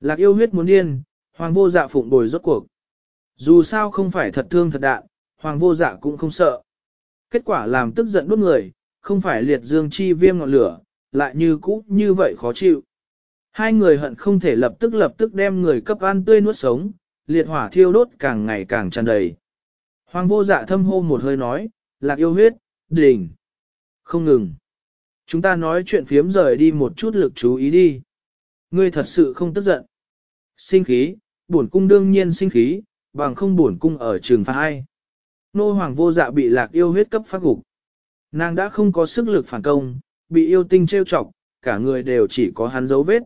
Lạc yêu huyết muốn điên, hoàng vô dạ phụng bồi rốt cuộc. Dù sao không phải thật thương thật đạn, hoàng vô dạ cũng không sợ. Kết quả làm tức giận đốt người, không phải liệt dương chi viêm ngọn lửa, lại như cũ như vậy khó chịu. Hai người hận không thể lập tức lập tức đem người cấp ăn tươi nuốt sống, liệt hỏa thiêu đốt càng ngày càng tràn đầy. Hoàng vô dạ thâm hô một hơi nói, lạc yêu huyết, đỉnh. Không ngừng. Chúng ta nói chuyện phiếm rời đi một chút lực chú ý đi. Ngươi thật sự không tức giận. Sinh khí, bổn cung đương nhiên sinh khí, bằng không bổn cung ở trường phạt hai. Nô hoàng vô dạ bị lạc yêu huyết cấp phát gục. Nàng đã không có sức lực phản công, bị yêu tinh trêu chọc, cả người đều chỉ có hắn dấu vết.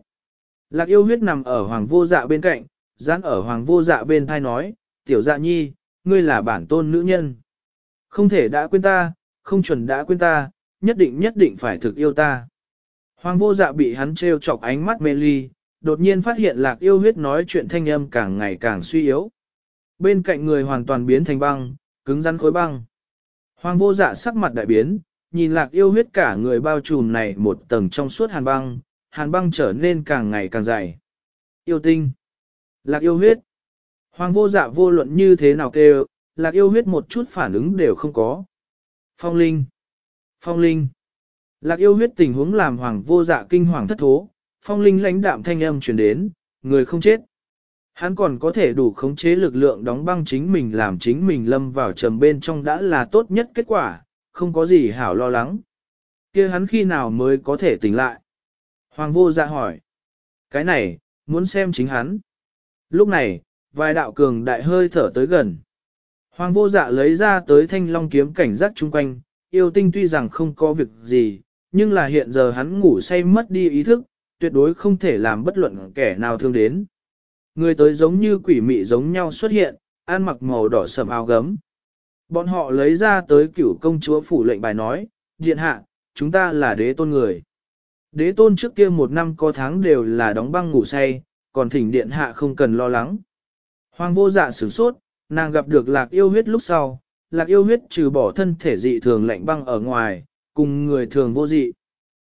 Lạc yêu huyết nằm ở hoàng vô dạ bên cạnh, dán ở hoàng vô dạ bên thai nói, tiểu dạ nhi, ngươi là bản tôn nữ nhân. Không thể đã quên ta, không chuẩn đã quên ta, nhất định nhất định phải thực yêu ta. Hoàng vô dạ bị hắn trêu chọc ánh mắt mê ly, đột nhiên phát hiện lạc yêu huyết nói chuyện thanh âm càng ngày càng suy yếu. Bên cạnh người hoàn toàn biến thành băng, cứng rắn khối băng. Hoàng vô dạ sắc mặt đại biến, nhìn lạc yêu huyết cả người bao trùm này một tầng trong suốt hàn băng, hàn băng trở nên càng ngày càng dày. Yêu tinh. Lạc yêu huyết. Hoàng vô dạ vô luận như thế nào kêu, lạc yêu huyết một chút phản ứng đều không có. Phong linh. Phong linh. Lạc yêu huyết tình huống làm hoàng vô dạ kinh hoàng thất thố, phong linh lãnh đạm thanh âm truyền đến, người không chết. Hắn còn có thể đủ khống chế lực lượng đóng băng chính mình làm chính mình lâm vào trầm bên trong đã là tốt nhất kết quả, không có gì hảo lo lắng. kia hắn khi nào mới có thể tỉnh lại? Hoàng vô dạ hỏi. Cái này, muốn xem chính hắn. Lúc này, vài đạo cường đại hơi thở tới gần. Hoàng vô dạ lấy ra tới thanh long kiếm cảnh giác chung quanh, yêu tinh tuy rằng không có việc gì, nhưng là hiện giờ hắn ngủ say mất đi ý thức, tuyệt đối không thể làm bất luận kẻ nào thương đến. Người tới giống như quỷ mị giống nhau xuất hiện, ăn mặc màu đỏ sầm áo gấm. Bọn họ lấy ra tới cửu công chúa phủ lệnh bài nói, điện hạ, chúng ta là đế tôn người. Đế tôn trước kia một năm có tháng đều là đóng băng ngủ say, còn thỉnh điện hạ không cần lo lắng. Hoàng vô dạ sửng sốt, nàng gặp được lạc yêu huyết lúc sau, lạc yêu huyết trừ bỏ thân thể dị thường lạnh băng ở ngoài, cùng người thường vô dị.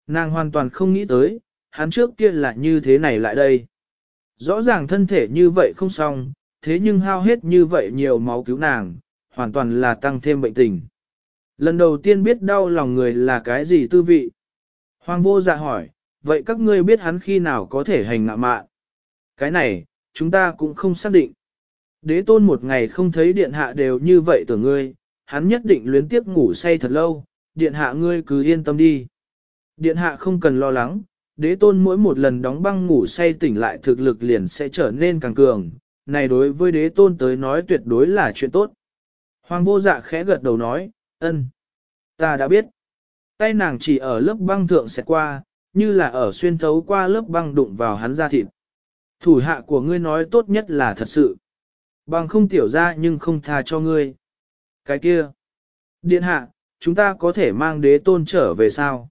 Nàng hoàn toàn không nghĩ tới, hắn trước kia là như thế này lại đây. Rõ ràng thân thể như vậy không xong, thế nhưng hao hết như vậy nhiều máu cứu nàng, hoàn toàn là tăng thêm bệnh tình. Lần đầu tiên biết đau lòng người là cái gì tư vị. Hoàng vô dạ hỏi, vậy các ngươi biết hắn khi nào có thể hành ngạ mạn? Cái này, chúng ta cũng không xác định. Đế tôn một ngày không thấy điện hạ đều như vậy tưởng ngươi, hắn nhất định luyến tiếp ngủ say thật lâu, điện hạ ngươi cứ yên tâm đi. Điện hạ không cần lo lắng, đế tôn mỗi một lần đóng băng ngủ say tỉnh lại thực lực liền sẽ trở nên càng cường, này đối với đế tôn tới nói tuyệt đối là chuyện tốt. Hoàng vô dạ khẽ gật đầu nói, ân, ta đã biết. Tay nàng chỉ ở lớp băng thượng sẽ qua, như là ở xuyên thấu qua lớp băng đụng vào hắn da thịt. Thủ hạ của ngươi nói tốt nhất là thật sự. Bằng không tiểu ra nhưng không tha cho ngươi. Cái kia. Điện hạ, chúng ta có thể mang đế tôn trở về sao?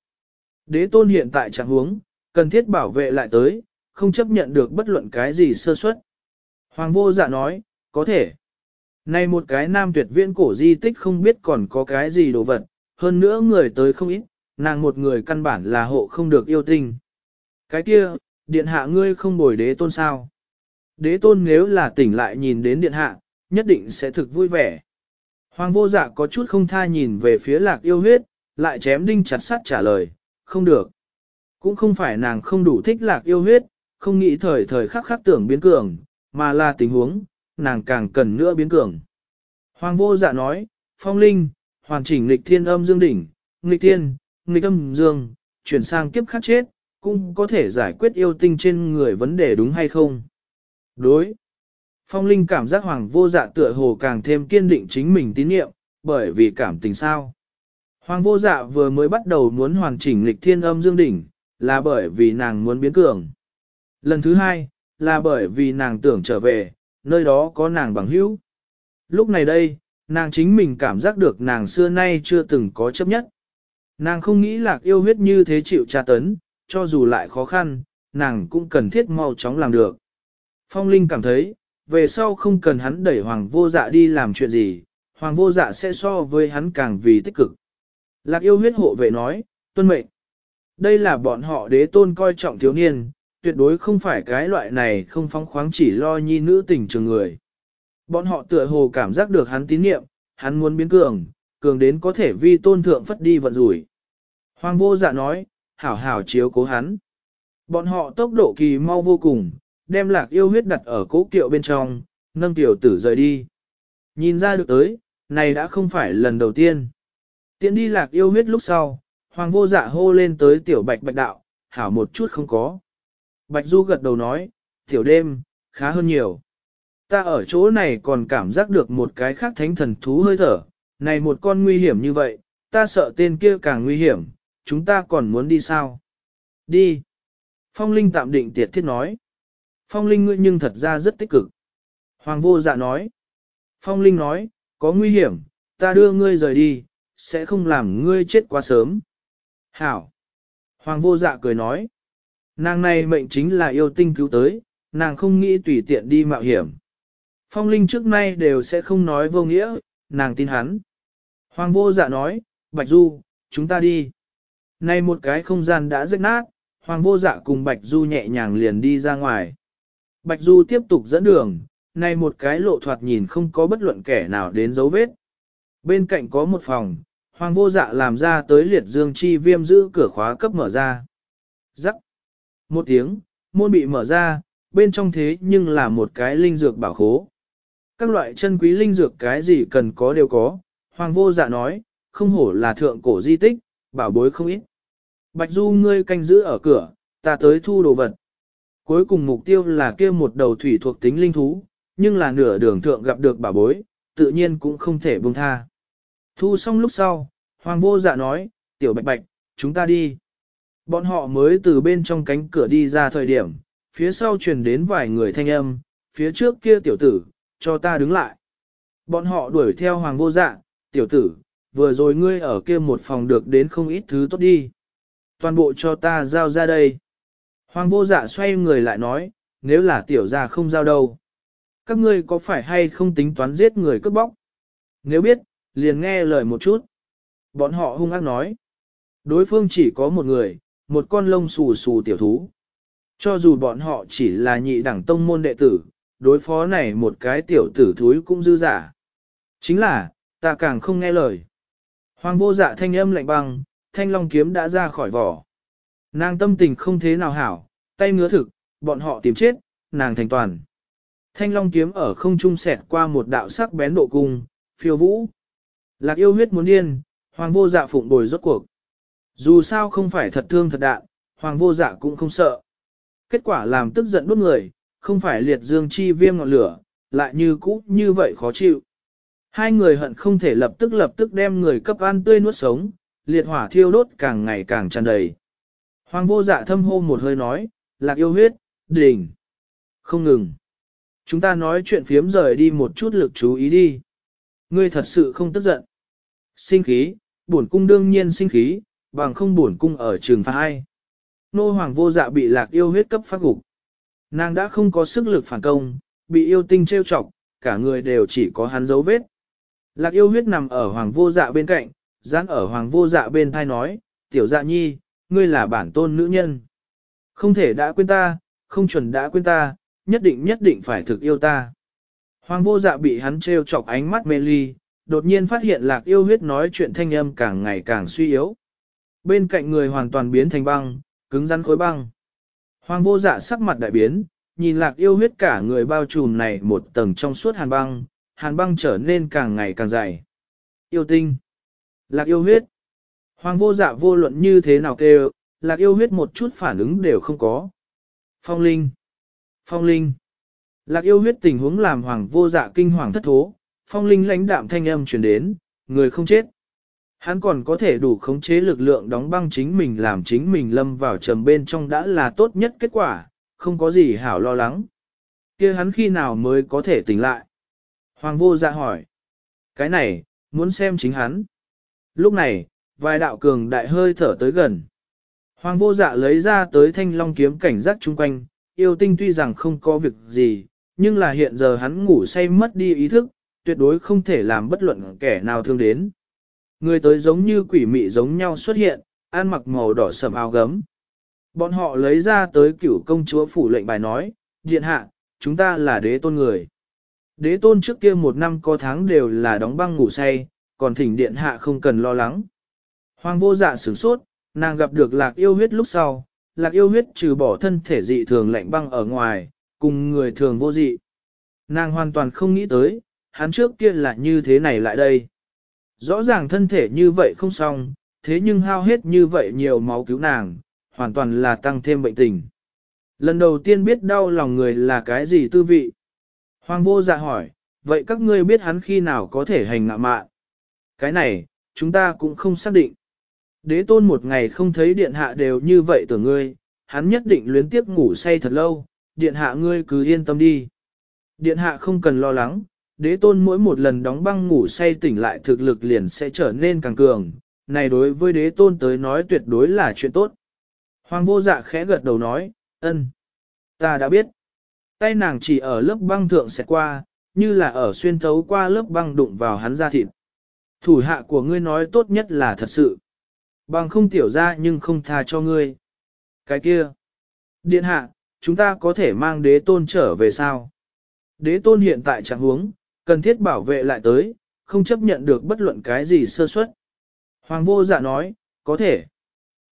Đế tôn hiện tại trạng huống, cần thiết bảo vệ lại tới, không chấp nhận được bất luận cái gì sơ suất. Hoàng vô dạ nói, có thể. Này một cái nam tuyệt viễn cổ di tích không biết còn có cái gì đồ vật, hơn nữa người tới không ít, nàng một người căn bản là hộ không được yêu tình. Cái kia, điện hạ ngươi không bồi đế tôn sao? Đế tôn nếu là tỉnh lại nhìn đến điện hạ, nhất định sẽ thực vui vẻ. Hoàng vô dạ có chút không tha nhìn về phía lạc yêu huyết, lại chém đinh chặt sắt trả lời, không được. Cũng không phải nàng không đủ thích lạc yêu huyết, không nghĩ thời thời khắc khắc tưởng biến cường, mà là tình huống, nàng càng cần nữa biến cường. Hoàng vô dạ nói, phong linh, hoàn chỉnh nghịch thiên âm dương đỉnh, nghịch thiên, nghịch âm dương, chuyển sang kiếp khắc chết, cũng có thể giải quyết yêu tinh trên người vấn đề đúng hay không. Đối. Phong Linh cảm giác hoàng vô dạ tựa hồ càng thêm kiên định chính mình tín nhiệm, bởi vì cảm tình sao. Hoàng vô dạ vừa mới bắt đầu muốn hoàn chỉnh lịch thiên âm dương đỉnh, là bởi vì nàng muốn biến cường. Lần thứ hai, là bởi vì nàng tưởng trở về, nơi đó có nàng bằng hữu. Lúc này đây, nàng chính mình cảm giác được nàng xưa nay chưa từng có chấp nhất. Nàng không nghĩ lạc yêu huyết như thế chịu tra tấn, cho dù lại khó khăn, nàng cũng cần thiết mau chóng làm được. Phong Linh cảm thấy, về sau không cần hắn đẩy Hoàng vô dạ đi làm chuyện gì, Hoàng vô dạ sẽ so với hắn càng vì tích cực. Lạc yêu huyết hộ vệ nói, tuân mệnh. Đây là bọn họ đế tôn coi trọng thiếu niên, tuyệt đối không phải cái loại này không phóng khoáng chỉ lo nhi nữ tình trường người. Bọn họ tựa hồ cảm giác được hắn tín nhiệm, hắn muốn biến cường, cường đến có thể vi tôn thượng phất đi vận rủi. Hoàng vô dạ nói, hảo hảo chiếu cố hắn. Bọn họ tốc độ kỳ mau vô cùng, đem lạc yêu huyết đặt ở cố kiệu bên trong, nâng tiểu tử rời đi. Nhìn ra được tới, này đã không phải lần đầu tiên. Tiện đi lạc yêu huyết lúc sau, hoàng vô dạ hô lên tới tiểu bạch bạch đạo, hảo một chút không có. Bạch du gật đầu nói, tiểu đêm, khá hơn nhiều. Ta ở chỗ này còn cảm giác được một cái khác thánh thần thú hơi thở, này một con nguy hiểm như vậy, ta sợ tên kia càng nguy hiểm, chúng ta còn muốn đi sao? Đi. Phong Linh tạm định tiệt thiết nói. Phong Linh ngươi nhưng thật ra rất tích cực. Hoàng vô dạ nói. Phong Linh nói, có nguy hiểm, ta đưa ngươi rời đi, sẽ không làm ngươi chết quá sớm. Hảo. Hoàng vô dạ cười nói. Nàng này mệnh chính là yêu tinh cứu tới, nàng không nghĩ tùy tiện đi mạo hiểm. Phong Linh trước nay đều sẽ không nói vô nghĩa, nàng tin hắn. Hoàng vô dạ nói, Bạch Du, chúng ta đi. Này một cái không gian đã rách nát, Hoàng vô dạ cùng Bạch Du nhẹ nhàng liền đi ra ngoài. Bạch Du tiếp tục dẫn đường, này một cái lộ thoạt nhìn không có bất luận kẻ nào đến dấu vết. Bên cạnh có một phòng, Hoàng vô dạ làm ra tới liệt dương chi viêm giữ cửa khóa cấp mở ra. Rắc. Một tiếng, môn bị mở ra, bên trong thế nhưng là một cái linh dược bảo khố. Các loại chân quý linh dược cái gì cần có đều có, Hoàng vô dạ nói, không hổ là thượng cổ di tích, bảo bối không ít. Bạch Du ngươi canh giữ ở cửa, ta tới thu đồ vật. Cuối cùng mục tiêu là kia một đầu thủy thuộc tính linh thú, nhưng là nửa đường thượng gặp được bảo bối, tự nhiên cũng không thể buông tha. Thu xong lúc sau, Hoàng vô dạ nói, tiểu bạch bạch, chúng ta đi. Bọn họ mới từ bên trong cánh cửa đi ra thời điểm, phía sau truyền đến vài người thanh âm, phía trước kia tiểu tử, cho ta đứng lại. Bọn họ đuổi theo hoàng vô dạ, tiểu tử, vừa rồi ngươi ở kia một phòng được đến không ít thứ tốt đi. Toàn bộ cho ta giao ra đây. Hoàng vô dạ xoay người lại nói, nếu là tiểu gia không giao đâu. Các ngươi có phải hay không tính toán giết người cướp bóc? Nếu biết, liền nghe lời một chút. Bọn họ hung ác nói. Đối phương chỉ có một người, một con lông xù xù tiểu thú. Cho dù bọn họ chỉ là nhị đẳng tông môn đệ tử, đối phó này một cái tiểu tử thúi cũng dư giả. Chính là, ta càng không nghe lời. Hoàng vô dạ thanh âm lạnh băng, thanh long kiếm đã ra khỏi vỏ. Nàng tâm tình không thế nào hảo, tay ngứa thực, bọn họ tìm chết, nàng thành toàn. Thanh long kiếm ở không trung sẹt qua một đạo sắc bén độ cung, phiêu vũ. Lạc yêu huyết muốn điên, hoàng vô dạ phụng bồi rốt cuộc. Dù sao không phải thật thương thật đạn, hoàng vô dạ cũng không sợ. Kết quả làm tức giận đốt người, không phải liệt dương chi viêm ngọn lửa, lại như cũ như vậy khó chịu. Hai người hận không thể lập tức lập tức đem người cấp ăn tươi nuốt sống, liệt hỏa thiêu đốt càng ngày càng tràn đầy. Hoàng vô dạ thâm hô một hơi nói, lạc yêu huyết, đỉnh. Không ngừng. Chúng ta nói chuyện phiếm rời đi một chút lực chú ý đi. Ngươi thật sự không tức giận. Sinh khí, bổn cung đương nhiên sinh khí, bằng không bổn cung ở trường phá hai. Nô hoàng vô dạ bị lạc yêu huyết cấp phát gục. Nàng đã không có sức lực phản công, bị yêu tinh trêu chọc, cả người đều chỉ có hắn dấu vết. Lạc yêu huyết nằm ở hoàng vô dạ bên cạnh, dán ở hoàng vô dạ bên thai nói, tiểu dạ nhi, ngươi là bản tôn nữ nhân. Không thể đã quên ta, không chuẩn đã quên ta, nhất định nhất định phải thực yêu ta. Hoàng vô dạ bị hắn trêu chọc ánh mắt mê ly, đột nhiên phát hiện lạc yêu huyết nói chuyện thanh âm càng ngày càng suy yếu. Bên cạnh người hoàn toàn biến thành băng, cứng rắn khối băng. Hoàng vô dạ sắc mặt đại biến, nhìn lạc yêu huyết cả người bao trùm này một tầng trong suốt hàn băng, hàn băng trở nên càng ngày càng dày. Yêu tinh. Lạc yêu huyết. Hoàng vô dạ vô luận như thế nào kêu, lạc yêu huyết một chút phản ứng đều không có. Phong linh. Phong linh. Lạc yêu huyết tình huống làm hoàng vô dạ kinh hoàng thất thố, phong linh lãnh đạm thanh âm truyền đến, người không chết. Hắn còn có thể đủ khống chế lực lượng đóng băng chính mình làm chính mình lâm vào trầm bên trong đã là tốt nhất kết quả, không có gì hảo lo lắng. kia hắn khi nào mới có thể tỉnh lại? Hoàng vô dạ hỏi. Cái này, muốn xem chính hắn. Lúc này, vài đạo cường đại hơi thở tới gần. Hoàng vô dạ lấy ra tới thanh long kiếm cảnh giác chung quanh, yêu tinh tuy rằng không có việc gì, nhưng là hiện giờ hắn ngủ say mất đi ý thức, tuyệt đối không thể làm bất luận kẻ nào thương đến. Người tới giống như quỷ mị giống nhau xuất hiện, ăn mặc màu đỏ sầm áo gấm. Bọn họ lấy ra tới cửu công chúa phủ lệnh bài nói, điện hạ, chúng ta là đế tôn người. Đế tôn trước kia một năm có tháng đều là đóng băng ngủ say, còn thỉnh điện hạ không cần lo lắng. Hoàng vô dạ sửng sốt, nàng gặp được lạc yêu huyết lúc sau, lạc yêu huyết trừ bỏ thân thể dị thường lạnh băng ở ngoài, cùng người thường vô dị. Nàng hoàn toàn không nghĩ tới, hắn trước kia là như thế này lại đây. Rõ ràng thân thể như vậy không xong, thế nhưng hao hết như vậy nhiều máu cứu nàng, hoàn toàn là tăng thêm bệnh tình. Lần đầu tiên biết đau lòng người là cái gì tư vị. Hoàng vô dạ hỏi, vậy các ngươi biết hắn khi nào có thể hành ngạ mạn? Cái này, chúng ta cũng không xác định. Đế tôn một ngày không thấy điện hạ đều như vậy tưởng ngươi, hắn nhất định luyến tiếp ngủ say thật lâu, điện hạ ngươi cứ yên tâm đi. Điện hạ không cần lo lắng, đế tôn mỗi một lần đóng băng ngủ say tỉnh lại thực lực liền sẽ trở nên càng cường, này đối với đế tôn tới nói tuyệt đối là chuyện tốt. Hoàng vô dạ khẽ gật đầu nói, ân, ta đã biết. Tay nàng chỉ ở lớp băng thượng sẽ qua, như là ở xuyên thấu qua lớp băng đụng vào hắn da thịt. Thủ hạ của ngươi nói tốt nhất là thật sự. Bằng không tiểu ra nhưng không tha cho ngươi. Cái kia. Điện hạ, chúng ta có thể mang đế tôn trở về sao? Đế tôn hiện tại trạng huống, cần thiết bảo vệ lại tới, không chấp nhận được bất luận cái gì sơ suất. Hoàng vô dạ nói, có thể.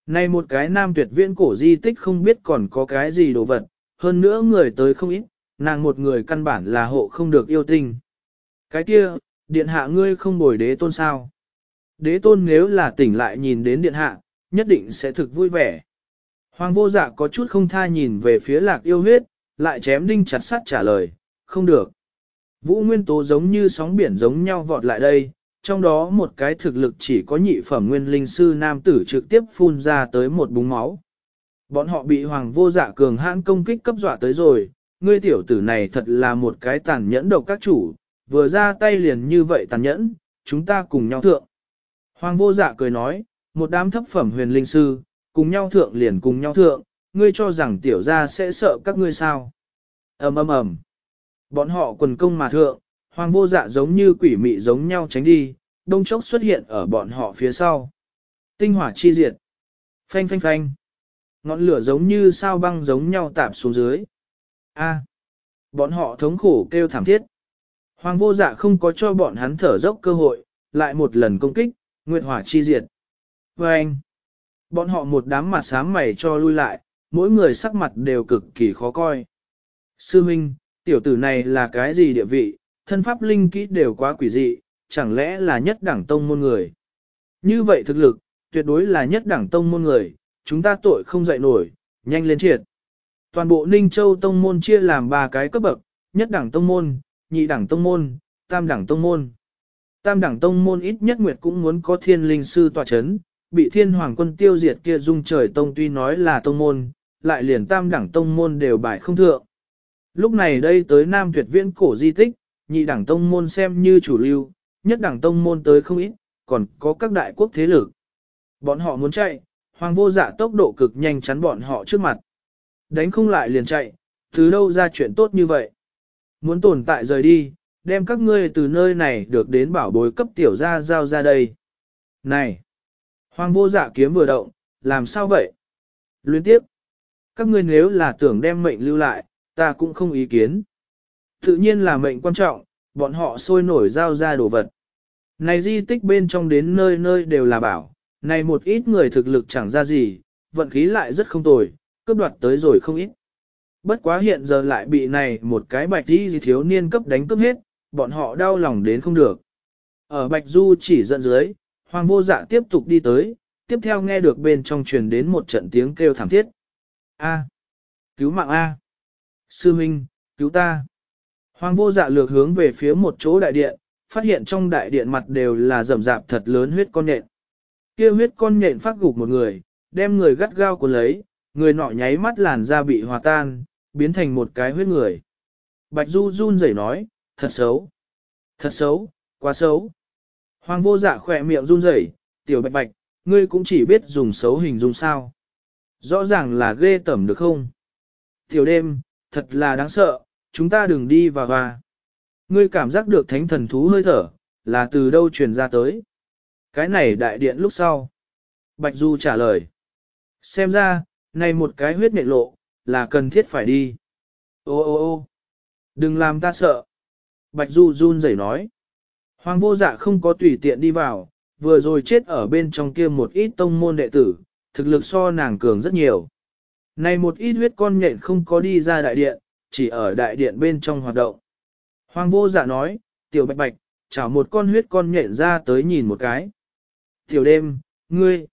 Này một cái nam tuyệt viễn cổ di tích không biết còn có cái gì đồ vật, hơn nữa người tới không ít, nàng một người căn bản là hộ không được yêu tình. Cái kia, điện hạ ngươi không bồi đế tôn sao? Đế tôn nếu là tỉnh lại nhìn đến điện hạ, nhất định sẽ thực vui vẻ. Hoàng vô dạ có chút không tha nhìn về phía lạc yêu huyết, lại chém đinh chặt sắt trả lời, không được. Vũ nguyên tố giống như sóng biển giống nhau vọt lại đây, trong đó một cái thực lực chỉ có nhị phẩm nguyên linh sư nam tử trực tiếp phun ra tới một búng máu. Bọn họ bị hoàng vô dạ cường hãn công kích cấp dọa tới rồi, ngươi tiểu tử này thật là một cái tàn nhẫn độc các chủ, vừa ra tay liền như vậy tàn nhẫn, chúng ta cùng nhau thượng. Hoàng vô dạ cười nói, một đám thấp phẩm huyền linh sư, cùng nhau thượng liền cùng nhau thượng, ngươi cho rằng tiểu gia sẽ sợ các ngươi sao. ầm ầm ầm, Bọn họ quần công mà thượng, hoàng vô dạ giống như quỷ mị giống nhau tránh đi, đông chốc xuất hiện ở bọn họ phía sau. Tinh hỏa chi diệt. Phanh phanh phanh. Ngọn lửa giống như sao băng giống nhau tạp xuống dưới. A. Bọn họ thống khổ kêu thảm thiết. Hoàng vô dạ không có cho bọn hắn thở dốc cơ hội, lại một lần công kích, nguyệt hỏa chi diệt. Và anh, bọn họ một đám mặt sám mày cho lui lại, mỗi người sắc mặt đều cực kỳ khó coi. Sư Minh, tiểu tử này là cái gì địa vị, thân pháp linh kỹ đều quá quỷ dị, chẳng lẽ là nhất đẳng tông môn người. Như vậy thực lực, tuyệt đối là nhất đẳng tông môn người, chúng ta tội không dậy nổi, nhanh lên triệt. Toàn bộ Ninh Châu tông môn chia làm ba cái cấp bậc, nhất đẳng tông môn, nhị đẳng tông môn, tam đẳng tông môn. Tam đẳng tông môn ít nhất nguyệt cũng muốn có thiên linh sư tòa chấn, bị thiên hoàng quân tiêu diệt kia dung trời tông tuy nói là tông môn, lại liền tam đẳng tông môn đều bài không thượng. Lúc này đây tới Nam Tuyệt Viễn cổ di tích, nhị đẳng tông môn xem như chủ lưu, nhất đẳng tông môn tới không ít, còn có các đại quốc thế lực. Bọn họ muốn chạy, hoàng vô dạ tốc độ cực nhanh chắn bọn họ trước mặt. Đánh không lại liền chạy, từ đâu ra chuyện tốt như vậy. Muốn tồn tại rời đi, đem các ngươi từ nơi này được đến bảo bối cấp tiểu ra giao ra đây. Này! Hoàng vô dạ kiếm vừa động, làm sao vậy? Luyến tiếp! Các ngươi nếu là tưởng đem mệnh lưu lại, ta cũng không ý kiến. Tự nhiên là mệnh quan trọng, bọn họ sôi nổi giao ra đồ vật. Này di tích bên trong đến nơi nơi đều là bảo, này một ít người thực lực chẳng ra gì, vận khí lại rất không tồi, cướp đoạt tới rồi không ít. Bất quá hiện giờ lại bị này một cái bạch đi thiếu niên cấp đánh cướp hết, bọn họ đau lòng đến không được. Ở Bạch Du chỉ dẫn dưới, Hoàng vô dạ tiếp tục đi tới, tiếp theo nghe được bên trong truyền đến một trận tiếng kêu thảm thiết. A. Cứu mạng A. Sư Minh, cứu ta. Hoàng vô dạ lược hướng về phía một chỗ đại điện, phát hiện trong đại điện mặt đều là rầm rạp thật lớn huyết con nhện. Kia huyết con nhện phát gục một người, đem người gắt gao cuốn lấy, người nọ nháy mắt làn da bị hòa tan, biến thành một cái huyết người. Bạch Du run rẩy nói, thật xấu, thật xấu, quá xấu. Hoàng vô dạ khỏe miệng run rẩy, tiểu bạch bạch, ngươi cũng chỉ biết dùng xấu hình dung sao. Rõ ràng là ghê tẩm được không? Tiểu đêm, thật là đáng sợ, chúng ta đừng đi vào và. Ngươi cảm giác được thánh thần thú hơi thở, là từ đâu truyền ra tới. Cái này đại điện lúc sau. Bạch Du trả lời. Xem ra, Này một cái huyết nệ lộ, là cần thiết phải đi. Ô ô ô đừng làm ta sợ. Bạch Du run rẩy nói. Hoàng vô dạ không có tùy tiện đi vào, vừa rồi chết ở bên trong kia một ít tông môn đệ tử, thực lực so nàng cường rất nhiều. Này một ít huyết con nhện không có đi ra đại điện, chỉ ở đại điện bên trong hoạt động. Hoàng vô dạ nói, tiểu bạch bạch, chảo một con huyết con nhện ra tới nhìn một cái. Tiểu đêm, ngươi,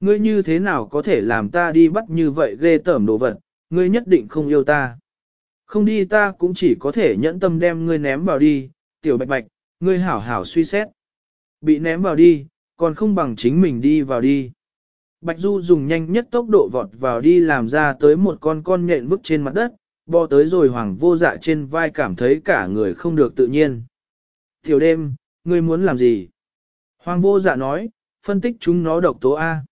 ngươi như thế nào có thể làm ta đi bắt như vậy ghê tởm đồ vật, ngươi nhất định không yêu ta. Không đi ta cũng chỉ có thể nhẫn tâm đem ngươi ném vào đi, tiểu bạch bạch, ngươi hảo hảo suy xét. Bị ném vào đi, còn không bằng chính mình đi vào đi. Bạch Du dùng nhanh nhất tốc độ vọt vào đi làm ra tới một con con nhện vứt trên mặt đất, bò tới rồi hoàng vô dạ trên vai cảm thấy cả người không được tự nhiên. Tiểu đêm, ngươi muốn làm gì? Hoàng vô dạ nói, phân tích chúng nó độc tố A.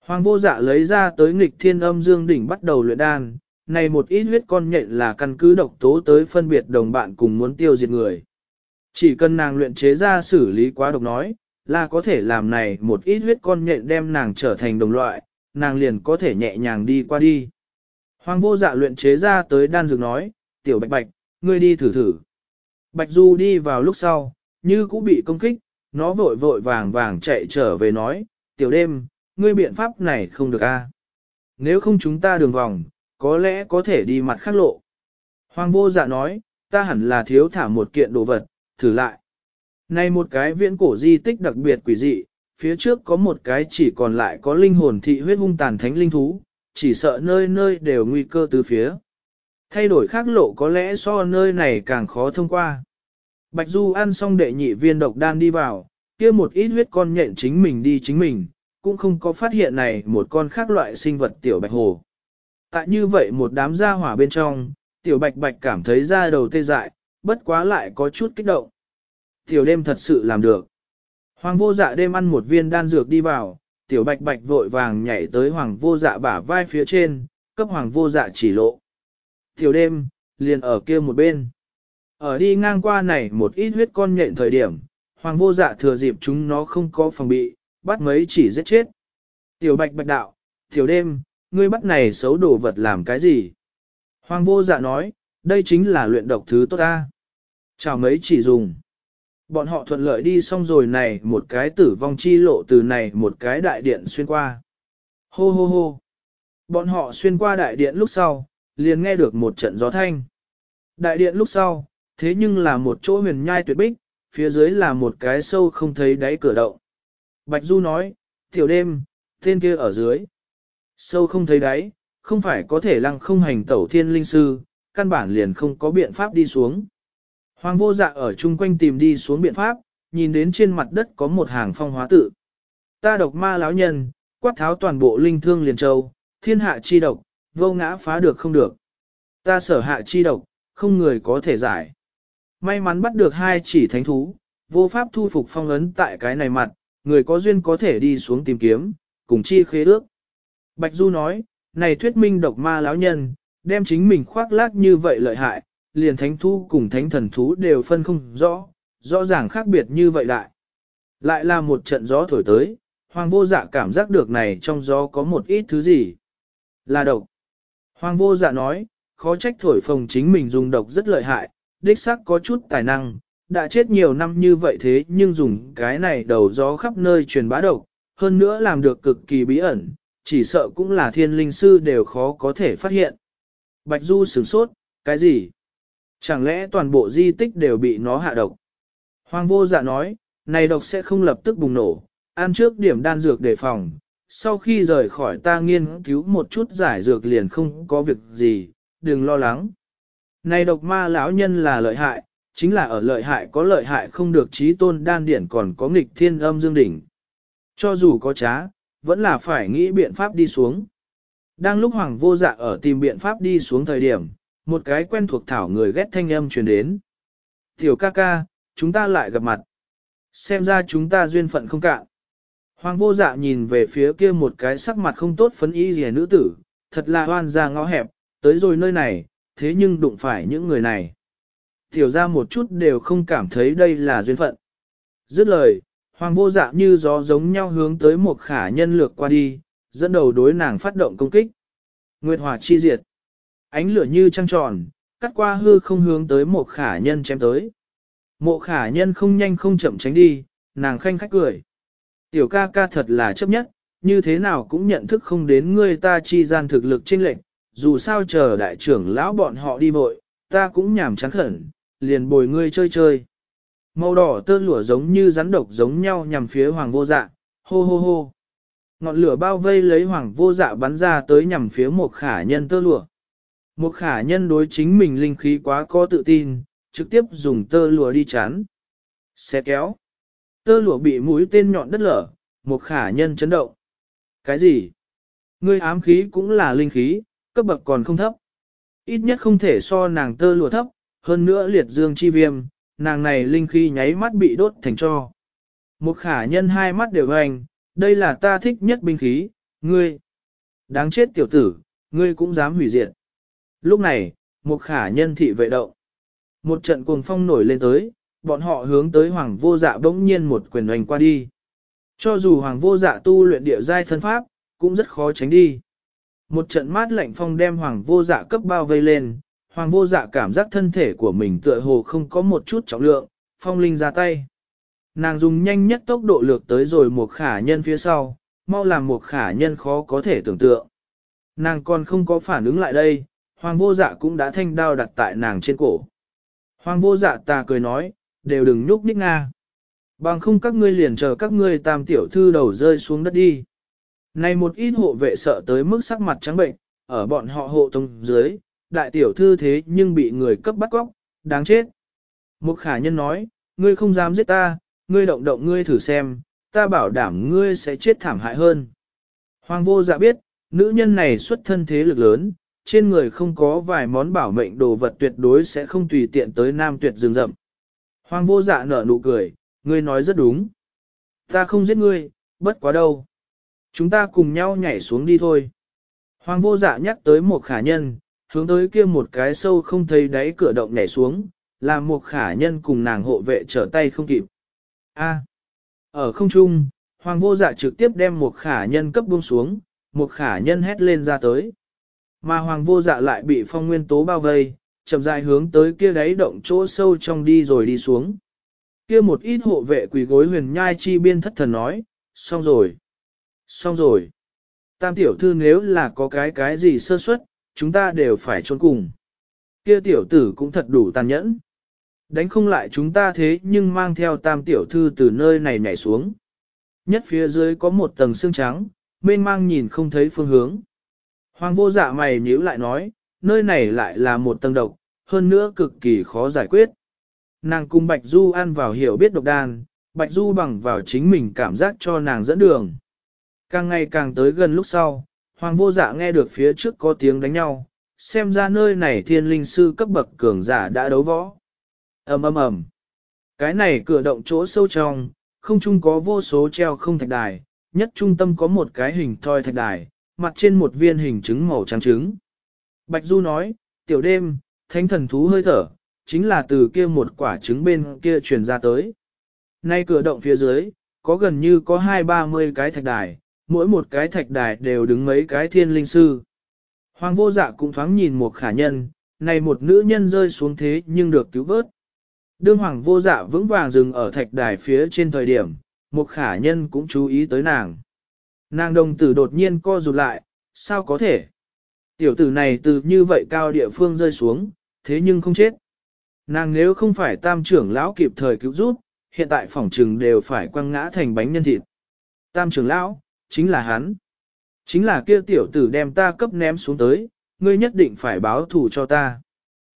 Hoàng vô dạ lấy ra tới nghịch thiên âm dương đỉnh bắt đầu luyện đan, này một ít huyết con nhện là căn cứ độc tố tới phân biệt đồng bạn cùng muốn tiêu diệt người. Chỉ cần nàng luyện chế ra xử lý quá độc nói, là có thể làm này một ít huyết con nhện đem nàng trở thành đồng loại, nàng liền có thể nhẹ nhàng đi qua đi. Hoàng vô dạ luyện chế ra tới đan dược nói, tiểu bạch bạch, ngươi đi thử thử. Bạch Du đi vào lúc sau, như cũng bị công kích, nó vội vội vàng vàng chạy trở về nói, tiểu đêm, ngươi biện pháp này không được a. Nếu không chúng ta đường vòng, có lẽ có thể đi mặt khác lộ. Hoàng vô dạ nói, ta hẳn là thiếu thả một kiện đồ vật, thử lại. Này một cái viễn cổ di tích đặc biệt quỷ dị, phía trước có một cái chỉ còn lại có linh hồn thị huyết hung tàn thánh linh thú, chỉ sợ nơi nơi đều nguy cơ từ phía. Thay đổi khác lộ có lẽ so nơi này càng khó thông qua. Bạch Du ăn xong đệ nhị viên độc đan đi vào, kia một ít huyết con nhện chính mình đi chính mình, cũng không có phát hiện này một con khác loại sinh vật tiểu bạch hồ. Tại như vậy một đám gia hỏa bên trong, tiểu bạch bạch cảm thấy da đầu tê dại, bất quá lại có chút kích động. Tiểu đêm thật sự làm được. Hoàng vô dạ đêm ăn một viên đan dược đi vào, tiểu bạch bạch vội vàng nhảy tới hoàng vô dạ bả vai phía trên, cấp hoàng vô dạ chỉ lộ. Tiểu đêm, liền ở kia một bên. Ở đi ngang qua này một ít huyết con nhện thời điểm, hoàng vô dạ thừa dịp chúng nó không có phòng bị, bắt mấy chỉ giết chết. Tiểu bạch bạch đạo, tiểu đêm, ngươi bắt này xấu đồ vật làm cái gì? Hoàng vô dạ nói, đây chính là luyện độc thứ tốt ta. Chào mấy chỉ dùng. Bọn họ thuận lợi đi xong rồi này một cái tử vong chi lộ từ này một cái đại điện xuyên qua. Hô hô hô. Bọn họ xuyên qua đại điện lúc sau, liền nghe được một trận gió thanh. Đại điện lúc sau, thế nhưng là một chỗ huyền nhai tuyệt bích, phía dưới là một cái sâu không thấy đáy cửa động. Bạch Du nói, tiểu đêm, tên kia ở dưới. Sâu không thấy đáy, không phải có thể lăng không hành tẩu thiên linh sư, căn bản liền không có biện pháp đi xuống. Hoàng vô dạ ở chung quanh tìm đi xuống biện pháp, nhìn đến trên mặt đất có một hàng phong hóa tự. Ta độc ma lão nhân, quát tháo toàn bộ linh thương liền châu, thiên hạ chi độc, vô ngã phá được không được. Ta sở hạ chi độc, không người có thể giải. May mắn bắt được hai chỉ thánh thú, vô pháp thu phục phong ấn tại cái này mặt, người có duyên có thể đi xuống tìm kiếm, cùng chi khế ước. Bạch Du nói, này thuyết minh độc ma lão nhân, đem chính mình khoác lác như vậy lợi hại, liền thánh thú cùng thánh thần thú đều phân không rõ, rõ ràng khác biệt như vậy lại Lại là một trận gió thổi tới, hoàng vô dạ cảm giác được này trong gió có một ít thứ gì. Là độc. Hoàng vô dạ nói, khó trách thổi phồng chính mình dùng độc rất lợi hại, đích xác có chút tài năng, đã chết nhiều năm như vậy thế nhưng dùng cái này đầu gió khắp nơi truyền bá độc, hơn nữa làm được cực kỳ bí ẩn, chỉ sợ cũng là thiên linh sư đều khó có thể phát hiện. Bạch Du sửng sốt, cái gì? Chẳng lẽ toàn bộ di tích đều bị nó hạ độc? Hoàng vô dạ nói, này độc sẽ không lập tức bùng nổ, ăn trước điểm đan dược đề phòng, sau khi rời khỏi ta nghiên cứu một chút giải dược liền không có việc gì, đừng lo lắng. Này độc ma lão nhân là lợi hại, chính là ở lợi hại có lợi hại không được trí tôn đan điển còn có nghịch thiên âm dương đỉnh. Cho dù có trá, vẫn là phải nghĩ biện pháp đi xuống. Đang lúc hoàng vô dạ ở tìm biện pháp đi xuống thời điểm, một cái quen thuộc thảo người ghét thanh âm truyền đến. Tiểu ca ca, chúng ta lại gặp mặt. Xem ra chúng ta duyên phận không cạn. Hoàng vô dạ nhìn về phía kia một cái sắc mặt không tốt phấn y rìa nữ tử, thật là hoan ra ngõ hẹp, tới rồi nơi này, thế nhưng đụng phải những người này. Tiểu ra một chút đều không cảm thấy đây là duyên phận. Dứt lời, hoàng vô dạ như gió giống nhau hướng tới một khả nhân lược qua đi, dẫn đầu đối nàng phát động công kích. Nguyệt hỏa chi diệt. Ánh lửa như trăng tròn, cắt qua hư không hướng tới một khả nhân chém tới. Mộ khả nhân không nhanh không chậm tránh đi, nàng khanh khách cười. Tiểu ca ca thật là chấp nhất, như thế nào cũng nhận thức không đến ngươi ta chi gian thực lực trên lệnh, dù sao chờ đại trưởng lão bọn họ đi vội, ta cũng nhảm chán khẩn, liền bồi ngươi chơi chơi. Màu đỏ tơ lụa giống như rắn độc giống nhau nhằm phía hoàng vô dạ, hô hô hô. Ngọn lửa bao vây lấy hoàng vô dạ bắn ra tới nhằm phía một khả nhân tơ lụa. Một khả nhân đối chính mình linh khí quá có tự tin, trực tiếp dùng tơ lụa đi chán. Xe kéo. Tơ lụa bị mũi tên nhọn đất lở, một khả nhân chấn động. Cái gì? Ngươi ám khí cũng là linh khí, cấp bậc còn không thấp. Ít nhất không thể so nàng tơ lụa thấp, hơn nữa liệt dương chi viêm, nàng này linh khí nháy mắt bị đốt thành cho. Một khả nhân hai mắt đều hành, đây là ta thích nhất binh khí, ngươi. Đáng chết tiểu tử, ngươi cũng dám hủy diệt. Lúc này, một khả nhân thị vệ động. Một trận cuồng phong nổi lên tới, bọn họ hướng tới hoàng vô dạ bỗng nhiên một quyền hoành qua đi. Cho dù hoàng vô dạ tu luyện địa giai thân pháp, cũng rất khó tránh đi. Một trận mát lạnh phong đem hoàng vô dạ cấp bao vây lên, hoàng vô dạ cảm giác thân thể của mình tựa hồ không có một chút trọng lượng, phong linh ra tay. Nàng dùng nhanh nhất tốc độ lược tới rồi một khả nhân phía sau, mau làm một khả nhân khó có thể tưởng tượng. Nàng còn không có phản ứng lại đây, hoàng vô dạ cũng đã thanh đao đặt tại nàng trên cổ. Hoàng vô dạ ta cười nói, đều đừng nhúc nhích nga. Bằng không các ngươi liền chờ các ngươi tam tiểu thư đầu rơi xuống đất đi. Này một ít hộ vệ sợ tới mức sắc mặt trắng bệnh, ở bọn họ hộ tông dưới, đại tiểu thư thế nhưng bị người cấp bắt góc, đáng chết. Một khả nhân nói, ngươi không dám giết ta, ngươi động động ngươi thử xem, ta bảo đảm ngươi sẽ chết thảm hại hơn. Hoàng vô dạ biết, nữ nhân này xuất thân thế lực lớn, trên người không có vài món bảo mệnh đồ vật tuyệt đối sẽ không tùy tiện tới nam tuyệt rừng rậm. Hoàng vô dạ nở nụ cười, ngươi nói rất đúng. Ta không giết ngươi, bất quá đâu. Chúng ta cùng nhau nhảy xuống đi thôi. Hoàng vô dạ nhắc tới một khả nhân, hướng tới kia một cái sâu không thấy đáy cửa động nhảy xuống, làm một khả nhân cùng nàng hộ vệ trở tay không kịp. A. ở không trung, hoàng vô dạ trực tiếp đem một khả nhân cấp buông xuống, một khả nhân hét lên ra tới. Mà hoàng vô dạ lại bị phong nguyên tố bao vây, chậm rãi hướng tới kia đáy động chỗ sâu trong đi rồi đi xuống. Kia một ít hộ vệ quỳ gối huyền nhai chi biên thất thần nói, xong rồi, xong rồi. Tam tiểu thư nếu là có cái cái gì sơ suất, chúng ta đều phải trốn cùng. Kia tiểu tử cũng thật đủ tàn nhẫn. Đánh không lại chúng ta thế nhưng mang theo tam tiểu thư từ nơi này nhảy xuống. Nhất phía dưới có một tầng xương trắng, mênh mang nhìn không thấy phương hướng. Hoàng vô dạ mày nhíu lại nói, nơi này lại là một tầng độc, hơn nữa cực kỳ khó giải quyết. Nàng cùng Bạch Du ăn vào hiểu biết độc đan, Bạch Du bằng vào chính mình cảm giác cho nàng dẫn đường. Càng ngày càng tới gần lúc sau, Hoàng vô dạ nghe được phía trước có tiếng đánh nhau, xem ra nơi này thiên linh sư cấp bậc cường giả đã đấu võ ầm ầm ầm. Cái này cửa động chỗ sâu trong, không chung có vô số treo không thạch đài, nhất trung tâm có một cái hình thoi thạch đài, mặt trên một viên hình trứng màu trắng trứng. Bạch Du nói, tiểu đêm, thánh thần thú hơi thở, chính là từ kia một quả trứng bên kia truyền ra tới. Nay cửa động phía dưới, có gần như có hai ba mươi cái thạch đài, mỗi một cái thạch đài đều đứng mấy cái thiên linh sư. Hoàng vô dạ cũng thoáng nhìn một khả nhân, này một nữ nhân rơi xuống thế nhưng được cứu vớt. Đương hoàng vô dạ vững vàng dừng ở thạch đài phía trên thời điểm, một khả nhân cũng chú ý tới nàng. Nàng đồng tử đột nhiên co rụt lại, sao có thể? Tiểu tử này từ như vậy cao địa phương rơi xuống, thế nhưng không chết. Nàng nếu không phải tam trưởng lão kịp thời cứu giúp, hiện tại phỏng trừng đều phải quăng ngã thành bánh nhân thịt. Tam trưởng lão, chính là hắn. Chính là kia tiểu tử đem ta cấp ném xuống tới, ngươi nhất định phải báo thù cho ta.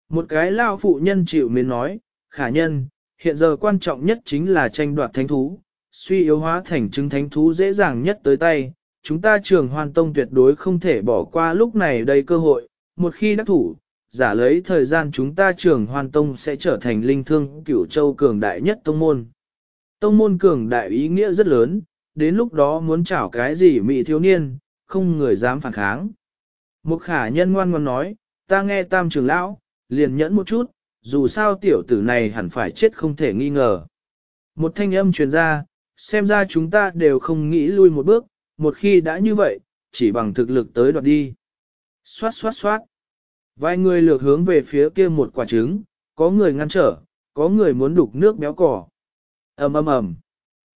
Một cái lao phụ nhân chịu mến nói, khả nhân, hiện giờ quan trọng nhất chính là tranh đoạt thánh thú, suy yếu hóa thành chứng thánh thú dễ dàng nhất tới tay, chúng ta trường hoàn tông tuyệt đối không thể bỏ qua lúc này đây cơ hội, một khi đắc thủ, giả lấy thời gian chúng ta trường hoàn tông sẽ trở thành linh thương cửu châu cường đại nhất tông môn. Tông môn cường đại ý nghĩa rất lớn, đến lúc đó muốn chảo cái gì mị thiếu niên, không người dám phản kháng. Một khả nhân ngoan ngoan nói, ta nghe tam trưởng lão, liền nhẫn một chút, dù sao tiểu tử này hẳn phải chết không thể nghi ngờ. Một thanh âm truyền ra, xem ra chúng ta đều không nghĩ lui một bước, một khi đã như vậy, chỉ bằng thực lực tới đoạt đi. Xoát xoát xoát. Vài người lược hướng về phía kia một quả trứng, có người ngăn trở, có người muốn đục nước béo cỏ. ầm ầm ầm,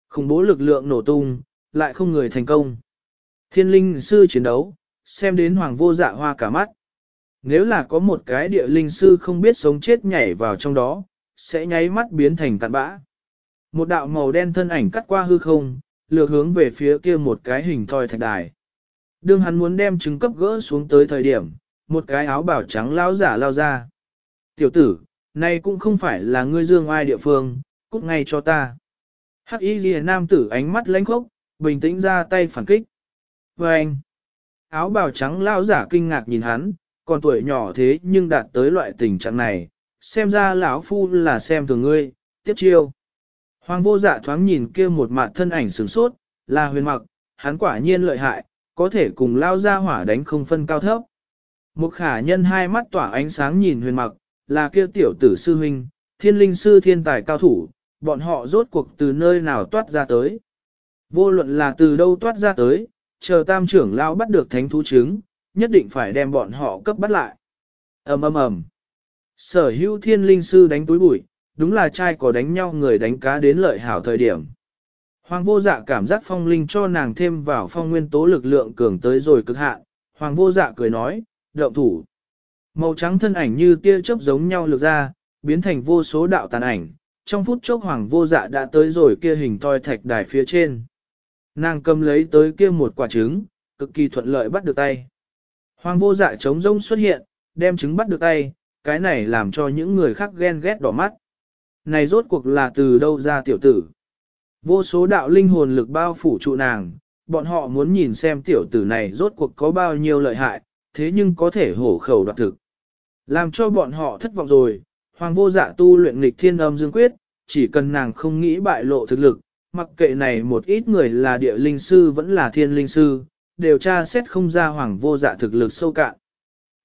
khủng bố lực lượng nổ tung, lại không người thành công. Thiên linh sư chiến đấu, xem đến hoàng vô dạ hoa cả mắt. Nếu là có một cái địa linh sư không biết sống chết nhảy vào trong đó, sẽ nháy mắt biến thành cạn bã. Một đạo màu đen thân ảnh cắt qua hư không, lược hướng về phía kia một cái hình thoi thạch đài. Đương hắn muốn đem trứng cấp gỡ xuống tới thời điểm, một cái áo bảo trắng lao giả lao ra. Tiểu tử, này cũng không phải là ngươi dương ai địa phương, cút ngay cho ta. Hắc y ghi nam tử ánh mắt lánh khốc, bình tĩnh ra tay phản kích. Và anh, áo bào trắng lao giả kinh ngạc nhìn hắn, còn tuổi nhỏ thế nhưng đạt tới loại tình trạng này, xem ra lão phu là xem thường ngươi, tiếp chiêu. Hoàng vô dạ thoáng nhìn kia một mặt thân ảnh sửng sốt, là huyền mặc, hắn quả nhiên lợi hại, có thể cùng lao ra hỏa đánh không phân cao thấp. Một khả nhân hai mắt tỏa ánh sáng nhìn huyền mặc, là kia tiểu tử sư huynh, thiên linh sư thiên tài cao thủ, bọn họ rốt cuộc từ nơi nào toát ra tới. Vô luận là từ đâu toát ra tới, chờ tam trưởng lao bắt được thánh thú trứng, nhất định phải đem bọn họ cấp bắt lại. ầm ầm ầm. Sở hữu thiên linh sư đánh túi bụi, đúng là trai có đánh nhau người đánh cá đến lợi hảo thời điểm. Hoàng vô dạ cảm giác phong linh cho nàng thêm vào phong nguyên tố lực lượng cường tới rồi cực hạn. Hoàng vô dạ cười nói, động thủ. Màu trắng thân ảnh như tia chớp giống nhau lược ra, biến thành vô số đạo tàn ảnh. Trong phút chốc hoàng vô dạ đã tới rồi kia hình toi thạch đài phía trên. Nàng cầm lấy tới kia một quả trứng, cực kỳ thuận lợi bắt được tay. Hoàng vô dạ trống rông xuất hiện, đem trứng bắt được tay, cái này làm cho những người khác ghen ghét đỏ mắt. Này rốt cuộc là từ đâu ra tiểu tử? Vô số đạo linh hồn lực bao phủ trụ nàng, bọn họ muốn nhìn xem tiểu tử này rốt cuộc có bao nhiêu lợi hại, thế nhưng có thể hổ khẩu đoạt thực. Làm cho bọn họ thất vọng rồi, hoàng vô dạ tu luyện nghịch thiên âm dương quyết, chỉ cần nàng không nghĩ bại lộ thực lực, mặc kệ này một ít người là địa linh sư vẫn là thiên linh sư, đều tra xét không ra hoàng vô dạ thực lực sâu cạn.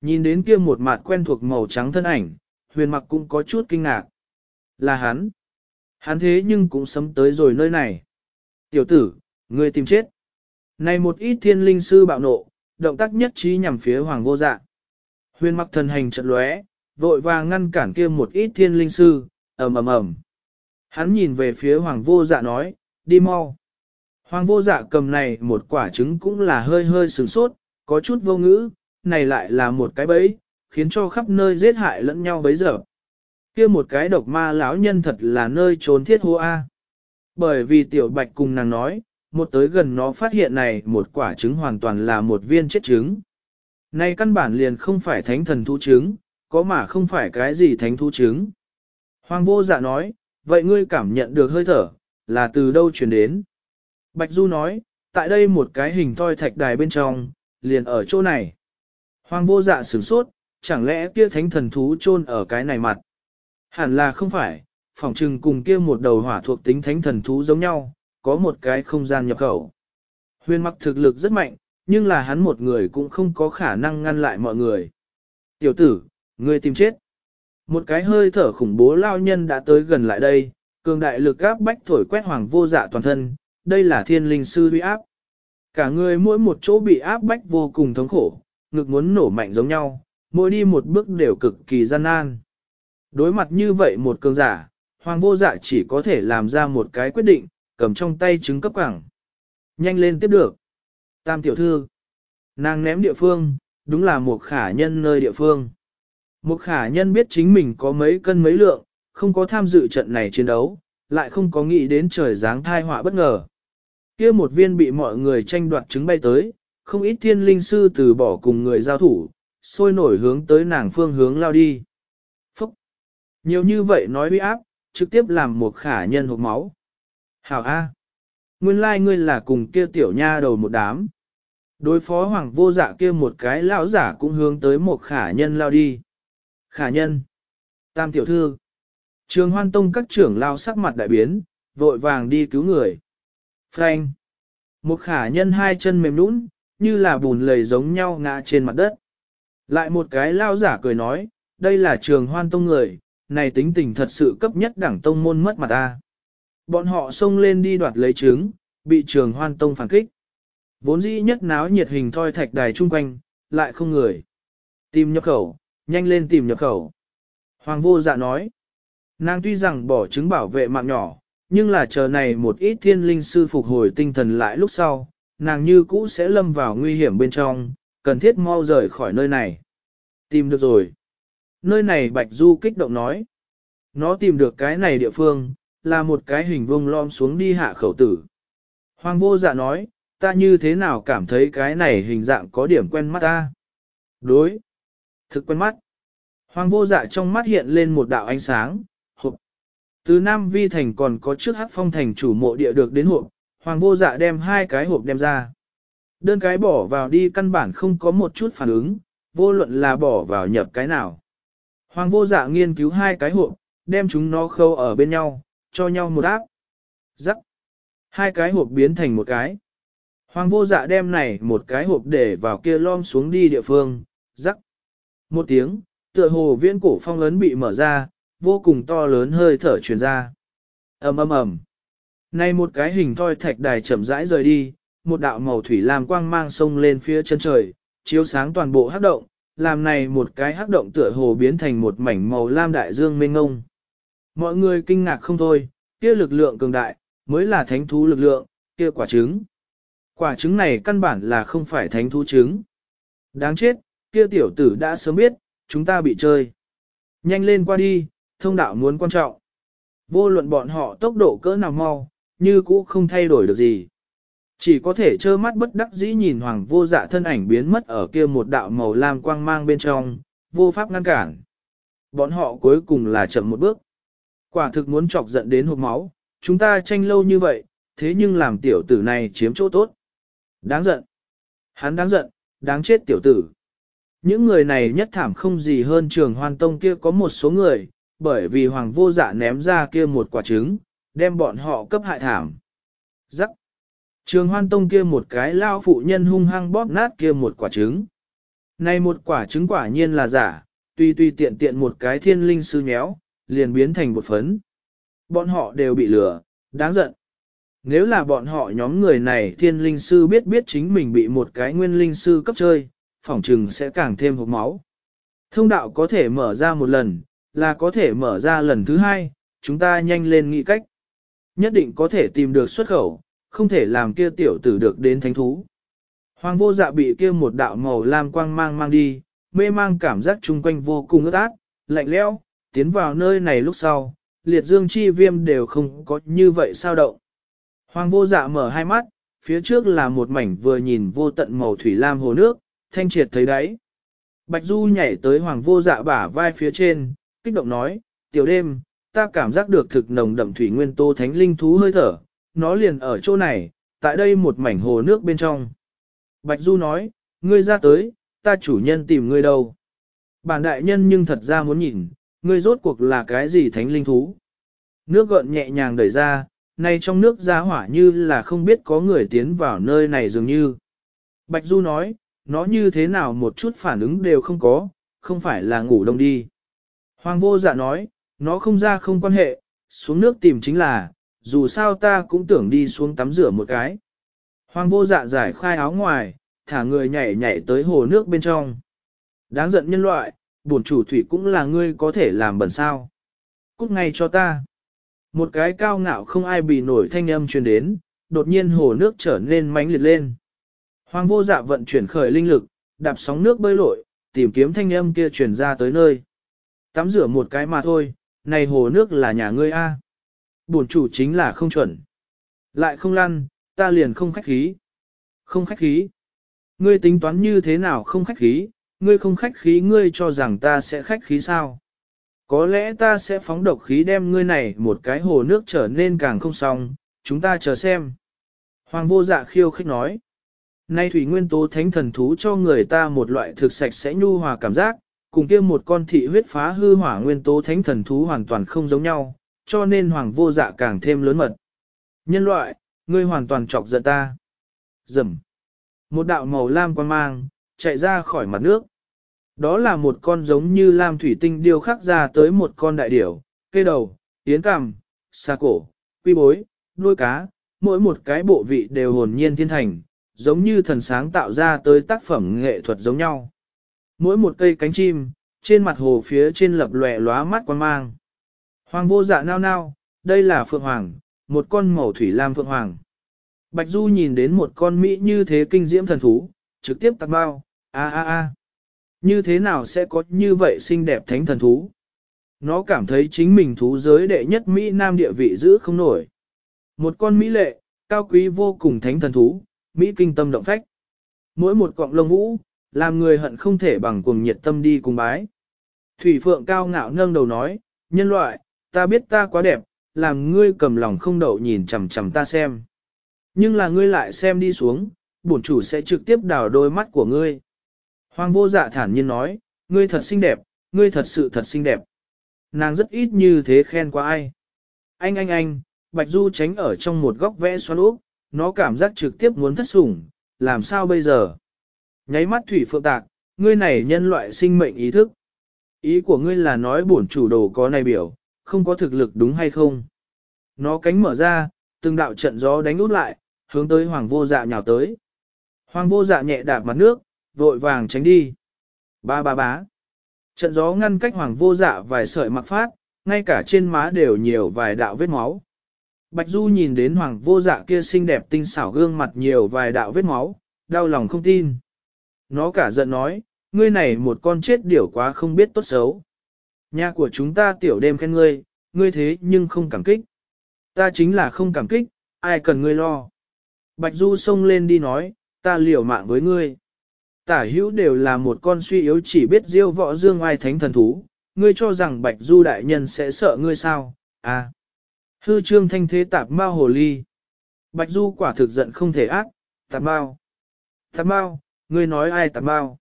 Nhìn đến kia một mặt quen thuộc màu trắng thân ảnh, huyền mặc cũng có chút kinh ngạc. Là hắn. Hắn thế nhưng cũng sấm tới rồi nơi này. Tiểu tử, ngươi tìm chết. Này một ít thiên linh sư bạo nộ, động tác nhất trí nhằm phía hoàng vô dạ. Huyền mặc thần hành trận lóe, vội vàng ngăn cản kia một ít thiên linh sư, ầm ầm ầm. Hắn nhìn về phía hoàng vô dạ nói, đi mau. Hoàng vô dạ cầm này một quả trứng cũng là hơi hơi sửng sốt, có chút vô ngữ, này lại là một cái bẫy, khiến cho khắp nơi giết hại lẫn nhau bấy giờ kia một cái độc ma lão nhân thật là nơi trốn thiết hô A. Bởi vì tiểu bạch cùng nàng nói, một tới gần nó phát hiện này một quả trứng hoàn toàn là một viên chết trứng. Này căn bản liền không phải thánh thần thú trứng, có mà không phải cái gì thánh thú trứng. Hoàng vô dạ nói, vậy ngươi cảm nhận được hơi thở, là từ đâu chuyển đến? Bạch Du nói, tại đây một cái hình thoi thạch đài bên trong, liền ở chỗ này. Hoàng vô dạ sửng sốt, chẳng lẽ kia thánh thần thú chôn ở cái này mặt? Hẳn là không phải, phỏng trừng cùng kia một đầu hỏa thuộc tính thánh thần thú giống nhau, có một cái không gian nhập khẩu. Huyền mặc thực lực rất mạnh, nhưng là hắn một người cũng không có khả năng ngăn lại mọi người. Tiểu tử, ngươi tìm chết. Một cái hơi thở khủng bố lao nhân đã tới gần lại đây, cường đại lực áp bách thổi quét hoàng vô dạ toàn thân, đây là thiên linh sư uy áp. Cả người mỗi một chỗ bị áp bách vô cùng thống khổ, ngực muốn nổ mạnh giống nhau, mỗi đi một bước đều cực kỳ gian nan. Đối mặt như vậy một cường giả, hoàng vô dạ chỉ có thể làm ra một cái quyết định, cầm trong tay trứng cấp quảng. Nhanh lên tiếp được. Tam tiểu thư. Nàng ném địa phương, đúng là một khả nhân nơi địa phương. Một khả nhân biết chính mình có mấy cân mấy lượng, không có tham dự trận này chiến đấu, lại không có nghĩ đến trời giáng thai họa bất ngờ. kia một viên bị mọi người tranh đoạt trứng bay tới, không ít thiên linh sư từ bỏ cùng người giao thủ, sôi nổi hướng tới nàng phương hướng lao đi. Nhiều như vậy nói uy áp, trực tiếp làm một khả nhân hộp máu. Hảo A! Nguyên lai like ngươi là cùng kia tiểu nha đầu một đám. Đối phó hoàng vô dạ kia một cái lão giả cũng hướng tới một khả nhân lao đi. Khả nhân! Tam tiểu thư! Trường hoan tông các trưởng lao sắc mặt đại biến, vội vàng đi cứu người. Frank! Một khả nhân hai chân mềm nũng, như là bùn lầy giống nhau ngã trên mặt đất. Lại một cái lao giả cười nói, đây là trường hoan tông người, này tính tình thật sự cấp nhất đẳng tông môn mất mặt ta. Bọn họ xông lên đi đoạt lấy trứng, bị trường hoan tông phản kích. Vốn dĩ nhất náo nhiệt hình thoi thạch đài chung quanh, lại không người. Tìm nhập khẩu, nhanh lên tìm nhập khẩu. Hoàng vô dạ nói. Nàng tuy rằng bỏ trứng bảo vệ mạng nhỏ, nhưng là chờ này một ít thiên linh sư phục hồi tinh thần lại lúc sau, nàng như cũ sẽ lâm vào nguy hiểm bên trong, cần thiết mau rời khỏi nơi này. Tìm được rồi. Nơi này Bạch Du kích động nói. Nó tìm được cái này địa phương, là một cái hình vuông lom xuống đi hạ khẩu tử. Hoàng vô dạ nói, ta như thế nào cảm thấy cái này hình dạng có điểm quen mắt ta. Đối. Thực quen mắt. Hoàng vô dạ trong mắt hiện lên một đạo ánh sáng, hộp. Từ Nam Vi Thành còn có trước hát phong thành chủ mộ địa được đến hộp, Hoàng vô dạ đem hai cái hộp đem ra. Đơn cái bỏ vào đi căn bản không có một chút phản ứng, vô luận là bỏ vào nhập cái nào. Hoàng vô dạ nghiên cứu hai cái hộp, đem chúng nó khâu ở bên nhau, cho nhau một áp. Rắc. Hai cái hộp biến thành một cái. Hoàng vô dạ đem này một cái hộp để vào kia lom xuống đi địa phương, rắc. Một tiếng, tựa hồ viễn cổ phong ấn bị mở ra, vô cùng to lớn hơi thở truyền ra. ầm ầm ầm. Này một cái hình thoi thạch đài chậm rãi rời đi, một đạo màu thủy lam quang mang sông lên phía chân trời, chiếu sáng toàn bộ hắc động, làm này một cái hắc động tựa hồ biến thành một mảnh màu lam đại dương mênh ngông. Mọi người kinh ngạc không thôi, kia lực lượng cường đại, mới là thánh thú lực lượng, kia quả trứng. Quả trứng này căn bản là không phải thánh thú trứng. Đáng chết, kia tiểu tử đã sớm biết, chúng ta bị chơi. Nhanh lên qua đi, thông đạo muốn quan trọng. Vô luận bọn họ tốc độ cỡ nào mau, như cũ không thay đổi được gì. Chỉ có thể trơ mắt bất đắc dĩ nhìn hoàng vô dạ thân ảnh biến mất ở kia một đạo màu lam quang mang bên trong, vô pháp ngăn cản. Bọn họ cuối cùng là chậm một bước. Quả thực muốn chọc giận đến hộp máu, chúng ta tranh lâu như vậy, thế nhưng làm tiểu tử này chiếm chỗ tốt. Đáng giận. Hắn đáng giận, đáng chết tiểu tử. Những người này nhất thảm không gì hơn trường hoan tông kia có một số người, bởi vì hoàng vô dạ ném ra kia một quả trứng, đem bọn họ cấp hại thảm. Rắc. Trường hoan tông kia một cái lao phụ nhân hung hăng bóp nát kia một quả trứng. Này một quả trứng quả nhiên là giả, tuy tuy tiện tiện một cái thiên linh sư nhéo, liền biến thành một phấn. Bọn họ đều bị lừa, đáng giận. Nếu là bọn họ nhóm người này thiên linh sư biết biết chính mình bị một cái nguyên linh sư cấp chơi, phỏng trừng sẽ càng thêm hộp máu. Thông đạo có thể mở ra một lần, là có thể mở ra lần thứ hai, chúng ta nhanh lên nghĩ cách. Nhất định có thể tìm được xuất khẩu, không thể làm kia tiểu tử được đến thánh thú. Hoàng vô dạ bị kia một đạo màu lam quang mang mang đi, mê mang cảm giác chung quanh vô cùng ướt át, lạnh lẽo, tiến vào nơi này lúc sau, liệt dương chi viêm đều không có như vậy sao động. Hoàng vô dạ mở hai mắt, phía trước là một mảnh vừa nhìn vô tận màu thủy lam hồ nước, thanh triệt thấy đáy. Bạch Du nhảy tới hoàng vô dạ bả vai phía trên, kích động nói, tiểu đêm, ta cảm giác được thực nồng đậm thủy nguyên tô thánh linh thú hơi thở, nó liền ở chỗ này, tại đây một mảnh hồ nước bên trong. Bạch Du nói, ngươi ra tới, ta chủ nhân tìm ngươi đâu. Bản đại nhân nhưng thật ra muốn nhìn, ngươi rốt cuộc là cái gì thánh linh thú. Nước gợn nhẹ nhàng đẩy ra, nay trong nước ra hỏa như là không biết có người tiến vào nơi này dường như. Bạch Du nói, nó như thế nào một chút phản ứng đều không có, không phải là ngủ đông đi. Hoàng vô dạ nói, nó không ra không quan hệ, xuống nước tìm chính là, dù sao ta cũng tưởng đi xuống tắm rửa một cái. Hoàng vô dạ giải khai áo ngoài, thả người nhảy nhảy tới hồ nước bên trong. Đáng giận nhân loại, bổn chủ thủy cũng là ngươi có thể làm bẩn sao. Cút ngay cho ta. Một cái cao ngạo không ai bị nổi thanh âm truyền đến, đột nhiên hồ nước trở nên mãnh liệt lên. Hoàng vô dạ vận chuyển khởi linh lực, đạp sóng nước bơi lội, tìm kiếm thanh âm kia truyền ra tới nơi. Tắm rửa một cái mà thôi, này hồ nước là nhà ngươi a. Bổn chủ chính là không chuẩn. Lại không lăn, ta liền không khách khí. Không khách khí. Ngươi tính toán như thế nào không khách khí, ngươi không khách khí ngươi cho rằng ta sẽ khách khí sao? Có lẽ ta sẽ phóng độc khí đem ngươi này một cái hồ nước trở nên càng không xong, chúng ta chờ xem. Hoàng vô dạ khiêu khích nói. Nay thủy nguyên tố thánh thần thú cho người ta một loại thực sạch sẽ nhu hòa cảm giác, cùng kia một con thị huyết phá hư hỏa nguyên tố thánh thần thú hoàn toàn không giống nhau, cho nên hoàng vô dạ càng thêm lớn mật. Nhân loại, ngươi hoàn toàn chọc giận ta. Dầm. Một đạo màu lam quan mang, chạy ra khỏi mặt nước. Đó là một con giống như lam thủy tinh điêu khắc ra tới một con đại điểu, cây đầu, yến cằm, xa cổ, quy bối, nuôi cá, mỗi một cái bộ vị đều hồn nhiên thiên thành, giống như thần sáng tạo ra tới tác phẩm nghệ thuật giống nhau. mỗi một cây cánh chim, trên mặt hồ phía trên lập lòe lóa mắt quan mang. Hoàng vô dạ nao nao, đây là phượng hoàng, một con màu thủy lam phượng hoàng. Bạch Du nhìn đến một con Mỹ như thế kinh diễm thần thú, trực tiếp tặng bao, a a a. Như thế nào sẽ có như vậy xinh đẹp thánh thần thú? Nó cảm thấy chính mình thú giới đệ nhất Mỹ Nam địa vị giữ không nổi. Một con Mỹ lệ, cao quý vô cùng thánh thần thú, Mỹ kinh tâm động phách. Mỗi một cọng lông vũ, làm người hận không thể bằng cuồng nhiệt tâm đi cùng bái. Thủy Phượng cao ngạo nâng đầu nói, nhân loại, ta biết ta quá đẹp, làm ngươi cầm lòng không đậu nhìn chằm chằm ta xem. Nhưng là ngươi lại xem đi xuống, bổn chủ sẽ trực tiếp đào đôi mắt của ngươi. Hoàng vô dạ thản nhiên nói, ngươi thật xinh đẹp, ngươi thật sự thật xinh đẹp. Nàng rất ít như thế khen qua ai. Anh anh anh, Bạch Du tránh ở trong một góc vẽ xoắn úp, nó cảm giác trực tiếp muốn thất sủng, làm sao bây giờ? Nháy mắt thủy phượng tạc, ngươi này nhân loại sinh mệnh ý thức. Ý của ngươi là nói bổn chủ đồ có này biểu, không có thực lực đúng hay không? Nó cánh mở ra, từng đạo trận gió đánh út lại, hướng tới hoàng vô dạ nhào tới. Hoàng vô dạ nhẹ đạp mặt nước, vội vàng tránh đi. Ba ba bá. Trận gió ngăn cách hoàng vô dạ vài sợi mặc phát, ngay cả trên má đều nhiều vài đạo vết máu. Bạch Du nhìn đến hoàng vô dạ kia xinh đẹp tinh xảo gương mặt nhiều vài đạo vết máu, đau lòng không tin. Nó cả giận nói, ngươi này một con chết điểu quá không biết tốt xấu. Nhà của chúng ta tiểu đêm khen ngươi, ngươi thế nhưng không cảm kích. Ta chính là không cảm kích, ai cần ngươi lo. Bạch Du xông lên đi nói, ta liều mạng với ngươi. Tả hữu đều là một con suy yếu chỉ biết diêu võ dương ai thánh thần thú, ngươi cho rằng Bạch Du đại nhân sẽ sợ ngươi sao, à. Hư trương thanh thế tạp mao hồ ly. Bạch Du quả thực giận không thể ác, tạp mao. Tạp mao, ngươi nói ai tạp mao.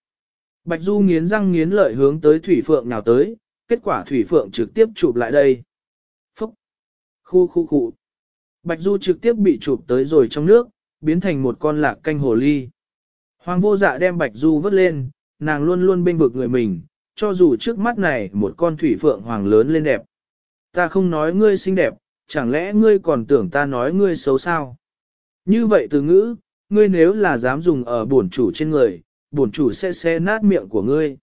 Bạch Du nghiến răng nghiến lợi hướng tới Thủy Phượng nào tới, kết quả Thủy Phượng trực tiếp chụp lại đây. Phúc! Khu khu khu! Bạch Du trực tiếp bị chụp tới rồi trong nước, biến thành một con lạc canh hồ ly. Hoàng vô dạ đem Bạch Du vớt lên, nàng luôn luôn bên vực người mình, cho dù trước mắt này một con thủy phượng hoàng lớn lên đẹp. Ta không nói ngươi xinh đẹp, chẳng lẽ ngươi còn tưởng ta nói ngươi xấu sao? Như vậy từ ngữ, ngươi nếu là dám dùng ở bổn chủ trên người, bổn chủ sẽ xe nát miệng của ngươi.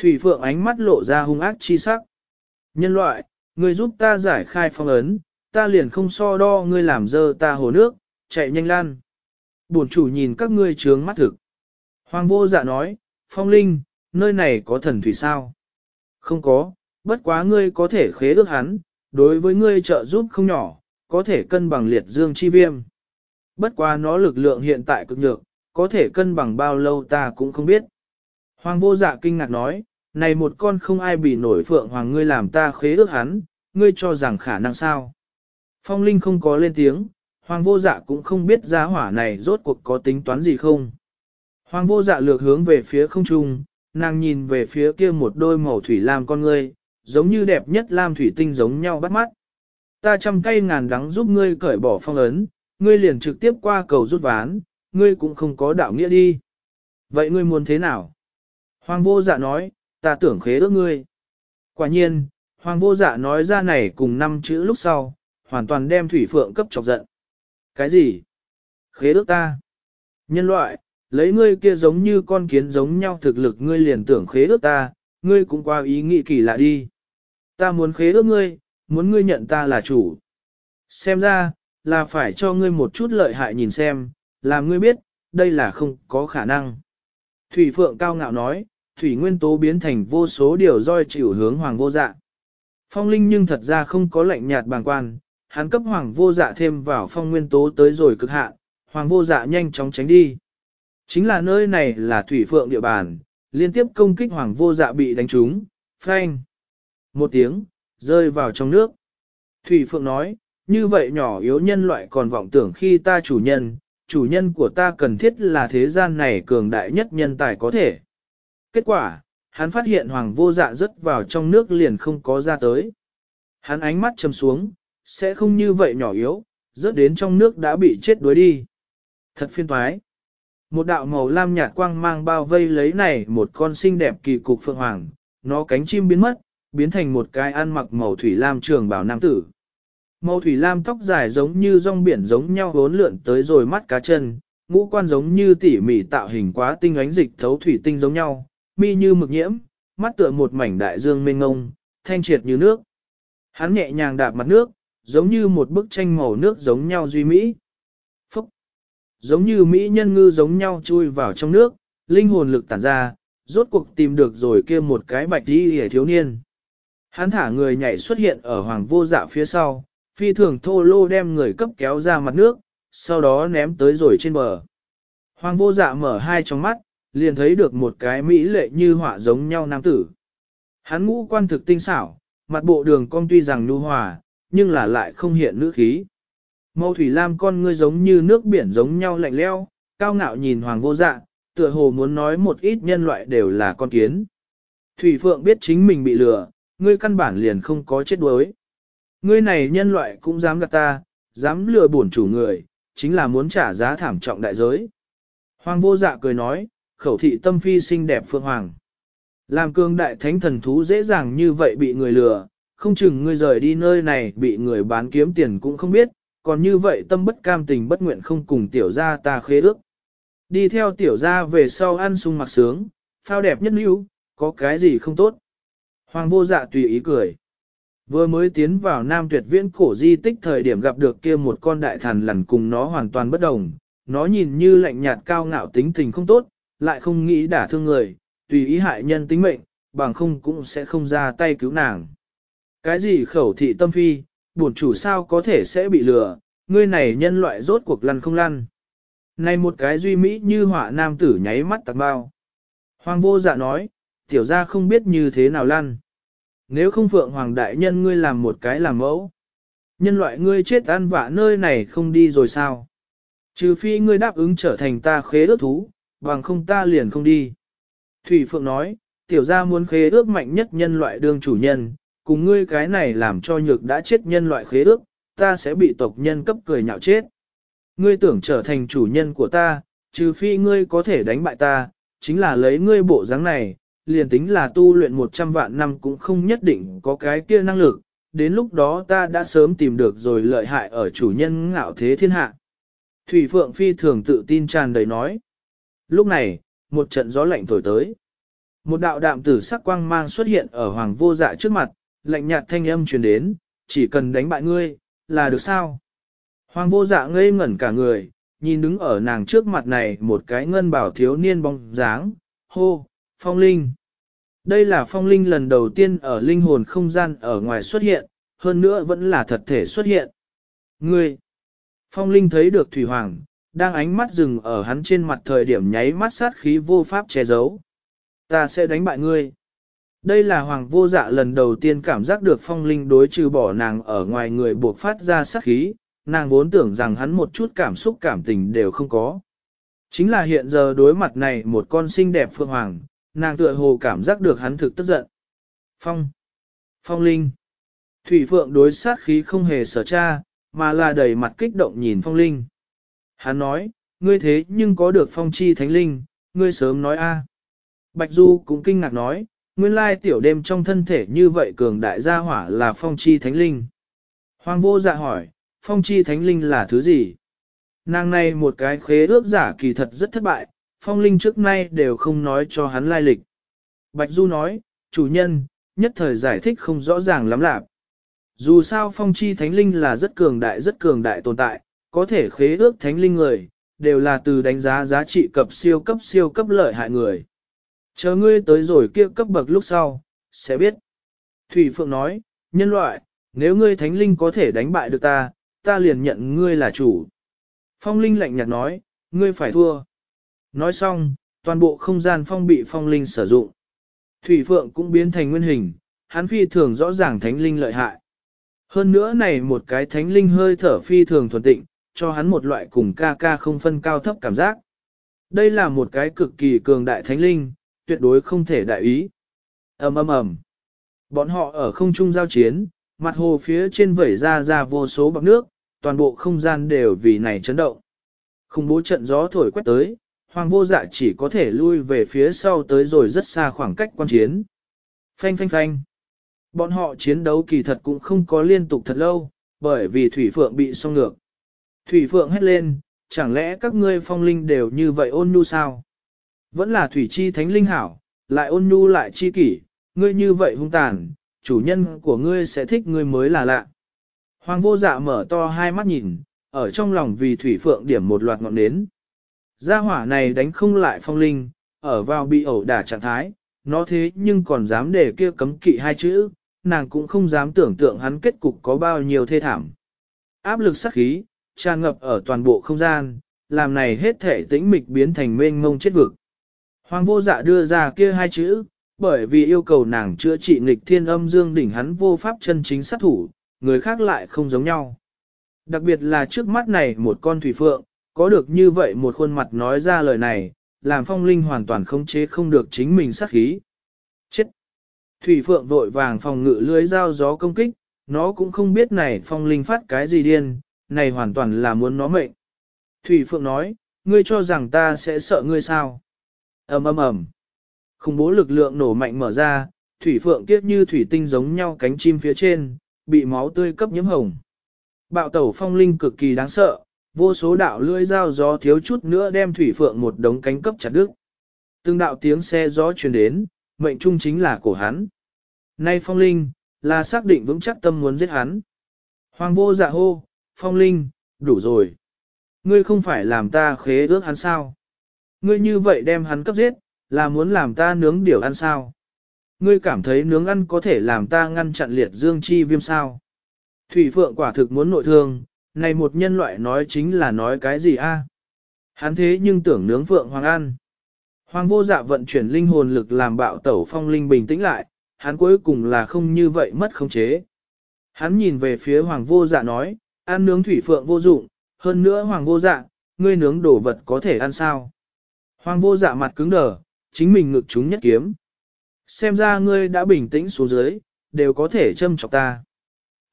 Thủy phượng ánh mắt lộ ra hung ác chi sắc. Nhân loại, ngươi giúp ta giải khai phong ấn, ta liền không so đo ngươi làm dơ ta hồ nước, chạy nhanh lan. Bổn chủ nhìn các ngươi trướng mắt thực. Hoàng vô dạ nói, phong linh, nơi này có thần thủy sao? Không có, bất quá ngươi có thể khế ước hắn, đối với ngươi trợ giúp không nhỏ, có thể cân bằng liệt dương chi viêm. Bất quá nó lực lượng hiện tại cực nhược, có thể cân bằng bao lâu ta cũng không biết. Hoàng vô dạ kinh ngạc nói, này một con không ai bị nổi phượng hoàng ngươi làm ta khế ước hắn, ngươi cho rằng khả năng sao. Phong Linh không có lên tiếng, Hoàng vô dạ cũng không biết giá hỏa này rốt cuộc có tính toán gì không. Hoàng vô dạ lược hướng về phía không trung, nàng nhìn về phía kia một đôi màu thủy lam con ngươi, giống như đẹp nhất lam thủy tinh giống nhau bắt mắt. Ta trăm cây ngàn đắng giúp ngươi cởi bỏ phong ấn, ngươi liền trực tiếp qua cầu rút ván, ngươi cũng không có đạo nghĩa đi. Vậy ngươi muốn thế nào? Hoàng vô dạ nói, ta tưởng khế ước ngươi. Quả nhiên, Hoàng vô dạ nói ra này cùng năm chữ lúc sau, hoàn toàn đem thủy phượng cấp chọc giận. Cái gì? Khế ước ta? Nhân loại, lấy ngươi kia giống như con kiến giống nhau thực lực ngươi liền tưởng khế ước ta, ngươi cũng qua ý nghĩ kỳ lạ đi. Ta muốn khế ước ngươi, muốn ngươi nhận ta là chủ. Xem ra, là phải cho ngươi một chút lợi hại nhìn xem, làm ngươi biết, đây là không có khả năng. Thủy Phượng cao ngạo nói, Thủy Nguyên Tố biến thành vô số điều roi chịu hướng Hoàng vô dạ. Phong Linh nhưng thật ra không có lạnh nhạt bàng quan, hắn cấp Hoàng vô dạ thêm vào phong nguyên tố tới rồi cực hạn, Hoàng vô dạ nhanh chóng tránh đi. Chính là nơi này là Thủy Phượng địa bàn, liên tiếp công kích Hoàng vô dạ bị đánh trúng, phanh. Một tiếng, rơi vào trong nước. Thủy Phượng nói, như vậy nhỏ yếu nhân loại còn vọng tưởng khi ta chủ nhân, chủ nhân của ta cần thiết là thế gian này cường đại nhất nhân tài có thể. Kết quả, hắn phát hiện hoàng vô dạ rớt vào trong nước liền không có ra tới. Hắn ánh mắt chầm xuống, sẽ không như vậy nhỏ yếu, rớt đến trong nước đã bị chết đuối đi. Thật phiên toái. Một đạo màu lam nhạt quang mang bao vây lấy này một con xinh đẹp kỳ cục phượng hoàng, nó cánh chim biến mất, biến thành một cái ăn mặc màu thủy lam trường bảo nam tử. Màu thủy lam tóc dài giống như rong biển giống nhau hốn lượn tới rồi mắt cá chân, ngũ quan giống như tỉ mỉ tạo hình quá tinh ánh dịch thấu thủy tinh giống nhau, mi như mực nhiễm, mắt tựa một mảnh đại dương mênh ngông, thanh triệt như nước. Hắn nhẹ nhàng đạp mặt nước, giống như một bức tranh màu nước giống nhau duy mỹ. Phúc! Giống như mỹ nhân ngư giống nhau chui vào trong nước, linh hồn lực tản ra, rốt cuộc tìm được rồi kia một cái bạch đi hề thiếu niên. Hắn thả người nhảy xuất hiện ở hoàng vô dạ phía sau, phi thường thô lô đem người cấp kéo ra mặt nước, sau đó ném tới rồi trên bờ. Hoàng vô dạ mở hai trong mắt, liền thấy được một cái mỹ lệ như họa giống nhau nam tử. Hắn ngũ quan thực tinh xảo, mặt bộ đường cong tuy rằng nhu hòa, nhưng là lại không hiện nữ khí. Mâu thủy lam con ngươi giống như nước biển giống nhau lạnh leo, cao ngạo nhìn hoàng vô dạ, tựa hồ muốn nói một ít nhân loại đều là con kiến. Thủy Phượng biết chính mình bị lừa, ngươi căn bản liền không có chết đuối. Ngươi này nhân loại cũng dám gạt ta, dám lừa bổn chủ người, chính là muốn trả giá thảm trọng đại giới. Hoàng vô dạ cười nói, khẩu thị tâm phi xinh đẹp Phượng Hoàng. Làm cương đại thánh thần thú dễ dàng như vậy bị người lừa, không chừng ngươi rời đi nơi này bị người bán kiếm tiền cũng không biết, còn như vậy tâm bất cam tình bất nguyện không cùng tiểu gia ta khế ước. Đi theo tiểu gia về sau ăn sung mặc sướng, phao đẹp nhất lưu, có cái gì không tốt. Hoàng vô dạ tùy ý cười. Vừa mới tiến vào Nam Tuyệt Viễn cổ di tích thời điểm gặp được kia một con đại thần lằn cùng nó hoàn toàn bất đồng, nó nhìn như lạnh nhạt cao ngạo tính tình không tốt, lại không nghĩ đả thương người, tùy ý hại nhân tính mệnh, bằng không cũng sẽ không ra tay cứu nàng. Cái gì khẩu thị tâm phi, buồn chủ sao có thể sẽ bị lừa, ngươi này nhân loại rốt cuộc lăn không lăn. Này một cái duy mỹ như họa nam tử nháy mắt tạc bao. Hoàng vô dạ nói, tiểu ra không biết như thế nào lăn. Nếu không phượng hoàng đại nhân ngươi làm một cái làm mẫu. Nhân loại ngươi chết ăn vạ nơi này không đi rồi sao? Trừ phi ngươi đáp ứng trở thành ta khế ước thú, bằng không ta liền không đi. Thủy Phượng nói, tiểu gia muốn khế ước mạnh nhất nhân loại đương chủ nhân, cùng ngươi cái này làm cho nhược đã chết nhân loại khế ước, ta sẽ bị tộc nhân cấp cười nhạo chết. Ngươi tưởng trở thành chủ nhân của ta, trừ phi ngươi có thể đánh bại ta, chính là lấy ngươi bộ dáng này, liền tính là tu luyện 100 vạn năm cũng không nhất định có cái kia năng lực, đến lúc đó ta đã sớm tìm được rồi lợi hại ở chủ nhân ngạo thế thiên hạ. Thủy Phượng Phi thường tự tin tràn đầy nói. Lúc này, một trận gió lạnh thổi tới. Một đạo đạm tử sắc quang mang xuất hiện ở hoàng vô dạ trước mặt, lạnh nhạt thanh âm truyền đến, chỉ cần đánh bại ngươi, là được sao? Hoàng vô dạ ngây ngẩn cả người, nhìn đứng ở nàng trước mặt này một cái ngân bảo thiếu niên bóng dáng, hô, phong linh. Đây là phong linh lần đầu tiên ở linh hồn không gian ở ngoài xuất hiện, hơn nữa vẫn là thật thể xuất hiện. Ngươi! Phong linh thấy được thủy hoàng, đang ánh mắt dừng ở hắn trên mặt thời điểm nháy mắt sát khí vô pháp che giấu. Ta sẽ đánh bại ngươi. Đây là hoàng vô dạ lần đầu tiên cảm giác được phong linh đối trừ bỏ nàng ở ngoài người buộc phát ra sát khí, nàng vốn tưởng rằng hắn một chút cảm xúc cảm tình đều không có. Chính là hiện giờ đối mặt này một con xinh đẹp phượng hoàng, nàng tựa hồ cảm giác được hắn thực tức giận. Phong. Phong linh. Thủy phượng đối sát khí không hề sở tra, mà là đầy mặt kích động nhìn phong linh. Hắn nói, ngươi thế nhưng có được phong chi thánh linh, ngươi sớm nói a. Bạch Du cũng kinh ngạc nói, nguyên lai tiểu đêm trong thân thể như vậy cường đại gia hỏa là phong chi thánh linh. Hoàng vô dạ hỏi, phong chi thánh linh là thứ gì? Nàng này một cái khế ước giả kỳ thật rất thất bại, phong linh trước nay đều không nói cho hắn lai lịch. Bạch Du nói, chủ nhân, nhất thời giải thích không rõ ràng lắm lạc. Dù sao phong chi thánh linh là rất cường đại rất cường đại tồn tại, có thể khế ước thánh linh người, đều là từ đánh giá giá trị cấp siêu cấp siêu cấp lợi hại người. Chờ ngươi tới rồi kia cấp bậc lúc sau, sẽ biết. Thủy Phượng nói, nhân loại, nếu ngươi thánh linh có thể đánh bại được ta, ta liền nhận ngươi là chủ. Phong linh lạnh nhạt nói, ngươi phải thua. Nói xong, toàn bộ không gian phong bị phong linh sử dụng. Thủy Phượng cũng biến thành nguyên hình, hắn phi thường rõ ràng thánh linh lợi hại. Hơn nữa này một cái thánh linh hơi thở phi thường thuần tịnh, cho hắn một loại cùng ca ca không phân cao thấp cảm giác. Đây là một cái cực kỳ cường đại thánh linh, tuyệt đối không thể đại ý. ầm ầm ầm. Bọn họ ở không trung giao chiến, mặt hồ phía trên vẩy ra ra vô số bọc nước, toàn bộ không gian đều vì này chấn động. Không bố trận gió thổi quét tới, hoàng vô dạ chỉ có thể lui về phía sau tới rồi rất xa khoảng cách quan chiến. Phanh phanh phanh. Bọn họ chiến đấu kỳ thật cũng không có liên tục thật lâu, bởi vì Thủy Phượng bị song ngược. Thủy Phượng hét lên, chẳng lẽ các ngươi phong linh đều như vậy ôn nhu sao? Vẫn là Thủy Chi Thánh Linh hảo, lại ôn nhu lại chi kỷ, ngươi như vậy hung tàn, chủ nhân của ngươi sẽ thích ngươi mới là lạ. Hoàng vô dạ mở to hai mắt nhìn, ở trong lòng vì thủy phượng điểm một loạt ngọn nến. Gia hỏa này đánh không lại phong linh, ở vào bị ẩu đả trạng thái, nó thế nhưng còn dám để kia cấm kỵ hai chữ, nàng cũng không dám tưởng tượng hắn kết cục có bao nhiêu thê thảm. Áp lực sát khí, tràn ngập ở toàn bộ không gian, làm này hết thể tĩnh mịch biến thành mênh mông chết vực. Hoàng vô dạ đưa ra kia hai chữ, bởi vì yêu cầu nàng chữa trị nghịch thiên âm dương đỉnh hắn vô pháp chân chính sát thủ, người khác lại không giống nhau. Đặc biệt là trước mắt này một con thủy phượng, có được như vậy một khuôn mặt nói ra lời này, làm phong linh hoàn toàn không chế không được chính mình sát khí. Chết! Thủy phượng vội vàng phòng ngự lưới dao gió công kích, nó cũng không biết này phong linh phát cái gì điên, này hoàn toàn là muốn nó mệnh. Thủy phượng nói, ngươi cho rằng ta sẽ sợ ngươi sao? ầm ầm ầm. Khủng bố lực lượng nổ mạnh mở ra, thủy phượng kiết như thủy tinh giống nhau cánh chim phía trên, bị máu tươi cấp nhiễm hồng. Bạo tẩu phong linh cực kỳ đáng sợ, vô số đạo lưỡi dao gió thiếu chút nữa đem thủy phượng một đống cánh cấp chặt đứt. Từng đạo tiếng xe gió truyền đến, mệnh trung chính là của hắn. Nay phong linh, là xác định vững chắc tâm muốn giết hắn. Hoàng vô dạ hô, phong linh, đủ rồi. Ngươi không phải làm ta khế ước hắn sao? Ngươi như vậy đem hắn cấp giết, là muốn làm ta nướng điều ăn sao? Ngươi cảm thấy nướng ăn có thể làm ta ngăn chặn liệt dương chi viêm sao? Thủy Phượng quả thực muốn nội thương, này một nhân loại nói chính là nói cái gì a? Hắn thế nhưng tưởng nướng Phượng Hoàng ăn. Hoàng vô dạ vận chuyển linh hồn lực làm bạo tẩu phong linh bình tĩnh lại, hắn cuối cùng là không như vậy mất khống chế. Hắn nhìn về phía Hoàng vô dạ nói, ăn nướng thủy phượng vô dụng, hơn nữa Hoàng vô dạ, ngươi nướng đồ vật có thể ăn sao? Hoàng vô dạ mặt cứng đờ, chính mình ngực chúng nhất kiếm. Xem ra ngươi đã bình tĩnh xuống dưới, đều có thể châm chọc ta.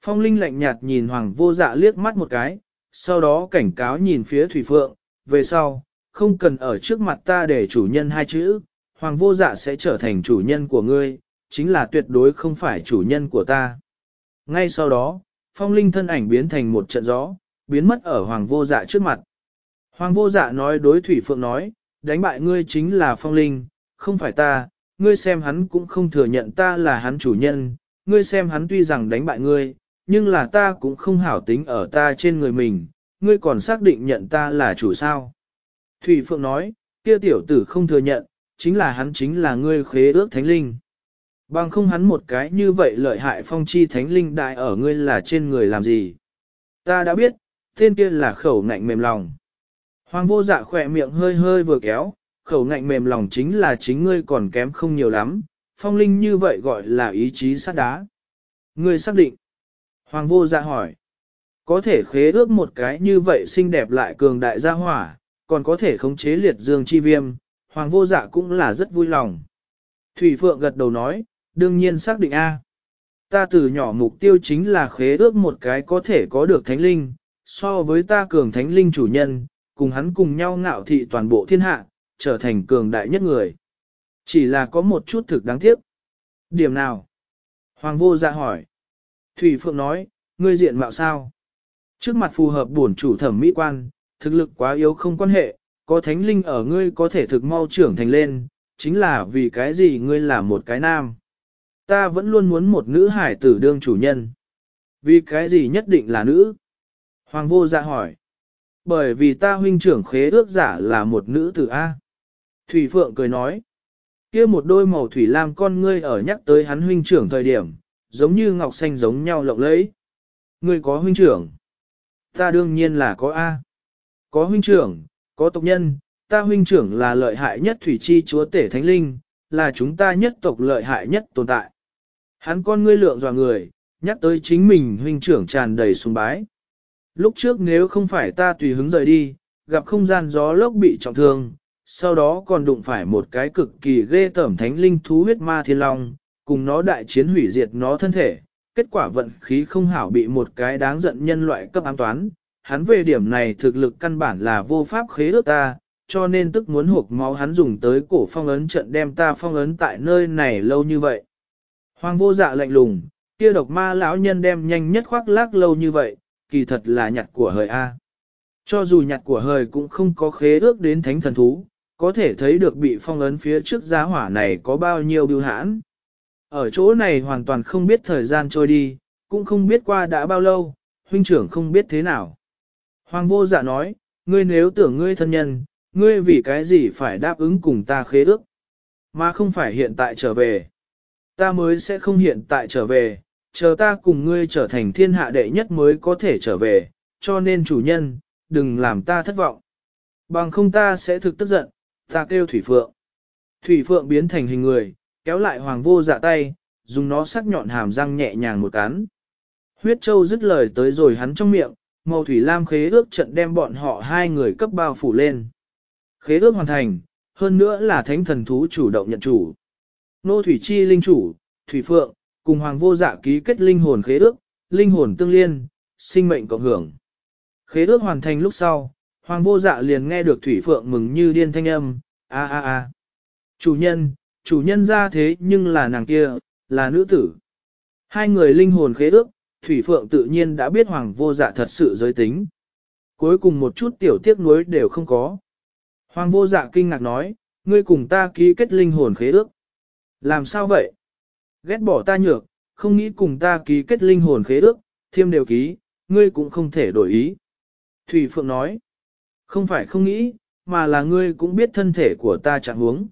Phong Linh lạnh nhạt nhìn Hoàng vô dạ liếc mắt một cái, sau đó cảnh cáo nhìn phía Thủy Phượng, về sau, không cần ở trước mặt ta để chủ nhân hai chữ, Hoàng vô dạ sẽ trở thành chủ nhân của ngươi, chính là tuyệt đối không phải chủ nhân của ta. Ngay sau đó, Phong Linh thân ảnh biến thành một trận gió, biến mất ở Hoàng vô dạ trước mặt. Hoàng vô dạ nói đối Thủy Phượng nói, đánh bại ngươi chính là Phong Linh, không phải ta, ngươi xem hắn cũng không thừa nhận ta là hắn chủ nhân, ngươi xem hắn tuy rằng đánh bại ngươi, nhưng là ta cũng không hảo tính ở ta trên người mình, ngươi còn xác định nhận ta là chủ sao. Thủy Phượng nói, kia tiểu tử không thừa nhận, chính là hắn chính là ngươi khế ước thánh linh. Bằng không hắn một cái như vậy lợi hại phong chi thánh linh đại ở ngươi là trên người làm gì. Ta đã biết, tên kia là khẩu ngạnh mềm lòng. Hoàng vô dạ khỏe miệng hơi hơi vừa kéo, khẩu ngạnh mềm lòng chính là chính ngươi còn kém không nhiều lắm, phong linh như vậy gọi là ý chí sát đá. Ngươi xác định. Hoàng vô dạ hỏi. Có thể khế ước một cái như vậy xinh đẹp lại cường đại gia hỏa, còn có thể khống chế liệt dương chi viêm, hoàng vô dạ cũng là rất vui lòng. Thủy Phượng gật đầu nói, đương nhiên xác định A. Ta từ nhỏ mục tiêu chính là khế ước một cái có thể có được thánh linh, so với ta cường thánh linh chủ nhân, cùng hắn cùng nhau ngạo thị toàn bộ thiên hạ, trở thành cường đại nhất người. Chỉ là có một chút thực đáng tiếc. Điểm nào? Hoàng vô dạ hỏi. Thủy Phượng nói, ngươi diện mạo sao? Trước mặt phù hợp bổn chủ thẩm mỹ quan, thực lực quá yếu không quan hệ, có thánh linh ở ngươi có thể thực mau trưởng thành lên, chính là vì cái gì ngươi là một cái nam. Ta vẫn luôn muốn một nữ hải tử đương chủ nhân. Vì cái gì nhất định là nữ? Hoàng vô dạ hỏi. Bởi vì ta huynh trưởng khế ước giả là một nữ tử A. Thủy Phượng cười nói. kia một đôi màu thủy lam con ngươi ở nhắc tới hắn huynh trưởng thời điểm, giống như ngọc xanh giống nhau lộng lẫy. Ngươi có huynh trưởng? Ta đương nhiên là có A. Có huynh trưởng, có tộc nhân, ta huynh trưởng là lợi hại nhất thủy chi chúa tể thánh linh, là chúng ta nhất tộc lợi hại nhất tồn tại. Hắn con ngươi lượng dò người, nhắc tới chính mình huynh trưởng tràn đầy sùng bái. Lúc trước nếu không phải ta tùy hứng rời đi, gặp không gian gió lốc bị trọng thương, sau đó còn đụng phải một cái cực kỳ ghê tởm thánh linh thú huyết ma thiên long, cùng nó đại chiến hủy diệt nó thân thể, kết quả vận khí không hảo bị một cái đáng giận nhân loại cấp ám toán. Hắn về điểm này thực lực căn bản là vô pháp khế ước ta, cho nên tức muốn hộp máu hắn dùng tới cổ phong ấn trận đem ta phong ấn tại nơi này lâu như vậy. Hoàng vô dạ lạnh lùng, kia độc ma lão nhân đem nhanh nhất khoác lác lâu như vậy, kỳ thật là nhặt của hời A. Cho dù nhặt của hời cũng không có khế ước đến thánh thần thú, có thể thấy được bị phong ấn phía trước giá hỏa này có bao nhiêu biêu hãn. Ở chỗ này hoàn toàn không biết thời gian trôi đi, cũng không biết qua đã bao lâu, huynh trưởng không biết thế nào. Hoàng vô dạ nói, ngươi nếu tưởng ngươi thân nhân, ngươi vì cái gì phải đáp ứng cùng ta khế ước, mà không phải hiện tại trở về. Ta mới sẽ không hiện tại trở về, chờ ta cùng ngươi trở thành thiên hạ đệ nhất mới có thể trở về, cho nên chủ nhân, đừng làm ta thất vọng. Bằng không ta sẽ thực tức giận, ta kêu Thủy Phượng. Thủy Phượng biến thành hình người, kéo lại hoàng vô dạ tay, dùng nó sắc nhọn hàm răng nhẹ nhàng một cắn. Huyết Châu dứt lời tới rồi hắn trong miệng, màu thủy lam khế ước trận đem bọn họ hai người cấp bao phủ lên. Khế ước hoàn thành, hơn nữa là thánh thần thú chủ động nhận chủ. Nô Thủy Chi linh chủ, Thủy Phượng, cùng Hoàng vô dạ ký kết linh hồn khế ước, linh hồn tương liên, sinh mệnh cộng hưởng. Khế ước hoàn thành lúc sau, Hoàng vô dạ liền nghe được Thủy Phượng mừng như điên thanh âm, a a a. Chủ nhân, chủ nhân ra thế nhưng là nàng kia, là nữ tử. Hai người linh hồn khế ước, Thủy Phượng tự nhiên đã biết Hoàng vô dạ thật sự giới tính. Cuối cùng một chút tiểu tiếc nuối đều không có. Hoàng vô dạ kinh ngạc nói, ngươi cùng ta ký kết linh hồn khế ước. Làm sao vậy? Ghét bỏ ta nhược, không nghĩ cùng ta ký kết linh hồn khế ước, thiêm đều ký, ngươi cũng không thể đổi ý. Thủy Phượng nói, không phải không nghĩ, mà là ngươi cũng biết thân thể của ta chẳng huống.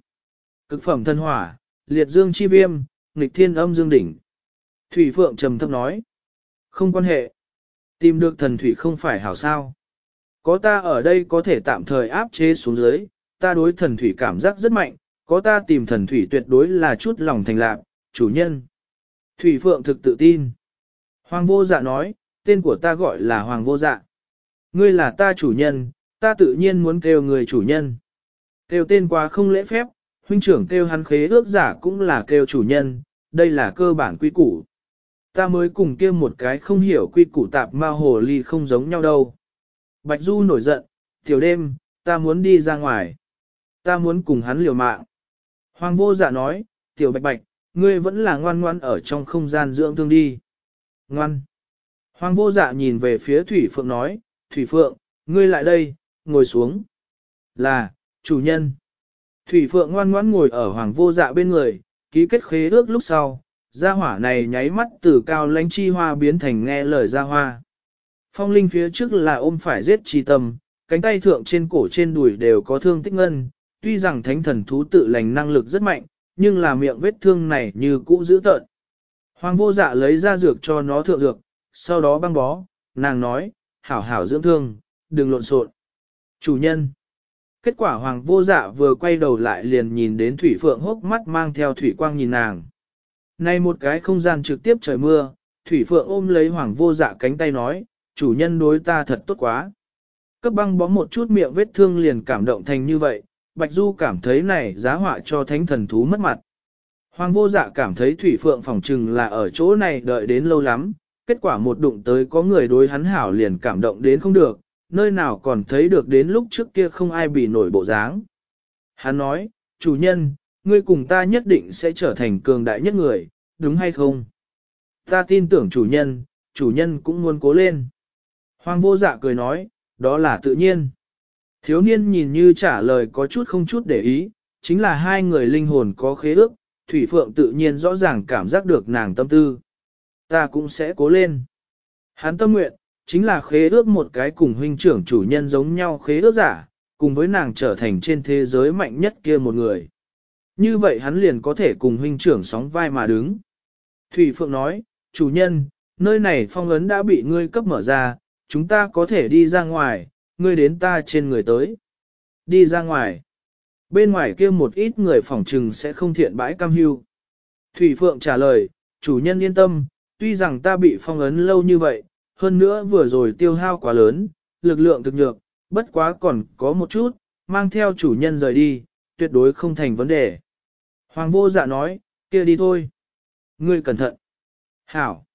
Cực phẩm thân hỏa, liệt dương chi viêm, nghịch thiên âm dương đỉnh. Thủy Phượng trầm thấp nói, không quan hệ. Tìm được thần thủy không phải hảo sao. Có ta ở đây có thể tạm thời áp chế xuống dưới, ta đối thần thủy cảm giác rất mạnh, có ta tìm thần thủy tuyệt đối là chút lòng thành lạc, chủ nhân. Thủy Phượng thực tự tin. Hoàng vô dạ nói, tên của ta gọi là Hoàng vô dạ. Ngươi là ta chủ nhân, ta tự nhiên muốn kêu người chủ nhân. Kêu tên quá không lễ phép, huynh trưởng kêu hắn khế ước giả cũng là kêu chủ nhân, đây là cơ bản quy củ. Ta mới cùng kêu một cái không hiểu quy củ tạp ma hồ ly không giống nhau đâu. Bạch Du nổi giận, tiểu đêm, ta muốn đi ra ngoài. Ta muốn cùng hắn liều mạng. Hoàng vô dạ nói, tiểu bạch bạch, ngươi vẫn là ngoan ngoan ở trong không gian dưỡng thương đi. Ngoan. Hoàng vô dạ nhìn về phía Thủy Phượng nói, Thủy Phượng, ngươi lại đây, ngồi xuống. Là, chủ nhân. Thủy Phượng ngoan ngoãn ngồi ở Hoàng vô dạ bên người, ký kết khế ước lúc sau, gia hỏa này nháy mắt từ cao lãnh chi hoa biến thành nghe lời gia hoa. Phong linh phía trước là ôm phải giết chi tâm, cánh tay thượng trên cổ trên đùi đều có thương tích ngân, tuy rằng thánh thần thú tự lành năng lực rất mạnh, nhưng là miệng vết thương này như cũ giữ tợn. Hoàng vô dạ lấy ra dược cho nó thượng dược, sau đó băng bó, nàng nói, hảo hảo dưỡng thương, đừng lộn xộn. Chủ nhân. Kết quả hoàng vô dạ vừa quay đầu lại liền nhìn đến thủy phượng hốc mắt mang theo thủy quang nhìn nàng. Này một cái không gian trực tiếp trời mưa, thủy phượng ôm lấy hoàng vô dạ cánh tay nói, chủ nhân đối ta thật tốt quá. Cấp băng bó một chút miệng vết thương liền cảm động thành như vậy, Bạch Du cảm thấy này giá họa cho thánh thần thú mất mặt. Hoàng vô dạ cảm thấy thủy phượng phòng trừng là ở chỗ này đợi đến lâu lắm, kết quả một đụng tới có người đối hắn hảo liền cảm động đến không được, nơi nào còn thấy được đến lúc trước kia không ai bị nổi bộ dáng. Hắn nói, chủ nhân, ngươi cùng ta nhất định sẽ trở thành cường đại nhất người, đúng hay không? Ta tin tưởng chủ nhân, chủ nhân cũng muốn cố lên. Hoàng vô dạ cười nói, đó là tự nhiên. Thiếu niên nhìn như trả lời có chút không chút để ý, chính là hai người linh hồn có khế ước, Thủy Phượng tự nhiên rõ ràng cảm giác được nàng tâm tư. Ta cũng sẽ cố lên. Hắn tâm nguyện, chính là khế ước một cái cùng huynh trưởng chủ nhân giống nhau khế ước giả, cùng với nàng trở thành trên thế giới mạnh nhất kia một người. Như vậy hắn liền có thể cùng huynh trưởng sóng vai mà đứng. Thủy Phượng nói, chủ nhân, nơi này phong ấn đã bị ngươi cấp mở ra, chúng ta có thể đi ra ngoài, ngươi đến ta trên người tới. Đi ra ngoài. Bên ngoài kia một ít người phỏng trừng sẽ không thiện bãi cam hưu. Thủy Phượng trả lời, chủ nhân yên tâm, tuy rằng ta bị phong ấn lâu như vậy, hơn nữa vừa rồi tiêu hao quá lớn, lực lượng thực nhược, bất quá còn có một chút, mang theo chủ nhân rời đi, tuyệt đối không thành vấn đề. Hoàng vô dạ nói, kia đi thôi. Ngươi cẩn thận. Hảo.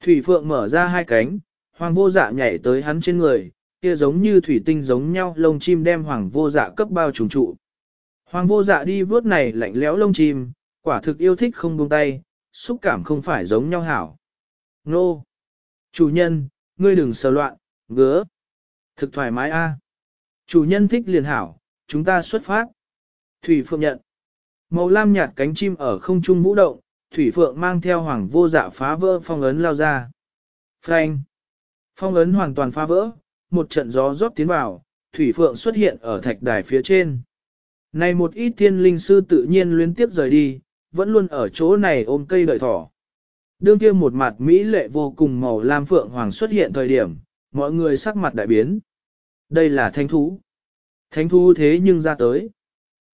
Thủy Phượng mở ra hai cánh, hoàng vô dạ nhảy tới hắn trên người, kia giống như thủy tinh giống nhau lông chim đem hoàng vô dạ cấp bao trùng trụ. Hoàng vô dạ đi vớt này lạnh lẽo lông chim, quả thực yêu thích không buông tay, xúc cảm không phải giống nhau hảo. Nô! Chủ nhân, ngươi đừng sờ loạn, ngứa. Thực thoải mái a. Chủ nhân thích liền hảo, chúng ta xuất phát. Thủy Phượng nhận. Màu lam nhạt cánh chim ở không trung vũ động, Thủy Phượng mang theo hoàng vô dạ phá vỡ phong ấn lao ra. Phanh. Phong ấn hoàn toàn phá vỡ, một trận gió rót tiến vào, Thủy Phượng xuất hiện ở thạch đài phía trên. Này một ít thiên linh sư tự nhiên luyến tiếp rời đi, vẫn luôn ở chỗ này ôm cây đợi thỏ. Đương kia một mặt Mỹ lệ vô cùng màu lam phượng hoàng xuất hiện thời điểm, mọi người sắc mặt đại biến. Đây là thánh thú. Thánh thú thế nhưng ra tới.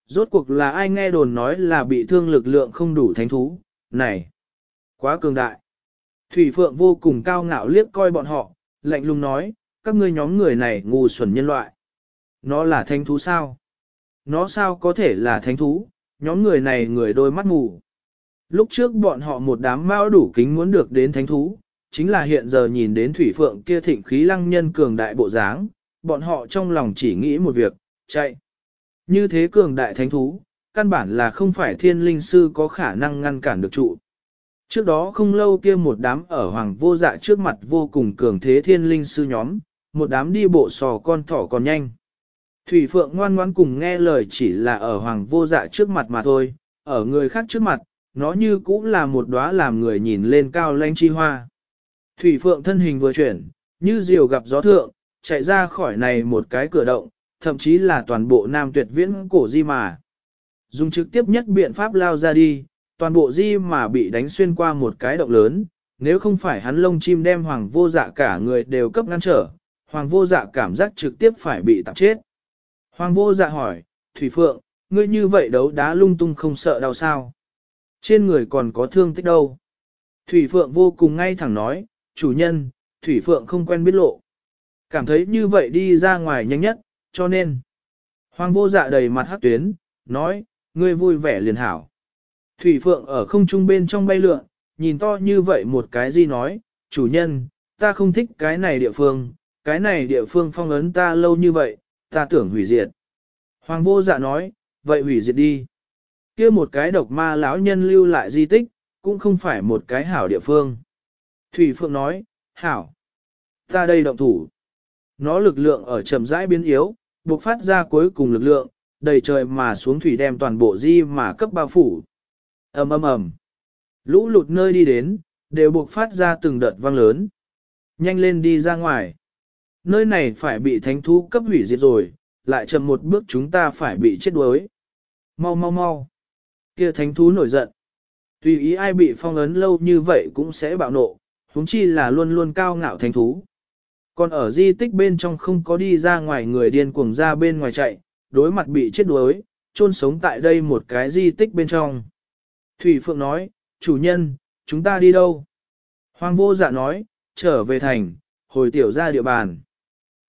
Rốt cuộc là ai nghe đồn nói là bị thương lực lượng không đủ thánh thú, này, quá cường đại. Thủy Phượng vô cùng cao ngạo liếc coi bọn họ, lạnh lùng nói, các ngươi nhóm người này ngu xuẩn nhân loại. Nó là thánh thú sao? Nó sao có thể là thánh thú? Nhóm người này người đôi mắt mù. Lúc trước bọn họ một đám mao đủ kính muốn được đến thánh thú, chính là hiện giờ nhìn đến Thủy Phượng kia thịnh khí lăng nhân cường đại bộ dáng, bọn họ trong lòng chỉ nghĩ một việc, chạy. Như thế cường đại thánh thú, căn bản là không phải thiên linh sư có khả năng ngăn cản được trụ. Trước đó không lâu kia một đám ở hoàng vô dạ trước mặt vô cùng cường thế thiên linh sư nhóm, một đám đi bộ sò con thỏ còn nhanh. Thủy Phượng ngoan ngoãn cùng nghe lời chỉ là ở hoàng vô dạ trước mặt mà thôi, ở người khác trước mặt, nó như cũng là một đóa làm người nhìn lên cao lanh chi hoa. Thủy Phượng thân hình vừa chuyển, như diều gặp gió thượng, chạy ra khỏi này một cái cửa động, thậm chí là toàn bộ nam tuyệt viễn cổ di mà. Dùng trực tiếp nhất biện pháp lao ra đi, toàn bộ di mà bị đánh xuyên qua một cái động lớn, nếu không phải hắn lông chim đem hoàng vô dạ cả người đều cấp ngăn trở, hoàng vô dạ cảm giác trực tiếp phải bị tạp chết. Hoàng vô dạ hỏi, Thủy Phượng, ngươi như vậy đấu đá lung tung không sợ đau sao? Trên người còn có thương tích đâu? Thủy Phượng vô cùng ngay thẳng nói, chủ nhân, Thủy Phượng không quen biết lộ. Cảm thấy như vậy đi ra ngoài nhanh nhất, cho nên. Hoàng vô dạ đầy mặt hát tuyến, nói, ngươi vui vẻ liền hảo. Thủy Phượng ở không trung bên trong bay lượn, nhìn to như vậy một cái gì nói, chủ nhân, ta không thích cái này địa phương, cái này địa phương phong ấn ta lâu như vậy, ta tưởng hủy diệt. Hoàng vô dạ nói, vậy hủy diệt đi. kia một cái độc ma lão nhân lưu lại di tích, cũng không phải một cái hảo địa phương. Thủy Phượng nói, hảo, ta đây động thủ. Nó lực lượng ở chậm rãi biến yếu, buộc phát ra cuối cùng lực lượng, đầy trời mà xuống thủy đem toàn bộ di mà cấp bao phủ. ầm ầm ầm, lũ lụt nơi đi đến, đều buộc phát ra từng đợt vang lớn. Nhanh lên đi ra ngoài. Nơi này phải bị thánh thú cấp hủy diệt rồi, lại chậm một bước chúng ta phải bị chết đuối. Mau mau mau. Kia thánh thú nổi giận. Tùy ý ai bị phong ấn lâu như vậy cũng sẽ bạo nộ, huống chi là luôn luôn cao ngạo thánh thú. Còn ở di tích bên trong không có đi ra ngoài người điên cuồng ra bên ngoài chạy, đối mặt bị chết đuối, chôn sống tại đây một cái di tích bên trong. Thủy Phượng nói, chủ nhân, chúng ta đi đâu? Hoàng vô dạ nói, trở về thành, hồi tiểu ra địa bàn.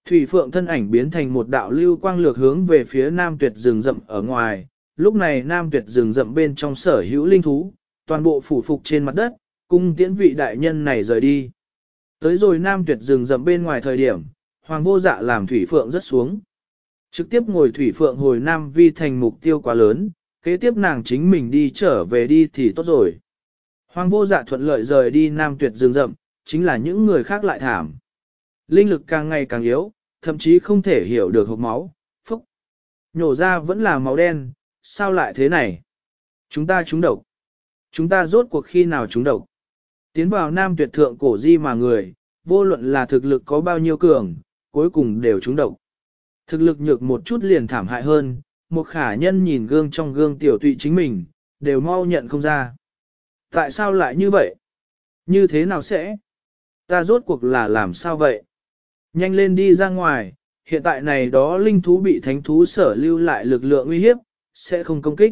Thủy Phượng thân ảnh biến thành một đạo lưu quang lược hướng về phía nam tuyệt rừng rậm ở ngoài, lúc này nam tuyệt rừng rậm bên trong sở hữu linh thú, toàn bộ phủ phục trên mặt đất, cung tiễn vị đại nhân này rời đi. Tới rồi nam tuyệt rừng rậm bên ngoài thời điểm, hoàng vô dạ làm Thủy Phượng rất xuống. Trực tiếp ngồi Thủy Phượng hồi nam vi thành mục tiêu quá lớn, kế tiếp nàng chính mình đi trở về đi thì tốt rồi. Hoàng vô dạ thuận lợi rời đi nam tuyệt rừng rậm, chính là những người khác lại thảm. Linh lực càng ngày càng yếu, thậm chí không thể hiểu được hộp máu, phúc. Nhổ ra vẫn là máu đen, sao lại thế này? Chúng ta trúng độc. Chúng ta rốt cuộc khi nào trúng độc? Tiến vào nam tuyệt thượng cổ di mà người, vô luận là thực lực có bao nhiêu cường, cuối cùng đều trúng độc. Thực lực nhược một chút liền thảm hại hơn, một khả nhân nhìn gương trong gương tiểu tụy chính mình, đều mau nhận không ra. Tại sao lại như vậy? Như thế nào sẽ? Ta rốt cuộc là làm sao vậy? Nhanh lên đi ra ngoài, hiện tại này đó linh thú bị thánh thú sở lưu lại lực lượng uy hiếp, sẽ không công kích.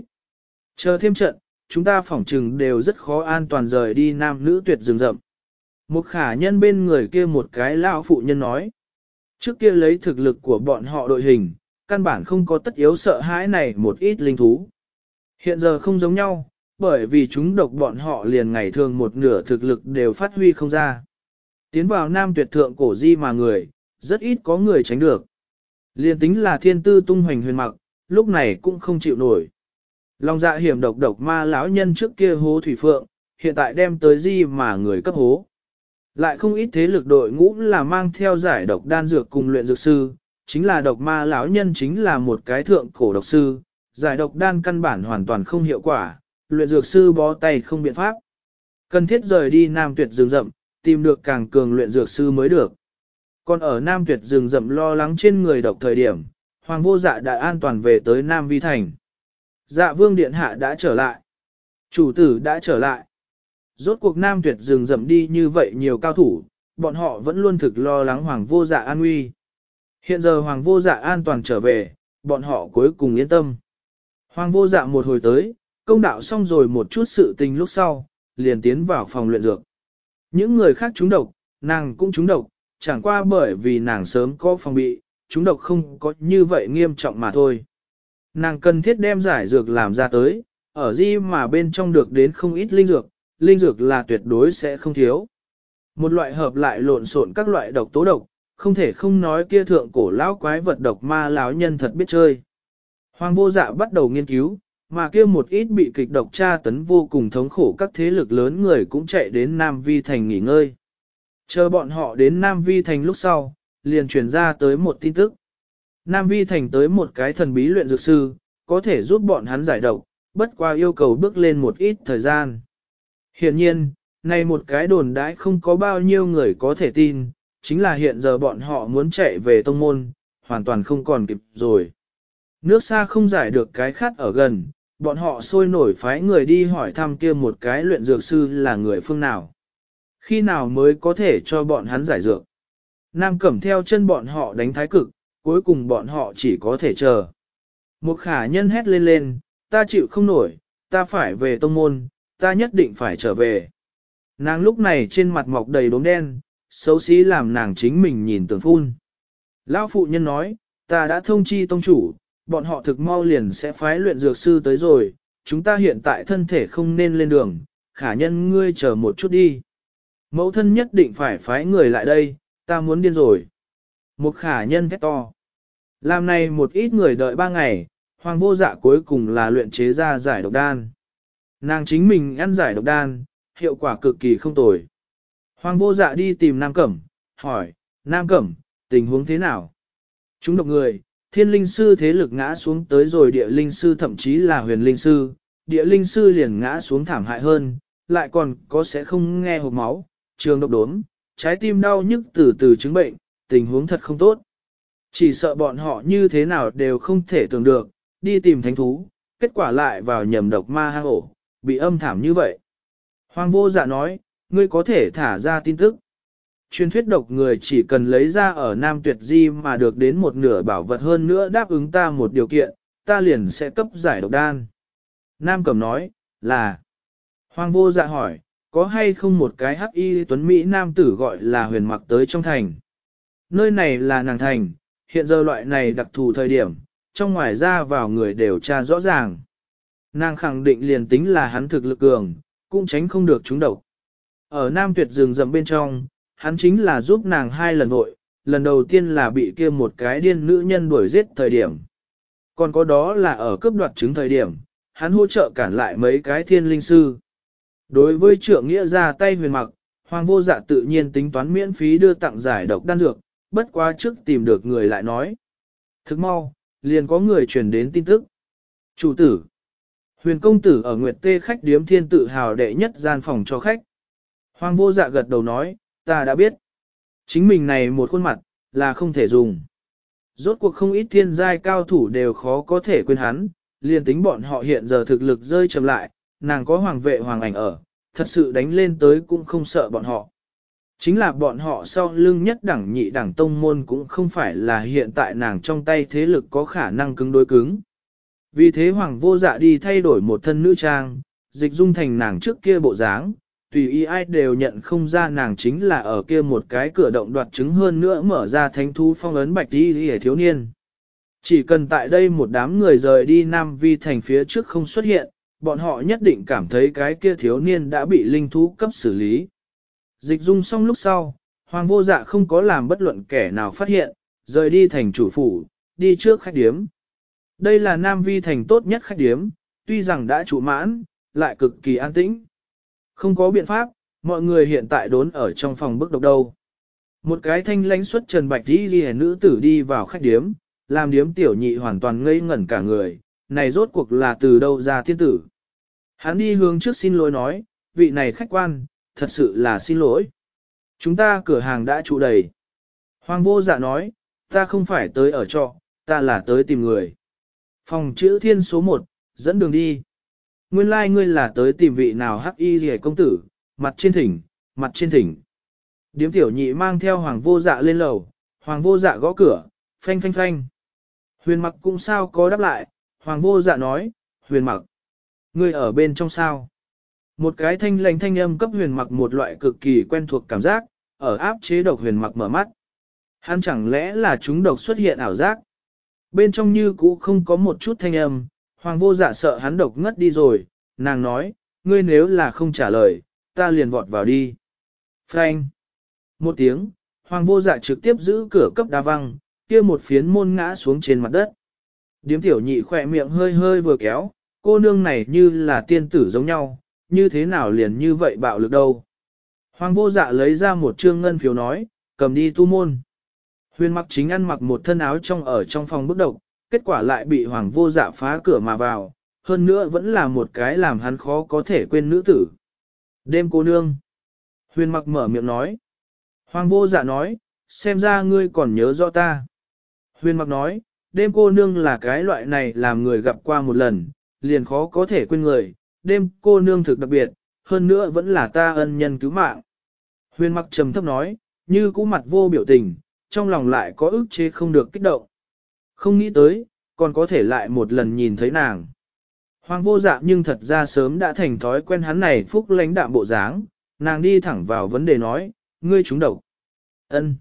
Chờ thêm trận, chúng ta phỏng trừng đều rất khó an toàn rời đi nam nữ tuyệt rừng rậm. Một khả nhân bên người kia một cái lão phụ nhân nói. Trước kia lấy thực lực của bọn họ đội hình, căn bản không có tất yếu sợ hãi này một ít linh thú. Hiện giờ không giống nhau, bởi vì chúng độc bọn họ liền ngày thường một nửa thực lực đều phát huy không ra. Tiến vào nam tuyệt thượng cổ di mà người, rất ít có người tránh được. liên tính là thiên tư tung hoành huyền mặc, lúc này cũng không chịu nổi. Lòng dạ hiểm độc độc ma lão nhân trước kia hố thủy phượng, hiện tại đem tới di mà người cấp hố. Lại không ít thế lực đội ngũ là mang theo giải độc đan dược cùng luyện dược sư, chính là độc ma lão nhân chính là một cái thượng cổ độc sư, giải độc đan căn bản hoàn toàn không hiệu quả, luyện dược sư bó tay không biện pháp. Cần thiết rời đi Nam Tuyệt rừng rậm, tìm được càng cường luyện dược sư mới được. Còn ở Nam Tuyệt rừng rậm lo lắng trên người độc thời điểm, Hoàng vô dạ đã an toàn về tới Nam Vi Thành. Dạ vương điện hạ đã trở lại. Chủ tử đã trở lại. Rốt cuộc Nam Tuyệt rừng rậm đi như vậy nhiều cao thủ, bọn họ vẫn luôn thực lo lắng Hoàng vô dạ an nguy. Hiện giờ Hoàng vô dạ an toàn trở về, bọn họ cuối cùng yên tâm. Hoàng vô dạ một hồi tới, công đạo xong rồi một chút sự tình lúc sau, liền tiến vào phòng luyện dược. Những người khác trúng độc, nàng cũng trúng độc, chẳng qua bởi vì nàng sớm có phòng bị, trúng độc không có như vậy nghiêm trọng mà thôi. Nàng cần thiết đem giải dược làm ra tới, ở di mà bên trong được đến không ít linh dược, linh dược là tuyệt đối sẽ không thiếu. Một loại hợp lại lộn xộn các loại độc tố độc, không thể không nói kia thượng cổ lão quái vật độc ma lão nhân thật biết chơi. Hoàng vô dạ bắt đầu nghiên cứu, mà kia một ít bị kịch độc tra tấn vô cùng thống khổ các thế lực lớn người cũng chạy đến Nam Vi Thành nghỉ ngơi. Chờ bọn họ đến Nam Vi Thành lúc sau, liền truyền ra tới một tin tức. Nam Vi Thành tới một cái thần bí luyện dược sư, có thể giúp bọn hắn giải độc, bất qua yêu cầu bước lên một ít thời gian. Hiện nhiên, này một cái đồn đãi không có bao nhiêu người có thể tin, chính là hiện giờ bọn họ muốn chạy về tông môn, hoàn toàn không còn kịp rồi. Nước xa không giải được cái khát ở gần, bọn họ sôi nổi phái người đi hỏi thăm kia một cái luyện dược sư là người phương nào. Khi nào mới có thể cho bọn hắn giải dược? Nam cẩm theo chân bọn họ đánh thái cực, cuối cùng bọn họ chỉ có thể chờ. Một khả nhân hét lên lên, ta chịu không nổi, ta phải về tông môn, ta nhất định phải trở về. Nàng lúc này trên mặt mọc đầy đốm đen, xấu xí làm nàng chính mình nhìn tưởng phun. Lão phụ nhân nói, ta đã thông chi tông chủ, bọn họ thực mau liền sẽ phái luyện dược sư tới rồi, chúng ta hiện tại thân thể không nên lên đường, khả nhân ngươi chờ một chút đi. Mẫu thân nhất định phải phái người lại đây, ta muốn điên rồi. Một khả nhân thét to. Làm này một ít người đợi ba ngày, hoàng vô dạ cuối cùng là luyện chế ra giải độc đan. Nàng chính mình ăn giải độc đan, hiệu quả cực kỳ không tồi. Hoàng vô dạ đi tìm Nam Cẩm, hỏi, Nam Cẩm, tình huống thế nào? Chúng độc người, thiên linh sư thế lực ngã xuống tới rồi địa linh sư thậm chí là huyền linh sư, địa linh sư liền ngã xuống thảm hại hơn, lại còn có sẽ không nghe hộp máu, trường độc đốm, trái tim đau nhức từ từ chứng bệnh, tình huống thật không tốt. Chỉ sợ bọn họ như thế nào đều không thể tưởng được, đi tìm thánh thú, kết quả lại vào nhầm độc ma hang ổ, bị âm thảm như vậy. Hoàng vô dạ nói, ngươi có thể thả ra tin tức. Truyền thuyết độc người chỉ cần lấy ra ở Nam Tuyệt Di mà được đến một nửa bảo vật hơn nữa đáp ứng ta một điều kiện, ta liền sẽ cấp giải độc đan. Nam Cẩm nói, là. Hoàng vô dạ hỏi, có hay không một cái hắc y tuấn Mỹ Nam tử gọi là huyền mặc tới trong thành. Nơi này là nàng thành, hiện giờ loại này đặc thù thời điểm, trong ngoài ra vào người đều tra rõ ràng. Nàng khẳng định liền tính là hắn thực lực cường, cũng tránh không được chúng độc. Ở Nam Tuyệt rừng rậm bên trong, hắn chính là giúp nàng hai lần vội, lần đầu tiên là bị kia một cái điên nữ nhân đuổi giết thời điểm. Còn có đó là ở cướp đoạt chứng thời điểm, hắn hỗ trợ cản lại mấy cái thiên linh sư. Đối với trưởng nghĩa ra tay huyền mặc, hoàng vô dạ tự nhiên tính toán miễn phí đưa tặng giải độc đan dược, bất quá trước tìm được người lại nói. Thức mau, liền có người truyền đến tin tức. Chủ tử, huyền công tử ở Nguyệt Tê khách điếm thiên tự hào đệ nhất gian phòng cho khách. Hoàng vô dạ gật đầu nói, ta đã biết. Chính mình này một khuôn mặt, là không thể dùng. Rốt cuộc không ít thiên giai cao thủ đều khó có thể quên hắn, liền tính bọn họ hiện giờ thực lực rơi chậm lại, nàng có hoàng vệ hoàng ảnh ở, thật sự đánh lên tới cũng không sợ bọn họ. Chính là bọn họ sau lưng nhất đẳng nhị đẳng tông môn cũng không phải là hiện tại nàng trong tay thế lực có khả năng cứng đối cứng. Vì thế hoàng vô dạ đi thay đổi một thân nữ trang, dịch dung thành nàng trước kia bộ dáng, tùy ý ai đều nhận không ra nàng chính là ở kia một cái cửa động đoạt chứng hơn nữa mở ra thánh thú phong ấn bạch đi hề thiếu niên. Chỉ cần tại đây một đám người rời đi Nam Vi thành phía trước không xuất hiện, bọn họ nhất định cảm thấy cái kia thiếu niên đã bị linh thú cấp xử lý. Dịch dung xong lúc sau, Hoàng vô dạ không có làm bất luận kẻ nào phát hiện, rời đi thành chủ phủ, đi trước khách điếm. Đây là Nam Vi thành tốt nhất khách điếm, tuy rằng đã trụ mãn, lại cực kỳ an tĩnh. Không có biện pháp, mọi người hiện tại đốn ở trong phòng bức độc đâu. Một cái thanh lãnh xuất trần bạch đi ghi nữ tử đi vào khách điếm, làm điếm tiểu nhị hoàn toàn ngây ngẩn cả người, này rốt cuộc là từ đâu ra thiên tử. Hắn đi hướng trước xin lỗi nói, vị này khách quan, thật sự là xin lỗi. Chúng ta cửa hàng đã trụ đầy. Hoàng vô dạ nói, ta không phải tới ở trọ, ta là tới tìm người. Phòng chữ thiên số 1, dẫn đường đi. Nguyên lai like ngươi là tới tìm vị nào hắc y rìa công tử, mặt trên thỉnh, mặt trên thỉnh. Điếm tiểu nhị mang theo hoàng vô dạ lên lầu, hoàng vô dạ gõ cửa, phanh phanh phanh. Huyền mặc cũng sao có đáp lại, hoàng vô dạ nói, huyền mặc. Ngươi ở bên trong sao? Một cái thanh lành thanh âm cấp huyền mặc một loại cực kỳ quen thuộc cảm giác, ở áp chế độc huyền mặc mở mắt. Hắn chẳng lẽ là chúng độc xuất hiện ảo giác? Bên trong như cũ không có một chút thanh âm, hoàng vô dạ sợ hắn độc ngất đi rồi, nàng nói, ngươi nếu là không trả lời, ta liền vọt vào đi. Frank. Một tiếng, hoàng vô dạ trực tiếp giữ cửa cấp đa văng, kia một phiến môn ngã xuống trên mặt đất. Điếm tiểu nhị khỏe miệng hơi hơi vừa kéo, cô nương này như là tiên tử giống nhau, như thế nào liền như vậy bạo lực đâu. Hoàng vô dạ lấy ra một trương ngân phiếu nói, cầm đi tu môn. Huyền mặc chính ăn mặc một thân áo trong ở trong phòng bức độc, kết quả lại bị hoàng vô dạ phá cửa mà vào, hơn nữa vẫn là một cái làm hắn khó có thể quên nữ tử. Đêm cô nương. Huyền mặc mở miệng nói. Hoàng vô dạ nói, xem ra ngươi còn nhớ rõ ta. Huyền mặc nói, đêm cô nương là cái loại này làm người gặp qua một lần, liền khó có thể quên người, đêm cô nương thực đặc biệt, hơn nữa vẫn là ta ân nhân cứu mạng. Huyền mặc trầm thấp nói, như cũ mặt vô biểu tình, trong lòng lại có ức chế không được kích động. Không nghĩ tới, còn có thể lại một lần nhìn thấy nàng. Hoàng vô dạ nhưng thật ra sớm đã thành thói quen hắn này phúc lãnh đạm bộ dáng, nàng đi thẳng vào vấn đề nói, ngươi trúng độc. ân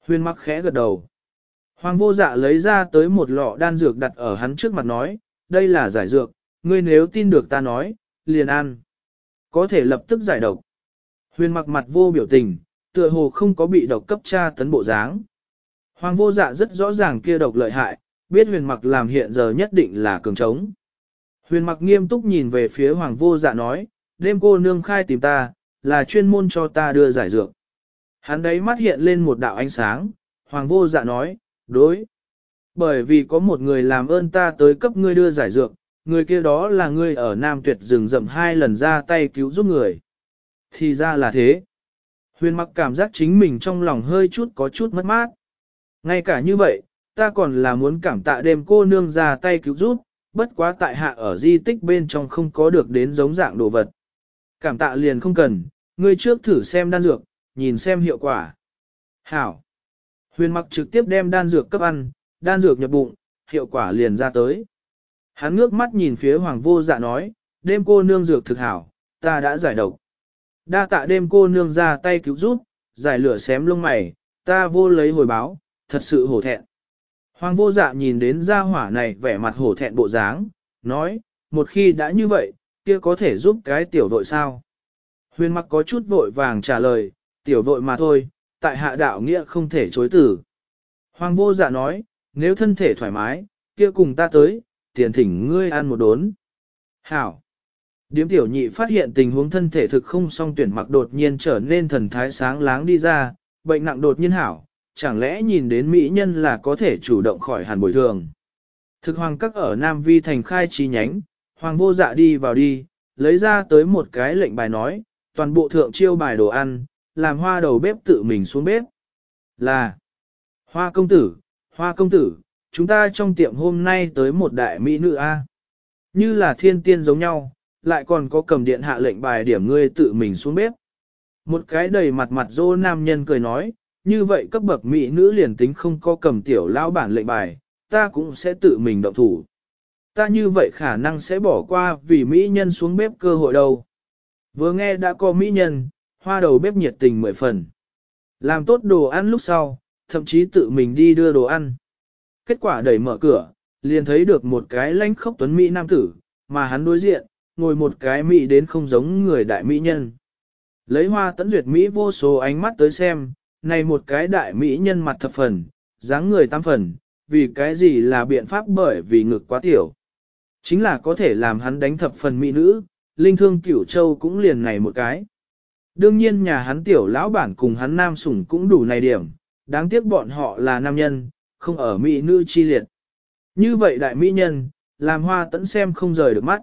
Huyền mắc khẽ gật đầu. Hoàng vô dạ lấy ra tới một lọ đan dược đặt ở hắn trước mặt nói, đây là giải dược, ngươi nếu tin được ta nói, liền ăn. Có thể lập tức giải độc. Huyền mặc mặt vô biểu tình, tựa hồ không có bị độc cấp tra tấn bộ dáng. Hoàng vô dạ rất rõ ràng kia độc lợi hại, biết huyền mặc làm hiện giờ nhất định là cường trống. Huyền mặc nghiêm túc nhìn về phía hoàng vô dạ nói, đêm cô nương khai tìm ta, là chuyên môn cho ta đưa giải dược. Hắn đấy mắt hiện lên một đạo ánh sáng, hoàng vô dạ nói, đối. Bởi vì có một người làm ơn ta tới cấp ngươi đưa giải dược, người kia đó là ngươi ở Nam Tuyệt rừng rậm hai lần ra tay cứu giúp người. Thì ra là thế. Huyền mặc cảm giác chính mình trong lòng hơi chút có chút mất mát. Ngay cả như vậy, ta còn là muốn cảm tạ đêm cô nương ra tay cứu giúp, bất quá tại hạ ở di tích bên trong không có được đến giống dạng đồ vật. Cảm tạ liền không cần, ngươi trước thử xem đan dược, nhìn xem hiệu quả. Hảo. Huyền mặc trực tiếp đem đan dược cấp ăn, đan dược nhập bụng, hiệu quả liền ra tới. Hắn ngước mắt nhìn phía hoàng vô dạ nói, đêm cô nương dược thực hảo, ta đã giải độc. Đa tạ đêm cô nương ra tay cứu giúp, giải lửa xém lông mày, ta vô lấy hồi báo, thật sự hổ thẹn. Hoàng vô dạ nhìn đến gia hỏa này vẻ mặt hổ thẹn bộ dáng, nói, một khi đã như vậy, kia có thể giúp cái tiểu vội sao? Huyền mặc có chút vội vàng trả lời, tiểu vội mà thôi, tại hạ đạo nghĩa không thể chối tử. Hoàng vô dạ nói, nếu thân thể thoải mái, kia cùng ta tới, tiền thỉnh ngươi ăn một đốn. Hảo. Điếm tiểu nhị phát hiện tình huống thân thể thực không song tuyển mặc đột nhiên trở nên thần thái sáng láng đi ra, bệnh nặng đột nhiên hảo, chẳng lẽ nhìn đến mỹ nhân là có thể chủ động khỏi hàn bồi thường. Thực hoàng các ở Nam Vi thành khai chi nhánh, hoàng vô dạ đi vào đi, lấy ra tới một cái lệnh bài nói, toàn bộ thượng chiêu bài đồ ăn, làm hoa đầu bếp tự mình xuống bếp. Là, hoa công tử, hoa công tử, chúng ta trong tiệm hôm nay tới một đại mỹ nữ A. Như là thiên tiên giống nhau, lại còn có cầm điện hạ lệnh bài điểm ngươi tự mình xuống bếp. Một cái đầy mặt mặt dô nam nhân cười nói, như vậy cấp bậc mỹ nữ liền tính không có cầm tiểu lão bản lệnh bài, ta cũng sẽ tự mình động thủ. Ta như vậy khả năng sẽ bỏ qua vì mỹ nhân xuống bếp cơ hội đâu. Vừa nghe đã có mỹ nhân, hoa đầu bếp nhiệt tình mười phần. Làm tốt đồ ăn lúc sau, thậm chí tự mình đi đưa đồ ăn. Kết quả đẩy mở cửa, liền thấy được một cái lãnh khốc tuấn mỹ nam tử, mà hắn đối diện, ngồi một cái mỹ đến không giống người đại mỹ nhân. Lấy hoa tấn duyệt mỹ vô số ánh mắt tới xem, này một cái đại mỹ nhân mặt thập phần, dáng người tam phần, vì cái gì là biện pháp bởi vì ngực quá tiểu. Chính là có thể làm hắn đánh thập phần mỹ nữ, linh thương cửu châu cũng liền này một cái. Đương nhiên nhà hắn tiểu lão bản cùng hắn nam sủng cũng đủ này điểm, đáng tiếc bọn họ là nam nhân, không ở mỹ nữ chi liệt. Như vậy đại mỹ nhân, làm hoa tẫn xem không rời được mắt.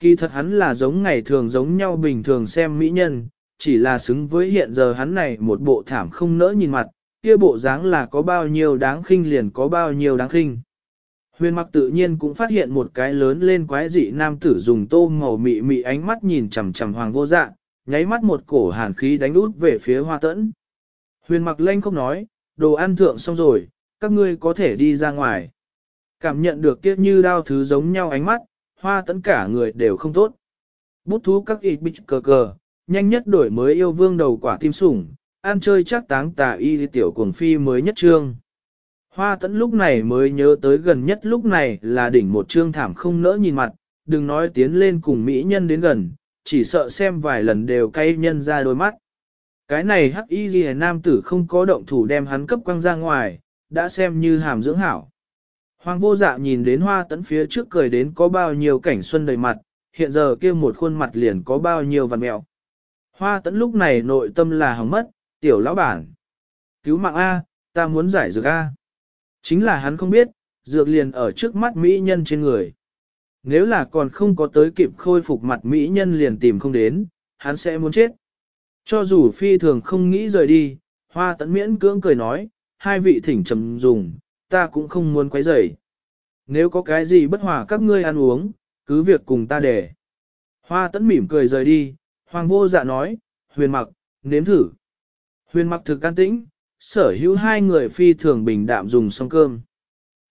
Kỳ thật hắn là giống ngày thường giống nhau bình thường xem mỹ nhân, chỉ là xứng với hiện giờ hắn này một bộ thảm không nỡ nhìn mặt, kia bộ dáng là có bao nhiêu đáng khinh liền có bao nhiêu đáng khinh. Huyền mặc tự nhiên cũng phát hiện một cái lớn lên quái dị nam tử dùng tô màu mị mị ánh mắt nhìn chằm chằm hoàng vô dạ, nháy mắt một cổ hàn khí đánh út về phía hoa tẫn. Huyền mặc lanh không nói, đồ ăn thượng xong rồi, các ngươi có thể đi ra ngoài. Cảm nhận được kiếp như đao thứ giống nhau ánh mắt, hoa tẫn cả người đều không tốt. Bút thú các ịt bích cờ cờ, nhanh nhất đổi mới yêu vương đầu quả tim sủng, ăn chơi chắc táng tà y tiểu cuồng phi mới nhất trương. Hoa tẫn lúc này mới nhớ tới gần nhất lúc này là đỉnh một trương thảm không nỡ nhìn mặt, đừng nói tiến lên cùng mỹ nhân đến gần, chỉ sợ xem vài lần đều cay nhân ra đôi mắt. Cái này hắc y ghi nam tử không có động thủ đem hắn cấp quăng ra ngoài, đã xem như hàm dưỡng hảo. Hoàng vô dạ nhìn đến hoa tẫn phía trước cười đến có bao nhiêu cảnh xuân đầy mặt, hiện giờ kia một khuôn mặt liền có bao nhiêu vằn mẹo. Hoa tẫn lúc này nội tâm là hỏng mất, tiểu lão bản. Cứu mạng A, ta muốn giải dược A. Chính là hắn không biết, dược liền ở trước mắt mỹ nhân trên người. Nếu là còn không có tới kịp khôi phục mặt mỹ nhân liền tìm không đến, hắn sẽ muốn chết. Cho dù phi thường không nghĩ rời đi, hoa tẫn miễn cưỡng cười nói, hai vị thỉnh trầm dùng, ta cũng không muốn quấy rầy. Nếu có cái gì bất hòa các ngươi ăn uống, cứ việc cùng ta để. Hoa tẫn mỉm cười rời đi, hoàng vô dạ nói, huyền mặc, nếm thử. Huyền mặc thực an tĩnh, sở hữu hai người phi thường bình đạm dùng xong cơm.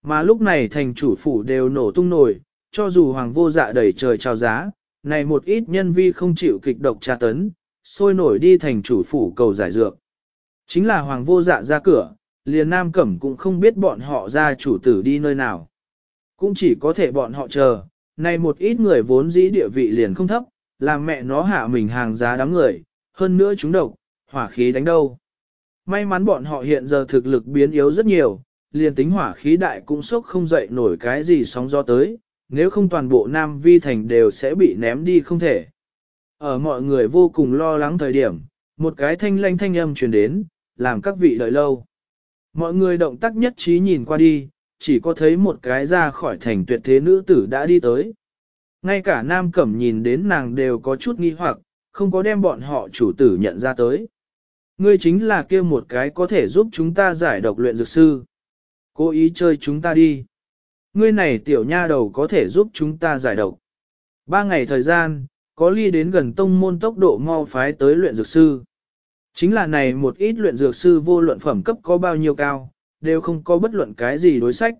Mà lúc này thành chủ phủ đều nổ tung nổi, cho dù hoàng vô dạ đẩy trời trao giá, này một ít nhân vi không chịu kịch độc tra tấn, sôi nổi đi thành chủ phủ cầu giải dược. Chính là hoàng vô dạ ra cửa, liền nam cẩm cũng không biết bọn họ ra chủ tử đi nơi nào. Cũng chỉ có thể bọn họ chờ, này một ít người vốn dĩ địa vị liền không thấp, làm mẹ nó hạ mình hàng giá đám người, hơn nữa chúng độc, hỏa khí đánh đâu. May mắn bọn họ hiện giờ thực lực biến yếu rất nhiều, liền tính hỏa khí đại cũng sốc không dậy nổi cái gì sóng gió tới, nếu không toàn bộ Nam Vi Thành đều sẽ bị ném đi không thể. Ở mọi người vô cùng lo lắng thời điểm, một cái thanh lanh thanh âm truyền đến, làm các vị đợi lâu. Mọi người động tác nhất trí nhìn qua đi, chỉ có thấy một cái ra khỏi thành tuyệt thế nữ tử đã đi tới. Ngay cả nam cẩm nhìn đến nàng đều có chút nghi hoặc, không có đem bọn họ chủ tử nhận ra tới. Ngươi chính là kia một cái có thể giúp chúng ta giải độc luyện dược sư. Cố ý chơi chúng ta đi. Ngươi này tiểu nha đầu có thể giúp chúng ta giải độc. Ba ngày thời gian, có ly đến gần tông môn tốc độ mau phái tới luyện dược sư. Chính là này một ít luyện dược sư vô luận phẩm cấp có bao nhiêu cao, đều không có bất luận cái gì đối sách.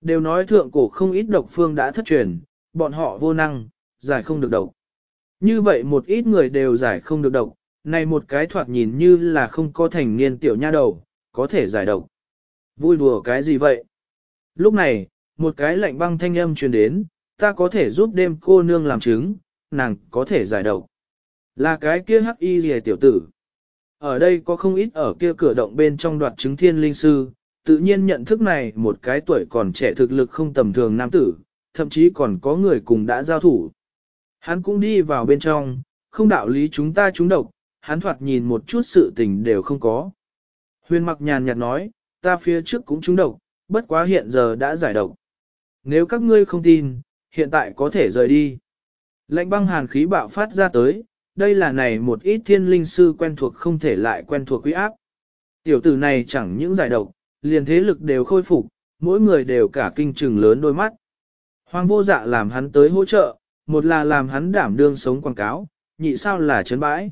Đều nói thượng cổ không ít độc phương đã thất truyền, bọn họ vô năng, giải không được độc. Như vậy một ít người đều giải không được độc, này một cái thoạt nhìn như là không có thành niên tiểu nha đầu, có thể giải độc. Vui đùa cái gì vậy? Lúc này, một cái lạnh băng thanh âm truyền đến, ta có thể giúp đêm cô nương làm chứng, nàng có thể giải độc. Là cái kia hắc y rìa tiểu tử. Ở đây có không ít ở kia cửa động bên trong đoạt chứng thiên linh sư, tự nhiên nhận thức này một cái tuổi còn trẻ thực lực không tầm thường nam tử, thậm chí còn có người cùng đã giao thủ. Hắn cũng đi vào bên trong, không đạo lý chúng ta trúng độc, hắn thoạt nhìn một chút sự tình đều không có. Huyền mặc nhàn nhạt nói, ta phía trước cũng trúng độc, bất quá hiện giờ đã giải độc. Nếu các ngươi không tin, hiện tại có thể rời đi. Lệnh băng hàn khí bạo phát ra tới, đây là này một ít thiên linh sư quen thuộc không thể lại quen thuộc quý áp. Tiểu tử này chẳng những giải độc, liền thế lực đều khôi phục, mỗi người đều cả kinh trừng lớn đôi mắt. Hoàng vô dạ làm hắn tới hỗ trợ, một là làm hắn đảm đương sống quảng cáo, nhị sao là chấn bãi.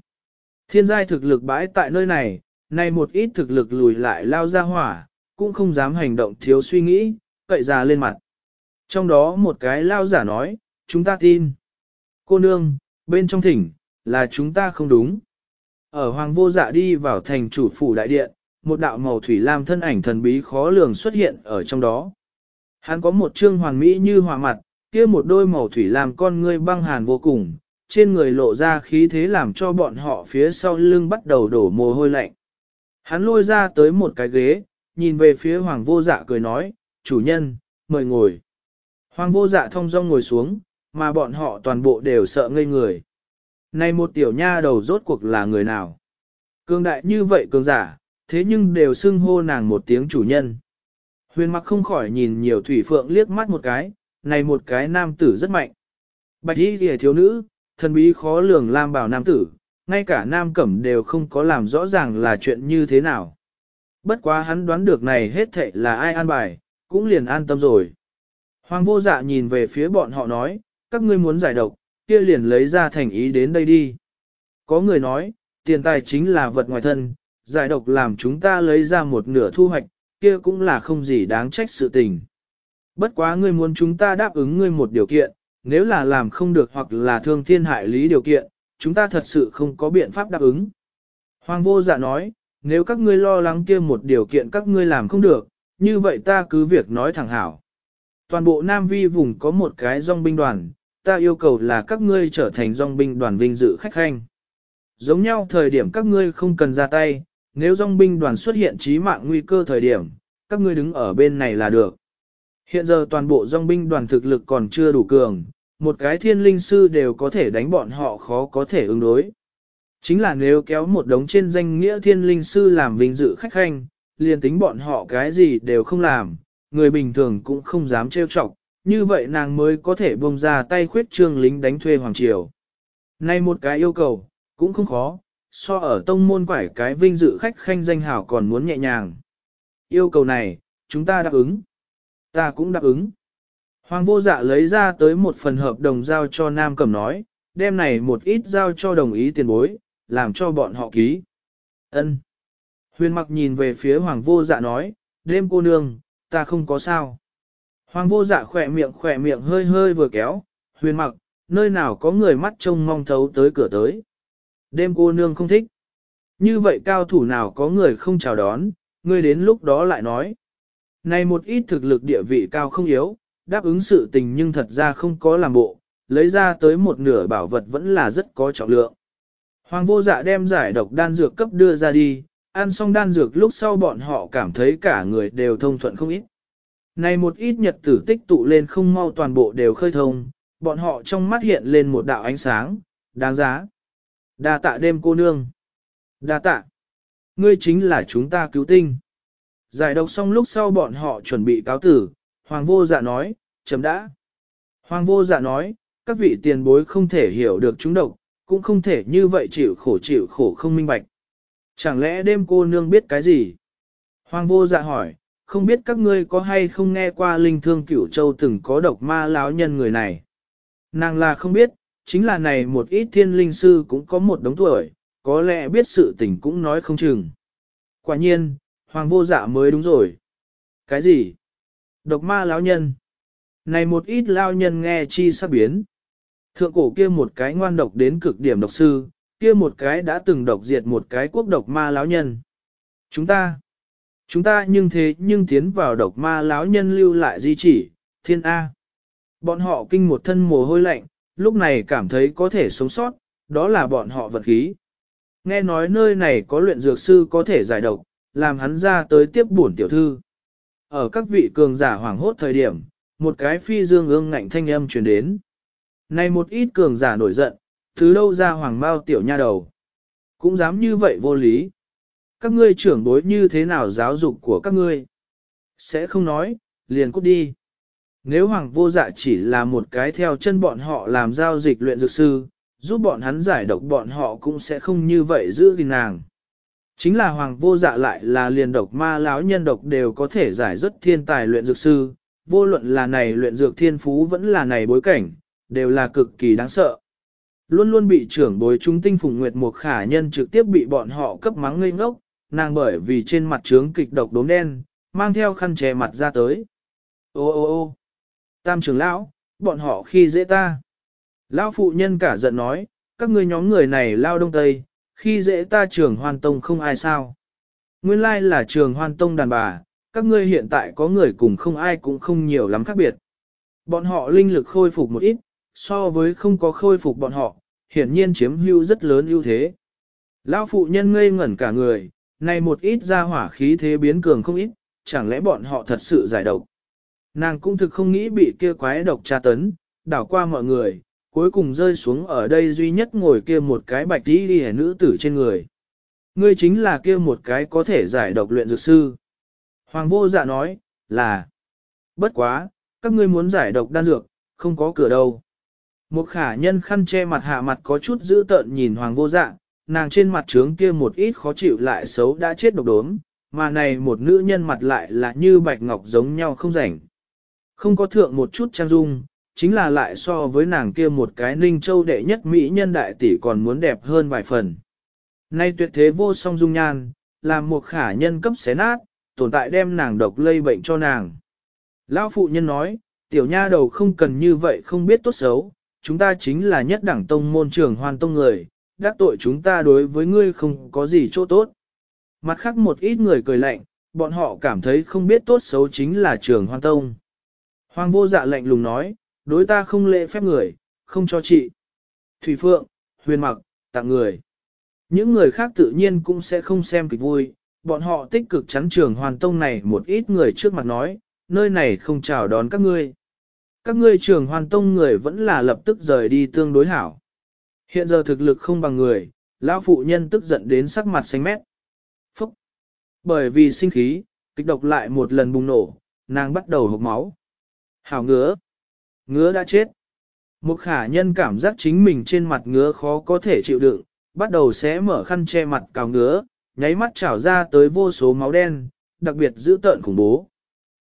Thiên giai thực lực bãi tại nơi này, nay một ít thực lực lùi lại lao ra hỏa, cũng không dám hành động thiếu suy nghĩ, cậy ra lên mặt. Trong đó một cái lao giả nói, chúng ta tin. Cô nương, bên trong thỉnh, là chúng ta không đúng. Ở hoàng vô dạ đi vào thành chủ phủ đại điện, một đạo màu thủy lam thân ảnh thần bí khó lường xuất hiện ở trong đó. Hắn có một trương hoàn mỹ như hòa mặt, kia một đôi màu thủy làm con ngươi băng hàn vô cùng, trên người lộ ra khí thế làm cho bọn họ phía sau lưng bắt đầu đổ mồ hôi lạnh. Hắn lôi ra tới một cái ghế, nhìn về phía hoàng vô dạ cười nói, chủ nhân, mời ngồi. Hoàng vô dạ thông dong ngồi xuống, mà bọn họ toàn bộ đều sợ ngây người. Này một tiểu nha đầu rốt cuộc là người nào? Cương đại như vậy cường giả, thế nhưng đều xưng hô nàng một tiếng chủ nhân. Huyền mặc không khỏi nhìn nhiều thủy phượng liếc mắt một cái, này một cái nam tử rất mạnh. Bạch y kìa thiếu nữ, thần bí khó lường lam bảo nam tử, ngay cả nam cẩm đều không có làm rõ ràng là chuyện như thế nào. Bất quá hắn đoán được này hết thệ là ai an bài, cũng liền an tâm rồi. Hoàng vô dạ nhìn về phía bọn họ nói, các ngươi muốn giải độc, kia liền lấy ra thành ý đến đây đi. Có người nói, tiền tài chính là vật ngoài thân, giải độc làm chúng ta lấy ra một nửa thu hoạch, kia cũng là không gì đáng trách sự tình. Bất quá ngươi muốn chúng ta đáp ứng ngươi một điều kiện, nếu là làm không được hoặc là thương thiên hại lý điều kiện, chúng ta thật sự không có biện pháp đáp ứng. Hoàng vô dạ nói, nếu các ngươi lo lắng kia một điều kiện các ngươi làm không được, như vậy ta cứ việc nói thẳng hảo. Toàn bộ Nam Vi vùng có một cái dòng binh đoàn, ta yêu cầu là các ngươi trở thành dòng binh đoàn vinh dự khách khanh. Giống nhau thời điểm các ngươi không cần ra tay, nếu dòng binh đoàn xuất hiện trí mạng nguy cơ thời điểm, các ngươi đứng ở bên này là được. Hiện giờ toàn bộ dòng binh đoàn thực lực còn chưa đủ cường, một cái thiên linh sư đều có thể đánh bọn họ khó có thể ứng đối. Chính là nếu kéo một đống trên danh nghĩa thiên linh sư làm vinh dự khách khanh, liền tính bọn họ cái gì đều không làm, người bình thường cũng không dám trêu chọc, như vậy nàng mới có thể buông ra tay khuyết trương lính đánh thuê Hoàng Triều. Nay một cái yêu cầu, cũng không khó, so ở tông môn quải cái vinh dự khách khanh danh hảo còn muốn nhẹ nhàng. Yêu cầu này, chúng ta đáp ứng. Ta cũng đáp ứng. Hoàng vô dạ lấy ra tới một phần hợp đồng giao cho Nam Cẩm nói, đem này một ít giao cho đồng ý tiền bối, làm cho bọn họ ký. Ân. Huyền mặc nhìn về phía Hoàng vô dạ nói, đêm cô nương, ta không có sao. Hoàng vô dạ khỏe miệng khỏe miệng hơi hơi vừa kéo, huyền mặc, nơi nào có người mắt trông mong thấu tới cửa tới. Đêm cô nương không thích. Như vậy cao thủ nào có người không chào đón, ngươi đến lúc đó lại nói. Này một ít thực lực địa vị cao không yếu, đáp ứng sự tình nhưng thật ra không có làm bộ, lấy ra tới một nửa bảo vật vẫn là rất có trọng lượng. Hoàng vô dạ đem giải độc đan dược cấp đưa ra đi, ăn xong đan dược lúc sau bọn họ cảm thấy cả người đều thông thuận không ít. Này một ít nhật tử tích tụ lên không mau toàn bộ đều khơi thông, bọn họ trong mắt hiện lên một đạo ánh sáng, đáng giá. Đa tạ đêm cô nương. Đa tạ. Ngươi chính là chúng ta cứu tinh. Giải độc xong lúc sau bọn họ chuẩn bị cáo tử, Hoàng vô dạ nói, chấm đã. Hoàng vô dạ nói, các vị tiền bối không thể hiểu được chúng độc, cũng không thể như vậy chịu khổ chịu khổ không minh bạch. Chẳng lẽ đêm cô nương biết cái gì? Hoàng vô dạ hỏi, không biết các ngươi có hay không nghe qua linh thương cửu châu từng có độc ma lão nhân người này. Nàng là không biết, chính là này một ít thiên linh sư cũng có một đống tuổi, có lẽ biết sự tình cũng nói không chừng. Quả nhiên, hoàng vô dạ mới đúng rồi. Cái gì? Độc ma lão nhân. Này một ít lao nhân nghe chi sắp biến. Thượng cổ kia một cái ngoan độc đến cực điểm độc sư, kia một cái đã từng độc diệt một cái quốc độc ma lão nhân. Chúng ta, chúng ta nhưng thế nhưng tiến vào độc ma lão nhân lưu lại di chỉ, thiên A. Bọn họ kinh một thân mồ hôi lạnh, lúc này cảm thấy có thể sống sót, đó là bọn họ vật khí. Nghe nói nơi này có luyện dược sư có thể giải độc, làm hắn ra tới tiếp bổn tiểu thư. Ở các vị cường giả hoảng hốt thời điểm, một cái phi dương ương ngạnh thanh âm truyền đến. Này một ít cường giả nổi giận, thứ đâu ra hoàng bao tiểu nha đầu. Cũng dám như vậy vô lý. Các ngươi trưởng bối như thế nào giáo dục của các ngươi? Sẽ không nói, liền cút đi. Nếu hoàng vô dạ chỉ là một cái theo chân bọn họ làm giao dịch luyện dược sư, giúp bọn hắn giải độc bọn họ cũng sẽ không như vậy giữ gìn nàng. Chính là hoàng vô dạ lại là liền độc ma lão nhân độc đều có thể giải rất thiên tài luyện dược sư, vô luận là này luyện dược thiên phú vẫn là này bối cảnh, đều là cực kỳ đáng sợ. Luôn luôn bị trưởng bối trung tinh phùng nguyệt một khả nhân trực tiếp bị bọn họ cấp mắng ngây ngốc, nàng bởi vì trên mặt trướng kịch độc đốm đen, mang theo khăn che mặt ra tới. Ô ô ô tam trưởng lão, bọn họ khi dễ ta. Lão phụ nhân cả giận nói, các ngươi nhóm người này lao đông tây, khi dễ ta trường hoan tông không ai sao. Nguyên lai là trường hoan tông đàn bà, các ngươi hiện tại có người cùng không ai cũng không nhiều lắm khác biệt. Bọn họ linh lực khôi phục một ít, so với không có khôi phục bọn họ, hiển nhiên chiếm hưu rất lớn ưu thế. Lão phụ nhân ngây ngẩn cả người, này một ít ra hỏa khí thế biến cường không ít, chẳng lẽ bọn họ thật sự giải độc. Nàng cũng thực không nghĩ bị kia quái độc tra tấn, đảo qua mọi người, cuối cùng rơi xuống ở đây duy nhất ngồi kia một cái bạch tí đi nữ tử trên người. Ngươi chính là kia một cái có thể giải độc luyện dược sư. Hoàng vô dạ nói, là, bất quá, các ngươi muốn giải độc đan dược, không có cửa đâu. Một khả nhân khăn che mặt hạ mặt có chút dữ tợn nhìn hoàng vô dạ, nàng trên mặt trướng kia một ít khó chịu lại xấu đã chết độc đốm, mà này một nữ nhân mặt lại là như bạch ngọc giống nhau không rảnh. Không có thượng một chút trang dung, chính là lại so với nàng kia một cái ninh châu đệ nhất mỹ nhân đại tỷ còn muốn đẹp hơn vài phần. Nay tuyệt thế vô song dung nhan, làm một khả nhân cấp xé nát, tồn tại đem nàng độc lây bệnh cho nàng. Lão phụ nhân nói, tiểu nha đầu không cần như vậy không biết tốt xấu, chúng ta chính là nhất đẳng tông môn trường hoàn tông người, đắc tội chúng ta đối với ngươi không có gì chỗ tốt. Mặt khác một ít người cười lạnh, bọn họ cảm thấy không biết tốt xấu chính là trường hoan tông. Hoàng vô dạ lạnh lùng nói, đối ta không lễ phép người, không cho chị. Thủy Phượng, Huyền Mặc, tặng người. Những người khác tự nhiên cũng sẽ không xem kịch vui, bọn họ tích cực chắn trường hoàn tông này một ít người trước mặt nói, nơi này không chào đón các ngươi. Các ngươi trường hoàn tông người vẫn là lập tức rời đi tương đối hảo. Hiện giờ thực lực không bằng người, lão phụ nhân tức giận đến sắc mặt xanh mét. Phúc! Bởi vì sinh khí, kịch độc lại một lần bùng nổ, nàng bắt đầu hộp máu. Hảo ngứa! Ngứa đã chết! Một khả nhân cảm giác chính mình trên mặt ngứa khó có thể chịu đựng, bắt đầu xé mở khăn che mặt cào ngứa, nháy mắt trào ra tới vô số máu đen, đặc biệt dữ tợn khủng bố.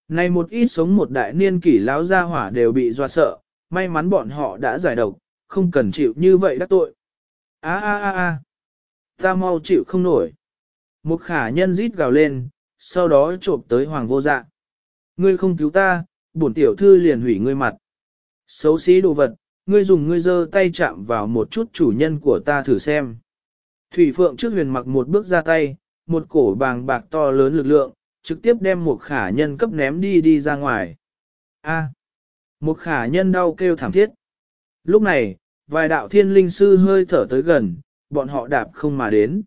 Này một ít sống một đại niên kỷ láo ra hỏa đều bị doa sợ, may mắn bọn họ đã giải độc, không cần chịu như vậy đắc tội. A a a a, ta mau chịu không nổi. Một khả nhân rít gào lên, sau đó trộm tới hoàng vô dạ. Ngươi không cứu ta, bổn tiểu thư liền hủy ngươi mặt. Xấu xí đồ vật, ngươi dùng ngươi dơ tay chạm vào một chút chủ nhân của ta thử xem. Thủy Phượng trước huyền mặc một bước ra tay, một cổ bàng bạc to lớn lực lượng, trực tiếp đem một khả nhân cấp ném đi đi ra ngoài. A. một khả nhân đau kêu thảm thiết. Lúc này, vài đạo thiên linh sư hơi thở tới gần, bọn họ đạp không mà đến.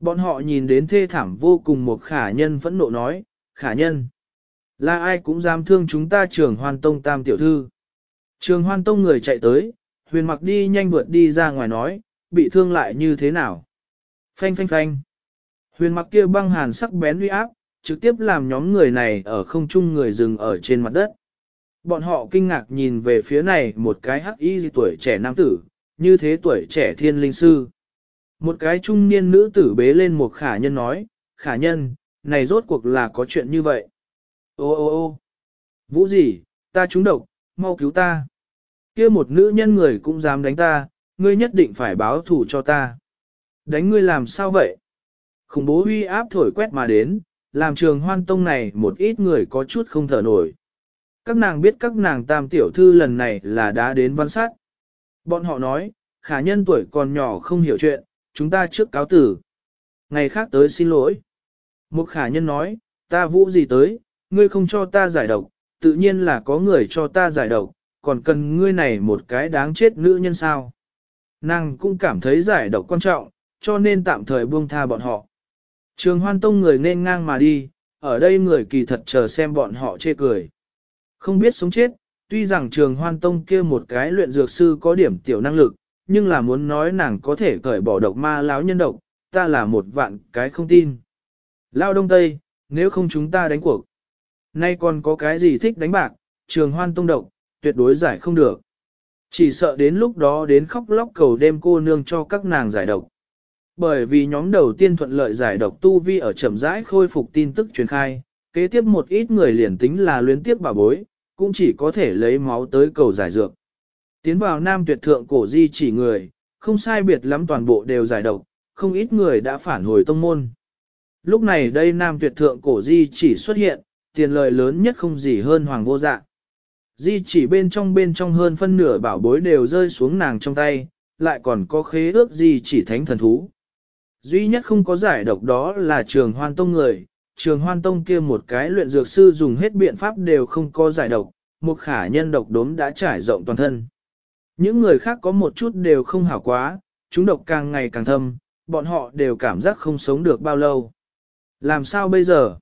Bọn họ nhìn đến thê thảm vô cùng một khả nhân phẫn nộ nói, khả nhân. Là ai cũng dám thương chúng ta trường hoan tông tam tiểu thư. Trường hoan tông người chạy tới, huyền mặc đi nhanh vượt đi ra ngoài nói, bị thương lại như thế nào. Phanh phanh phanh. Huyền mặc kia băng hàn sắc bén uy áp, trực tiếp làm nhóm người này ở không trung người dừng ở trên mặt đất. Bọn họ kinh ngạc nhìn về phía này một cái hắc y tuổi trẻ nam tử, như thế tuổi trẻ thiên linh sư. Một cái trung niên nữ tử bế lên một khả nhân nói, khả nhân, này rốt cuộc là có chuyện như vậy. Ô ô ô vũ gì, ta trúng độc, mau cứu ta. kia một nữ nhân người cũng dám đánh ta, ngươi nhất định phải báo thủ cho ta. Đánh ngươi làm sao vậy? Khủng bố uy áp thổi quét mà đến, làm trường hoan tông này một ít người có chút không thở nổi. Các nàng biết các nàng tam tiểu thư lần này là đã đến văn sát. Bọn họ nói, khả nhân tuổi còn nhỏ không hiểu chuyện, chúng ta trước cáo tử. Ngày khác tới xin lỗi. Một khả nhân nói, ta vũ gì tới, ngươi không cho ta giải độc, tự nhiên là có người cho ta giải độc, còn cần ngươi này một cái đáng chết nữ nhân sao. Nàng cũng cảm thấy giải độc quan trọng, cho nên tạm thời buông tha bọn họ. Trường hoan tông người nên ngang mà đi, ở đây người kỳ thật chờ xem bọn họ chê cười. Không biết sống chết, tuy rằng trường hoan tông kia một cái luyện dược sư có điểm tiểu năng lực, nhưng là muốn nói nàng có thể cởi bỏ độc ma lão nhân độc, ta là một vạn cái không tin. Lao Đông Tây, nếu không chúng ta đánh cuộc. Nay còn có cái gì thích đánh bạc, trường hoan tông độc, tuyệt đối giải không được. Chỉ sợ đến lúc đó đến khóc lóc cầu đêm cô nương cho các nàng giải độc. Bởi vì nhóm đầu tiên thuận lợi giải độc tu vi ở chậm rãi khôi phục tin tức truyền khai, kế tiếp một ít người liền tính là luyến tiếp bà bối, cũng chỉ có thể lấy máu tới cầu giải dược. Tiến vào nam tuyệt thượng cổ di chỉ người, không sai biệt lắm toàn bộ đều giải độc, không ít người đã phản hồi tông môn. Lúc này đây nam tuyệt thượng cổ di chỉ xuất hiện, tiền lợi lớn nhất không gì hơn hoàng vô dạ. Di chỉ bên trong bên trong hơn phân nửa bảo bối đều rơi xuống nàng trong tay, lại còn có khế ước di chỉ thánh thần thú. Duy nhất không có giải độc đó là trường hoan tông người, trường hoan tông kia một cái luyện dược sư dùng hết biện pháp đều không có giải độc, một khả nhân độc đốm đã trải rộng toàn thân. Những người khác có một chút đều không hảo quá, chúng độc càng ngày càng thâm, bọn họ đều cảm giác không sống được bao lâu. Làm sao bây giờ?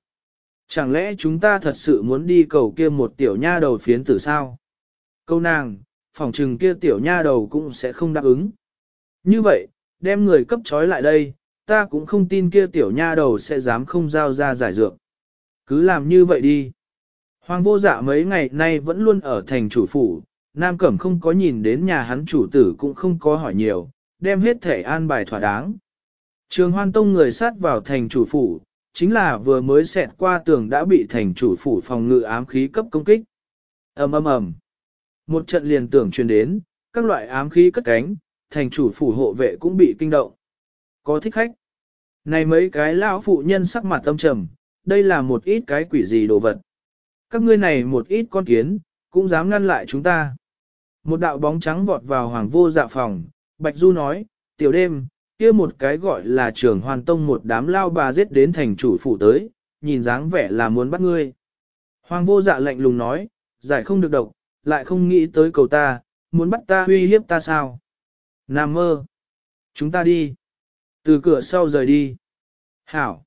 Chẳng lẽ chúng ta thật sự muốn đi cầu kia một tiểu nha đầu phiến tử sao? Câu nàng, phòng trừng kia tiểu nha đầu cũng sẽ không đáp ứng. Như vậy, đem người cấp trói lại đây, ta cũng không tin kia tiểu nha đầu sẽ dám không giao ra giải dược. Cứ làm như vậy đi. Hoàng vô dạ mấy ngày nay vẫn luôn ở thành chủ phủ, Nam Cẩm không có nhìn đến nhà hắn chủ tử cũng không có hỏi nhiều, đem hết thể an bài thỏa đáng. Trường hoan tông người sát vào thành chủ phủ, chính là vừa mới xẹt qua tường đã bị thành chủ phủ phòng ngự ám khí cấp công kích. ầm ầm ầm, Một trận liền tưởng truyền đến, các loại ám khí cất cánh, thành chủ phủ hộ vệ cũng bị kinh động. Có thích khách. Này mấy cái lão phụ nhân sắc mặt tâm trầm, đây là một ít cái quỷ gì đồ vật. Các ngươi này một ít con kiến, cũng dám ngăn lại chúng ta. Một đạo bóng trắng vọt vào hoàng vô dạ phòng, Bạch Du nói, tiểu đêm, kia một cái gọi là trưởng hoàn tông một đám lao bà giết đến thành chủ phủ tới, nhìn dáng vẻ là muốn bắt ngươi. Hoàng vô dạ lạnh lùng nói, giải không được độc, lại không nghĩ tới cầu ta, muốn bắt ta uy hiếp ta sao? Nam mơ. Chúng ta đi. Từ cửa sau rời đi. Hảo.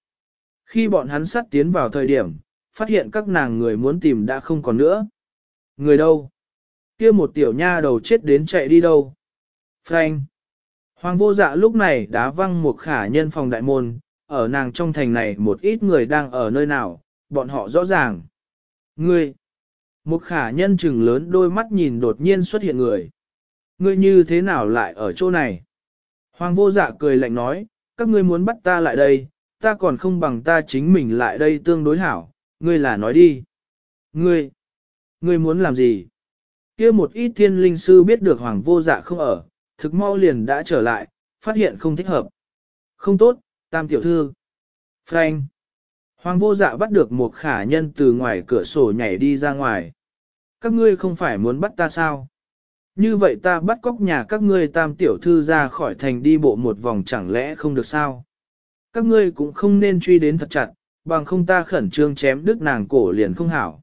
Khi bọn hắn sắt tiến vào thời điểm, phát hiện các nàng người muốn tìm đã không còn nữa. Người đâu? kia một tiểu nha đầu chết đến chạy đi đâu? Frank. Hoàng vô dạ lúc này đã văng một khả nhân phòng đại môn, ở nàng trong thành này một ít người đang ở nơi nào, bọn họ rõ ràng. Ngươi. Một khả nhân chừng lớn đôi mắt nhìn đột nhiên xuất hiện người. Ngươi như thế nào lại ở chỗ này? Hoàng vô dạ cười lạnh nói, các ngươi muốn bắt ta lại đây, ta còn không bằng ta chính mình lại đây tương đối hảo, ngươi là nói đi. Ngươi, ngươi muốn làm gì? kia một ít thiên linh sư biết được hoàng vô dạ không ở, thực mau liền đã trở lại, phát hiện không thích hợp. Không tốt, tam tiểu thư. Frank. Hoàng vô dạ bắt được một khả nhân từ ngoài cửa sổ nhảy đi ra ngoài. Các ngươi không phải muốn bắt ta sao? Như vậy ta bắt cóc nhà các ngươi tam tiểu thư ra khỏi thành đi bộ một vòng chẳng lẽ không được sao? Các ngươi cũng không nên truy đến thật chặt, bằng không ta khẩn trương chém đứt nàng cổ liền không hảo.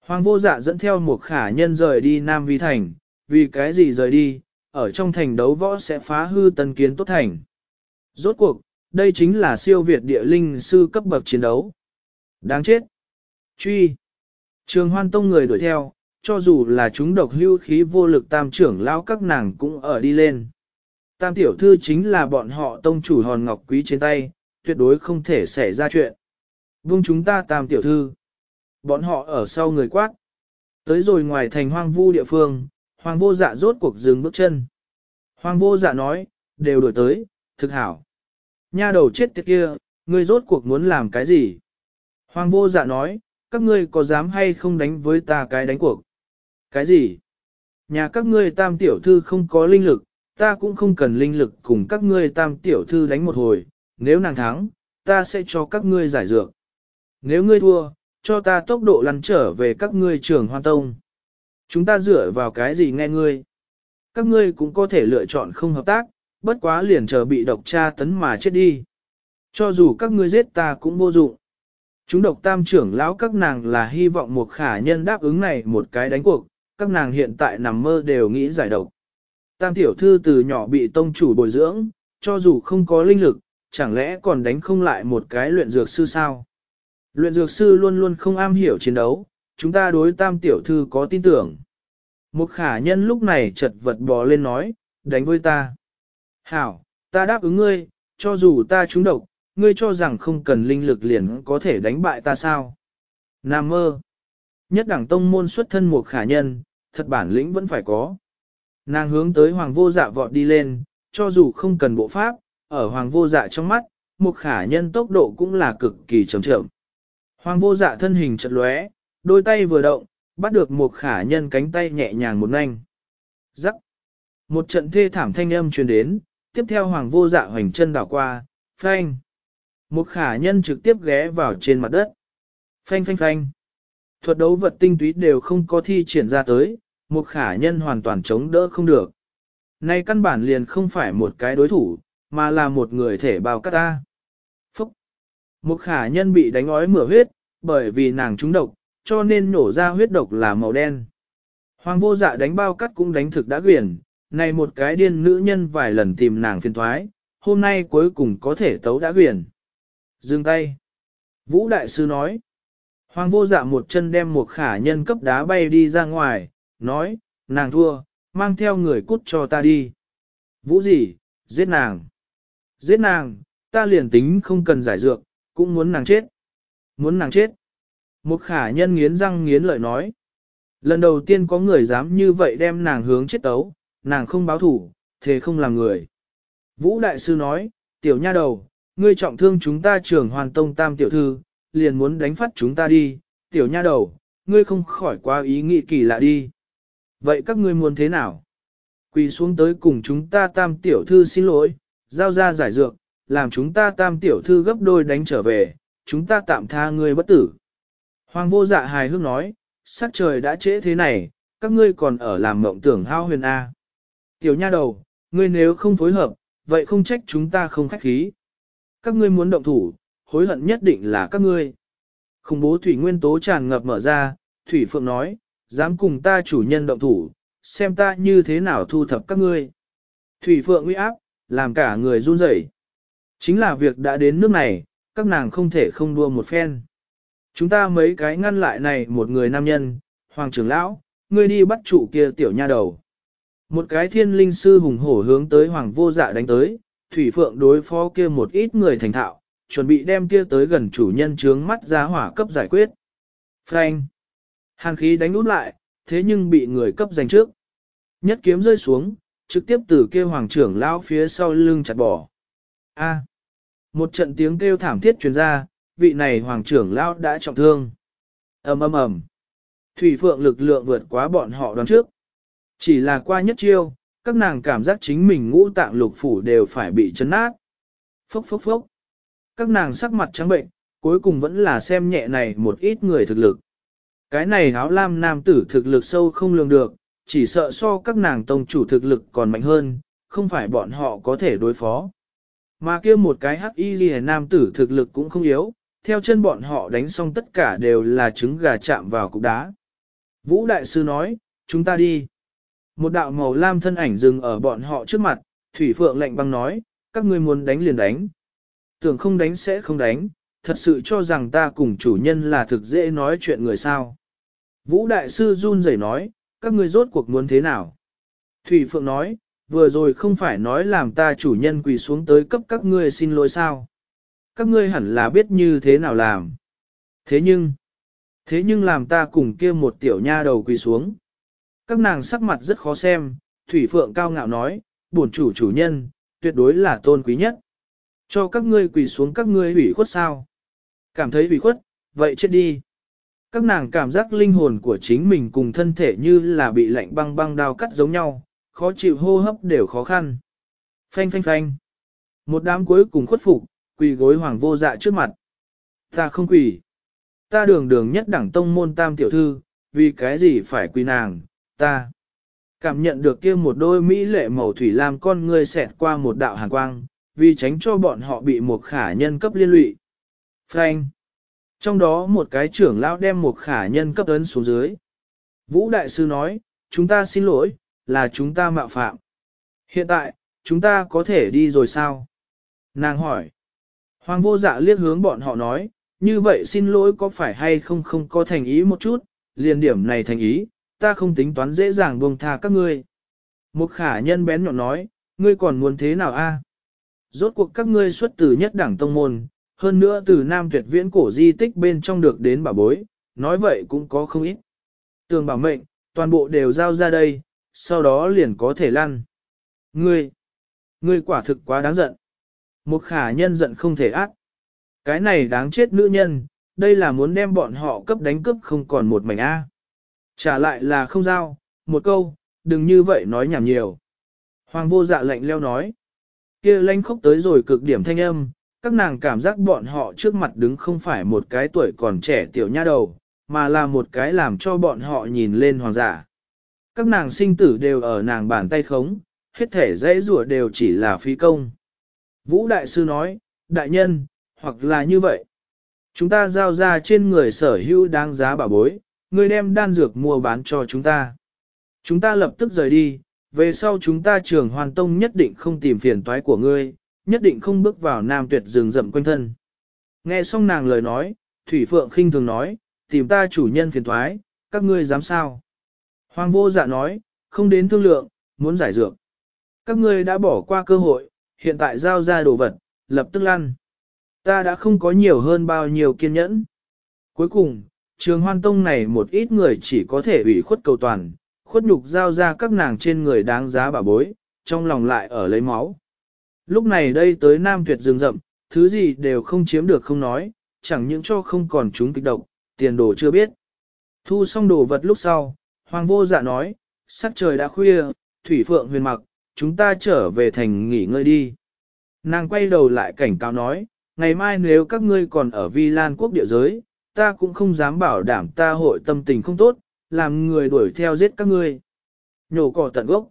Hoàng vô dạ dẫn theo một khả nhân rời đi Nam Vi Thành, vì cái gì rời đi, ở trong thành đấu võ sẽ phá hư tân kiến tốt thành. Rốt cuộc, đây chính là siêu việt địa linh sư cấp bậc chiến đấu. Đáng chết. Truy. Trường hoan tông người đuổi theo, cho dù là chúng độc hưu khí vô lực tam trưởng lão các nàng cũng ở đi lên. Tam tiểu thư chính là bọn họ tông chủ hòn ngọc quý trên tay, tuyệt đối không thể xảy ra chuyện. Vương chúng ta tam tiểu thư. Bọn họ ở sau người quát. Tới rồi ngoài thành hoang vu địa phương, hoàng vô dạ rốt cuộc dừng bước chân. Hoàng vô dạ nói, đều đổi tới, thực hảo. Nha đầu chết tiệt kia, ngươi rốt cuộc muốn làm cái gì? Hoàng vô dạ nói, các ngươi có dám hay không đánh với ta cái đánh cuộc? Cái gì? Nhà các ngươi tam tiểu thư không có linh lực, ta cũng không cần linh lực cùng các ngươi tam tiểu thư đánh một hồi, nếu nàng thắng, ta sẽ cho các ngươi giải dược. Nếu ngươi thua, cho ta tốc độ lăn trở về các ngươi trường hoa tông. Chúng ta dựa vào cái gì nghe ngươi? Các ngươi cũng có thể lựa chọn không hợp tác, bất quá liền chờ bị độc tra tấn mà chết đi. Cho dù các ngươi giết ta cũng vô dụng. Chúng độc tam trưởng lão các nàng là hy vọng một khả nhân đáp ứng này một cái đánh cuộc, các nàng hiện tại nằm mơ đều nghĩ giải độc. Tam tiểu thư từ nhỏ bị tông chủ bồi dưỡng, cho dù không có linh lực, chẳng lẽ còn đánh không lại một cái luyện dược sư sao? Luyện dược sư luôn luôn không am hiểu chiến đấu, chúng ta đối tam tiểu thư có tin tưởng. Một khả nhân lúc này chật vật bò lên nói, đánh với ta. Hảo, ta đáp ứng ngươi, cho dù ta trúng độc, ngươi cho rằng không cần linh lực liền có thể đánh bại ta sao. Nam mơ. Nhất đẳng tông môn xuất thân một khả nhân, thật bản lĩnh vẫn phải có. Nàng hướng tới hoàng vô dạ vọt đi lên, cho dù không cần bộ pháp, ở hoàng vô dạ trong mắt, một khả nhân tốc độ cũng là cực kỳ chậm chậm. Hoàng vô dạ thân hình chật lóe, đôi tay vừa động, bắt được một khả nhân cánh tay nhẹ nhàng một nhanh. Rắc. Một trận thê thảm thanh âm truyền đến, tiếp theo hoàng vô dạ hoành chân đảo qua, phanh. Một khả nhân trực tiếp ghé vào trên mặt đất. Phanh phanh phanh. Thuật đấu vật tinh túy đều không có thi triển ra tới, một khả nhân hoàn toàn chống đỡ không được. Nay căn bản liền không phải một cái đối thủ, mà là một người thể bao cắt ta. Phúc! Một khả nhân bị đánh ói mửa huyết, bởi vì nàng trúng độc, cho nên nổ ra huyết độc là màu đen. Hoàng vô dạ đánh bao cắt cũng đánh thực đã quyển, này một cái điên nữ nhân vài lần tìm nàng phiền thoái, hôm nay cuối cùng có thể tấu đã quyển. Dừng tay. Vũ Đại Sư nói. Hoàng vô dạ một chân đem một khả nhân cấp đá bay đi ra ngoài, nói, nàng thua, mang theo người cút cho ta đi. Vũ gì, giết nàng. Giết nàng, ta liền tính không cần giải dược, cũng muốn nàng chết. Muốn nàng chết. Một khả nhân nghiến răng nghiến lợi nói. Lần đầu tiên có người dám như vậy đem nàng hướng chết tấu, nàng không báo thủ, thế không làm người. Vũ Đại Sư nói, tiểu nha đầu, ngươi trọng thương chúng ta trưởng hoàn tông tam tiểu thư, liền muốn đánh phát chúng ta đi, tiểu nha đầu, ngươi không khỏi quá ý nghĩ kỳ lạ đi. Vậy các ngươi muốn thế nào? Quỳ xuống tới cùng chúng ta tam tiểu thư xin lỗi, giao ra giải dược, làm chúng ta tam tiểu thư gấp đôi đánh trở về, chúng ta tạm tha ngươi bất tử. Hoàng vô dạ hài hước nói, sắc trời đã trễ thế này, các ngươi còn ở làm mộng tưởng hao huyền A. Tiểu nha đầu, ngươi nếu không phối hợp, vậy không trách chúng ta không khách khí. Các ngươi muốn động thủ, hối hận nhất định là các ngươi. Khủng bố thủy nguyên tố tràn ngập mở ra, Thủy Phượng nói, dám cùng ta chủ nhân động thủ, xem ta như thế nào thu thập các ngươi. Thủy Phượng uy áp, làm cả người run rẩy. Chính là việc đã đến nước này, các nàng không thể không đua một phen. Chúng ta mấy cái ngăn lại này một người nam nhân, Hoàng trưởng lão, ngươi đi bắt chủ kia tiểu nha đầu. Một cái thiên linh sư hùng hổ hướng tới Hoàng vô dạ đánh tới, Thủy Phượng đối phó kia một ít người thành thạo, chuẩn bị đem kia tới gần chủ nhân trướng mắt ra hỏa cấp giải quyết. Frank! Hàn khí đánh út lại, thế nhưng bị người cấp giành trước. Nhất kiếm rơi xuống, trực tiếp từ kia hoàng trưởng lão phía sau lưng chặt bỏ. A. Một trận tiếng kêu thảm thiết truyền ra, vị này hoàng trưởng lão đã trọng thương. ầm ầm ầm. Thủy phượng lực lượng vượt quá bọn họ đoán trước. Chỉ là qua nhất chiêu, các nàng cảm giác chính mình ngũ tạng lục phủ đều phải bị chấn nát. Phốc phốc phốc. Các nàng sắc mặt trắng bệnh, cuối cùng vẫn là xem nhẹ này một ít người thực lực. Cái này áo lam nam tử thực lực sâu không lường được, chỉ sợ so các nàng tông chủ thực lực còn mạnh hơn, không phải bọn họ có thể đối phó. Mà kia một cái hắc y ghi nam tử thực lực cũng không yếu, theo chân bọn họ đánh xong tất cả đều là trứng gà chạm vào cục đá. Vũ Đại Sư nói, chúng ta đi. Một đạo màu lam thân ảnh dừng ở bọn họ trước mặt, Thủy Phượng lạnh băng nói, các ngươi muốn đánh liền đánh. Tưởng không đánh sẽ không đánh, thật sự cho rằng ta cùng chủ nhân là thực dễ nói chuyện người sao. Vũ Đại Sư run rẩy nói, các ngươi rốt cuộc muốn thế nào? Thủy Phượng nói, vừa rồi không phải nói làm ta chủ nhân quỳ xuống tới cấp các ngươi xin lỗi sao? Các ngươi hẳn là biết như thế nào làm. Thế nhưng, thế nhưng làm ta cùng kia một tiểu nha đầu quỳ xuống. Các nàng sắc mặt rất khó xem, Thủy Phượng cao ngạo nói, bổn chủ chủ nhân, tuyệt đối là tôn quý nhất. Cho các ngươi quỳ xuống các ngươi hủy khuất sao? Cảm thấy hủy khuất, vậy chết đi. Các nàng cảm giác linh hồn của chính mình cùng thân thể như là bị lạnh băng băng đao cắt giống nhau, khó chịu hô hấp đều khó khăn. Phanh phanh phanh. Một đám cuối cùng khuất phục, quỳ gối hoàng vô dạ trước mặt. Ta không quỳ. Ta đường đường nhất đẳng tông môn tam tiểu thư, vì cái gì phải quỳ nàng, ta. Cảm nhận được kia một đôi mỹ lệ màu thủy lam con ngươi xẹt qua một đạo hàn quang, vì tránh cho bọn họ bị một khả nhân cấp liên lụy. Frank. Trong đó một cái trưởng lão đem một khả nhân cấp ấn xuống dưới. Vũ Đại Sư nói, chúng ta xin lỗi, là chúng ta mạo phạm. Hiện tại, chúng ta có thể đi rồi sao? Nàng hỏi. Hoàng vô dạ liếc hướng bọn họ nói, như vậy xin lỗi có phải hay không không có thành ý một chút, liền điểm này thành ý, ta không tính toán dễ dàng buông tha các ngươi. Một khả nhân bén nhọn nói, ngươi còn muốn thế nào a? Rốt cuộc các ngươi xuất từ nhất đảng tông môn, hơn nữa từ Nam Tuyệt Viễn cổ di tích bên trong được đến bảo bối, nói vậy cũng có không ít. Tường bảo mệnh, toàn bộ đều giao ra đây, sau đó liền có thể lăn. Ngươi, ngươi quả thực quá đáng giận. Một khả nhân giận không thể ác. Cái này đáng chết nữ nhân, đây là muốn đem bọn họ cấp đánh cướp không còn một mảnh A. Trả lại là không giao, một câu, đừng như vậy nói nhảm nhiều. Hoàng vô dạ lệnh leo nói. kia lanh khóc tới rồi cực điểm thanh âm, các nàng cảm giác bọn họ trước mặt đứng không phải một cái tuổi còn trẻ tiểu nha đầu, mà là một cái làm cho bọn họ nhìn lên hoàng giả. Các nàng sinh tử đều ở nàng bàn tay khống, hết thể dễ rùa đều chỉ là phi công. Vũ Đại Sư nói, Đại nhân, hoặc là như vậy. Chúng ta giao ra trên người sở hữu đáng giá bảo bối, người đem đan dược mua bán cho chúng ta. Chúng ta lập tức rời đi, về sau chúng ta trường hoàn tông nhất định không tìm phiền toái của ngươi, nhất định không bước vào nam tuyệt rừng rậm quanh thân. Nghe xong nàng lời nói, Thủy Phượng khinh thường nói, tìm ta chủ nhân phiền toái, các ngươi dám sao? Hoàng vô dạ nói, không đến thương lượng, muốn giải dược. Các ngươi đã bỏ qua cơ hội, hiện tại giao ra đồ vật, lập tức lăn. Ta đã không có nhiều hơn bao nhiêu kiên nhẫn. Cuối cùng, Trường hoan tông này một ít người chỉ có thể ủy khuất cầu toàn, khuất nhục giao ra các nàng trên người đáng giá bà bối, trong lòng lại ở lấy máu. Lúc này đây tới Nam Tuyệt rừng rậm, thứ gì đều không chiếm được không nói, chẳng những cho không còn chúng kịch độc, tiền đồ chưa biết. Thu xong đồ vật lúc sau, Hoàng vô dạ nói, sắc trời đã khuya, Thủy Phượng huyền mặc, chúng ta trở về thành nghỉ ngơi đi. Nàng quay đầu lại cảnh cáo nói, ngày mai nếu các ngươi còn ở Vi Lan quốc địa giới, ta cũng không dám bảo đảm ta hội tâm tình không tốt, làm người đuổi theo giết các ngươi. Nhổ cỏ tận gốc.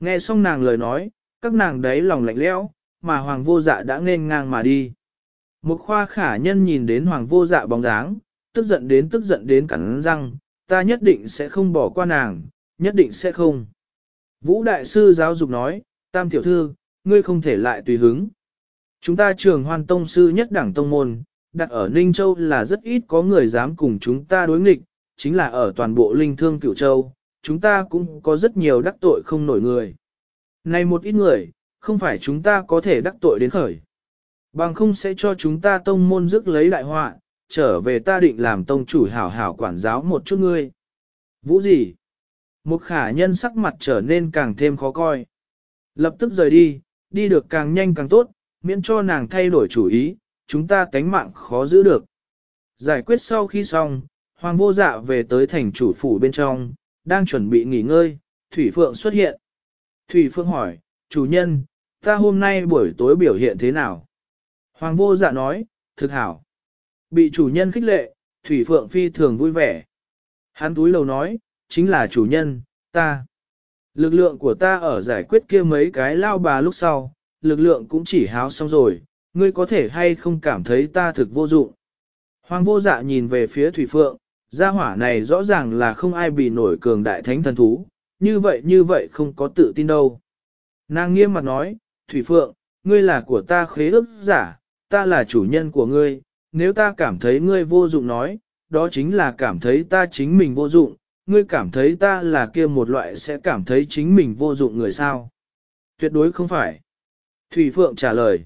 Nghe xong nàng lời nói, các nàng đấy lòng lạnh lẽo, mà hoàng vô dạ đã nên ngang mà đi. Một khoa khả nhân nhìn đến hoàng vô dạ bóng dáng, tức giận đến tức giận đến cắn răng, ta nhất định sẽ không bỏ qua nàng, nhất định sẽ không. Vũ đại sư giáo dục nói, tam tiểu thư, ngươi không thể lại tùy hứng. Chúng ta trường hoan tông sư nhất đẳng tông môn, đặt ở Ninh Châu là rất ít có người dám cùng chúng ta đối nghịch, chính là ở toàn bộ linh thương cửu châu, chúng ta cũng có rất nhiều đắc tội không nổi người. Này một ít người, không phải chúng ta có thể đắc tội đến khởi. Bằng không sẽ cho chúng ta tông môn rước lấy đại họa, trở về ta định làm tông chủ hảo hảo quản giáo một chút ngươi. Vũ gì? Một khả nhân sắc mặt trở nên càng thêm khó coi. Lập tức rời đi, đi được càng nhanh càng tốt, miễn cho nàng thay đổi chủ ý, chúng ta tánh mạng khó giữ được. Giải quyết sau khi xong, Hoàng vô dạ về tới thành chủ phủ bên trong, đang chuẩn bị nghỉ ngơi, Thủy Phượng xuất hiện. Thủy Phượng hỏi, chủ nhân, ta hôm nay buổi tối biểu hiện thế nào? Hoàng vô dạ nói, thực hảo. Bị chủ nhân khích lệ, Thủy Phượng phi thường vui vẻ. Hắn túi lầu nói, chính là chủ nhân, ta. Lực lượng của ta ở giải quyết kia mấy cái lao bà lúc sau, lực lượng cũng chỉ háo xong rồi, ngươi có thể hay không cảm thấy ta thực vô dụng. Hoàng vô dạ nhìn về phía Thủy Phượng, gia hỏa này rõ ràng là không ai bị nổi cường đại thánh thần thú, như vậy như vậy không có tự tin đâu. Nàng nghiêm mặt nói, Thủy Phượng, ngươi là của ta khế ước giả, ta là chủ nhân của ngươi, nếu ta cảm thấy ngươi vô dụng nói, đó chính là cảm thấy ta chính mình vô dụng, ngươi cảm thấy ta là kia một loại sẽ cảm thấy chính mình vô dụng người sao. Tuyệt đối không phải. Thủy Phượng trả lời.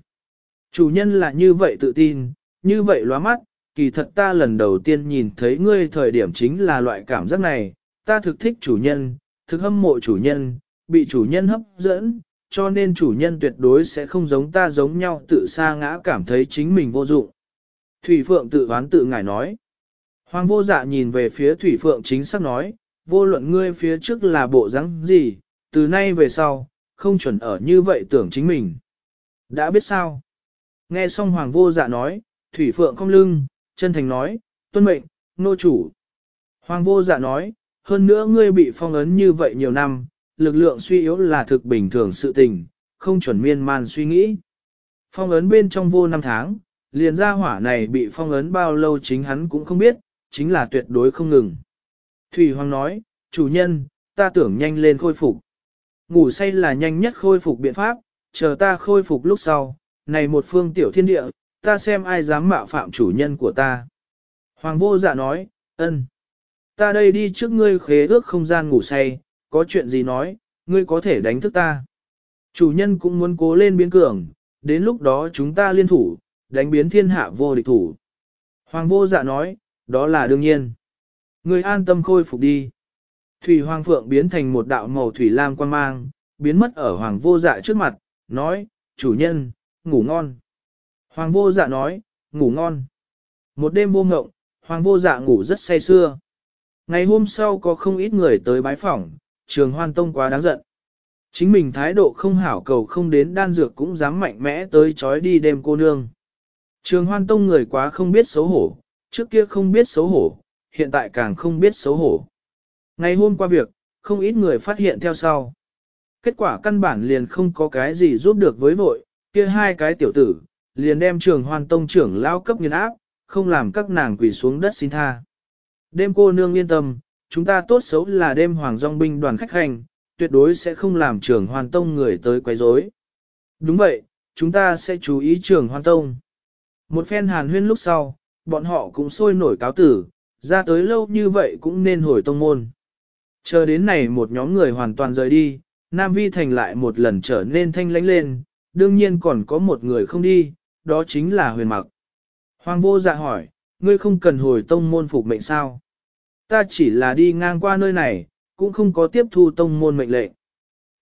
Chủ nhân là như vậy tự tin, như vậy lóa mắt, kỳ thật ta lần đầu tiên nhìn thấy ngươi thời điểm chính là loại cảm giác này, ta thực thích chủ nhân, thực hâm mộ chủ nhân, bị chủ nhân hấp dẫn, cho nên chủ nhân tuyệt đối sẽ không giống ta giống nhau tự sa ngã cảm thấy chính mình vô dụng. Thủy Phượng tự oán tự ngài nói. Hoàng vô dạ nhìn về phía Thủy Phượng chính xác nói, vô luận ngươi phía trước là bộ dáng gì, từ nay về sau, không chuẩn ở như vậy tưởng chính mình. Đã biết sao? Nghe xong Hoàng vô dạ nói, Thủy Phượng không lưng, chân thành nói, tuân mệnh, nô chủ. Hoàng vô dạ nói, hơn nữa ngươi bị phong ấn như vậy nhiều năm, lực lượng suy yếu là thực bình thường sự tình, không chuẩn miên man suy nghĩ. Phong ấn bên trong vô năm tháng, liền ra hỏa này bị phong ấn bao lâu chính hắn cũng không biết, chính là tuyệt đối không ngừng. Thủy Hoàng nói, chủ nhân, ta tưởng nhanh lên khôi phục. Ngủ say là nhanh nhất khôi phục biện pháp, chờ ta khôi phục lúc sau, này một phương tiểu thiên địa, ta xem ai dám mạo phạm chủ nhân của ta. Hoàng vô dạ nói, ân, ta đây đi trước ngươi khế ước không gian ngủ say, có chuyện gì nói, ngươi có thể đánh thức ta. Chủ nhân cũng muốn cố lên biến cường, đến lúc đó chúng ta liên thủ, đánh biến thiên hạ vô địch thủ. Hoàng vô dạ nói, đó là đương nhiên. người an tâm khôi phục đi. Thủy Hoàng Phượng biến thành một đạo màu thủy lam quan mang, biến mất ở Hoàng vô dạ trước mặt, nói, chủ nhân, ngủ ngon. Hoàng vô dạ nói, ngủ ngon. Một đêm vô ngộng, Hoàng vô dạ ngủ rất say sưa. Ngày hôm sau có không ít người tới bái phỏng, trường hoan tông quá đáng giận. Chính mình thái độ không hảo cầu không đến đan dược cũng dám mạnh mẽ tới chói đi đêm cô nương. Trường hoan tông người quá không biết xấu hổ, trước kia không biết xấu hổ, hiện tại càng không biết xấu hổ. Ngày hôm qua việc, không ít người phát hiện theo sau. Kết quả căn bản liền không có cái gì giúp được với vội, kia hai cái tiểu tử, liền đem trường hoàn tông trưởng lao cấp nghiên áp, không làm các nàng quỳ xuống đất xin tha. Đêm cô nương yên tâm, chúng ta tốt xấu là đêm hoàng dòng binh đoàn khách hành, tuyệt đối sẽ không làm trường hoàn tông người tới quấy rối. Đúng vậy, chúng ta sẽ chú ý trường hoàn tông. Một phen hàn huyên lúc sau, bọn họ cũng sôi nổi cáo tử, ra tới lâu như vậy cũng nên hồi tông môn. Chờ đến này một nhóm người hoàn toàn rời đi, Nam Vi Thành lại một lần trở nên thanh lãnh lên, đương nhiên còn có một người không đi, đó chính là huyền mặc. Hoàng vô dạ hỏi, ngươi không cần hồi tông môn phục mệnh sao. Ta chỉ là đi ngang qua nơi này, cũng không có tiếp thu tông môn mệnh lệnh.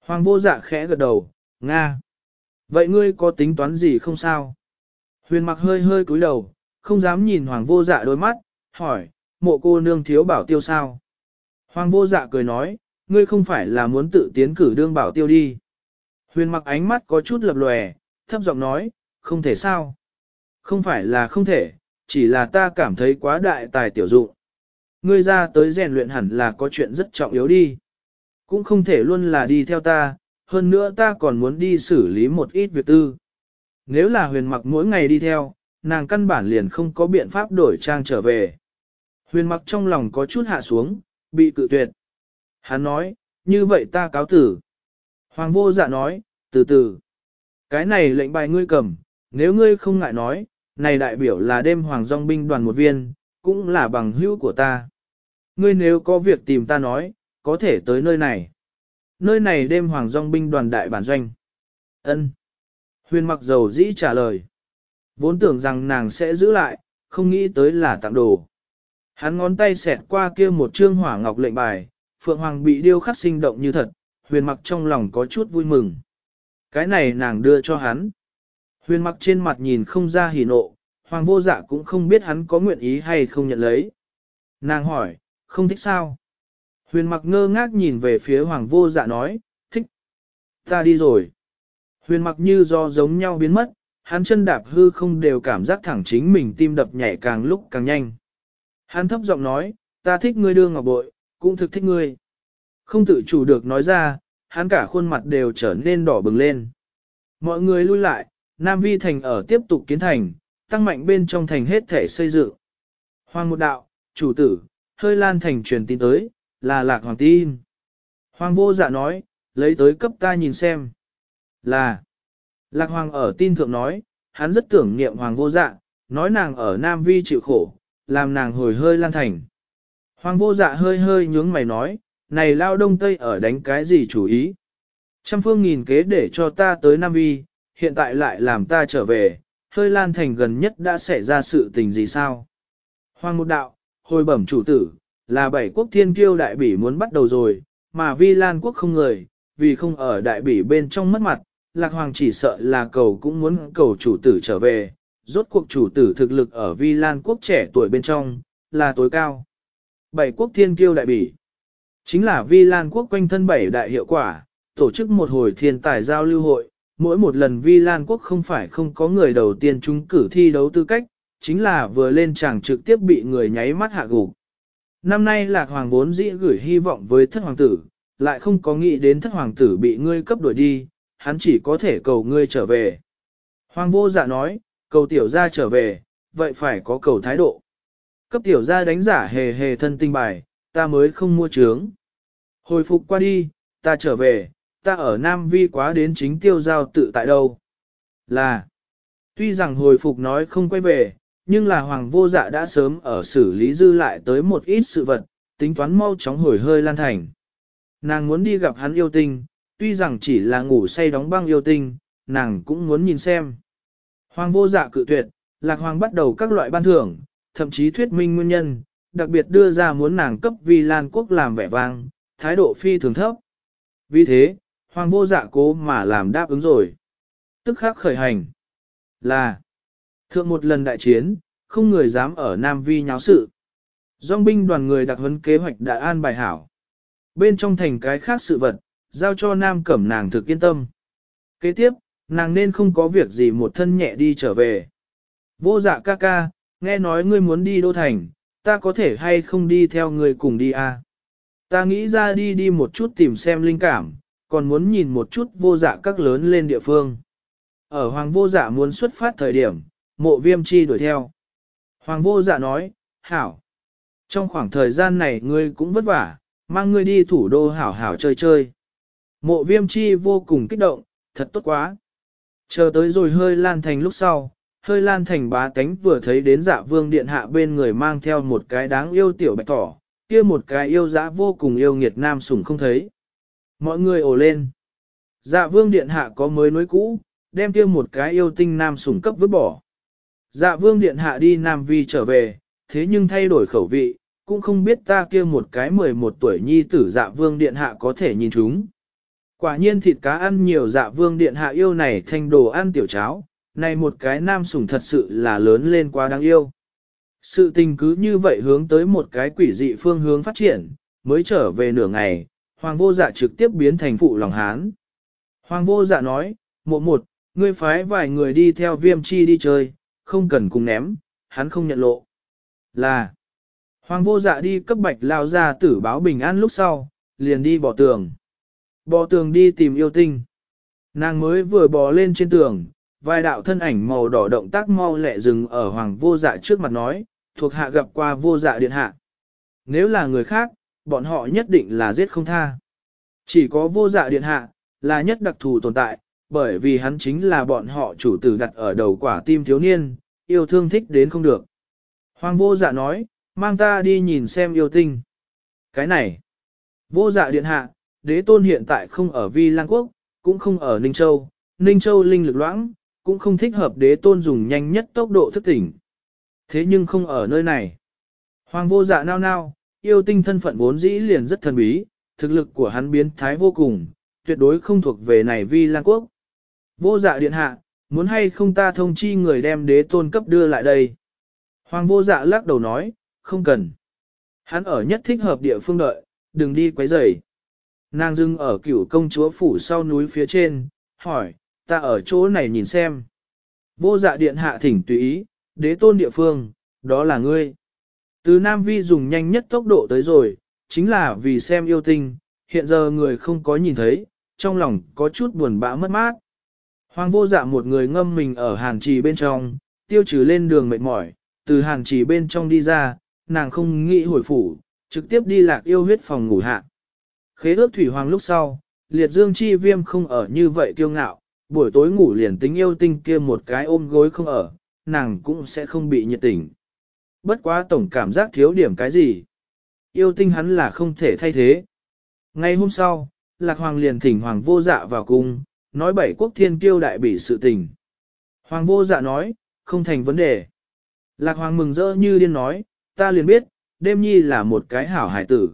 Hoàng vô dạ khẽ gật đầu, Nga. Vậy ngươi có tính toán gì không sao? Huyền mặc hơi hơi cúi đầu, không dám nhìn hoàng vô dạ đôi mắt, hỏi, mộ cô nương thiếu bảo tiêu sao? Hoàng vô dạ cười nói, ngươi không phải là muốn tự tiến cử đương bảo tiêu đi. Huyền mặc ánh mắt có chút lập lòe, thấp giọng nói, không thể sao. Không phải là không thể, chỉ là ta cảm thấy quá đại tài tiểu dụng. Ngươi ra tới rèn luyện hẳn là có chuyện rất trọng yếu đi. Cũng không thể luôn là đi theo ta, hơn nữa ta còn muốn đi xử lý một ít việc tư. Nếu là huyền mặc mỗi ngày đi theo, nàng căn bản liền không có biện pháp đổi trang trở về. Huyền mặc trong lòng có chút hạ xuống, bị cự tuyệt. Hắn nói, như vậy ta cáo tử. Hoàng vô dạ nói, từ từ. Cái này lệnh bài ngươi cầm, nếu ngươi không ngại nói, này đại biểu là đêm hoàng dòng binh đoàn một viên, cũng là bằng hữu của ta. Ngươi nếu có việc tìm ta nói, có thể tới nơi này. Nơi này đêm hoàng dòng binh đoàn đại bản doanh. ân Huyền mặc dầu dĩ trả lời. Vốn tưởng rằng nàng sẽ giữ lại, không nghĩ tới là tặng đồ. Hắn ngón tay xẹt qua kia một trương hỏa ngọc lệnh bài, Phượng Hoàng bị điêu khắc sinh động như thật, huyền mặc trong lòng có chút vui mừng. Cái này nàng đưa cho hắn. Huyền mặc trên mặt nhìn không ra hỉ nộ, Hoàng vô dạ cũng không biết hắn có nguyện ý hay không nhận lấy. Nàng hỏi, không thích sao? Huyền mặc ngơ ngác nhìn về phía Hoàng vô dạ nói, thích. Ta đi rồi. Huyền mặc như do giống nhau biến mất, hắn chân đạp hư không đều cảm giác thẳng chính mình tim đập nhảy càng lúc càng nhanh. Hắn thấp giọng nói, ta thích ngươi đưa ngọc bội, cũng thực thích ngươi. Không tự chủ được nói ra, hắn cả khuôn mặt đều trở nên đỏ bừng lên. Mọi người lui lại, Nam Vi Thành ở tiếp tục kiến thành, tăng mạnh bên trong thành hết thể xây dựng. Hoàng một đạo, chủ tử, hơi lan thành truyền tin tới, là lạc hoàng tin. Hoàng vô dạ nói, lấy tới cấp ta nhìn xem. Là, lạc hoàng ở tin thượng nói, hắn rất tưởng niệm hoàng vô dạ, nói nàng ở Nam Vi chịu khổ, làm nàng hồi hơi lan thành. Hoàng vô dạ hơi hơi nhướng mày nói, này lao đông tây ở đánh cái gì chủ ý. Trăm phương nghìn kế để cho ta tới Nam Vi, hiện tại lại làm ta trở về, hơi lan thành gần nhất đã xảy ra sự tình gì sao? Hoàng một đạo, hồi bẩm chủ tử, là bảy quốc thiên kiêu đại bỉ muốn bắt đầu rồi, mà vi lan quốc không người, vì không ở đại bỉ bên trong mất mặt, lạc hoàng chỉ sợ là cầu cũng muốn cầu chủ tử trở về, rốt cuộc chủ tử thực lực ở vi lan quốc trẻ tuổi bên trong, là tối cao. Bảy quốc thiên kiêu đại bỉ, chính là vi lan quốc quanh thân bảy đại hiệu quả, tổ chức một hồi thiên tài giao lưu hội, mỗi một lần Vi Lan Quốc không phải không có người đầu tiên chúng cử thi đấu tư cách, chính là vừa lên chàng trực tiếp bị người nháy mắt hạ gục. Năm nay Lạc Hoàng vốn dĩ gửi hy vọng với thất hoàng tử, lại không có nghĩ đến thất hoàng tử bị ngươi cấp đuổi đi, hắn chỉ có thể cầu ngươi trở về. Hoàng vô dạ nói, cầu tiểu gia trở về, vậy phải có cầu thái độ. Cấp tiểu gia đánh giả hề hề thân tinh bài, ta mới không mua trướng. Hồi phục qua đi, ta trở về, ta ở Nam Vi quá đến chính tiêu giao tự tại đâu. Là, tuy rằng hồi phục nói không quay về, nhưng là hoàng vô dạ đã sớm ở xử lý dư lại tới một ít sự vật, tính toán mau chóng hồi hơi lan thành. Nàng muốn đi gặp hắn yêu tinh, tuy rằng chỉ là ngủ say đóng băng yêu tinh, nàng cũng muốn nhìn xem. Hoàng vô dạ cự tuyệt, lạc hoàng bắt đầu các loại ban thưởng, thậm chí thuyết minh nguyên nhân, đặc biệt đưa ra muốn nàng cấp vì Lan quốc làm vẻ vang, thái độ phi thường thấp. Vì thế, Hoàng vô dạ cố mà làm đáp ứng rồi. Tức khắc khởi hành. Là. Thượng một lần đại chiến, không người dám ở Nam Vi nháo sự. Dòng binh đoàn người đặc huấn kế hoạch đã an bài hảo. Bên trong thành cái khác sự vật, giao cho Nam Cẩm nàng thực yên tâm. Kế tiếp, nàng nên không có việc gì một thân nhẹ đi trở về. Vô dạ ca ca, nghe nói ngươi muốn đi đô thành, ta có thể hay không đi theo ngươi cùng đi à? Ta nghĩ ra đi đi một chút tìm xem linh cảm, còn muốn nhìn một chút vô dạ các lớn lên địa phương. Ở hoàng vô dạ muốn xuất phát thời điểm, mộ viêm chi đuổi theo. Hoàng vô dạ nói, hảo. Trong khoảng thời gian này ngươi cũng vất vả, mang ngươi đi thủ đô hảo hảo chơi chơi. Mộ viêm chi vô cùng kích động, thật tốt quá. Chờ tới rồi hơi lan thành lúc sau, hơi lan thành bá tánh vừa thấy đến dạ vương điện hạ bên người mang theo một cái đáng yêu tiểu bạch thỏ, kia một cái yêu dã vô cùng yêu nghiệt nam sủng không thấy. Mọi người ồ lên. Dạ vương điện hạ có mới nối cũ, đem kia một cái yêu tinh nam sủng cấp vứt bỏ. Dạ vương điện hạ đi Nam Vi trở về, thế nhưng thay đổi khẩu vị, cũng không biết ta kia một cái 11 tuổi nhi tử dạ vương điện hạ có thể nhìn chúng. Quả nhiên thịt cá ăn nhiều dạ vương điện hạ yêu này thành đồ ăn tiểu cháo, này một cái nam sủng thật sự là lớn lên quá đáng yêu. Sự tình cứ như vậy hướng tới một cái quỷ dị phương hướng phát triển, mới trở về nửa ngày, hoàng vô dạ trực tiếp biến thành phụ lòng hán. Hoàng vô dạ nói, mộ một, ngươi phái vài người đi theo viêm chi đi chơi, không cần cùng ném, hắn không nhận lộ. Là, hoàng vô dạ đi cấp bạch lao ra tử báo bình an lúc sau, liền đi bỏ tường bò tường đi tìm yêu tinh. Nàng mới vừa bò lên trên tường, vài đạo thân ảnh màu đỏ động tác mau lẹ dừng ở hoàng vô dạ trước mặt nói, thuộc hạ gặp qua vô dạ điện hạ. Nếu là người khác, bọn họ nhất định là giết không tha. Chỉ có vô dạ điện hạ, là nhất đặc thù tồn tại, bởi vì hắn chính là bọn họ chủ tử đặt ở đầu quả tim thiếu niên, yêu thương thích đến không được. Hoàng vô dạ nói, mang ta đi nhìn xem yêu tinh. Cái này, vô dạ điện hạ, đế tôn hiện tại không ở Vi Lan Quốc, cũng không ở Ninh Châu, Ninh Châu linh lực loãng, cũng không thích hợp đế tôn dùng nhanh nhất tốc độ thức tỉnh. Thế nhưng không ở nơi này. Hoàng vô dạ nao nao, yêu tinh thân phận vốn dĩ liền rất thần bí, thực lực của hắn biến thái vô cùng, tuyệt đối không thuộc về này vi lan quốc. Vô dạ điện hạ, muốn hay không ta thông chi người đem đế tôn cấp đưa lại đây. Hoàng vô dạ lắc đầu nói, không cần. Hắn ở nhất thích hợp địa phương đợi, đừng đi quấy rầy. Nàng dưng ở cửu công chúa phủ sau núi phía trên, hỏi, ta ở chỗ này nhìn xem. Vô dạ điện hạ thỉnh tùy ý, đế tôn địa phương, đó là ngươi. Từ Nam Vi dùng nhanh nhất tốc độ tới rồi, chính là vì xem yêu tinh, hiện giờ người không có nhìn thấy, trong lòng có chút buồn bã mất mát. Hoàng vô dạ một người ngâm mình ở hàn trì bên trong, tiêu trừ lên đường mệt mỏi, từ hàn trì bên trong đi ra, nàng không nghĩ hồi phủ, trực tiếp đi lạc yêu huyết phòng ngủ hạ. Khế ước thủy hoàng lúc sau, liệt dương chi viêm không ở như vậy kiêu ngạo, buổi tối ngủ liền tính yêu tinh kia một cái ôm gối không ở, nàng cũng sẽ không bị nhiệt tình. Bất quá tổng cảm giác thiếu điểm cái gì. Yêu tinh hắn là không thể thay thế. Ngay hôm sau, Lạc Hoàng liền thỉnh Hoàng vô dạ vào cung, nói bảy quốc thiên kiêu đại bị sự tình. Hoàng vô dạ nói, không thành vấn đề. Lạc Hoàng mừng rỡ như điên nói, ta liền biết, đêm nhi là một cái hảo hải tử.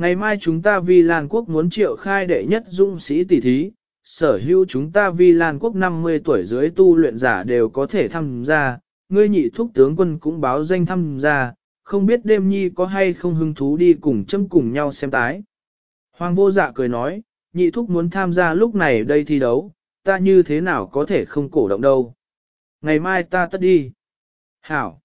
Ngày mai chúng ta vì Lan Quốc muốn triệu khai đệ nhất dũng sĩ tỷ thí, sở hữu chúng ta vì Lan Quốc 50 tuổi dưới tu luyện giả đều có thể tham gia, ngươi nhị thúc tướng quân cũng báo danh tham gia, không biết đêm nhi có hay không hứng thú đi cùng châm cùng nhau xem tái. Hoàng vô dạ cười nói, nhị thúc muốn tham gia lúc này đây thi đấu, ta như thế nào có thể không cổ động đâu. Ngày mai ta tất đi. Hảo.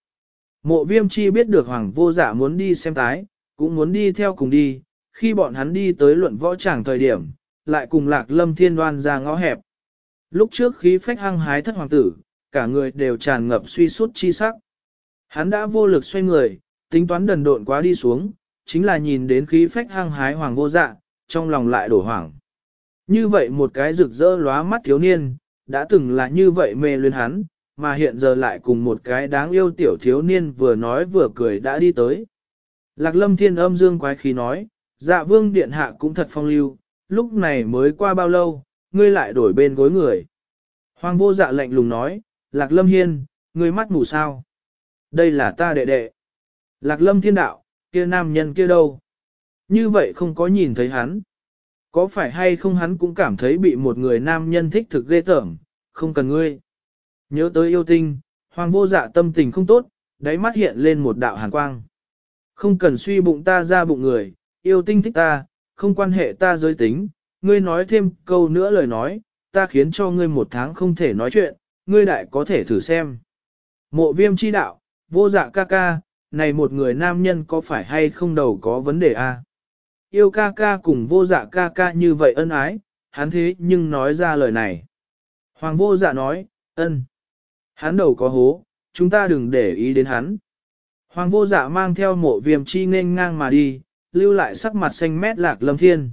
Mộ viêm chi biết được hoàng vô dạ muốn đi xem tái, cũng muốn đi theo cùng đi, khi bọn hắn đi tới luận võ tràng thời điểm, lại cùng lạc lâm thiên đoan ra ngõ hẹp. Lúc trước khí phách hăng hái thất hoàng tử, cả người đều tràn ngập suy sút chi sắc. Hắn đã vô lực xoay người, tính toán đần độn quá đi xuống, chính là nhìn đến khí phách hăng hái hoàng vô dạ, trong lòng lại đổ hoảng. Như vậy một cái rực rỡ lóa mắt thiếu niên, đã từng là như vậy mê luyến hắn, mà hiện giờ lại cùng một cái đáng yêu tiểu thiếu niên vừa nói vừa cười đã đi tới. Lạc lâm thiên âm dương quái khí nói, dạ vương điện hạ cũng thật phong lưu, lúc này mới qua bao lâu, ngươi lại đổi bên gối người. Hoàng vô dạ lạnh lùng nói, Lạc lâm hiên, ngươi mắt mù sao? Đây là ta đệ đệ. Lạc lâm thiên đạo, kia nam nhân kia đâu? Như vậy không có nhìn thấy hắn. Có phải hay không hắn cũng cảm thấy bị một người nam nhân thích thực ghê tởm, không cần ngươi. Nhớ tới yêu tinh, hoàng vô dạ tâm tình không tốt, đáy mắt hiện lên một đạo hàn quang. Không cần suy bụng ta ra bụng người, yêu tinh thích ta, không quan hệ ta giới tính, ngươi nói thêm câu nữa lời nói, ta khiến cho ngươi một tháng không thể nói chuyện, ngươi đại có thể thử xem. Mộ viêm chi đạo, vô dạ ca ca, này một người nam nhân có phải hay không đầu có vấn đề a? À? Yêu ca ca cùng vô dạ ca ca như vậy ân ái, hắn thế nhưng nói ra lời này. Hoàng vô dạ nói, ân. Hắn đầu có hố, chúng ta đừng để ý đến hắn. Hoàng vô dạ mang theo mộ viêm chi nên ngang mà đi, lưu lại sắc mặt xanh mét lạc lâm thiên.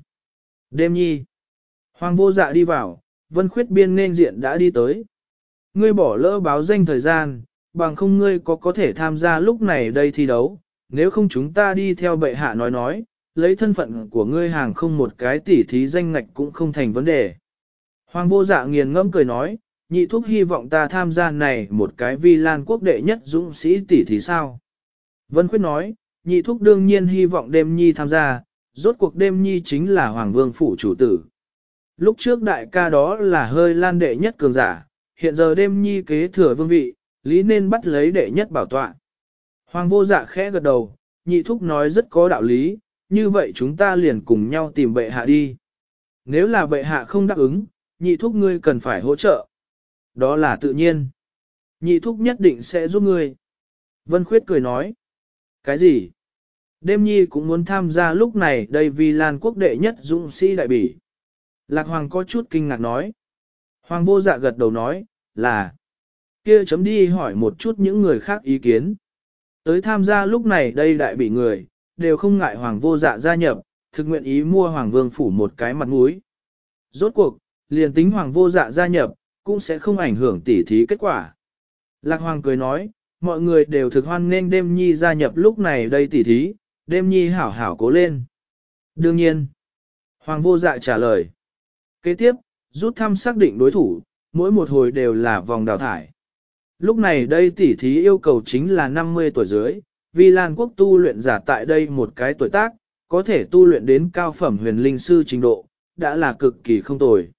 Đêm nhi. Hoàng vô dạ đi vào, vân khuyết biên nên diện đã đi tới. Ngươi bỏ lỡ báo danh thời gian, bằng không ngươi có có thể tham gia lúc này đây thi đấu, nếu không chúng ta đi theo bệ hạ nói nói, lấy thân phận của ngươi hàng không một cái tỉ thí danh ngạch cũng không thành vấn đề. Hoàng vô dạ nghiền ngẫm cười nói, nhị thúc hy vọng ta tham gia này một cái vi lan quốc đệ nhất dũng sĩ tỉ thí sao. Vân Khuyết nói, nhị thúc đương nhiên hy vọng đêm nhi tham gia, rốt cuộc đêm nhi chính là Hoàng Vương Phủ chủ tử. Lúc trước đại ca đó là hơi lan đệ nhất cường giả, hiện giờ đêm nhi kế thừa vương vị, lý nên bắt lấy đệ nhất bảo tọa. Hoàng vô dạ khẽ gật đầu, nhị thúc nói rất có đạo lý, như vậy chúng ta liền cùng nhau tìm bệ hạ đi. Nếu là bệ hạ không đáp ứng, nhị thúc ngươi cần phải hỗ trợ. Đó là tự nhiên. Nhị thúc nhất định sẽ giúp ngươi. Vân Khuyết cười nói. Cái gì? Đêm nhi cũng muốn tham gia lúc này đây vì Lan quốc đệ nhất dũng sĩ đại bỉ. Lạc Hoàng có chút kinh ngạc nói. Hoàng vô dạ gật đầu nói, là. kia chấm đi hỏi một chút những người khác ý kiến. Tới tham gia lúc này đây đại bị người, đều không ngại Hoàng vô dạ gia nhập, thực nguyện ý mua Hoàng vương phủ một cái mặt mũi. Rốt cuộc, liền tính Hoàng vô dạ gia nhập, cũng sẽ không ảnh hưởng tỉ thí kết quả. Lạc Hoàng cười nói, mọi người đều thực hoan nên đêm nhi gia nhập lúc này đây tỉ thí, đêm nhi hảo hảo cố lên. Đương nhiên, Hoàng vô dạ trả lời. Kế tiếp, rút thăm xác định đối thủ, mỗi một hồi đều là vòng đào thải. Lúc này đây tỉ thí yêu cầu chính là 50 tuổi dưới, vì Lan quốc tu luyện giả tại đây một cái tuổi tác, có thể tu luyện đến cao phẩm huyền linh sư trình độ, đã là cực kỳ không tồi.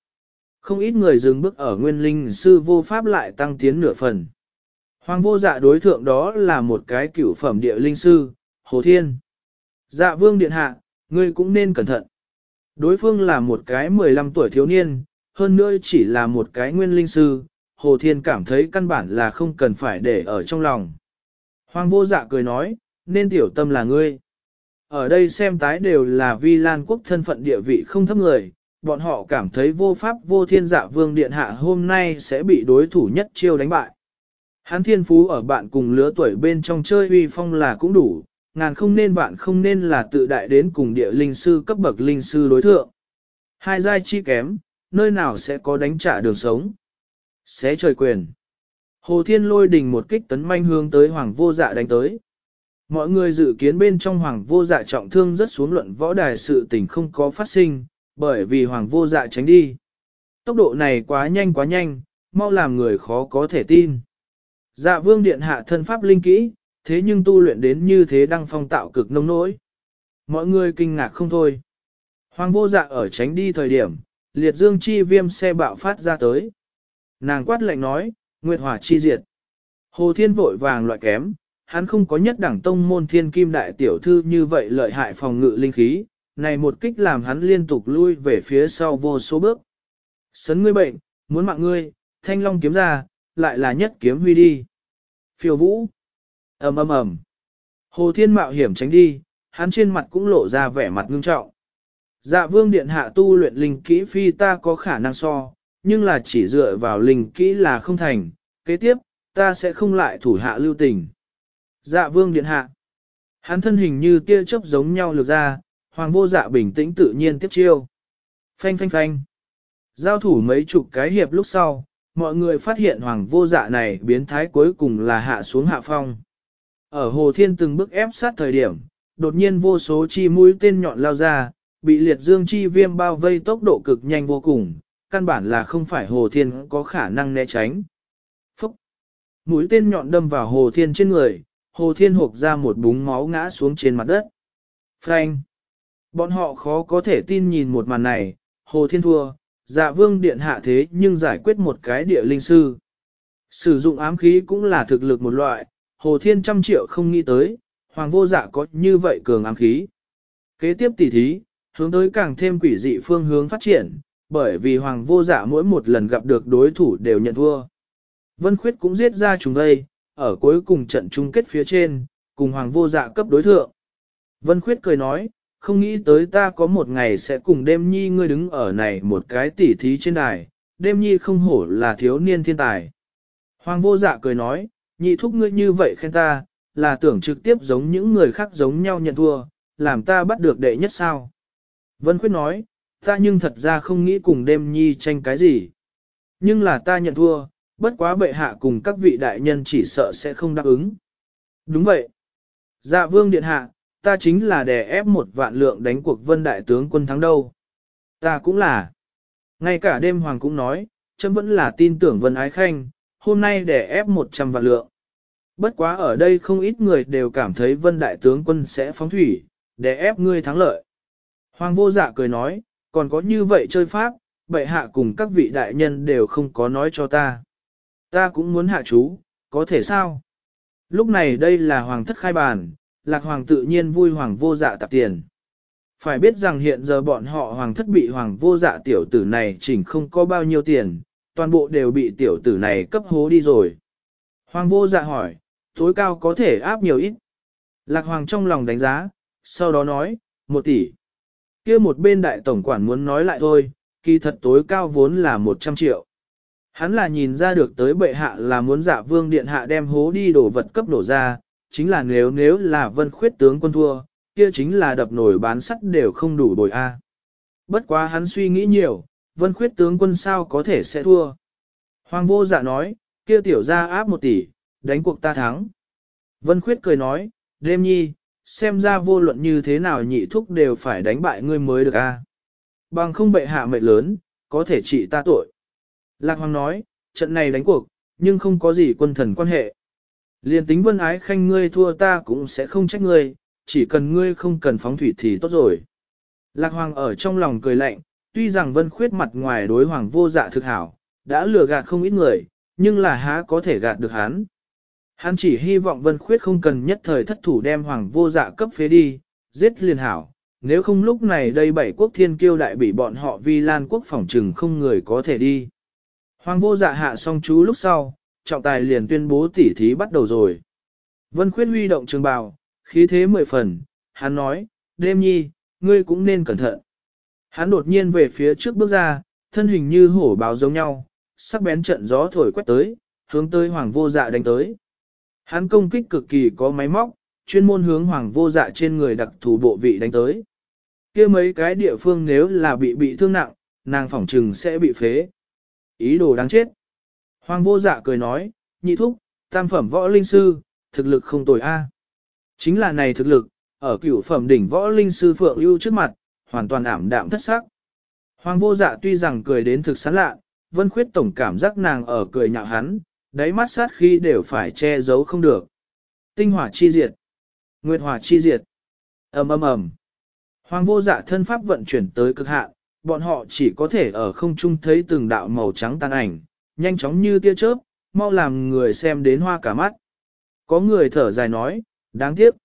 Không ít người dừng bước ở nguyên linh sư vô pháp lại tăng tiến nửa phần. Hoàng vô dạ đối thượng đó là một cái cửu phẩm địa linh sư, Hồ Thiên. Dạ vương điện hạ, ngươi cũng nên cẩn thận. Đối phương là một cái 15 tuổi thiếu niên, hơn nữa chỉ là một cái nguyên linh sư, Hồ Thiên cảm thấy căn bản là không cần phải để ở trong lòng. Hoàng vô dạ cười nói, nên tiểu tâm là ngươi. Ở đây xem tái đều là vi lan quốc thân phận địa vị không thấp người, bọn họ cảm thấy vô pháp vô thiên dạ vương điện hạ hôm nay sẽ bị đối thủ nhất chiêu đánh bại. Hán thiên phú ở bạn cùng lứa tuổi bên trong chơi uy phong là cũng đủ, ngàn không nên bạn không nên là tự đại đến cùng địa linh sư cấp bậc linh sư đối thượng. Hai giai chi kém, nơi nào sẽ có đánh trả đường sống. Xé trời quyền. Hồ Thiên lôi đình một kích tấn manh hướng tới Hoàng vô dạ đánh tới. Mọi người dự kiến bên trong Hoàng vô dạ trọng thương rất xuống luận võ đài sự tình không có phát sinh, bởi vì Hoàng vô dạ tránh đi. Tốc độ này quá nhanh quá nhanh, mau làm người khó có thể tin. Dạ vương điện hạ thân pháp linh kỹ, thế nhưng tu luyện đến như thế đang phong tạo cực nông nỗi. Mọi người kinh ngạc không thôi. Hoàng vô dạ ở tránh đi thời điểm, liệt dương chi viêm xe bạo phát ra tới. Nàng quát lệnh nói, Nguyệt hỏa chi diệt. Hồ Thiên vội vàng loại kém, hắn không có nhất đẳng tông môn thiên kim đại tiểu thư như vậy lợi hại phòng ngự linh khí, này một kích làm hắn liên tục lui về phía sau vô số bước. Sấn ngươi bệnh, muốn mạng ngươi, thanh long kiếm ra, lại là nhất kiếm huy đi. Phiêu vũ, ầm ầm ầm. Hồ Thiên mạo hiểm tránh đi, hắn trên mặt cũng lộ ra vẻ mặt ngưng trọng. Dạ vương điện hạ tu luyện linh kỹ phi ta có khả năng so, nhưng là chỉ dựa vào linh kỹ là không thành, kế tiếp, ta sẽ không lại thủ hạ lưu tình. Dạ vương điện hạ. Hắn thân hình như tia chớp giống nhau lược ra, hoàng vô dạ bình tĩnh tự nhiên tiếp chiêu. Phanh phanh phanh. Giao thủ mấy chục cái hiệp lúc sau, mọi người phát hiện hoàng vô dạ này biến thái cuối cùng là hạ xuống hạ phong. Ở hồ thiên từng bước ép sát thời điểm, đột nhiên vô số chi mũi tên nhọn lao ra, bị liệt dương chi viêm bao vây tốc độ cực nhanh vô cùng, căn bản là không phải hồ thiên có khả năng né tránh. Phúc! Mũi tên nhọn đâm vào hồ thiên trên người, hồ thiên hộp ra một búng máu ngã xuống trên mặt đất. Frank! Bọn họ khó có thể tin nhìn một màn này, hồ thiên thua, dạ vương điện hạ thế nhưng giải quyết một cái địa linh sư. Sử dụng ám khí cũng là thực lực một loại, hồ thiên trăm triệu không nghĩ tới, hoàng vô dạ có như vậy cường ám khí. Kế tiếp tỉ thí, hướng tới càng thêm quỷ dị phương hướng phát triển, bởi vì hoàng vô dạ mỗi một lần gặp được đối thủ đều nhận thua. Vân Khuyết cũng giết ra chúng đây, ở cuối cùng trận chung kết phía trên, cùng hoàng vô dạ cấp đối thượng. Vân Khuyết cười nói, không nghĩ tới ta có một ngày sẽ cùng đêm nhi ngươi đứng ở này một cái tỉ thí trên đài, đêm nhi không hổ là thiếu niên thiên tài. Hoàng vô dạ cười nói, nhị thúc ngươi như vậy khen ta, là tưởng trực tiếp giống những người khác giống nhau nhận thua, làm ta bắt được đệ nhất sao. Vân Khuyết nói, ta nhưng thật ra không nghĩ cùng đêm nhi tranh cái gì. Nhưng là ta nhận thua, bất quá bệ hạ cùng các vị đại nhân chỉ sợ sẽ không đáp ứng. Đúng vậy. Dạ vương điện hạ, ta chính là đè ép một vạn lượng đánh cuộc vân đại tướng quân thắng đâu. Ta cũng là. Ngay cả đêm hoàng cũng nói, chấm vẫn là tin tưởng vân ái khanh, hôm nay đè ép một trăm vạn lượng. Bất quá ở đây không ít người đều cảm thấy vân đại tướng quân sẽ phóng thủy, đè ép ngươi thắng lợi. Hoàng vô dạ cười nói, còn có như vậy chơi pháp, bệ hạ cùng các vị đại nhân đều không có nói cho ta. Ta cũng muốn hạ chú, có thể sao? Lúc này đây là hoàng thất khai bàn, lạc hoàng tự nhiên vui hoàng vô dạ tạp tiền. Phải biết rằng hiện giờ bọn họ hoàng thất bị hoàng vô dạ tiểu tử này chỉnh không có bao nhiêu tiền, toàn bộ đều bị tiểu tử này cấp hố đi rồi. Hoàng vô dạ hỏi, tối cao có thể áp nhiều ít. Lạc hoàng trong lòng đánh giá, sau đó nói, một tỷ. kia một bên đại tổng quản muốn nói lại thôi, kỳ thật tối cao vốn là 100 triệu. Hắn là nhìn ra được tới bệ hạ là muốn dạ vương điện hạ đem hố đi đổ vật cấp đổ ra, chính là nếu nếu là vân khuyết tướng quân thua, kia chính là đập nổi bán sắt đều không đủ bồi A. Bất quá hắn suy nghĩ nhiều, vân khuyết tướng quân sao có thể sẽ thua. Hoàng vô dạ nói, kia tiểu ra áp một tỷ, đánh cuộc ta thắng. Vân khuyết cười nói, đêm nhi, xem ra vô luận như thế nào nhị thúc đều phải đánh bại ngươi mới được a. Bằng không bệ hạ mệnh lớn, có thể trị ta tội. Lạc Hoàng nói, trận này đánh cuộc, nhưng không có gì quân thần quan hệ. Liên tính vân ái khanh ngươi thua ta cũng sẽ không trách ngươi, chỉ cần ngươi không cần phóng thủy thì tốt rồi. Lạc Hoàng ở trong lòng cười lạnh, tuy rằng vân khuyết mặt ngoài đối hoàng vô dạ thực hảo, đã lừa gạt không ít người, nhưng là há có thể gạt được hắn. Hắn chỉ hy vọng vân khuyết không cần nhất thời thất thủ đem hoàng vô dạ cấp phế đi, giết liền hảo, nếu không lúc này đây bảy quốc thiên kiêu đại bị bọn họ vi lan quốc phòng trừng không người có thể đi. Hoàng vô dạ hạ xong chú lúc sau, trọng tài liền tuyên bố tỉ thí bắt đầu rồi. Vân khuyết huy động trường bào, khí thế mười phần, hắn nói, đêm nhi, ngươi cũng nên cẩn thận. Hắn đột nhiên về phía trước bước ra, thân hình như hổ báo giống nhau, sắc bén trận gió thổi quét tới, hướng tới hoàng vô dạ đánh tới. Hắn công kích cực kỳ có máy móc, chuyên môn hướng hoàng vô dạ trên người đặc thù bộ vị đánh tới. kia mấy cái địa phương nếu là bị bị thương nặng, nàng phỏng trừng sẽ bị phế. Ý đồ đáng chết. Hoàng vô dạ cười nói, nhị thúc, tam phẩm võ linh sư, thực lực không tồi a. Chính là này thực lực, ở cửu phẩm đỉnh võ linh sư phượng ưu trước mặt, hoàn toàn ảm đạm thất sắc. Hoàng vô dạ tuy rằng cười đến thực sán lạ, vân khuyết tổng cảm giác nàng ở cười nhạo hắn, đáy mắt sát khi đều phải che giấu không được. Tinh hỏa chi diệt. Nguyệt hỏa chi diệt. ầm ầm ầm. Hoàng vô dạ thân pháp vận chuyển tới cực hạn, bọn họ chỉ có thể ở không trung thấy từng đạo màu trắng tan ảnh, nhanh chóng như tia chớp, mau làm người xem đến hoa cả mắt. Có người thở dài nói, đáng tiếc.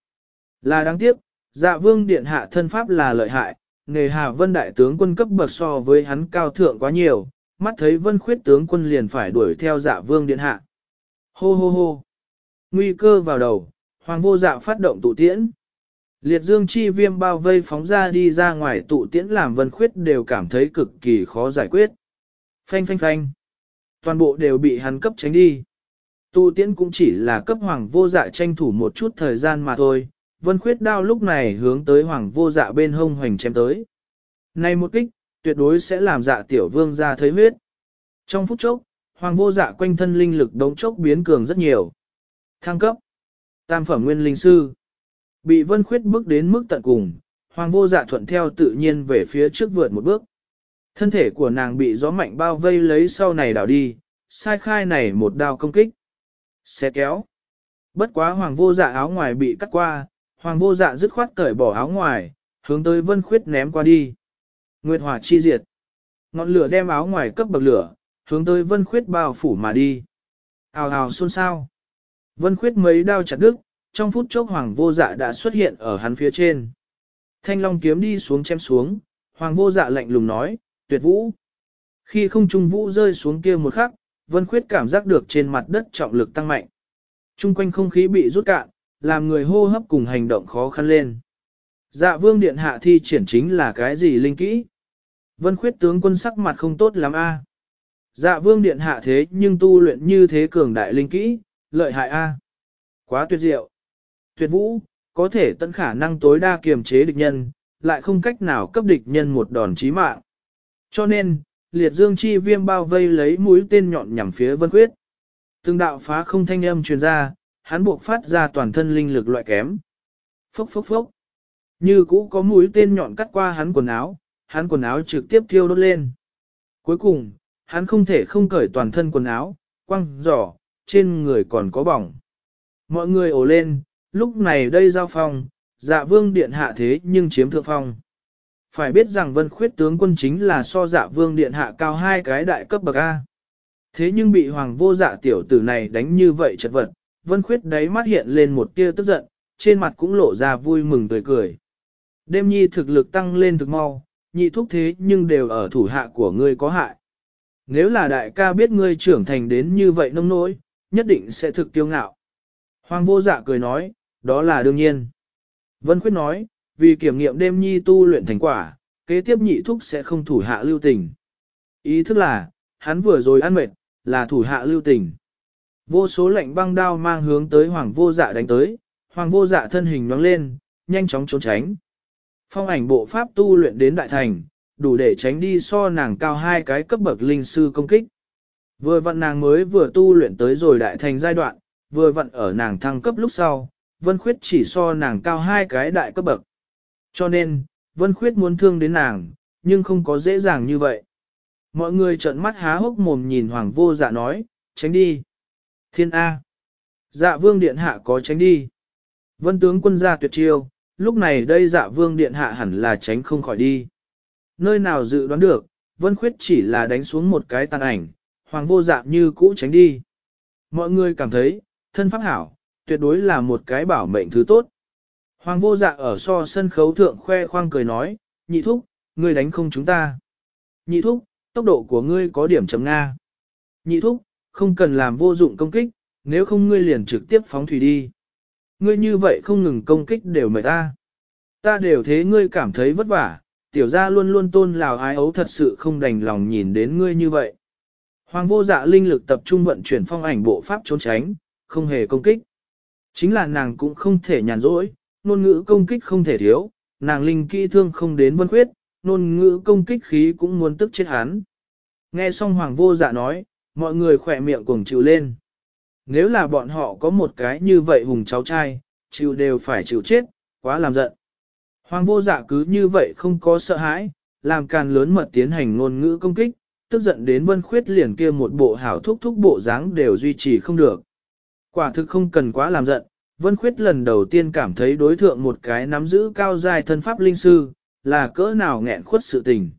Là đáng tiếc, dạ vương điện hạ thân pháp là lợi hại, nghề hà vân đại tướng quân cấp bậc so với hắn cao thượng quá nhiều, mắt thấy vân khuyết tướng quân liền phải đuổi theo dạ vương điện hạ. Hô hô hô. Nguy cơ vào đầu, hoàng vô dạ phát động tụ tiễn. Liệt dương chi viêm bao vây phóng ra đi ra ngoài tụ tiễn làm vân khuyết đều cảm thấy cực kỳ khó giải quyết. Phanh phanh phanh. Toàn bộ đều bị hắn cấp tránh đi. Tu tiễn cũng chỉ là cấp hoàng vô dạ tranh thủ một chút thời gian mà thôi. Vân khuyết đao lúc này hướng tới hoàng vô dạ bên hông hoành chém tới. Này một kích, tuyệt đối sẽ làm dạ tiểu vương ra thấy huyết. Trong phút chốc, hoàng vô dạ quanh thân linh lực đống chốc biến cường rất nhiều. Thăng cấp. Tam phẩm nguyên linh sư. Bị vân khuyết bước đến mức tận cùng, hoàng vô dạ thuận theo tự nhiên về phía trước vượt một bước. Thân thể của nàng bị gió mạnh bao vây lấy sau này đảo đi, sai khai này một đao công kích. Xe kéo. Bất quá hoàng vô dạ áo ngoài bị cắt qua, hoàng vô dạ dứt khoát cởi bỏ áo ngoài, hướng tới vân khuyết ném qua đi. Nguyệt hỏa chi diệt. Ngọn lửa đem áo ngoài cấp bậc lửa, hướng tới vân khuyết bao phủ mà đi. Ào ào xôn xao. Vân khuyết mấy đao chặt đứt, trong phút chốc hoàng vô dạ đã xuất hiện ở hắn phía trên. Thanh long kiếm đi xuống chém xuống, hoàng vô dạ lạnh lùng nói, tuyệt vũ. Khi không trung vũ rơi xuống kia một khắc, vân khuyết cảm giác được trên mặt đất trọng lực tăng mạnh. Trung quanh không khí bị rút cạn, làm người hô hấp cùng hành động khó khăn lên. Dạ vương điện hạ thi triển chính là cái gì linh kỹ? Vân khuyết tướng quân sắc mặt không tốt lắm a. À. Dạ vương điện hạ thế nhưng tu luyện như thế cường đại linh kỹ, lợi hại a. À. Quá tuyệt diệu. Tuyệt vũ, có thể tận khả năng tối đa kiềm chế địch nhân, lại không cách nào cấp địch nhân một đòn chí mạng. Cho nên, liệt dương chi viêm bao vây lấy mũi tên nhọn nhằm phía vân khuyết. Từng đạo phá không thanh âm truyền ra, hắn buộc phát ra toàn thân linh lực loại kém. Phốc phốc phốc. Như cũ có mũi tên nhọn cắt qua hắn quần áo, hắn quần áo trực tiếp thiêu đốt lên. Cuối cùng, hắn không thể không cởi toàn thân quần áo, quăng giỏ, trên người còn có bỏng. Mọi người ồ lên, lúc này đây giao phong, dạ vương điện hạ thế nhưng chiếm thượng phong. Phải biết rằng vân khuyết tướng quân chính là so dạ vương điện hạ cao hai cái đại cấp bậc A. Thế nhưng bị hoàng vô dạ tiểu tử này đánh như vậy chật vật, vân khuyết đáy mắt hiện lên một tia tức giận, trên mặt cũng lộ ra vui mừng tươi cười. Đêm nhi thực lực tăng lên thực mau, nhị thúc thế nhưng đều ở thủ hạ của ngươi có hại. Nếu là đại ca biết ngươi trưởng thành đến như vậy nông nỗi, nhất định sẽ thực kiêu ngạo. Hoàng vô dạ cười nói, đó là đương nhiên. Vân Khuyết nói, vì kiểm nghiệm đêm nhi tu luyện thành quả, kế tiếp nhị thúc sẽ không thủ hạ lưu tình. Ý thức là, hắn vừa rồi ăn mệt, là thủ hạ lưu tình. Vô số lệnh băng đao mang hướng tới hoàng vô dạ đánh tới, hoàng vô dạ thân hình nhoáng lên, nhanh chóng trốn tránh. Phong ảnh bộ pháp tu luyện đến đại thành, đủ để tránh đi so nàng cao hai cái cấp bậc linh sư công kích. Vừa vận nàng mới vừa tu luyện tới rồi đại thành giai đoạn, vừa vận ở nàng thăng cấp lúc sau, Vân Khuyết chỉ so nàng cao hai cái đại cấp bậc. Cho nên, Vân Khuyết muốn thương đến nàng, nhưng không có dễ dàng như vậy. Mọi người trợn mắt há hốc mồm nhìn Hoàng vô dạ nói, tránh đi. Thiên A. Dạ vương điện hạ có tránh đi. Vân tướng quân gia tuyệt chiêu, lúc này đây dạ vương điện hạ hẳn là tránh không khỏi đi. Nơi nào dự đoán được, Vân Khuyết chỉ là đánh xuống một cái tàn ảnh, Hoàng vô dạ như cũ tránh đi. Mọi người cảm thấy, thân pháp hảo, tuyệt đối là một cái bảo mệnh thứ tốt. Hoàng vô dạ ở so sân khấu thượng khoe khoang cười nói, nhị thúc, ngươi đánh không chúng ta. Nhị thúc, tốc độ của ngươi có điểm chấm Nga. Nhị thúc, không cần làm vô dụng công kích, nếu không ngươi liền trực tiếp phóng thủy đi. Ngươi như vậy không ngừng công kích đều mời ta. Ta đều thế ngươi cảm thấy vất vả, tiểu gia luôn luôn tôn lào ái ấu thật sự không đành lòng nhìn đến ngươi như vậy. Hoàng vô dạ linh lực tập trung vận chuyển phong ảnh bộ pháp trốn tránh, không hề công kích. Chính là nàng cũng không thể nhàn rỗi, ngôn ngữ công kích không thể thiếu, nàng linh kỹ thương không đến vân khuyết, ngôn ngữ công kích khí cũng muốn tức chết hắn. Nghe xong hoàng vô dạ nói, mọi người khỏe miệng cùng chịu lên. Nếu là bọn họ có một cái như vậy hùng cháu trai, chịu đều phải chịu chết, quá làm giận. Hoàng vô dạ cứ như vậy không có sợ hãi, làm càn lớn mật tiến hành ngôn ngữ công kích, tức giận đến vân khuyết liền kia một bộ hảo thúc thúc bộ dáng đều duy trì không được. Quả thực không cần quá làm giận, vân khuyết lần đầu tiên cảm thấy đối thượng một cái nắm giữ cao dài thân pháp linh sư, là cỡ nào nghẹn khuất sự tình.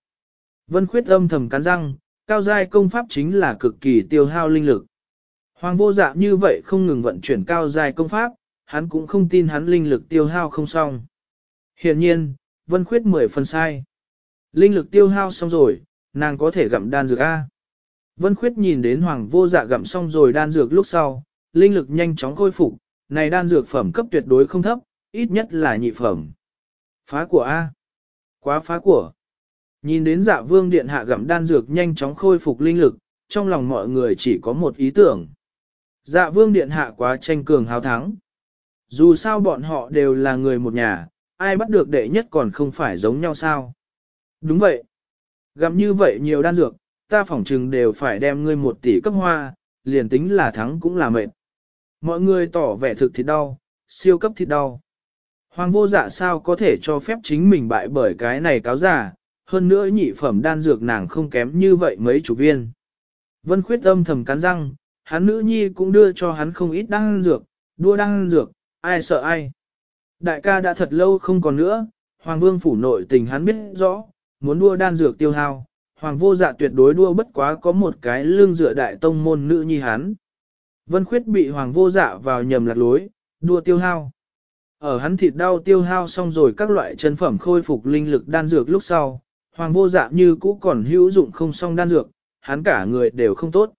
Vân khuyết âm thầm cắn răng, cao dài công pháp chính là cực kỳ tiêu hao linh lực. Hoàng vô dạ như vậy không ngừng vận chuyển cao dài công pháp, hắn cũng không tin hắn linh lực tiêu hao không xong. Hiện nhiên, vân khuyết mười phần sai. Linh lực tiêu hao xong rồi, nàng có thể gặm đan dược A. Vân khuyết nhìn đến hoàng vô dạ gặm xong rồi đan dược lúc sau, linh lực nhanh chóng khôi phục, này đan dược phẩm cấp tuyệt đối không thấp, ít nhất là nhị phẩm. Phá của A. Quá phá của. Nhìn đến dạ vương điện hạ gặm đan dược nhanh chóng khôi phục linh lực, trong lòng mọi người chỉ có một ý tưởng. Dạ vương điện hạ quá tranh cường hào thắng. Dù sao bọn họ đều là người một nhà, ai bắt được đệ nhất còn không phải giống nhau sao. Đúng vậy. Gặm như vậy nhiều đan dược, ta phỏng chừng đều phải đem ngươi một tỷ cấp hoa, liền tính là thắng cũng là mệt. Mọi người tỏ vẻ thực thịt đau, siêu cấp thịt đau. Hoàng vô dạ sao có thể cho phép chính mình bại bởi cái này cáo giả, hơn nữa nhị phẩm đan dược nàng không kém như vậy mấy chủ viên. Vân khuyết âm thầm cắn răng, hắn nữ nhi cũng đưa cho hắn không ít đan dược, đua đan dược, ai sợ ai. Đại ca đã thật lâu không còn nữa, Hoàng vương phủ nội tình hắn biết rõ, muốn đua đan dược tiêu hao, Hoàng vô dạ tuyệt đối đua bất quá có một cái lương dựa đại tông môn nữ nhi hắn. Vân khuyết bị Hoàng vô dạ vào nhầm lạc lối, đua tiêu hao. Ở hắn thịt đau tiêu hao xong rồi các loại chân phẩm khôi phục linh lực đan dược lúc sau, Hoàng vô dạ như cũ còn hữu dụng không xong đan dược, hắn cả người đều không tốt.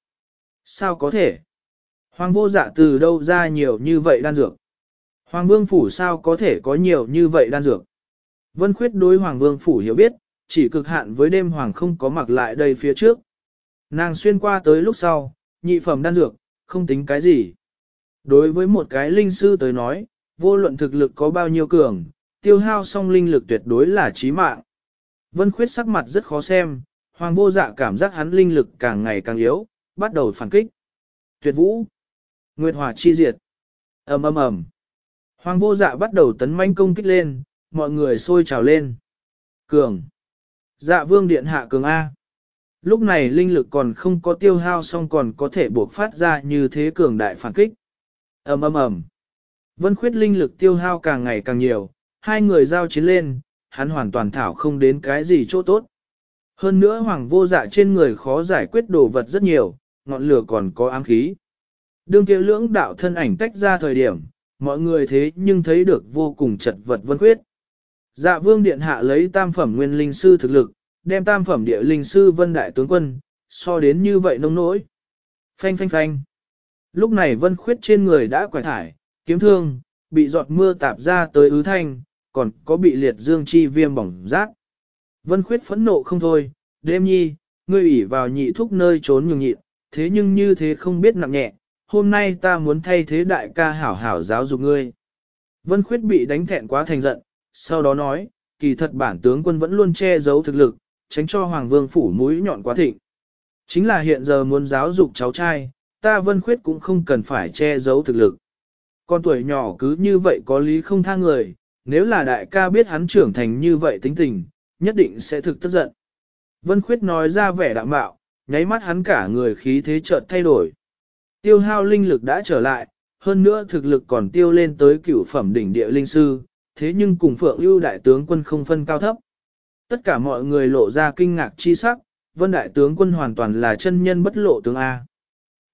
Sao có thể? Hoàng vô dạ từ đâu ra nhiều như vậy đan dược? Hoàng vương phủ sao có thể có nhiều như vậy đan dược? Vân khuyết đối hoàng vương phủ hiểu biết, chỉ cực hạn với đêm hoàng không có mặc lại đây phía trước. Nàng xuyên qua tới lúc sau, nhị phẩm đan dược, không tính cái gì. Đối với một cái linh sư tới nói, vô luận thực lực có bao nhiêu cường, tiêu hao song linh lực tuyệt đối là chí mạng. Vân khuyết sắc mặt rất khó xem, hoàng vô dạ cảm giác hắn linh lực càng ngày càng yếu, bắt đầu phản kích. Tuyệt vũ. Nguyệt hỏa chi diệt. ầm ầm ầm. Hoàng vô dạ bắt đầu tấn manh công kích lên, mọi người sôi trào lên. Cường. Dạ vương điện hạ cường A. Lúc này linh lực còn không có tiêu hao xong còn có thể buộc phát ra như thế cường đại phản kích. ầm ầm ầm. Vân khuyết linh lực tiêu hao càng ngày càng nhiều, hai người giao chiến lên, hắn hoàn toàn thảo không đến cái gì chỗ tốt. Hơn nữa hoàng vô dạ trên người khó giải quyết đồ vật rất nhiều, ngọn lửa còn có ám khí. Đương kia lưỡng đạo thân ảnh tách ra thời điểm, mọi người thế nhưng thấy được vô cùng chật vật vân khuyết. Dạ vương điện hạ lấy tam phẩm nguyên linh sư thực lực, đem tam phẩm địa linh sư vân đại tướng quân, so đến như vậy nông nỗi. Phanh phanh phanh. Lúc này vân khuyết trên người đã quải thải, kiếm thương, bị giọt mưa tạp ra tới ứ thanh, còn có bị liệt dương chi viêm bỏng rát. Vân khuyết phẫn nộ không thôi, đêm nhi, ngươi ủy vào nhị thúc nơi trốn nhường nhịn, thế nhưng như thế không biết nặng nhẹ, hôm nay ta muốn thay thế đại ca hảo hảo giáo dục ngươi. Vân khuyết bị đánh thẹn quá thành giận, sau đó nói, kỳ thật bản tướng quân vẫn luôn che giấu thực lực, tránh cho Hoàng Vương phủ mũi nhọn quá thịnh. Chính là hiện giờ muốn giáo dục cháu trai, ta Vân Khuyết cũng không cần phải che giấu thực lực. Con tuổi nhỏ cứ như vậy có lý không tha người, nếu là đại ca biết hắn trưởng thành như vậy tính tình, nhất định sẽ thực tức giận. Vân Khuyết nói ra vẻ đạm bạo, nháy mắt hắn cả người khí thế chợt thay đổi. Tiêu hao linh lực đã trở lại, hơn nữa thực lực còn tiêu lên tới cửu phẩm đỉnh địa linh sư, thế nhưng cùng Phượng ưu đại tướng quân không phân cao thấp. Tất cả mọi người lộ ra kinh ngạc chi sắc, Vân đại tướng quân hoàn toàn là chân nhân bất lộ tướng A.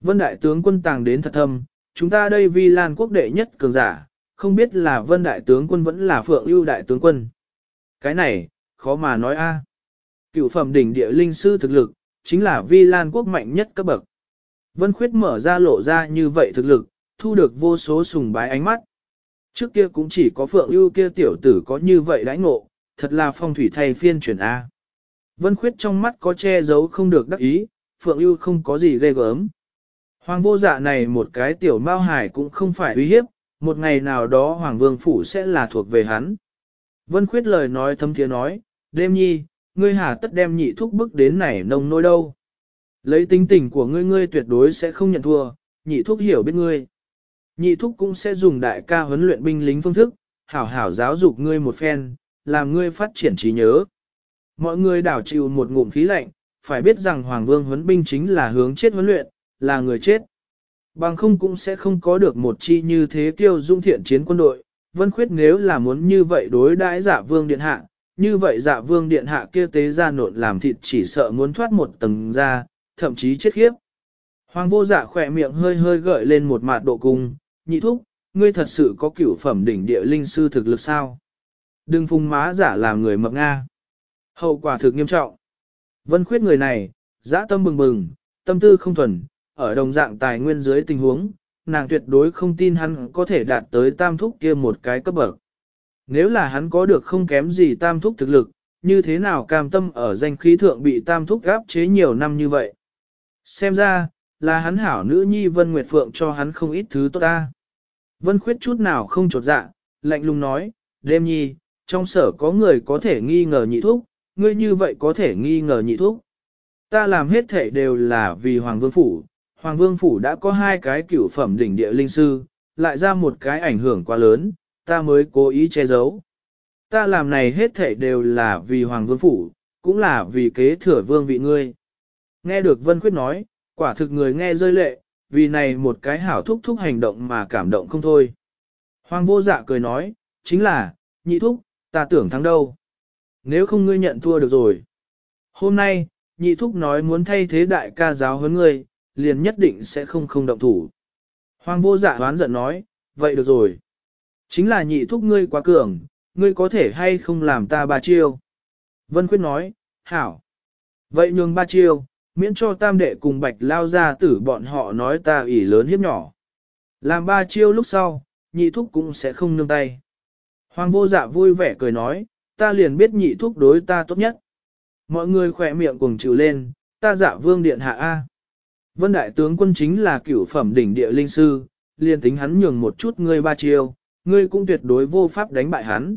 Vân đại tướng quân tàng đến thật thâm, chúng ta đây vi lan quốc đệ nhất cường giả, không biết là Vân đại tướng quân vẫn là Phượng ưu đại tướng quân. Cái này, khó mà nói A. Cựu phẩm đỉnh địa linh sư thực lực, chính là vi lan quốc mạnh nhất cấp bậc. Vân khuyết mở ra lộ ra như vậy thực lực, thu được vô số sùng bái ánh mắt. Trước kia cũng chỉ có Phượng ưu kia tiểu tử có như vậy đãi ngộ, thật là phong thủy thay phiên chuyển A. Vân khuyết trong mắt có che giấu không được đắc ý, Phượng ưu không có gì ghê gớm. Hoàng vô dạ này một cái tiểu mao hải cũng không phải uy hiếp, một ngày nào đó Hoàng vương phủ sẽ là thuộc về hắn. Vân khuyết lời nói thâm thiế nói, đêm nhi, ngươi hà tất đem nhị thúc bức đến này nông nôi đâu. Lấy tính tình của ngươi ngươi tuyệt đối sẽ không nhận thua, nhị thúc hiểu biết ngươi. Nhị thúc cũng sẽ dùng đại ca huấn luyện binh lính phương thức, hảo hảo giáo dục ngươi một phen, làm ngươi phát triển trí nhớ. Mọi người đảo chịu một ngụm khí lạnh, phải biết rằng Hoàng Vương huấn binh chính là hướng chết huấn luyện, là người chết. Bằng không cũng sẽ không có được một chi như thế kiêu dung thiện chiến quân đội. Vân Khuyết nếu là muốn như vậy đối đãi giả vương điện hạ, như vậy dạ vương điện hạ kia tế ra nộn làm thịt chỉ sợ muốn thoát một tầng ra, thậm chí chết khiếp. Hoàng vô dạ khỏe miệng hơi hơi gợi lên một mạt độ cung, nhị thúc, ngươi thật sự có cửu phẩm đỉnh địa linh sư thực lực sao? Đừng phung má giả làm người mập Nga. Hậu quả thực nghiêm trọng. Vân khuyết người này, dã tâm bừng bừng, tâm tư không thuần, ở đồng dạng tài nguyên dưới tình huống, nàng tuyệt đối không tin hắn có thể đạt tới tam thúc kia một cái cấp bậc. Nếu là hắn có được không kém gì tam thúc thực lực, như thế nào cam tâm ở danh khí thượng bị tam thúc gáp chế nhiều năm như vậy. Xem ra, là hắn hảo nữ nhi Vân Nguyệt Phượng cho hắn không ít thứ tốt ta. Vân khuyết chút nào không trột dạ, lạnh lùng nói, đêm nhi, trong sở có người có thể nghi ngờ nhị thúc, ngươi như vậy có thể nghi ngờ nhị thúc. Ta làm hết thể đều là vì Hoàng Vương Phủ, Hoàng Vương Phủ đã có hai cái cửu phẩm đỉnh địa linh sư, lại ra một cái ảnh hưởng quá lớn, ta mới cố ý che giấu. Ta làm này hết thể đều là vì Hoàng Vương Phủ, cũng là vì kế thừa vương vị ngươi. Nghe được Vân Khuyết nói, quả thực người nghe rơi lệ, vì này một cái hảo thúc thúc hành động mà cảm động không thôi. Hoàng vô dạ cười nói, chính là, nhị thúc, ta tưởng thắng đâu. Nếu không ngươi nhận thua được rồi. Hôm nay, nhị thúc nói muốn thay thế đại ca giáo huấn ngươi, liền nhất định sẽ không không động thủ. Hoàng vô dạ hoán giận nói, vậy được rồi. Chính là nhị thúc ngươi quá cường, ngươi có thể hay không làm ta ba chiêu. Vân Khuyết nói, hảo. Vậy nhường ba chiêu, miễn cho tam đệ cùng bạch lao ra tử bọn họ nói ta ủy lớn hiếp nhỏ. Làm ba chiêu lúc sau, nhị thúc cũng sẽ không nương tay. Hoàng vô dạ vui vẻ cười nói, ta liền biết nhị thúc đối ta tốt nhất. Mọi người khỏe miệng cùng chịu lên, ta dạ vương điện hạ A. Vân đại tướng quân chính là cửu phẩm đỉnh địa linh sư, liền tính hắn nhường một chút ngươi ba chiêu, ngươi cũng tuyệt đối vô pháp đánh bại hắn.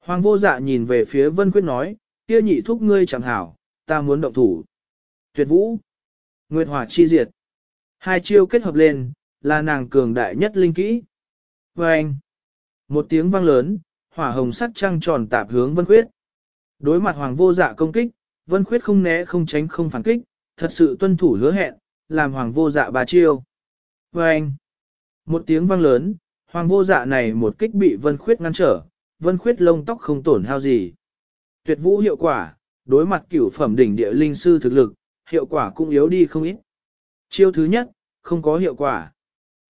Hoàng vô dạ nhìn về phía vân quyết nói, kia nhị thúc ngươi chẳng hảo, ta muốn động thủ. Tuyệt vũ, nguyệt hỏa chi diệt. Hai chiêu kết hợp lên, là nàng cường đại nhất linh kỹ. Và anh, một tiếng vang lớn, hỏa hồng sắc trăng tròn tạp hướng vân khuyết. Đối mặt hoàng vô dạ công kích, vân khuyết không né không tránh không phản kích, thật sự tuân thủ hứa hẹn, làm hoàng vô dạ bà chiêu. Và anh, một tiếng vang lớn, Hoàng vô dạ này một kích bị vân khuyết ngăn trở, vân khuyết lông tóc không tổn hao gì. Tuyệt vũ hiệu quả, đối mặt cửu phẩm đỉnh địa linh sư thực lực, hiệu quả cũng yếu đi không ít. Chiêu thứ nhất, không có hiệu quả.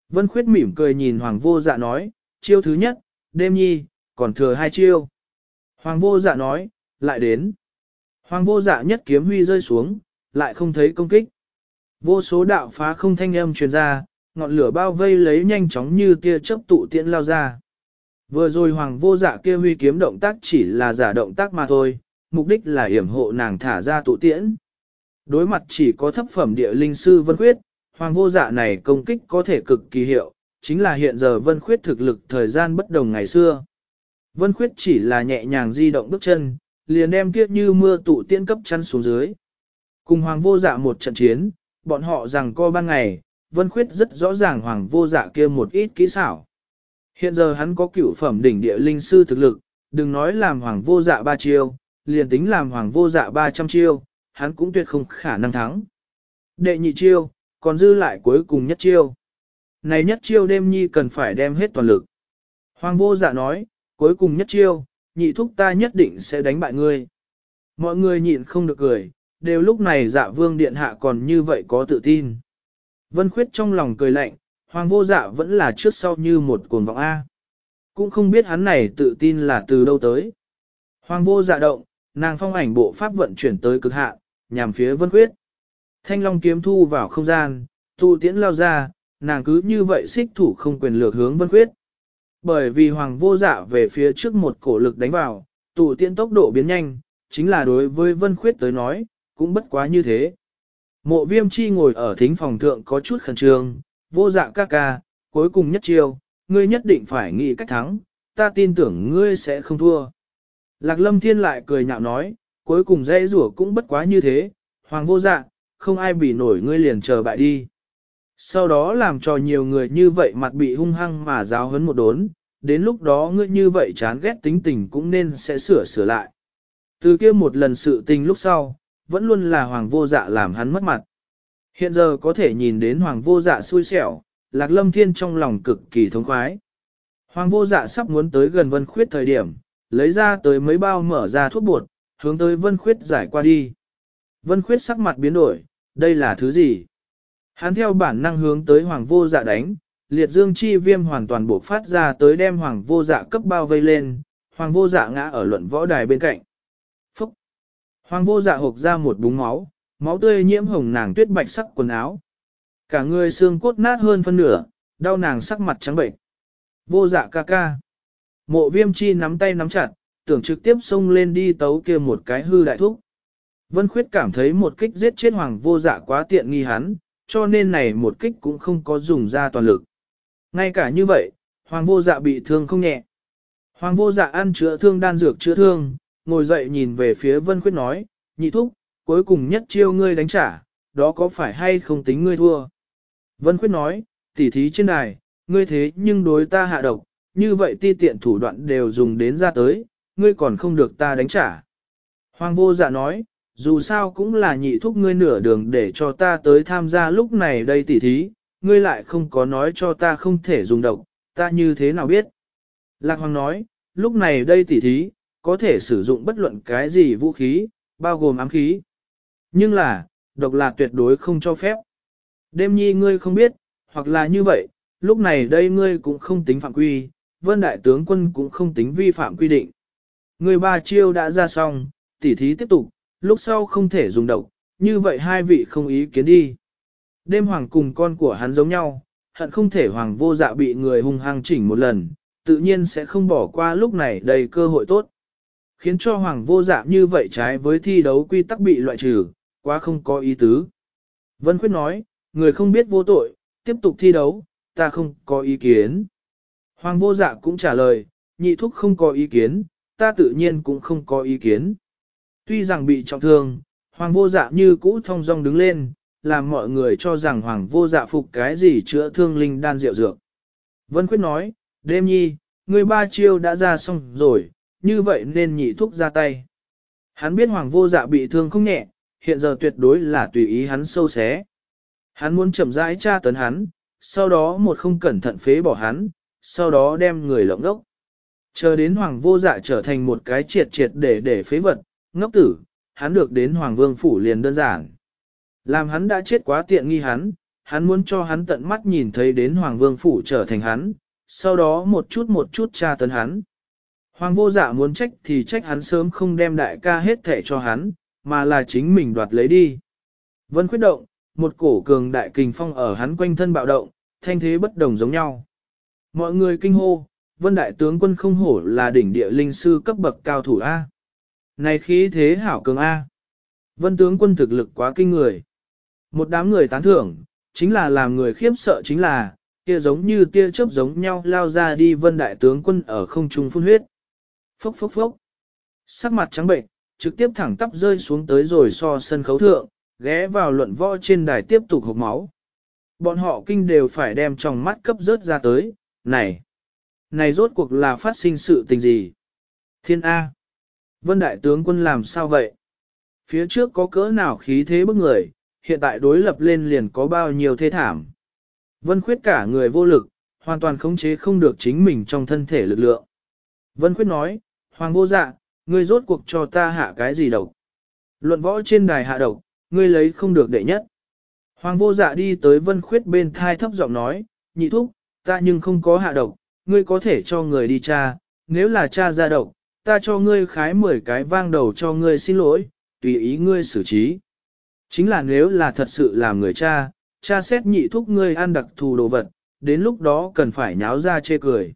Vân khuyết mỉm cười nhìn hoàng vô dạ nói, chiêu thứ nhất, đêm nhi, còn thừa hai chiêu. Hoàng vô dạ nói, lại đến. Hoàng vô dạ nhất kiếm huy rơi xuống, lại không thấy công kích. Vô số đạo phá không thanh âm truyền ra, ngọn lửa bao vây lấy nhanh chóng như tia chớp tụ tiễn lao ra. Vừa rồi hoàng vô dạ kia huy kiếm động tác chỉ là giả động tác mà thôi, mục đích là hiểm hộ nàng thả ra tụ tiễn. Đối mặt chỉ có thấp phẩm địa linh sư vân quyết hoàng vô dạ này công kích có thể cực kỳ hiệu, chính là hiện giờ vân khuyết thực lực thời gian bất đồng ngày xưa. Vân khuyết chỉ là nhẹ nhàng di động bước chân, liền đem kiếp như mưa tụ tiên cấp chăn xuống dưới. Cùng hoàng vô dạ một trận chiến, bọn họ rằng co ban ngày, vân khuyết rất rõ ràng hoàng vô dạ kia một ít kỹ xảo. Hiện giờ hắn có cửu phẩm đỉnh địa linh sư thực lực, đừng nói làm hoàng vô dạ ba chiêu, liền tính làm hoàng vô dạ ba trăm chiêu, hắn cũng tuyệt không khả năng thắng. Đệ nhị chiêu, còn dư lại cuối cùng nhất chiêu. Này nhất chiêu đêm nhi cần phải đem hết toàn lực. Hoàng vô dạ nói, cuối cùng nhất chiêu, nhị thúc ta nhất định sẽ đánh bại ngươi. Mọi người nhịn không được cười, đều lúc này dạ vương điện hạ còn như vậy có tự tin. Vân khuyết trong lòng cười lạnh, hoàng vô dạ vẫn là trước sau như một cuồng vọng A. Cũng không biết hắn này tự tin là từ đâu tới. Hoàng vô dạ động, nàng phong ảnh bộ pháp vận chuyển tới cực hạ, nhằm phía vân khuyết. Thanh long kiếm thu vào không gian, tụ tiễn lao ra, nàng cứ như vậy xích thủ không quyền lược hướng vân khuyết. Bởi vì hoàng vô dạ về phía trước một cổ lực đánh vào, tụ tiễn tốc độ biến nhanh, chính là đối với vân khuyết tới nói, cũng bất quá như thế. Mộ viêm chi ngồi ở thính phòng thượng có chút khẩn trương, vô dạ ca ca, cuối cùng nhất chiêu, ngươi nhất định phải nghĩ cách thắng, ta tin tưởng ngươi sẽ không thua. Lạc lâm thiên lại cười nhạo nói, cuối cùng dây rủa cũng bất quá như thế, hoàng vô dạ, không ai bị nổi ngươi liền chờ bại đi. Sau đó làm cho nhiều người như vậy mặt bị hung hăng mà giáo hấn một đốn, đến lúc đó ngươi như vậy chán ghét tính tình cũng nên sẽ sửa sửa lại. Từ kia một lần sự tình lúc sau, vẫn luôn là hoàng vô dạ làm hắn mất mặt. Hiện giờ có thể nhìn đến hoàng vô dạ xui xẻo, lạc lâm thiên trong lòng cực kỳ thống khoái. Hoàng vô dạ sắp muốn tới gần vân khuyết thời điểm, lấy ra tới mấy bao mở ra thuốc bột, hướng tới vân khuyết giải qua đi. Vân khuyết sắc mặt biến đổi, đây là thứ gì? Hắn theo bản năng hướng tới hoàng vô dạ đánh, liệt dương chi viêm hoàn toàn bộc phát ra tới đem hoàng vô dạ cấp bao vây lên, hoàng vô dạ ngã ở luận võ đài bên cạnh. Phúc! Hoàng vô dạ hộp ra một búng máu, máu tươi nhiễm hồng nàng tuyết bạch sắc quần áo. Cả người xương cốt nát hơn phân nửa, đau nàng sắc mặt trắng bệnh. Vô dạ ca ca. Mộ viêm chi nắm tay nắm chặt, tưởng trực tiếp xông lên đi tấu kia một cái hư đại thúc. Vân Khuyết cảm thấy một kích giết chết hoàng vô dạ quá tiện nghi hắn, cho nên này một kích cũng không có dùng ra toàn lực. Ngay cả như vậy, hoàng vô dạ bị thương không nhẹ. Hoàng vô dạ ăn chữa thương đan dược chữa thương, ngồi dậy nhìn về phía Vân Khuyết nói, nhị thúc, cuối cùng nhất chiêu ngươi đánh trả, đó có phải hay không tính ngươi thua? Vân Khuyết nói, tỉ thí trên đài, ngươi thế nhưng đối ta hạ độc, như vậy ti tiện thủ đoạn đều dùng đến ra tới, ngươi còn không được ta đánh trả. Hoàng vô dạ nói, dù sao cũng là nhị thúc ngươi nửa đường để cho ta tới tham gia lúc này đây tỉ thí, ngươi lại không có nói cho ta không thể dùng độc, ta như thế nào biết. Lạc Hoàng nói, lúc này đây tỉ thí, có thể sử dụng bất luận cái gì vũ khí, bao gồm ám khí. Nhưng là, độc là tuyệt đối không cho phép. Đêm nhi ngươi không biết, hoặc là như vậy, lúc này đây ngươi cũng không tính phạm quy, vân đại tướng quân cũng không tính vi phạm quy định. Ngươi ba chiêu đã ra xong, tỉ thí tiếp tục, lúc sau không thể dùng độc, như vậy hai vị không ý kiến đi. Đêm hoàng cùng con của hắn giống nhau, hận không thể hoàng vô dạ bị người hung hăng chỉnh một lần, tự nhiên sẽ không bỏ qua lúc này đầy cơ hội tốt. Khiến cho hoàng vô dạ như vậy trái với thi đấu quy tắc bị loại trừ, quá không có ý tứ. Vân Khuyết nói, người không biết vô tội, tiếp tục thi đấu, ta không có ý kiến. Hoàng vô dạ cũng trả lời, nhị thúc không có ý kiến, ta tự nhiên cũng không có ý kiến. Tuy rằng bị trọng thương, hoàng vô dạ như cũ thông dong đứng lên, làm mọi người cho rằng hoàng vô dạ phục cái gì chữa thương linh đan rượu dược. Vân Khuyết nói, đêm nhi, người ba chiêu đã ra xong rồi, như vậy nên nhị thuốc ra tay. Hắn biết hoàng vô dạ bị thương không nhẹ, hiện giờ tuyệt đối là tùy ý hắn sâu xé. Hắn muốn chậm rãi tra tấn hắn, sau đó một không cẩn thận phế bỏ hắn, sau đó đem người lộng đốc, Chờ đến hoàng vô dạ trở thành một cái triệt triệt để để phế vật, ngốc tử, hắn được đến hoàng vương phủ liền đơn giản. Làm hắn đã chết quá tiện nghi hắn, hắn muốn cho hắn tận mắt nhìn thấy đến hoàng vương phủ trở thành hắn, sau đó một chút một chút tra tấn hắn. Hoàng vô dạ muốn trách thì trách hắn sớm không đem đại ca hết thẻ cho hắn, mà là chính mình đoạt lấy đi. Vân khuyết động, một cổ cường đại kình phong ở hắn quanh thân bạo động, thanh thế bất đồng giống nhau. Mọi người kinh hô, vân đại tướng quân không hổ là đỉnh địa linh sư cấp bậc cao thủ A. Này khí thế hảo cường A. Vân tướng quân thực lực quá kinh người. Một đám người tán thưởng, chính là làm người khiếp sợ chính là, kia giống như tia chớp giống nhau lao ra đi vân đại tướng quân ở không trung phun huyết. Phốc phốc phốc. Sắc mặt trắng bệnh, trực tiếp thẳng tắp rơi xuống tới rồi so sân khấu thượng, ghé vào luận võ trên đài tiếp tục hộp máu. Bọn họ kinh đều phải đem trong mắt cấp rớt ra tới, này, này rốt cuộc là phát sinh sự tình gì? Thiên A. Vân Đại tướng quân làm sao vậy? Phía trước có cỡ nào khí thế bức người, hiện tại đối lập lên liền có bao nhiêu thế thảm. Vân khuyết cả người vô lực, hoàn toàn khống chế không được chính mình trong thân thể lực lượng. Vân khuyết nói, Hoàng vô dạ, ngươi rốt cuộc cho ta hạ cái gì độc? Luận võ trên đài hạ độc, ngươi lấy không được đệ nhất. Hoàng vô dạ đi tới vân khuyết bên thai thấp giọng nói, nhị thúc, ta nhưng không có hạ độc, ngươi có thể cho người đi tra, nếu là cha ra độc, ta cho ngươi khái 10 cái vang đầu cho ngươi xin lỗi, tùy ý ngươi xử trí. Chính là nếu là thật sự làm người cha, cha xét nhị thúc ngươi ăn đặc thù đồ vật, đến lúc đó cần phải nháo ra chê cười.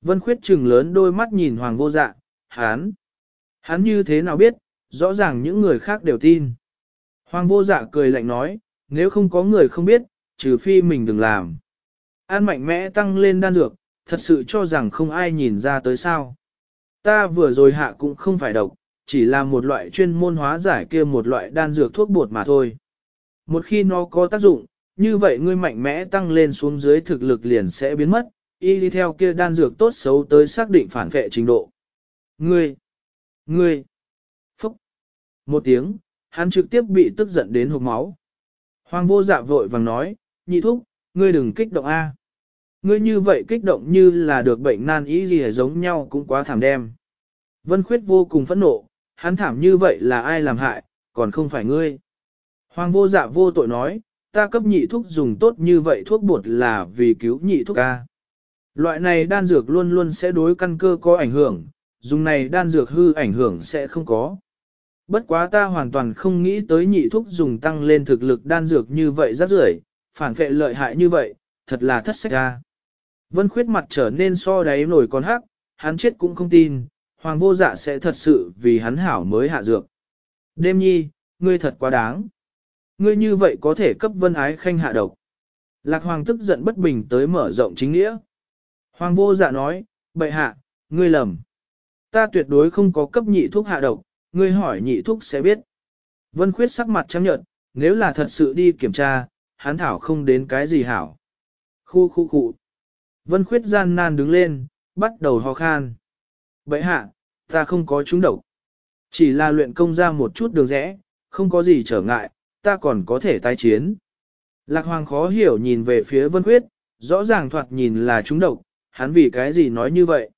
Vân khuyết trừng lớn đôi mắt nhìn hoàng vô dạ, hán. Hắn như thế nào biết, rõ ràng những người khác đều tin. Hoàng vô dạ cười lạnh nói, nếu không có người không biết, trừ phi mình đừng làm. An mạnh mẽ tăng lên đan dược, thật sự cho rằng không ai nhìn ra tới sao. Ta vừa rồi hạ cũng không phải độc, chỉ là một loại chuyên môn hóa giải kia một loại đan dược thuốc bột mà thôi. Một khi nó có tác dụng, như vậy ngươi mạnh mẽ tăng lên xuống dưới thực lực liền sẽ biến mất, y đi theo kia đan dược tốt xấu tới xác định phản vệ trình độ. Ngươi, ngươi, phúc, một tiếng, hắn trực tiếp bị tức giận đến hộp máu. Hoàng vô dạ vội vàng nói, nhị thúc, ngươi đừng kích động A. Ngươi như vậy kích động như là được bệnh nan ý gì giống nhau cũng quá thảm đem. Vân khuyết vô cùng phẫn nộ, hắn thảm như vậy là ai làm hại, còn không phải ngươi. Hoàng vô dạ vô tội nói, ta cấp nhị thuốc dùng tốt như vậy thuốc bột là vì cứu nhị thuốc ca. Loại này đan dược luôn luôn sẽ đối căn cơ có ảnh hưởng, dùng này đan dược hư ảnh hưởng sẽ không có. Bất quá ta hoàn toàn không nghĩ tới nhị thuốc dùng tăng lên thực lực đan dược như vậy rất rưởi, phản vệ lợi hại như vậy, thật là thất sách ra. Vân khuyết mặt trở nên so đáy nổi con hắc, hắn chết cũng không tin, hoàng vô dạ sẽ thật sự vì hắn hảo mới hạ dược. Đêm nhi, ngươi thật quá đáng. Ngươi như vậy có thể cấp vân ái khanh hạ độc. Lạc hoàng tức giận bất bình tới mở rộng chính nghĩa. Hoàng vô dạ nói, bệ hạ, ngươi lầm. Ta tuyệt đối không có cấp nhị thuốc hạ độc, ngươi hỏi nhị thuốc sẽ biết. Vân khuyết sắc mặt chấp nhận, nếu là thật sự đi kiểm tra, hắn thảo không đến cái gì hảo. Khu khu khu. Vân khuyết gian nan đứng lên, bắt đầu ho khan. Bậy hạ, ta không có trúng độc. Chỉ là luyện công ra một chút đường rẽ, không có gì trở ngại, ta còn có thể tái chiến. Lạc Hoàng khó hiểu nhìn về phía Vân Khuyết, rõ ràng thoạt nhìn là trúng độc, hắn vì cái gì nói như vậy?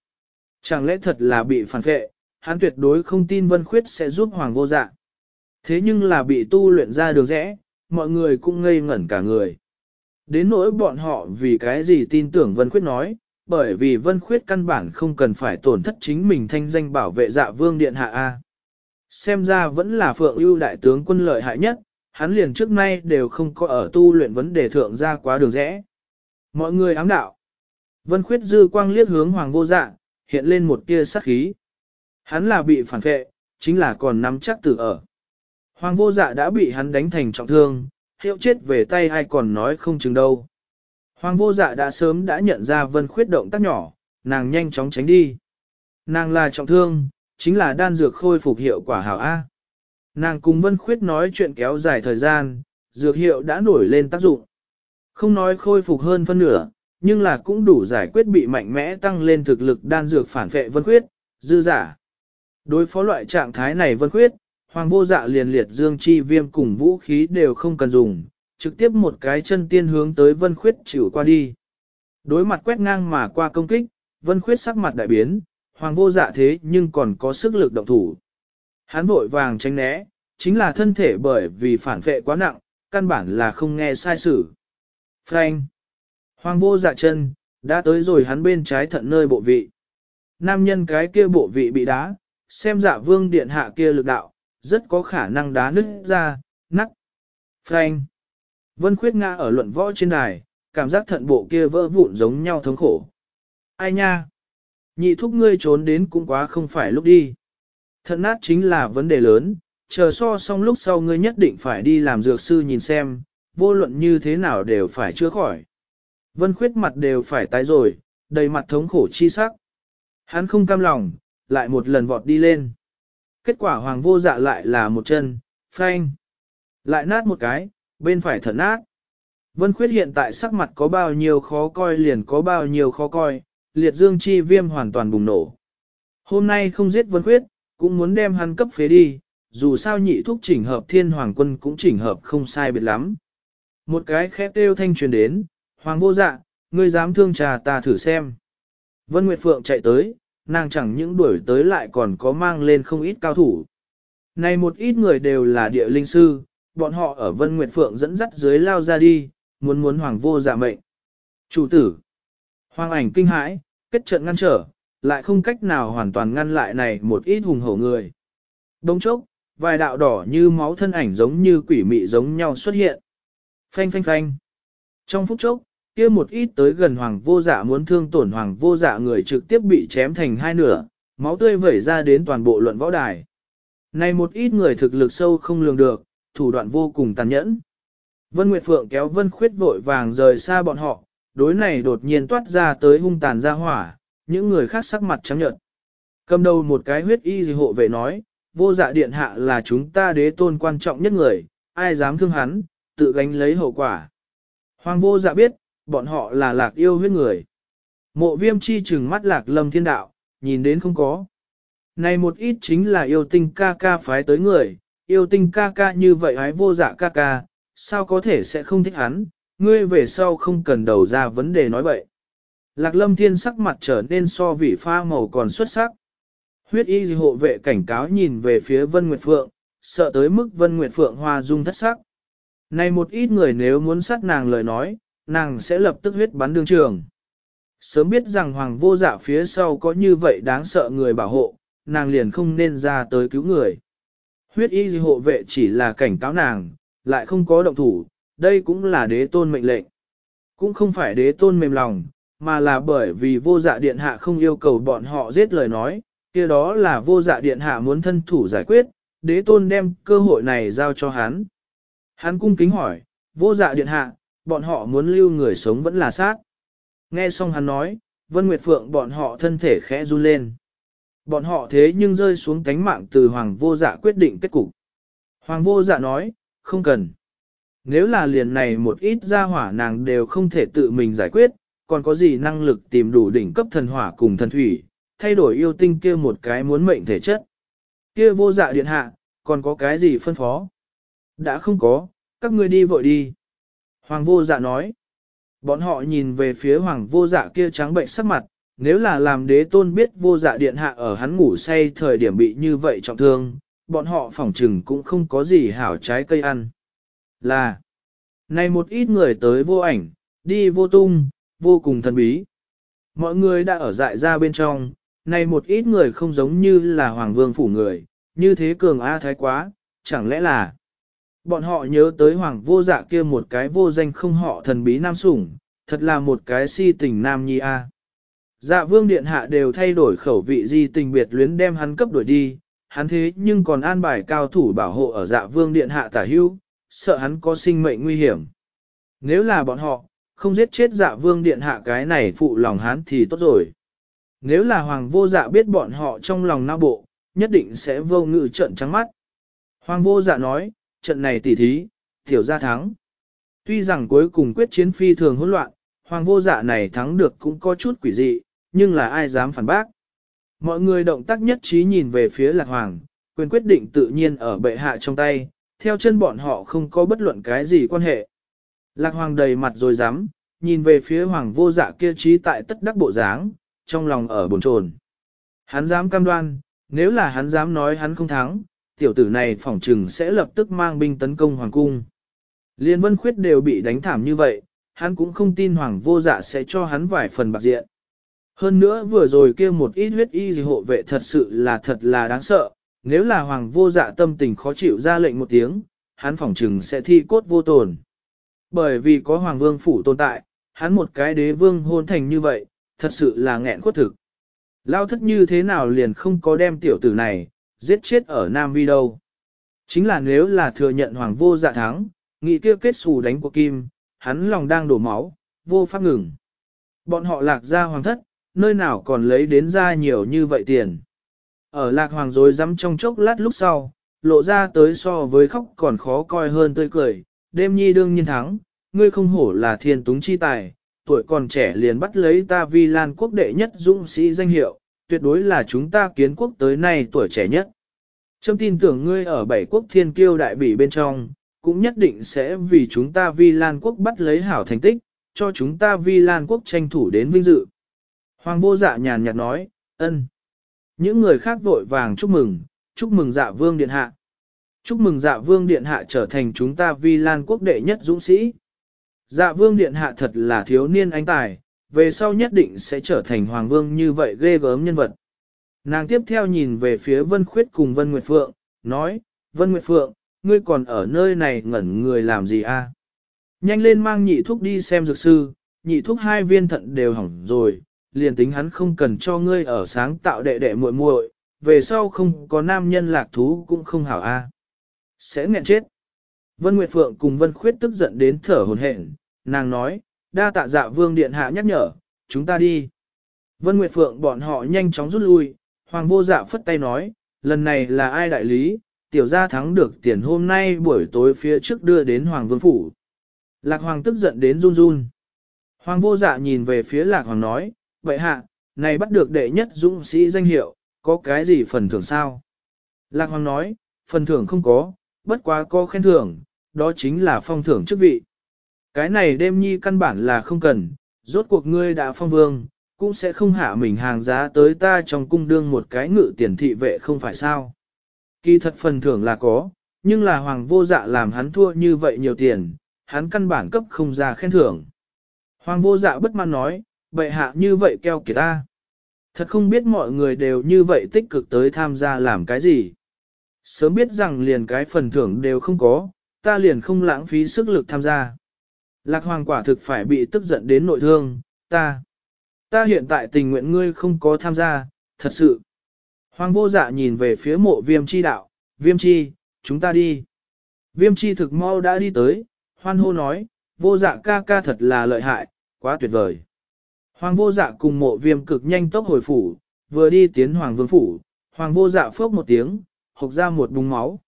Chẳng lẽ thật là bị phản phệ, hắn tuyệt đối không tin Vân Khuyết sẽ giúp Hoàng vô dạ. Thế nhưng là bị tu luyện ra đường rẽ, mọi người cũng ngây ngẩn cả người. Đến nỗi bọn họ vì cái gì tin tưởng Vân Khuyết nói, bởi vì Vân Khuyết căn bản không cần phải tổn thất chính mình thanh danh bảo vệ dạ vương điện hạ A. Xem ra vẫn là phượng ưu đại tướng quân lợi hại nhất, hắn liền trước nay đều không có ở tu luyện vấn đề thượng ra quá đường rẽ. Mọi người ám đạo. Vân Khuyết dư quang liếc hướng hoàng vô dạ, hiện lên một tia sát khí. Hắn là bị phản phệ, chính là còn nắm chắc tử ở. Hoàng vô dạ đã bị hắn đánh thành trọng thương, hiệu chết về tay ai còn nói không chừng đâu. Hoàng vô dạ đã sớm đã nhận ra vân khuyết động tác nhỏ, nàng nhanh chóng tránh đi. Nàng là trọng thương, chính là đan dược khôi phục hiệu quả hảo A. Nàng cùng vân khuyết nói chuyện kéo dài thời gian, dược hiệu đã nổi lên tác dụng. Không nói khôi phục hơn phân nửa, nhưng là cũng đủ giải quyết bị mạnh mẽ tăng lên thực lực đan dược phản vệ vân khuyết, dư giả. Đối phó loại trạng thái này vân khuyết, hoàng vô dạ liền liệt dương chi viêm cùng vũ khí đều không cần dùng, trực tiếp một cái chân tiên hướng tới vân khuyết chịu qua đi. Đối mặt quét ngang mà qua công kích, vân khuyết sắc mặt đại biến, hoàng vô dạ thế nhưng còn có sức lực động thủ. Hắn vội vàng tránh né, chính là thân thể bởi vì phản vệ quá nặng, căn bản là không nghe sai sử. Frank! Hoàng vô dạ chân, đã tới rồi hắn bên trái thận nơi bộ vị. Nam nhân cái kia bộ vị bị đá, xem dạ vương điện hạ kia lực đạo, rất có khả năng đá nứt ra, nắc. Frank! Vân khuyết ngã ở luận võ trên đài, cảm giác thận bộ kia vỡ vụn giống nhau thống khổ. Ai nha? Nhị thúc ngươi trốn đến cũng quá không phải lúc đi. Thận nát chính là vấn đề lớn, chờ so xong lúc sau ngươi nhất định phải đi làm dược sư nhìn xem, vô luận như thế nào đều phải chữa khỏi. Vân khuyết mặt đều phải tái rồi, đầy mặt thống khổ chi sắc. Hắn không cam lòng, lại một lần vọt đi lên. Kết quả hoàng vô dạ lại là một chân, phanh. Lại nát một cái, bên phải thận nát. Vân khuyết hiện tại sắc mặt có bao nhiêu khó coi liền có bao nhiêu khó coi, liệt dương chi viêm hoàn toàn bùng nổ. Hôm nay không giết vân khuyết, cũng muốn đem hắn cấp phế đi, dù sao nhị thúc chỉnh hợp thiên hoàng quân cũng chỉnh hợp không sai biệt lắm. Một cái khép kêu thanh truyền đến, hoàng vô dạ, ngươi dám thương trà ta thử xem. Vân Nguyệt Phượng chạy tới, nàng chẳng những đuổi tới lại còn có mang lên không ít cao thủ. Này một ít người đều là địa linh sư, bọn họ ở Vân Nguyệt Phượng dẫn dắt dưới lao ra đi, muốn muốn hoàng vô dạ mệnh. Chủ tử, hoàng ảnh kinh hãi, kết trận ngăn trở, lại không cách nào hoàn toàn ngăn lại này một ít hùng hổ người. Đông chốc, vài đạo đỏ như máu thân ảnh giống như quỷ mị giống nhau xuất hiện. Phanh phanh phanh. Trong phút chốc, kia một ít tới gần hoàng vô dạ muốn thương tổn hoàng vô dạ người trực tiếp bị chém thành hai nửa, máu tươi vẩy ra đến toàn bộ luận võ đài. Này một ít người thực lực sâu không lường được, thủ đoạn vô cùng tàn nhẫn. Vân Nguyệt Phượng kéo Vân Khuyết vội vàng rời xa bọn họ, đối này đột nhiên toát ra tới hung tàn ra hỏa, những người khác sắc mặt trắng nhợt. Cầm đầu một cái huyết y gì hộ vệ nói, vô dạ điện hạ là chúng ta đế tôn quan trọng nhất người, ai dám thương hắn, tự gánh lấy hậu quả. Hoàng vô dạ biết, bọn họ là lạc yêu huyết người. Mộ viêm chi trừng mắt lạc lâm thiên đạo, nhìn đến không có. Này một ít chính là yêu tinh ca ca phái tới người, yêu tinh ca ca như vậy hái vô dạ ca ca, sao có thể sẽ không thích hắn, ngươi về sau không cần đầu ra vấn đề nói bậy. Lạc lâm thiên sắc mặt trở nên so vị pha màu còn xuất sắc. Huyết y hộ vệ cảnh cáo nhìn về phía Vân Nguyệt Phượng, sợ tới mức Vân Nguyệt Phượng hoa dung thất sắc. Này một ít người nếu muốn sát nàng lời nói, nàng sẽ lập tức huyết bắn đương trường. Sớm biết rằng hoàng vô dạ phía sau có như vậy đáng sợ người bảo hộ, nàng liền không nên ra tới cứu người. Huyết y hộ vệ chỉ là cảnh cáo nàng, lại không có động thủ, đây cũng là đế tôn mệnh lệnh. Cũng không phải đế tôn mềm lòng, mà là bởi vì vô dạ điện hạ không yêu cầu bọn họ giết lời nói, kia đó là vô dạ điện hạ muốn thân thủ giải quyết, đế tôn đem cơ hội này giao cho hắn. Hắn cung kính hỏi, vô dạ điện hạ, bọn họ muốn lưu người sống vẫn là sát. Nghe xong hắn nói, Vân Nguyệt Phượng bọn họ thân thể khẽ run lên. Bọn họ thế nhưng rơi xuống cánh mạng từ Hoàng vô dạ quyết định kết cục. Hoàng vô dạ nói, không cần. Nếu là liền này một ít gia hỏa nàng đều không thể tự mình giải quyết, còn có gì năng lực tìm đủ đỉnh cấp thần hỏa cùng thần thủy, thay đổi yêu tinh kia một cái muốn mệnh thể chất. Kia vô dạ điện hạ, còn có cái gì phân phó? Đã không có, các ngươi đi vội đi. Hoàng vô dạ nói. Bọn họ nhìn về phía hoàng vô dạ kia trắng bệnh sắc mặt, nếu là làm đế tôn biết vô dạ điện hạ ở hắn ngủ say thời điểm bị như vậy trọng thương, bọn họ phỏng trừng cũng không có gì hảo trái cây ăn. Là, này một ít người tới vô ảnh, đi vô tung, vô cùng thần bí. Mọi người đã ở dại ra bên trong, này một ít người không giống như là hoàng vương phủ người, như thế cường A thái quá, chẳng lẽ là bọn họ nhớ tới hoàng vô dạ kia một cái vô danh không họ thần bí nam sủng, thật là một cái si tình nam nhi A. Dạ vương điện hạ đều thay đổi khẩu vị di tình biệt luyến đem hắn cấp đuổi đi, hắn thế nhưng còn an bài cao thủ bảo hộ ở dạ vương điện hạ tả hưu, sợ hắn có sinh mệnh nguy hiểm. Nếu là bọn họ, không giết chết dạ vương điện hạ cái này phụ lòng hắn thì tốt rồi. Nếu là hoàng vô dạ biết bọn họ trong lòng nao bộ, nhất định sẽ vô ngự trận trắng mắt. Hoàng vô dạ nói, trận này tỉ thí, tiểu gia thắng. Tuy rằng cuối cùng quyết chiến phi thường hỗn loạn, hoàng vô dạ này thắng được cũng có chút quỷ dị, nhưng là ai dám phản bác. Mọi người động tác nhất trí nhìn về phía lạc hoàng, quyền quyết định tự nhiên ở bệ hạ trong tay, theo chân bọn họ không có bất luận cái gì quan hệ. Lạc hoàng đầy mặt rồi dám, nhìn về phía hoàng vô dạ kia trí tại tất đắc bộ dáng, trong lòng ở bồn chồn. Hắn dám cam đoan, nếu là hắn dám nói hắn không thắng, tiểu tử này phỏng trừng sẽ lập tức mang binh tấn công hoàng cung. Liên vân khuyết đều bị đánh thảm như vậy, hắn cũng không tin hoàng vô dạ sẽ cho hắn vài phần bạc diện. Hơn nữa vừa rồi kia một ít huyết y gì hộ vệ thật sự là thật là đáng sợ, nếu là hoàng vô dạ tâm tình khó chịu ra lệnh một tiếng, hắn phỏng trừng sẽ thi cốt vô tồn. Bởi vì có hoàng vương phủ tồn tại, hắn một cái đế vương hôn thành như vậy, thật sự là nghẹn khuất thực. Lao thất như thế nào liền không có đem tiểu tử này, giết chết ở Nam Vi đâu. Chính là nếu là thừa nhận hoàng vô dạ thắng, nghị kia kết xù đánh của Kim, hắn lòng đang đổ máu, vô pháp ngừng. Bọn họ lạc ra hoàng thất, nơi nào còn lấy đến ra nhiều như vậy tiền. Ở lạc hoàng rồi dám trong chốc lát lúc sau, lộ ra tới so với khóc còn khó coi hơn tươi cười, đêm nhi đương nhiên thắng, ngươi không hổ là thiên túng chi tài, tuổi còn trẻ liền bắt lấy ta vi lan quốc đệ nhất dũng sĩ danh hiệu, tuyệt đối là chúng ta kiến quốc tới nay tuổi trẻ nhất. Trâm tin tưởng ngươi ở bảy quốc thiên kiêu đại bỉ bên trong, cũng nhất định sẽ vì chúng ta vi lan quốc bắt lấy hảo thành tích, cho chúng ta vi lan quốc tranh thủ đến vinh dự. Hoàng vô dạ nhàn nhạt nói, ân. Những người khác vội vàng chúc mừng, chúc mừng dạ vương điện hạ. Chúc mừng dạ vương điện hạ trở thành chúng ta vi lan quốc đệ nhất dũng sĩ. Dạ vương điện hạ thật là thiếu niên anh tài, về sau nhất định sẽ trở thành hoàng vương như vậy ghê gớm nhân vật. Nàng tiếp theo nhìn về phía Vân Khuyết cùng Vân Nguyệt Phượng, nói, Vân Nguyệt Phượng, ngươi còn ở nơi này ngẩn người làm gì a? Nhanh lên mang nhị thuốc đi xem dược sư, nhị thuốc hai viên thận đều hỏng rồi, liền tính hắn không cần cho ngươi ở sáng tạo đệ đệ muội muội, về sau không có nam nhân lạc thú cũng không hảo a. Sẽ nghẹn chết. Vân Nguyệt Phượng cùng Vân Khuyết tức giận đến thở hồn hển, nàng nói, đa tạ dạ vương điện hạ nhắc nhở, chúng ta đi. Vân Nguyệt Phượng bọn họ nhanh chóng rút lui, Hoàng vô dạ phất tay nói, lần này là ai đại lý, tiểu gia thắng được tiền hôm nay buổi tối phía trước đưa đến Hoàng vương phủ. Lạc Hoàng tức giận đến run run. Hoàng vô dạ nhìn về phía Lạc Hoàng nói, vậy hạ, này bắt được đệ nhất dũng sĩ danh hiệu, có cái gì phần thưởng sao? Lạc Hoàng nói, phần thưởng không có, bất quá có khen thưởng, đó chính là phong thưởng chức vị. Cái này đêm nhi căn bản là không cần, rốt cuộc ngươi đã phong vương, cũng sẽ không hạ mình hàng giá tới ta trong cung đương một cái ngự tiền thị vệ không phải sao. Kỳ thật phần thưởng là có, nhưng là hoàng vô dạ làm hắn thua như vậy nhiều tiền, hắn căn bản cấp không ra khen thưởng. Hoàng vô dạ bất mãn nói, bệ hạ như vậy keo kiệt ta. Thật không biết mọi người đều như vậy tích cực tới tham gia làm cái gì. Sớm biết rằng liền cái phần thưởng đều không có, ta liền không lãng phí sức lực tham gia. Lạc hoàng quả thực phải bị tức giận đến nội thương, ta. Ta hiện tại tình nguyện ngươi không có tham gia, thật sự. Hoàng vô dạ nhìn về phía mộ viêm chi đạo, viêm chi, chúng ta đi. Viêm chi thực mau đã đi tới, hoan hô nói, vô dạ ca ca thật là lợi hại, quá tuyệt vời. Hoàng vô dạ cùng mộ viêm cực nhanh tốc hồi phủ, vừa đi tiến hoàng vương phủ, hoàng vô dạ phốc một tiếng, hộc ra một búng máu.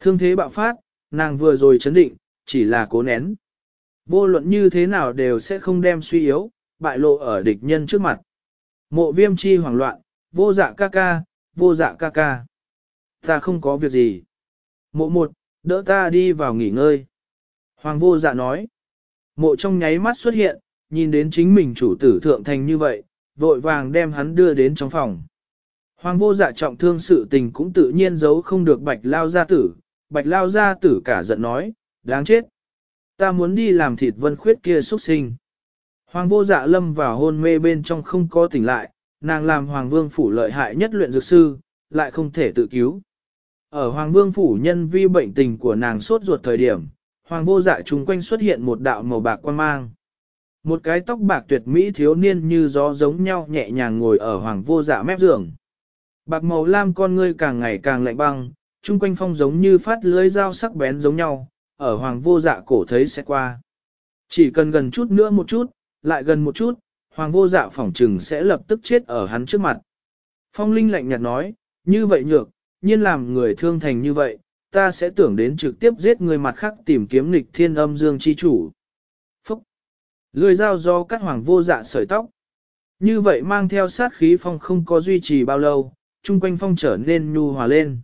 Thương thế bạo phát, nàng vừa rồi chấn định, chỉ là cố nén. Vô luận như thế nào đều sẽ không đem suy yếu, bại lộ ở địch nhân trước mặt. Mộ viêm chi hoảng loạn, vô dạ ca ca, vô dạ ca ca. Ta không có việc gì. Mộ một, đỡ ta đi vào nghỉ ngơi. Hoàng vô dạ nói. Mộ trong nháy mắt xuất hiện, nhìn đến chính mình chủ tử thượng thành như vậy, vội vàng đem hắn đưa đến trong phòng. Hoàng vô dạ trọng thương sự tình cũng tự nhiên giấu không được bạch lao gia tử, bạch lao gia tử cả giận nói, đáng chết. Ta muốn đi làm thịt vân khuyết kia xuất sinh. Hoàng vô dạ lâm vào hôn mê bên trong không có tỉnh lại, nàng làm Hoàng vương phủ lợi hại nhất luyện dược sư, lại không thể tự cứu. Ở Hoàng vương phủ nhân vi bệnh tình của nàng sốt ruột thời điểm, Hoàng vô dạ chung quanh xuất hiện một đạo màu bạc quan mang. Một cái tóc bạc tuyệt mỹ thiếu niên như gió giống nhau nhẹ nhàng ngồi ở Hoàng vô dạ mép giường. Bạc màu lam con ngươi càng ngày càng lạnh băng, chung quanh phong giống như phát lưới dao sắc bén giống nhau, ở Hoàng vô dạ cổ thấy sẽ qua. Chỉ cần gần chút nữa một chút, lại gần một chút, hoàng vô dạ phỏng trừng sẽ lập tức chết ở hắn trước mặt. Phong Linh lạnh nhạt nói, như vậy nhược, nhiên làm người thương thành như vậy, ta sẽ tưởng đến trực tiếp giết người mặt khác tìm kiếm nghịch thiên âm dương chi chủ. Phúc! Lười dao do cắt hoàng vô dạ sợi tóc. Như vậy mang theo sát khí phong không có duy trì bao lâu, chung quanh phong trở nên nhu hòa lên.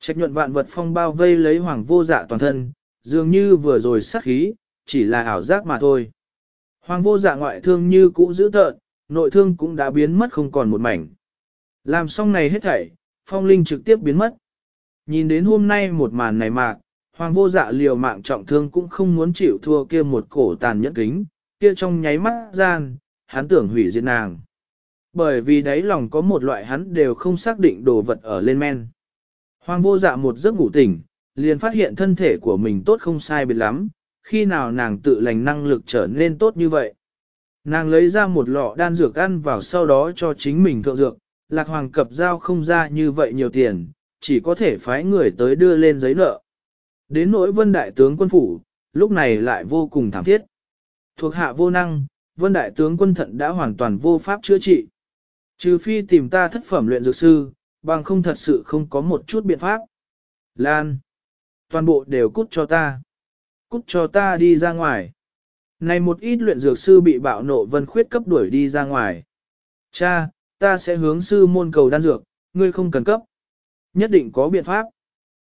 Trạch nhuận vạn vật phong bao vây lấy hoàng vô dạ toàn thân, dường như vừa rồi sát khí, chỉ là ảo giác mà thôi. Hoàng vô dạ ngoại thương như cũ giữ tợn, nội thương cũng đã biến mất không còn một mảnh. Làm xong này hết thảy, phong linh trực tiếp biến mất. Nhìn đến hôm nay một màn này mạc, hoàng vô dạ liều mạng trọng thương cũng không muốn chịu thua kia một cổ tàn nhẫn kính, kia trong nháy mắt gian, hắn tưởng hủy diệt nàng. Bởi vì đáy lòng có một loại hắn đều không xác định đồ vật ở lên men. Hoàng vô dạ một giấc ngủ tỉnh, liền phát hiện thân thể của mình tốt không sai biệt lắm, khi nào nàng tự lành năng lực trở nên tốt như vậy. Nàng lấy ra một lọ đan dược ăn vào sau đó cho chính mình thượng dược, lạc hoàng cập giao không ra như vậy nhiều tiền, chỉ có thể phái người tới đưa lên giấy nợ. Đến nỗi vân đại tướng quân phủ, lúc này lại vô cùng thảm thiết. Thuộc hạ vô năng, vân đại tướng quân thận đã hoàn toàn vô pháp chữa trị. Trừ phi tìm ta thất phẩm luyện dược sư, bằng không thật sự không có một chút biện pháp. Lan! Toàn bộ đều cút cho ta. Cút cho ta đi ra ngoài. Này một ít luyện dược sư bị bạo nộ vân khuyết cấp đuổi đi ra ngoài. Cha, ta sẽ hướng sư môn cầu đan dược, ngươi không cần cấp. Nhất định có biện pháp.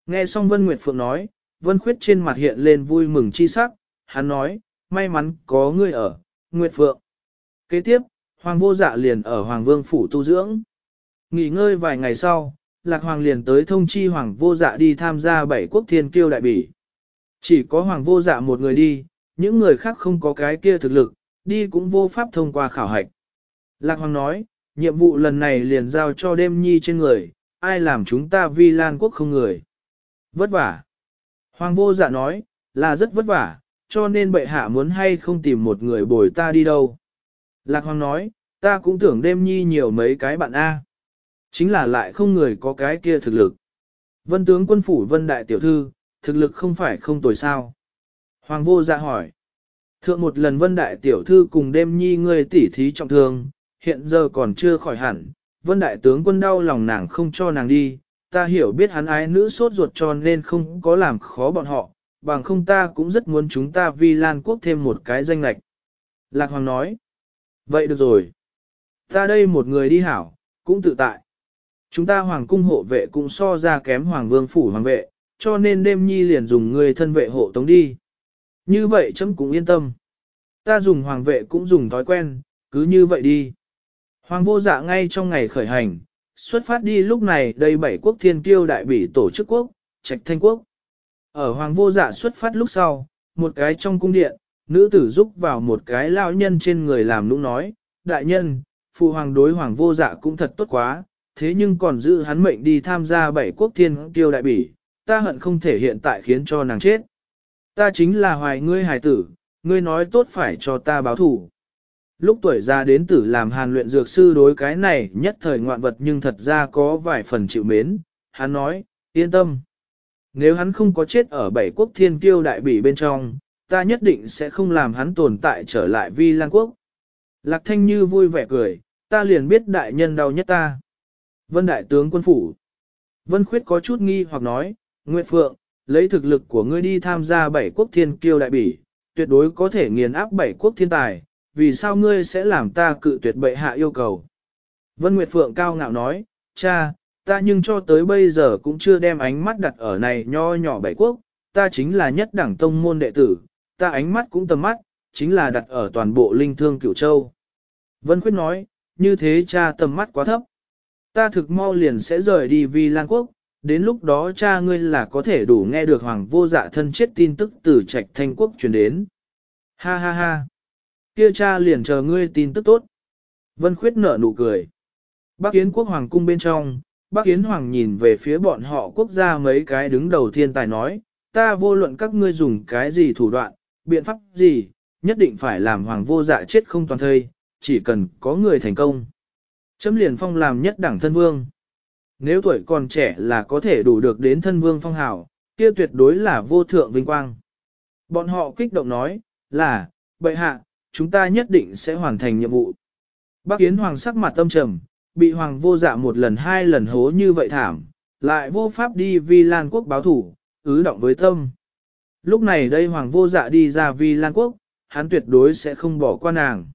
Nghe xong Vân Nguyệt Phượng nói, Vân Khuyết trên mặt hiện lên vui mừng chi sắc, hắn nói, may mắn có ngươi ở, Nguyệt Phượng. Kế tiếp, Hoàng vô dạ liền ở Hoàng Vương Phủ tu dưỡng. Nghỉ ngơi vài ngày sau, Lạc Hoàng liền tới thông chi Hoàng vô dạ đi tham gia bảy quốc thiên kiêu đại bỉ. Chỉ có Hoàng vô dạ một người đi, những người khác không có cái kia thực lực, đi cũng vô pháp thông qua khảo hạch. Lạc Hoàng nói, nhiệm vụ lần này liền giao cho đêm nhi trên người, ai làm chúng ta vi lan quốc không người. Vất vả. Hoàng vô dạ nói, là rất vất vả, cho nên bệ hạ muốn hay không tìm một người bồi ta đi đâu. Lạc Hoàng nói, ta cũng tưởng đêm nhi nhiều mấy cái bạn A. Chính là lại không người có cái kia thực lực. Vân tướng quân phủ vân đại tiểu thư, thực lực không phải không tồi sao. Hoàng vô dạ hỏi. Thượng một lần vân đại tiểu thư cùng đêm nhi ngươi tỉ thí trọng thương, hiện giờ còn chưa khỏi hẳn, vân đại tướng quân đau lòng nàng không cho nàng đi, ta hiểu biết hắn ái nữ sốt ruột cho nên không có làm khó bọn họ, bằng không ta cũng rất muốn chúng ta vi lan quốc thêm một cái danh lạch. Lạc Hoàng nói, vậy được rồi, ta đây một người đi hảo, cũng tự tại. Chúng ta hoàng cung hộ vệ cũng so ra kém hoàng vương phủ hoàng vệ, cho nên đêm nhi liền dùng người thân vệ hộ tống đi. Như vậy chấm cũng yên tâm. Ta dùng hoàng vệ cũng dùng thói quen, cứ như vậy đi. Hoàng vô dạ ngay trong ngày khởi hành, xuất phát đi lúc này đây bảy quốc thiên kiêu đại bị tổ chức quốc, trạch thanh quốc. Ở hoàng vô dạ xuất phát lúc sau, một cái trong cung điện, nữ tử giúp vào một cái lao nhân trên người làm nũng nói, đại nhân, phụ hoàng đối hoàng vô dạ cũng thật tốt quá, thế nhưng còn giữ hắn mệnh đi tham gia bảy quốc thiên kiêu đại bỉ, ta hận không thể hiện tại khiến cho nàng chết. Ta chính là hoài ngươi hài tử, ngươi nói tốt phải cho ta báo thủ. Lúc tuổi già đến tử làm hàn luyện dược sư đối cái này nhất thời ngoạn vật nhưng thật ra có vài phần chịu mến, hắn nói, yên tâm. Nếu hắn không có chết ở bảy quốc thiên kiêu đại bỉ bên trong, ta nhất định sẽ không làm hắn tồn tại trở lại vi lan quốc. Lạc thanh như vui vẻ cười, ta liền biết đại nhân đau nhất ta. Vân đại tướng quân phủ. Vân khuyết có chút nghi hoặc nói, Nguyệt Phượng, lấy thực lực của ngươi đi tham gia bảy quốc thiên kiêu đại bỉ, tuyệt đối có thể nghiền áp bảy quốc thiên tài, vì sao ngươi sẽ làm ta cự tuyệt bệ hạ yêu cầu? Vân Nguyệt Phượng cao ngạo nói, cha, ta nhưng cho tới bây giờ cũng chưa đem ánh mắt đặt ở này nho nhỏ bảy quốc, ta chính là nhất đẳng tông môn đệ tử, ta ánh mắt cũng tầm mắt, chính là đặt ở toàn bộ linh thương cửu châu. Vân Khuyết nói, như thế cha tầm mắt quá thấp. Ta thực mau liền sẽ rời đi vì Lan Quốc, đến lúc đó cha ngươi là có thể đủ nghe được hoàng vô dạ thân chết tin tức từ trạch thanh quốc truyền đến. Ha ha ha kia cha liền chờ ngươi tin tức tốt. Vân Khuyết nở nụ cười. Bác Yến quốc hoàng cung bên trong, bác Yến hoàng nhìn về phía bọn họ quốc gia mấy cái đứng đầu thiên tài nói, ta vô luận các ngươi dùng cái gì thủ đoạn, biện pháp gì, nhất định phải làm hoàng vô dạ chết không toàn thây, chỉ cần có người thành công. Chấm liền phong làm nhất đẳng thân vương. Nếu tuổi còn trẻ là có thể đủ được đến thân vương phong hào, kia tuyệt đối là vô thượng vinh quang. Bọn họ kích động nói, là, bệ hạ, chúng ta nhất định sẽ hoàn thành nhiệm vụ. Bác Yến Hoàng sắc mặt tâm trầm, bị Hoàng vô dạ một lần hai lần hố như vậy thảm, lại vô pháp đi vi Lan Quốc báo thủ, ứ động với tâm. Lúc này đây Hoàng vô dạ đi ra vi Lan Quốc, hắn tuyệt đối sẽ không bỏ qua nàng.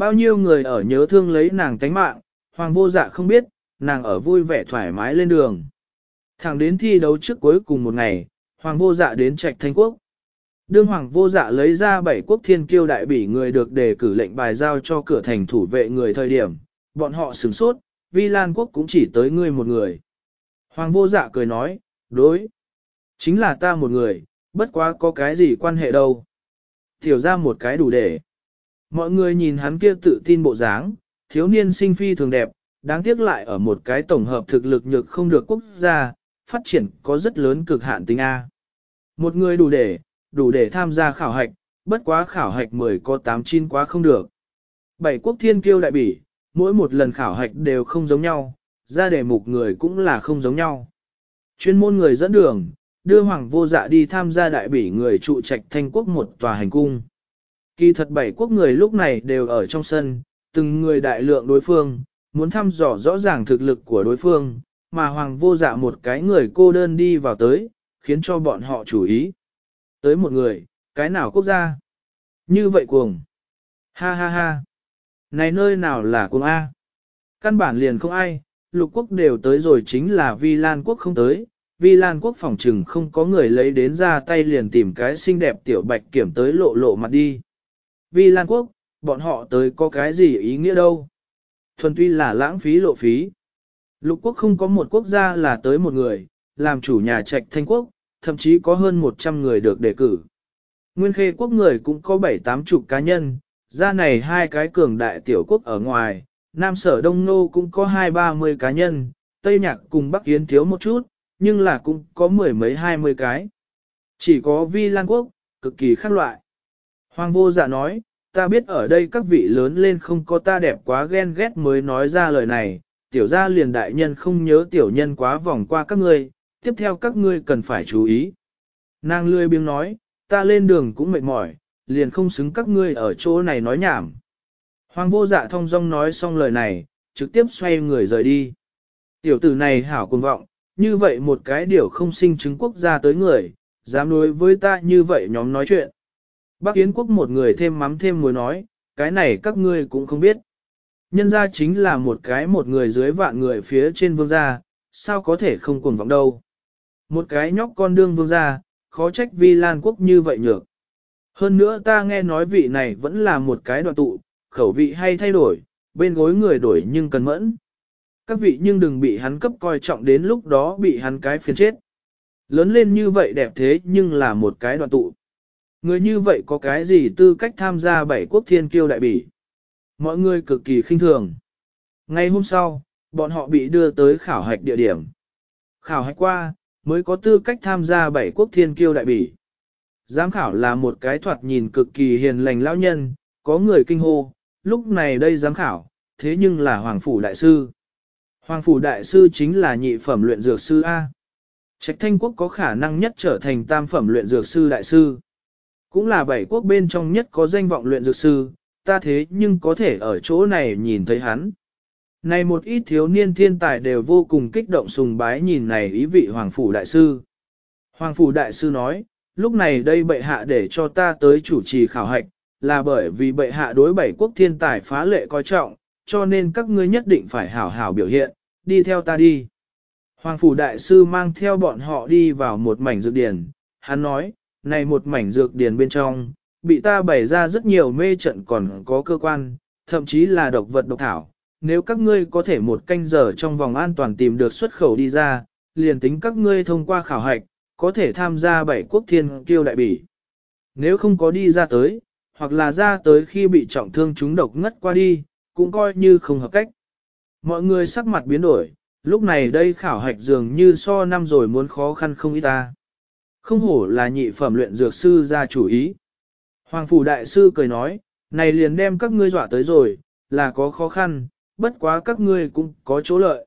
Bao nhiêu người ở nhớ thương lấy nàng tánh mạng, Hoàng vô dạ không biết, nàng ở vui vẻ thoải mái lên đường. Thẳng đến thi đấu trước cuối cùng một ngày, Hoàng vô dạ đến trạch thanh quốc. Đương hoàng vô dạ lấy ra bảy quốc thiên kiêu đại bỉ người được đề cử lệnh bài giao cho cửa thành thủ vệ người thời điểm, bọn họ sửng sốt, vi lan quốc cũng chỉ tới ngươi một người. Hoàng vô dạ cười nói, đối, chính là ta một người, bất quá có cái gì quan hệ đâu. Tiểu ra một cái đủ để. Mọi người nhìn hắn kia tự tin bộ dáng, thiếu niên sinh phi thường đẹp, đáng tiếc lại ở một cái tổng hợp thực lực nhược không được quốc gia, phát triển có rất lớn cực hạn tính A. Một người đủ để, đủ để tham gia khảo hạch, bất quá khảo hạch 10 có 8 chín quá không được. Bảy quốc thiên kiêu đại bỉ, mỗi một lần khảo hạch đều không giống nhau, ra đề mục người cũng là không giống nhau. Chuyên môn người dẫn đường, đưa hoàng vô dạ đi tham gia đại bỉ người trụ trạch thanh quốc một tòa hành cung. Kỳ thật bảy quốc người lúc này đều ở trong sân, từng người đại lượng đối phương, muốn thăm dò rõ ràng thực lực của đối phương, mà hoàng vô dạ một cái người cô đơn đi vào tới, khiến cho bọn họ chú ý. Tới một người, cái nào quốc gia? Như vậy cuồng. Ha ha ha. Này nơi nào là cuồng A? Căn bản liền không ai, lục quốc đều tới rồi chính là Vi Lan quốc không tới. Vi Lan quốc phòng trừng không có người lấy đến ra tay liền tìm cái xinh đẹp tiểu bạch kiểm tới lộ lộ mặt đi. Vi Lan quốc, bọn họ tới có cái gì ý nghĩa đâu? Thuần tuy là lãng phí lộ phí. Lục quốc không có một quốc gia là tới một người, làm chủ nhà trạch thanh quốc, thậm chí có hơn 100 người được đề cử. Nguyên khê quốc người cũng có 7-8 chục cá nhân, ra này hai cái cường đại tiểu quốc ở ngoài, Nam Sở Đông Nô cũng có hai ba mươi cá nhân, Tây Nhạc cùng Bắc Yến thiếu một chút, nhưng là cũng có mười mấy hai mươi cái. Chỉ có Vi Lan Quốc, cực kỳ khác loại. Hoàng vô dạ nói, ta biết ở đây các vị lớn lên không có ta đẹp quá ghen ghét mới nói ra lời này, tiểu gia liền đại nhân không nhớ tiểu nhân quá vòng qua các ngươi, tiếp theo các ngươi cần phải chú ý. Nàng lươi biếng nói, ta lên đường cũng mệt mỏi, liền không xứng các ngươi ở chỗ này nói nhảm. Hoàng vô dạ thông dong nói xong lời này, trực tiếp xoay người rời đi. Tiểu tử này hảo cuồng vọng, như vậy một cái điều không sinh chứng quốc gia tới người, dám đối với ta như vậy nhóm nói chuyện. Bác Yến quốc một người thêm mắm thêm muối nói, cái này các ngươi cũng không biết. Nhân gia chính là một cái một người dưới vạn người phía trên vương gia, sao có thể không cuồng vọng đâu. Một cái nhóc con đương vương gia, khó trách vi lan quốc như vậy nhược. Hơn nữa ta nghe nói vị này vẫn là một cái đoạn tụ, khẩu vị hay thay đổi, bên gối người đổi nhưng cần mẫn. Các vị nhưng đừng bị hắn cấp coi trọng đến lúc đó bị hắn cái phiền chết. Lớn lên như vậy đẹp thế nhưng là một cái đoạn tụ. Người như vậy có cái gì tư cách tham gia bảy quốc thiên kiêu đại bỉ. Mọi người cực kỳ khinh thường. Ngay hôm sau, bọn họ bị đưa tới khảo hạch địa điểm. Khảo hạch qua, mới có tư cách tham gia bảy quốc thiên kiêu đại bỉ. Giám khảo là một cái thoạt nhìn cực kỳ hiền lành lão nhân, có người kinh hô, lúc này đây giám khảo, thế nhưng là Hoàng Phủ Đại Sư. Hoàng Phủ Đại Sư chính là nhị phẩm luyện dược sư A. Trạch Thanh Quốc có khả năng nhất trở thành tam phẩm luyện dược sư Đại Sư. Cũng là bảy quốc bên trong nhất có danh vọng luyện dược sư, ta thế nhưng có thể ở chỗ này nhìn thấy hắn. Này một ít thiếu niên thiên tài đều vô cùng kích động sùng bái nhìn này ý vị Hoàng Phủ Đại Sư. Hoàng Phủ Đại Sư nói, lúc này đây bệ hạ để cho ta tới chủ trì khảo hạch, là bởi vì bệ hạ đối bảy quốc thiên tài phá lệ coi trọng, cho nên các ngươi nhất định phải hảo hảo biểu hiện, đi theo ta đi. Hoàng Phủ Đại Sư mang theo bọn họ đi vào một mảnh dược điển, hắn nói, này một mảnh dược điển bên trong, bị ta bày ra rất nhiều mê trận còn có cơ quan, thậm chí là độc vật độc thảo. Nếu các ngươi có thể một canh giờ trong vòng an toàn tìm được xuất khẩu đi ra, liền tính các ngươi thông qua khảo hạch, có thể tham gia bảy quốc thiên kiêu đại bỉ. Nếu không có đi ra tới, hoặc là ra tới khi bị trọng thương chúng độc ngất qua đi, cũng coi như không hợp cách. Mọi người sắc mặt biến đổi, lúc này đây khảo hạch dường như so năm rồi muốn khó khăn không ít ta. Không hổ là nhị phẩm luyện dược sư ra chủ ý. Hoàng phủ đại sư cười nói, này liền đem các ngươi dọa tới rồi, là có khó khăn, bất quá các ngươi cũng có chỗ lợi.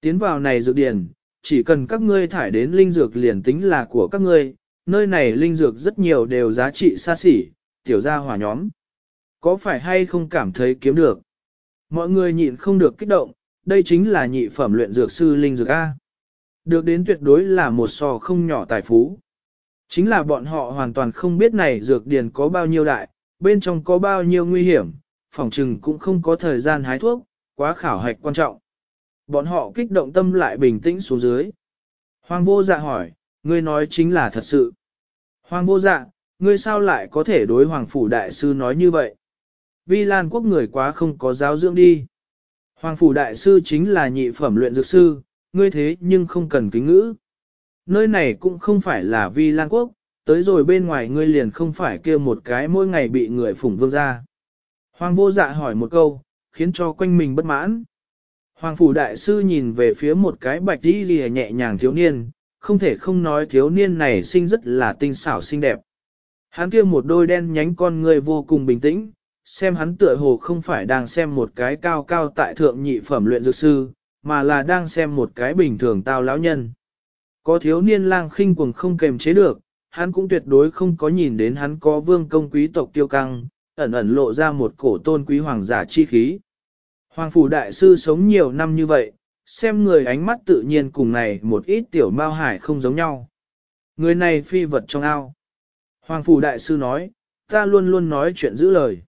Tiến vào này dược điển, chỉ cần các ngươi thải đến linh dược liền tính là của các ngươi, nơi này linh dược rất nhiều đều giá trị xa xỉ, tiểu gia hỏa nhóm. Có phải hay không cảm thấy kiếm được? Mọi người nhịn không được kích động, đây chính là nhị phẩm luyện dược sư linh dược A. Được đến tuyệt đối là một sò không nhỏ tài phú. Chính là bọn họ hoàn toàn không biết này dược điền có bao nhiêu đại, bên trong có bao nhiêu nguy hiểm, phòng trừng cũng không có thời gian hái thuốc, quá khảo hạch quan trọng. Bọn họ kích động tâm lại bình tĩnh xuống dưới. Hoàng vô dạ hỏi, ngươi nói chính là thật sự. Hoàng vô dạ, ngươi sao lại có thể đối Hoàng Phủ Đại Sư nói như vậy? Vi Lan quốc người quá không có giáo dưỡng đi. Hoàng Phủ Đại Sư chính là nhị phẩm luyện dược sư, ngươi thế nhưng không cần kính ngữ. Nơi này cũng không phải là Vi Lan quốc, tới rồi bên ngoài ngươi liền không phải kêu một cái mỗi ngày bị người phủng vương ra. Hoàng vô dạ hỏi một câu, khiến cho quanh mình bất mãn. Hoàng phủ đại sư nhìn về phía một cái bạch đi lìa nhẹ nhàng thiếu niên, không thể không nói thiếu niên này sinh rất là tinh xảo xinh đẹp. Hắn kia một đôi đen nhánh con người vô cùng bình tĩnh, xem hắn tựa hồ không phải đang xem một cái cao cao tại thượng nhị phẩm luyện dược sư, mà là đang xem một cái bình thường tao lão nhân. Có thiếu niên lang khinh quần không kềm chế được, hắn cũng tuyệt đối không có nhìn đến hắn có vương công quý tộc tiêu căng, ẩn ẩn lộ ra một cổ tôn quý hoàng giả chi khí. Hoàng phủ đại sư sống nhiều năm như vậy, xem người ánh mắt tự nhiên cùng này một ít tiểu mao hải không giống nhau. Người này phi vật trong ao. Hoàng phủ đại sư nói, ta luôn luôn nói chuyện giữ lời.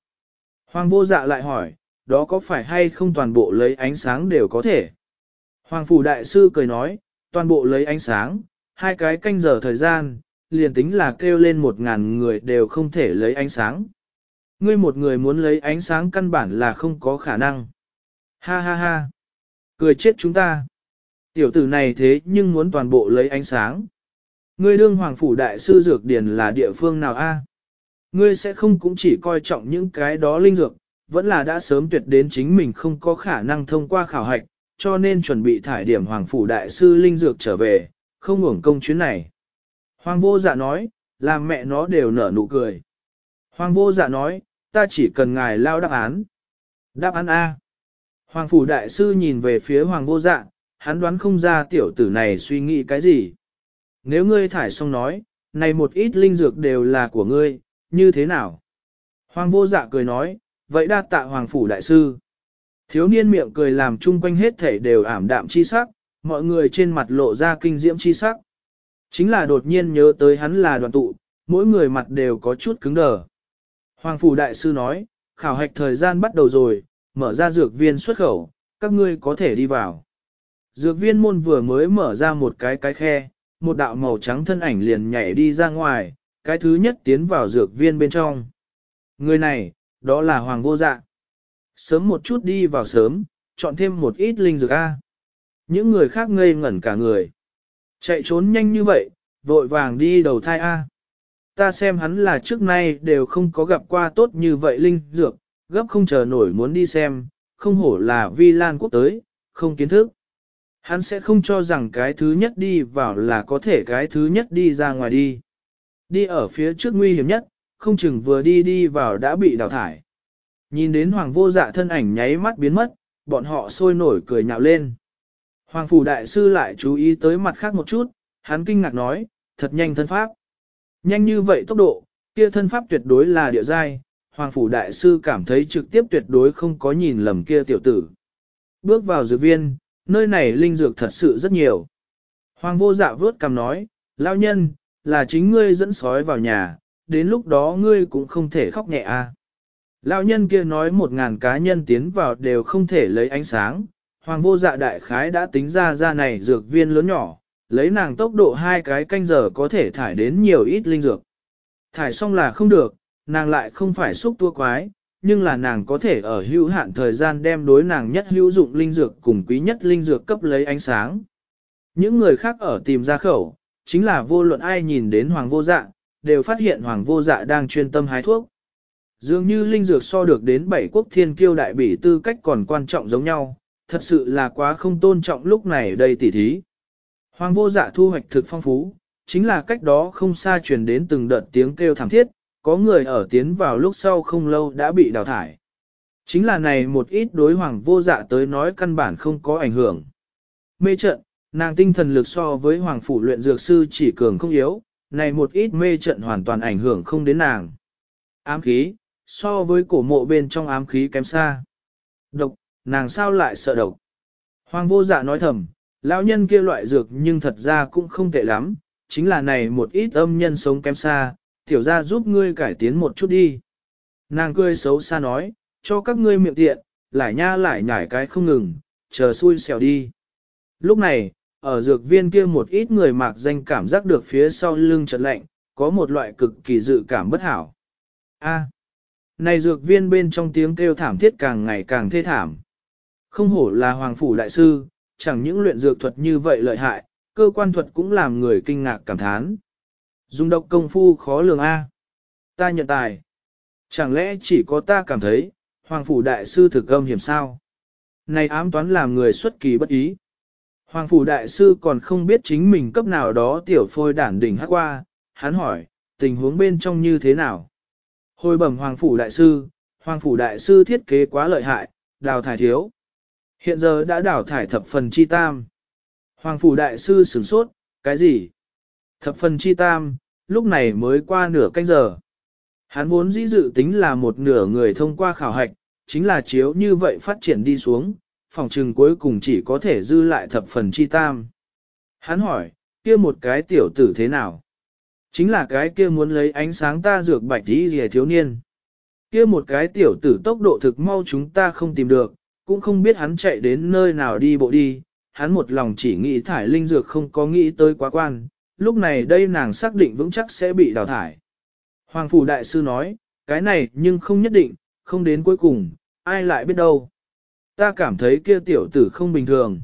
Hoàng vô dạ lại hỏi, đó có phải hay không toàn bộ lấy ánh sáng đều có thể? Hoàng phủ đại sư cười nói, toàn bộ lấy ánh sáng, hai cái canh giờ thời gian, liền tính là kêu lên một ngàn người đều không thể lấy ánh sáng. Ngươi một người muốn lấy ánh sáng căn bản là không có khả năng. Ha ha ha. Cười chết chúng ta. Tiểu tử này thế nhưng muốn toàn bộ lấy ánh sáng. Ngươi đương hoàng phủ đại sư dược điển là địa phương nào a? Ngươi sẽ không cũng chỉ coi trọng những cái đó linh dược, vẫn là đã sớm tuyệt đến chính mình không có khả năng thông qua khảo hạch, cho nên chuẩn bị thải điểm hoàng phủ đại sư linh dược trở về, không hưởng công chuyến này. Hoàng vô dạ nói, làm mẹ nó đều nở nụ cười. Hoàng vô dạ nói, ta chỉ cần ngài lao đáp án. Đáp án A. Hoàng phủ đại sư nhìn về phía hoàng vô dạ, hắn đoán không ra tiểu tử này suy nghĩ cái gì. Nếu ngươi thải xong nói, này một ít linh dược đều là của ngươi, như thế nào? Hoàng vô dạ cười nói, vậy đa tạ hoàng phủ đại sư. Thiếu niên miệng cười làm chung quanh hết thể đều ảm đạm chi sắc, mọi người trên mặt lộ ra kinh diễm chi sắc. Chính là đột nhiên nhớ tới hắn là đoàn tụ, mỗi người mặt đều có chút cứng đờ. Hoàng phủ đại sư nói, khảo hạch thời gian bắt đầu rồi, mở ra dược viên xuất khẩu, các ngươi có thể đi vào. Dược viên môn vừa mới mở ra một cái cái khe, một đạo màu trắng thân ảnh liền nhảy đi ra ngoài, cái thứ nhất tiến vào dược viên bên trong. Người này, đó là Hoàng vô dạ. Sớm một chút đi vào sớm, chọn thêm một ít linh dược A. Những người khác ngây ngẩn cả người. Chạy trốn nhanh như vậy, vội vàng đi đầu thai A. Ta xem hắn là trước nay đều không có gặp qua tốt như vậy linh dược, gấp không chờ nổi muốn đi xem, không hổ là vi lan quốc tới, không kiến thức. Hắn sẽ không cho rằng cái thứ nhất đi vào là có thể cái thứ nhất đi ra ngoài đi. Đi ở phía trước nguy hiểm nhất, không chừng vừa đi đi vào đã bị đào thải. Nhìn đến hoàng vô dạ thân ảnh nháy mắt biến mất, bọn họ sôi nổi cười nhạo lên. Hoàng phủ đại sư lại chú ý tới mặt khác một chút, hắn kinh ngạc nói, thật nhanh thân pháp. Nhanh như vậy tốc độ, kia thân pháp tuyệt đối là địa giai, Hoàng phủ đại sư cảm thấy trực tiếp tuyệt đối không có nhìn lầm kia tiểu tử. Bước vào dược viên, nơi này linh dược thật sự rất nhiều. Hoàng vô dạ vớt cầm nói, lao nhân, là chính ngươi dẫn sói vào nhà, đến lúc đó ngươi cũng không thể khóc nhẹ. À. Lão nhân kia nói một ngàn cá nhân tiến vào đều không thể lấy ánh sáng, hoàng vô dạ đại khái đã tính ra ra này dược viên lớn nhỏ, lấy nàng tốc độ hai cái canh giờ có thể thải đến nhiều ít linh dược. Thải xong là không được, nàng lại không phải xúc tua quái, nhưng là nàng có thể ở hữu hạn thời gian đem đối nàng nhất hữu dụng linh dược cùng quý nhất linh dược cấp lấy ánh sáng. Những người khác ở tìm ra khẩu, chính là vô luận ai nhìn đến hoàng vô dạ, đều phát hiện hoàng vô dạ đang chuyên tâm hái thuốc. Dường như linh dược so được đến bảy quốc thiên kiêu đại bỉ tư cách còn quan trọng giống nhau, thật sự là quá không tôn trọng lúc này đây tỉ thí. Hoàng vô dạ thu hoạch thực phong phú, chính là cách đó không xa truyền đến từng đợt tiếng kêu thảm thiết, có người ở tiến vào lúc sau không lâu đã bị đào thải. Chính là này một ít đối hoàng vô dạ tới nói căn bản không có ảnh hưởng. Mê trận, nàng tinh thần lực so với hoàng phủ luyện dược sư chỉ cường không yếu, này một ít mê trận hoàn toàn ảnh hưởng không đến nàng. Ám khí, so với cổ mộ bên trong ám khí kém xa. Độc, nàng sao lại sợ độc? Hoàng vô dạ nói thầm, lão nhân kia loại dược nhưng thật ra cũng không tệ lắm, chính là này một ít âm nhân sống kém xa, tiểu ra giúp ngươi cải tiến một chút đi. Nàng cười xấu xa nói, cho các ngươi miệng tiện, lại nha lại nhảy cái không ngừng, chờ xui xẻo đi. Lúc này, ở dược viên kia một ít người mạc danh cảm giác được phía sau lưng chợt lạnh, có một loại cực kỳ dự cảm bất hảo. A này dược viên bên trong tiếng kêu thảm thiết càng ngày càng thê thảm. Không hổ là hoàng phủ đại sư, chẳng những luyện dược thuật như vậy lợi hại, cơ quan thuật cũng làm người kinh ngạc cảm thán. Dùng độc công phu khó lường A. Ta nhận tài. Chẳng lẽ chỉ có ta cảm thấy, hoàng phủ đại sư thực âm hiểm sao? Này ám toán làm người xuất kỳ bất ý. Hoàng phủ đại sư còn không biết chính mình cấp nào đó tiểu phôi đản đỉnh hát qua, hắn hỏi, tình huống bên trong như thế nào? Hồi bẩm hoàng phủ đại sư, hoàng phủ đại sư thiết kế quá lợi hại, đào thải thiếu. Hiện giờ đã đào thải thập phần chi tam. Hoàng phủ đại sư sửng sốt, cái gì? Thập phần chi tam, lúc này mới qua nửa canh giờ. Hắn vốn dĩ dự tính là một nửa người thông qua khảo hạch, chính là chiếu như vậy phát triển đi xuống, phòng trừng cuối cùng chỉ có thể dư lại thập phần chi tam. Hắn hỏi, kia một cái tiểu tử thế nào? Chính là cái kia muốn lấy ánh sáng ta dược bạch đi rìa thiếu niên. Kia một cái tiểu tử tốc độ thực mau chúng ta không tìm được, cũng không biết hắn chạy đến nơi nào đi bộ đi, hắn một lòng chỉ nghĩ thải linh dược không có nghĩ tới quá quan, lúc này đây nàng xác định vững chắc sẽ bị đào thải. Hoàng Phủ Đại Sư nói, cái này nhưng không nhất định, không đến cuối cùng, ai lại biết đâu. Ta cảm thấy kia tiểu tử không bình thường.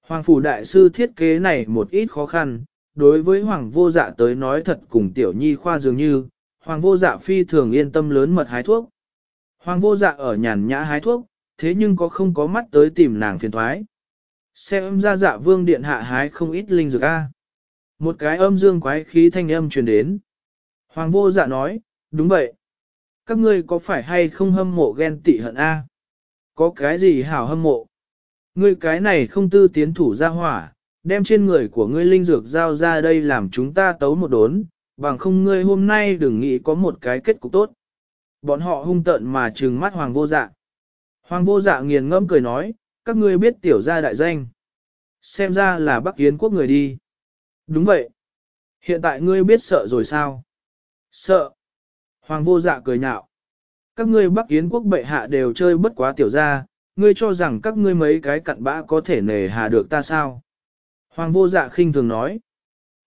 Hoàng Phủ Đại Sư thiết kế này một ít khó khăn, đối với Hoàng Vô Dạ tới nói thật cùng tiểu nhi khoa dường như, Hoàng Vô Dạ phi thường yên tâm lớn mật hái thuốc. Hoàng Vô Dạ ở nhàn nhã hái thuốc, thế nhưng có không có mắt tới tìm nàng phiền thoái. Xem ra dạ vương điện hạ hái không ít linh dược a. Một cái âm dương quái khí thanh âm truyền đến. Hoàng vô dạ nói, đúng vậy. Các ngươi có phải hay không hâm mộ ghen tị hận a? Có cái gì hảo hâm mộ? Ngươi cái này không tư tiến thủ ra hỏa, đem trên người của ngươi linh dược giao ra đây làm chúng ta tấu một đốn, bằng không ngươi hôm nay đừng nghĩ có một cái kết cục tốt. Bọn họ hung tợn mà trừng mắt hoàng vô dạ. Hoàng vô dạ nghiền ngẫm cười nói, các ngươi biết tiểu gia đại danh. Xem ra là Bắc Yến quốc người đi. Đúng vậy. Hiện tại ngươi biết sợ rồi sao? Sợ. Hoàng vô dạ cười nhạo. Các ngươi Bắc Yến quốc bệ hạ đều chơi bất quá tiểu gia, ngươi cho rằng các ngươi mấy cái cặn bã có thể nề hà được ta sao? Hoàng vô dạ khinh thường nói.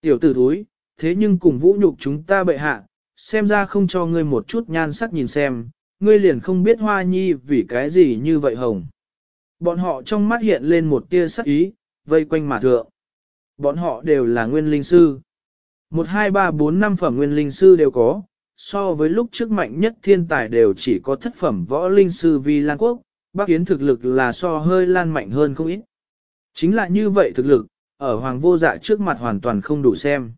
Tiểu tử thúi, thế nhưng cùng vũ nhục chúng ta bệ hạ, xem ra không cho ngươi một chút nhan sắc nhìn xem, ngươi liền không biết hoa nhi vì cái gì như vậy hồng. Bọn họ trong mắt hiện lên một tia sắc ý, vây quanh mà thượng. Bọn họ đều là nguyên linh sư. Một hai ba bốn năm phẩm nguyên linh sư đều có, so với lúc trước mạnh nhất thiên tài đều chỉ có thất phẩm võ linh sư vì Lan Quốc, bác kiến thực lực là so hơi lan mạnh hơn không ít. Chính là như vậy thực lực, ở hoàng vô dạ trước mặt hoàn toàn không đủ xem.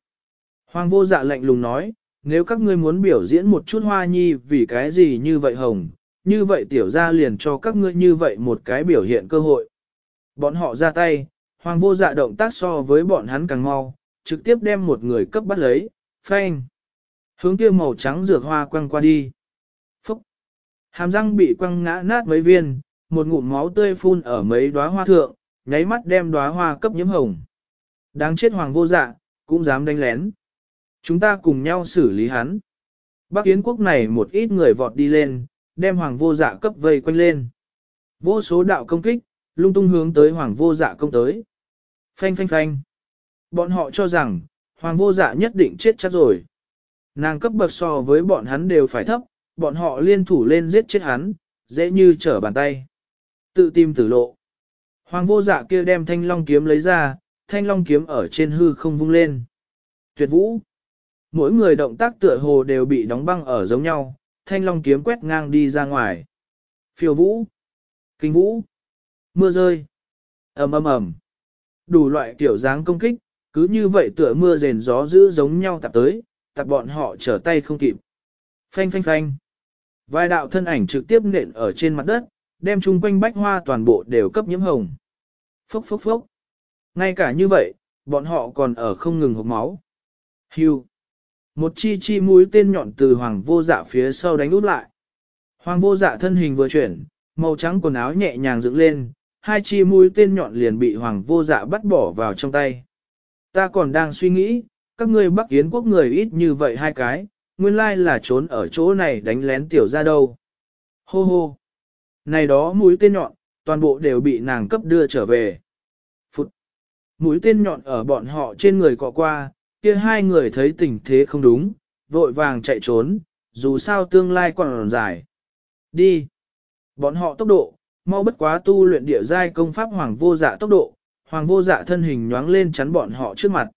Hoàng vô dạ lạnh lùng nói, nếu các ngươi muốn biểu diễn một chút hoa nhi vì cái gì như vậy hồng, như vậy tiểu ra liền cho các ngươi như vậy một cái biểu hiện cơ hội. Bọn họ ra tay, hoàng vô dạ động tác so với bọn hắn càng mau, trực tiếp đem một người cấp bắt lấy, phanh. Hướng kia màu trắng dược hoa quăng qua đi. Phúc. Hàm răng bị quăng ngã nát mấy viên, một ngụm máu tươi phun ở mấy đóa hoa thượng, nháy mắt đem đóa hoa cấp nhiễm hồng. Đáng chết hoàng vô dạ, cũng dám đánh lén. Chúng ta cùng nhau xử lý hắn. Bắc Yến quốc này một ít người vọt đi lên, đem hoàng vô dạ cấp vây quanh lên. Vô số đạo công kích, lung tung hướng tới hoàng vô dạ công tới. Phanh phanh phanh. Bọn họ cho rằng, hoàng vô dạ nhất định chết chắc rồi. Nàng cấp bậc so với bọn hắn đều phải thấp, bọn họ liên thủ lên giết chết hắn, dễ như trở bàn tay. Tự tìm tử lộ. Hoàng vô dạ kia đem thanh long kiếm lấy ra, thanh long kiếm ở trên hư không vung lên. Tuyệt vũ. Mỗi người động tác tựa hồ đều bị đóng băng ở giống nhau, thanh long kiếm quét ngang đi ra ngoài. Phiêu vũ. Kinh vũ. Mưa rơi. ầm ầm ầm. Đủ loại kiểu dáng công kích, cứ như vậy tựa mưa rền gió giữ giống nhau tạp tới, tạp bọn họ trở tay không kịp. Phanh phanh phanh. Vài đạo thân ảnh trực tiếp nện ở trên mặt đất, đem chung quanh bách hoa toàn bộ đều cấp nhiễm hồng. Phốc phốc phốc. Ngay cả như vậy, bọn họ còn ở không ngừng hộp máu. Hưu. Một chi chi mũi tên nhọn từ hoàng vô dạ phía sau đánh út lại. Hoàng vô dạ thân hình vừa chuyển, màu trắng quần áo nhẹ nhàng dựng lên, hai chi mũi tên nhọn liền bị hoàng vô dạ bắt bỏ vào trong tay. Ta còn đang suy nghĩ, các ngươi bắc kiến quốc người ít như vậy hai cái, nguyên lai là trốn ở chỗ này đánh lén tiểu ra đâu. Hô hô. Này đó mũi tên nhọn, toàn bộ đều bị nàng cấp đưa trở về. Mũi tên nhọn ở bọn họ trên người cọ qua, kia hai người thấy tình thế không đúng, vội vàng chạy trốn, dù sao tương lai còn dài. Đi! Bọn họ tốc độ, mau bất quá tu luyện địa giai công pháp hoàng vô dạ tốc độ, hoàng vô dạ thân hình nhoáng lên chắn bọn họ trước mặt.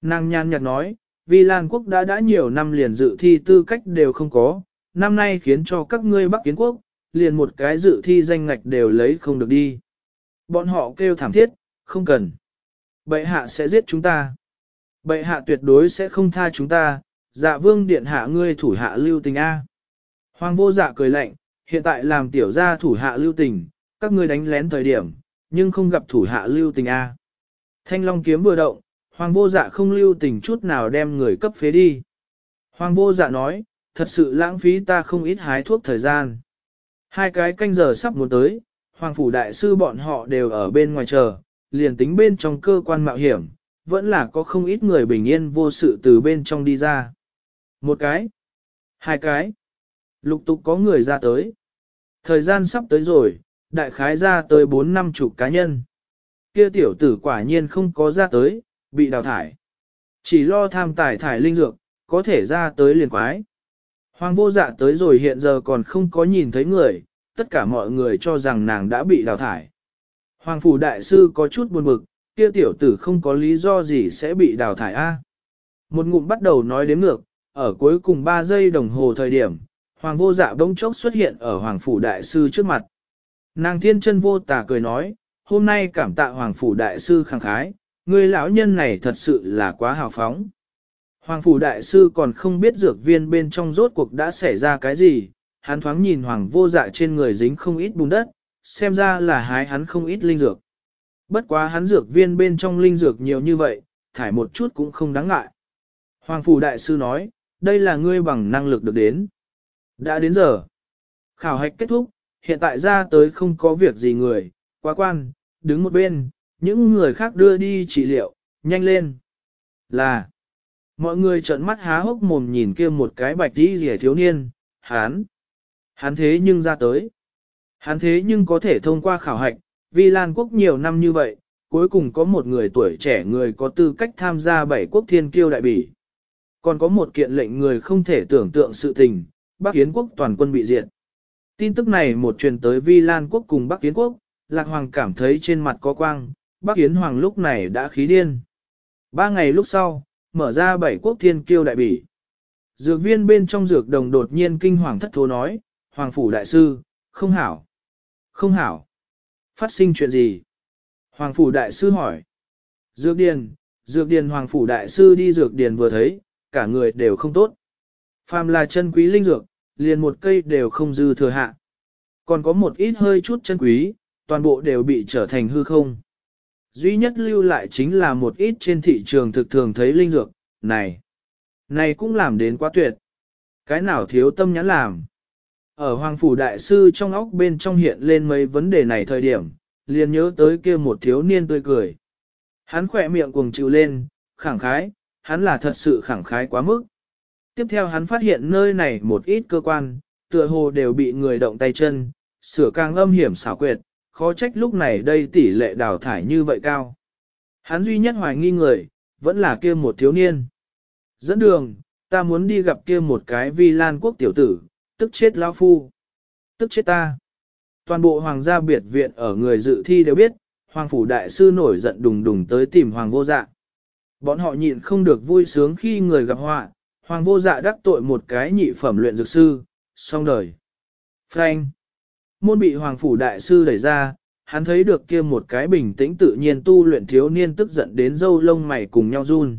Nàng nhan nhạt nói, vì Lan quốc đã đã nhiều năm liền dự thi tư cách đều không có, năm nay khiến cho các ngươi Bắc Kiến quốc, liền một cái dự thi danh ngạch đều lấy không được đi. Bọn họ kêu thảm thiết, không cần. Bệ hạ sẽ giết chúng ta. Bệ hạ tuyệt đối sẽ không tha chúng ta, dạ vương điện hạ ngươi thủ hạ lưu tình A. Hoàng vô dạ cười lạnh, hiện tại làm tiểu gia thủ hạ lưu tình, các ngươi đánh lén thời điểm, nhưng không gặp thủ hạ lưu tình A. Thanh long kiếm vừa động, hoàng vô dạ không lưu tình chút nào đem người cấp phế đi. Hoàng vô dạ nói, thật sự lãng phí ta không ít hái thuốc thời gian. Hai cái canh giờ sắp muốn tới, hoàng phủ đại sư bọn họ đều ở bên ngoài chờ, liền tính bên trong cơ quan mạo hiểm, vẫn là có không ít người bình yên vô sự từ bên trong đi ra. Một cái, hai cái, lục tục có người ra tới. Thời gian sắp tới rồi, đại khái ra tới bốn năm chục cá nhân. Kia tiểu tử quả nhiên không có ra tới, bị đào thải. Chỉ lo tham tài thải linh dược, có thể ra tới liền quái. Hoàng vô dạ tới rồi hiện giờ còn không có nhìn thấy người, tất cả mọi người cho rằng nàng đã bị đào thải. Hoàng phủ đại sư có chút buồn bực, kia tiểu tử không có lý do gì sẽ bị đào thải a. Một ngụm bắt đầu nói đến ngược, ở cuối cùng 3 giây đồng hồ thời điểm, Hoàng vô dạ bỗng chốc xuất hiện ở Hoàng phủ đại sư trước mặt. Nàng thiên chân vô tà cười nói, hôm nay cảm tạ Hoàng phủ đại sư khẳng khái, người lão nhân này thật sự là quá hào phóng. Hoàng phủ đại sư còn không biết dược viên bên trong rốt cuộc đã xảy ra cái gì, hắn thoáng nhìn hoàng vô dạ trên người dính không ít bùn đất, xem ra là hái hắn không ít linh dược. Bất quá hắn dược viên bên trong linh dược nhiều như vậy, thải một chút cũng không đáng ngại. Hoàng phủ đại sư nói, đây là ngươi bằng năng lực được đến. Đã đến giờ. Khảo hạch kết thúc, hiện tại ra tới không có việc gì người, quá quan, đứng một bên, những người khác đưa đi trị liệu, nhanh lên. Là, mọi người trợn mắt há hốc mồm nhìn kia một cái bạch đi rẻ thiếu niên, hán. Hắn thế nhưng ra tới. Hắn thế nhưng có thể thông qua khảo hạch, vì Lan quốc nhiều năm như vậy, cuối cùng có một người tuổi trẻ người có tư cách tham gia bảy quốc thiên kiêu đại bỉ. Còn có một kiện lệnh người không thể tưởng tượng sự tình, Bắc Yến quốc toàn quân bị diệt. Tin tức này một truyền tới Vi Lan quốc cùng Bắc Yến quốc, Lạc Hoàng cảm thấy trên mặt có quang, Bắc Yến Hoàng lúc này đã khí điên. Ba ngày lúc sau, mở ra bảy quốc thiên kiêu đại bỉ. Dược viên bên trong dược đồng đột nhiên kinh hoàng thất thố nói, Hoàng Phủ Đại Sư, không hảo. Không hảo. Phát sinh chuyện gì? Hoàng Phủ Đại Sư hỏi. Dược điền, dược điền Hoàng Phủ Đại Sư đi dược điền vừa thấy, cả người đều không tốt. Phàm là chân quý linh dược, liền một cây đều không dư thừa hạ. Còn có một ít hơi chút chân quý, toàn bộ đều bị trở thành hư không. Duy nhất lưu lại chính là một ít trên thị trường thực thường thấy linh dược, này, này cũng làm đến quá tuyệt. Cái nào thiếu tâm nhãn làm. Ở Hoàng Phủ Đại Sư trong óc bên trong hiện lên mấy vấn đề này thời điểm, liền nhớ tới kia một thiếu niên tươi cười. Hắn khỏe miệng cuồng chịu lên, khẳng khái, hắn là thật sự khẳng khái quá mức. Tiếp theo hắn phát hiện nơi này một ít cơ quan, tựa hồ đều bị người động tay chân, sửa càng âm hiểm xảo quyệt, khó trách lúc này đây tỷ lệ đào thải như vậy cao. Hắn duy nhất hoài nghi người, vẫn là kia một thiếu niên. Dẫn đường, ta muốn đi gặp kia một cái vi lan quốc tiểu tử, tức chết lão phu, tức chết ta. Toàn bộ hoàng gia biệt viện ở người dự thi đều biết, hoàng phủ đại sư nổi giận đùng đùng tới tìm hoàng vô dạ. Bọn họ nhịn không được vui sướng khi người gặp họa, hoàng vô dạ đắc tội một cái nhị phẩm luyện dược sư, xong đời. Frank. Môn bị hoàng phủ đại sư đẩy ra, hắn thấy được kia một cái bình tĩnh tự nhiên tu luyện thiếu niên tức giận đến dâu lông mày cùng nhau run.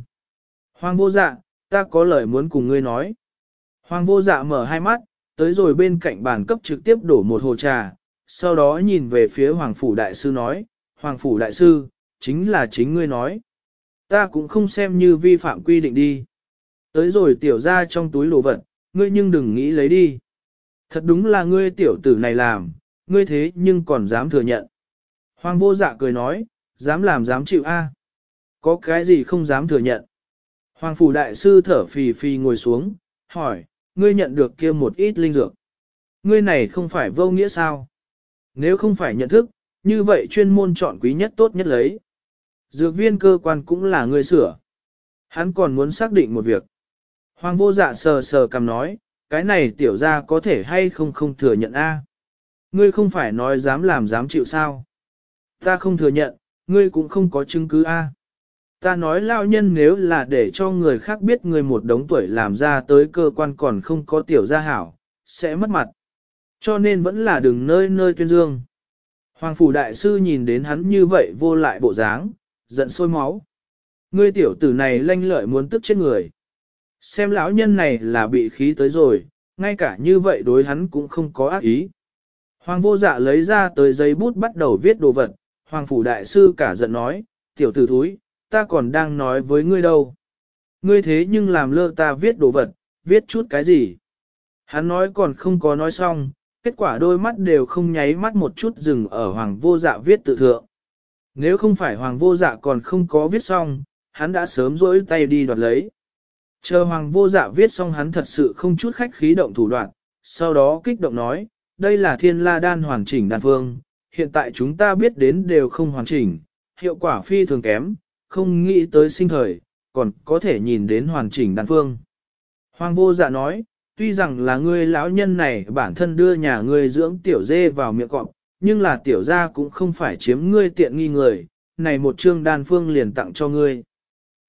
Hoàng vô dạ, ta có lời muốn cùng ngươi nói. Hoàng vô dạ mở hai mắt, tới rồi bên cạnh bàn cấp trực tiếp đổ một hồ trà, sau đó nhìn về phía Hoàng Phủ Đại Sư nói, Hoàng Phủ Đại Sư, chính là chính ngươi nói. Ta cũng không xem như vi phạm quy định đi. Tới rồi tiểu ra trong túi đồ vật, ngươi nhưng đừng nghĩ lấy đi. Thật đúng là ngươi tiểu tử này làm, ngươi thế nhưng còn dám thừa nhận. Hoàng vô dạ cười nói, dám làm dám chịu a. Có cái gì không dám thừa nhận. Hoàng phủ đại sư thở phì phì ngồi xuống, hỏi, ngươi nhận được kia một ít linh dược. Ngươi này không phải vô nghĩa sao? Nếu không phải nhận thức, như vậy chuyên môn chọn quý nhất tốt nhất lấy. Dược viên cơ quan cũng là ngươi sửa. Hắn còn muốn xác định một việc. Hoàng vô dạ sờ sờ cầm nói, cái này tiểu ra có thể hay không không thừa nhận a Ngươi không phải nói dám làm dám chịu sao. Ta không thừa nhận, ngươi cũng không có chứng cứ a Ta nói lao nhân nếu là để cho người khác biết người một đống tuổi làm ra tới cơ quan còn không có tiểu gia hảo, sẽ mất mặt. Cho nên vẫn là đừng nơi nơi tuyên dương. Hoàng phủ đại sư nhìn đến hắn như vậy vô lại bộ dáng, giận sôi máu. Ngươi tiểu tử này lanh lợi muốn tức chết người. Xem lão nhân này là bị khí tới rồi, ngay cả như vậy đối hắn cũng không có ác ý. Hoàng vô dạ lấy ra tới giấy bút bắt đầu viết đồ vật, Hoàng phủ đại sư cả giận nói, tiểu tử thúi, ta còn đang nói với ngươi đâu. Ngươi thế nhưng làm lơ ta viết đồ vật, viết chút cái gì. Hắn nói còn không có nói xong, kết quả đôi mắt đều không nháy mắt một chút dừng ở hoàng vô dạ viết tự thượng. Nếu không phải hoàng vô dạ còn không có viết xong, hắn đã sớm rỗi tay đi đoạt lấy. Chờ hoàng vô dạ viết xong hắn thật sự không chút khách khí động thủ đoạn, sau đó kích động nói, đây là thiên la đan hoàn chỉnh đan phương, hiện tại chúng ta biết đến đều không hoàn chỉnh, hiệu quả phi thường kém, không nghĩ tới sinh thời, còn có thể nhìn đến hoàn chỉnh đan phương. Hoàng vô dạ nói, tuy rằng là ngươi lão nhân này bản thân đưa nhà ngươi dưỡng tiểu dê vào miệng cọp, nhưng là tiểu gia cũng không phải chiếm ngươi tiện nghi người, này một chương đan phương liền tặng cho ngươi.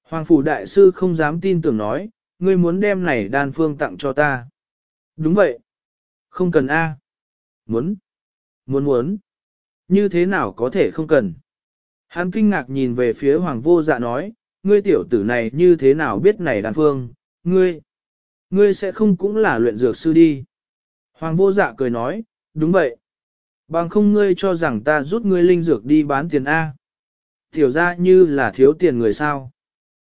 Hoàng phủ đại sư không dám tin tưởng nói, ngươi muốn đem này đan phương tặng cho ta. Đúng vậy. Không cần A. Muốn. Muốn muốn. Như thế nào có thể không cần. Hắn kinh ngạc nhìn về phía hoàng vô dạ nói, ngươi tiểu tử này như thế nào biết này đan phương, ngươi. Ngươi sẽ không cũng là luyện dược sư đi. Hoàng vô dạ cười nói, đúng vậy. Bằng không ngươi cho rằng ta rút ngươi linh dược đi bán tiền A. Tiểu ra như là thiếu tiền người sao.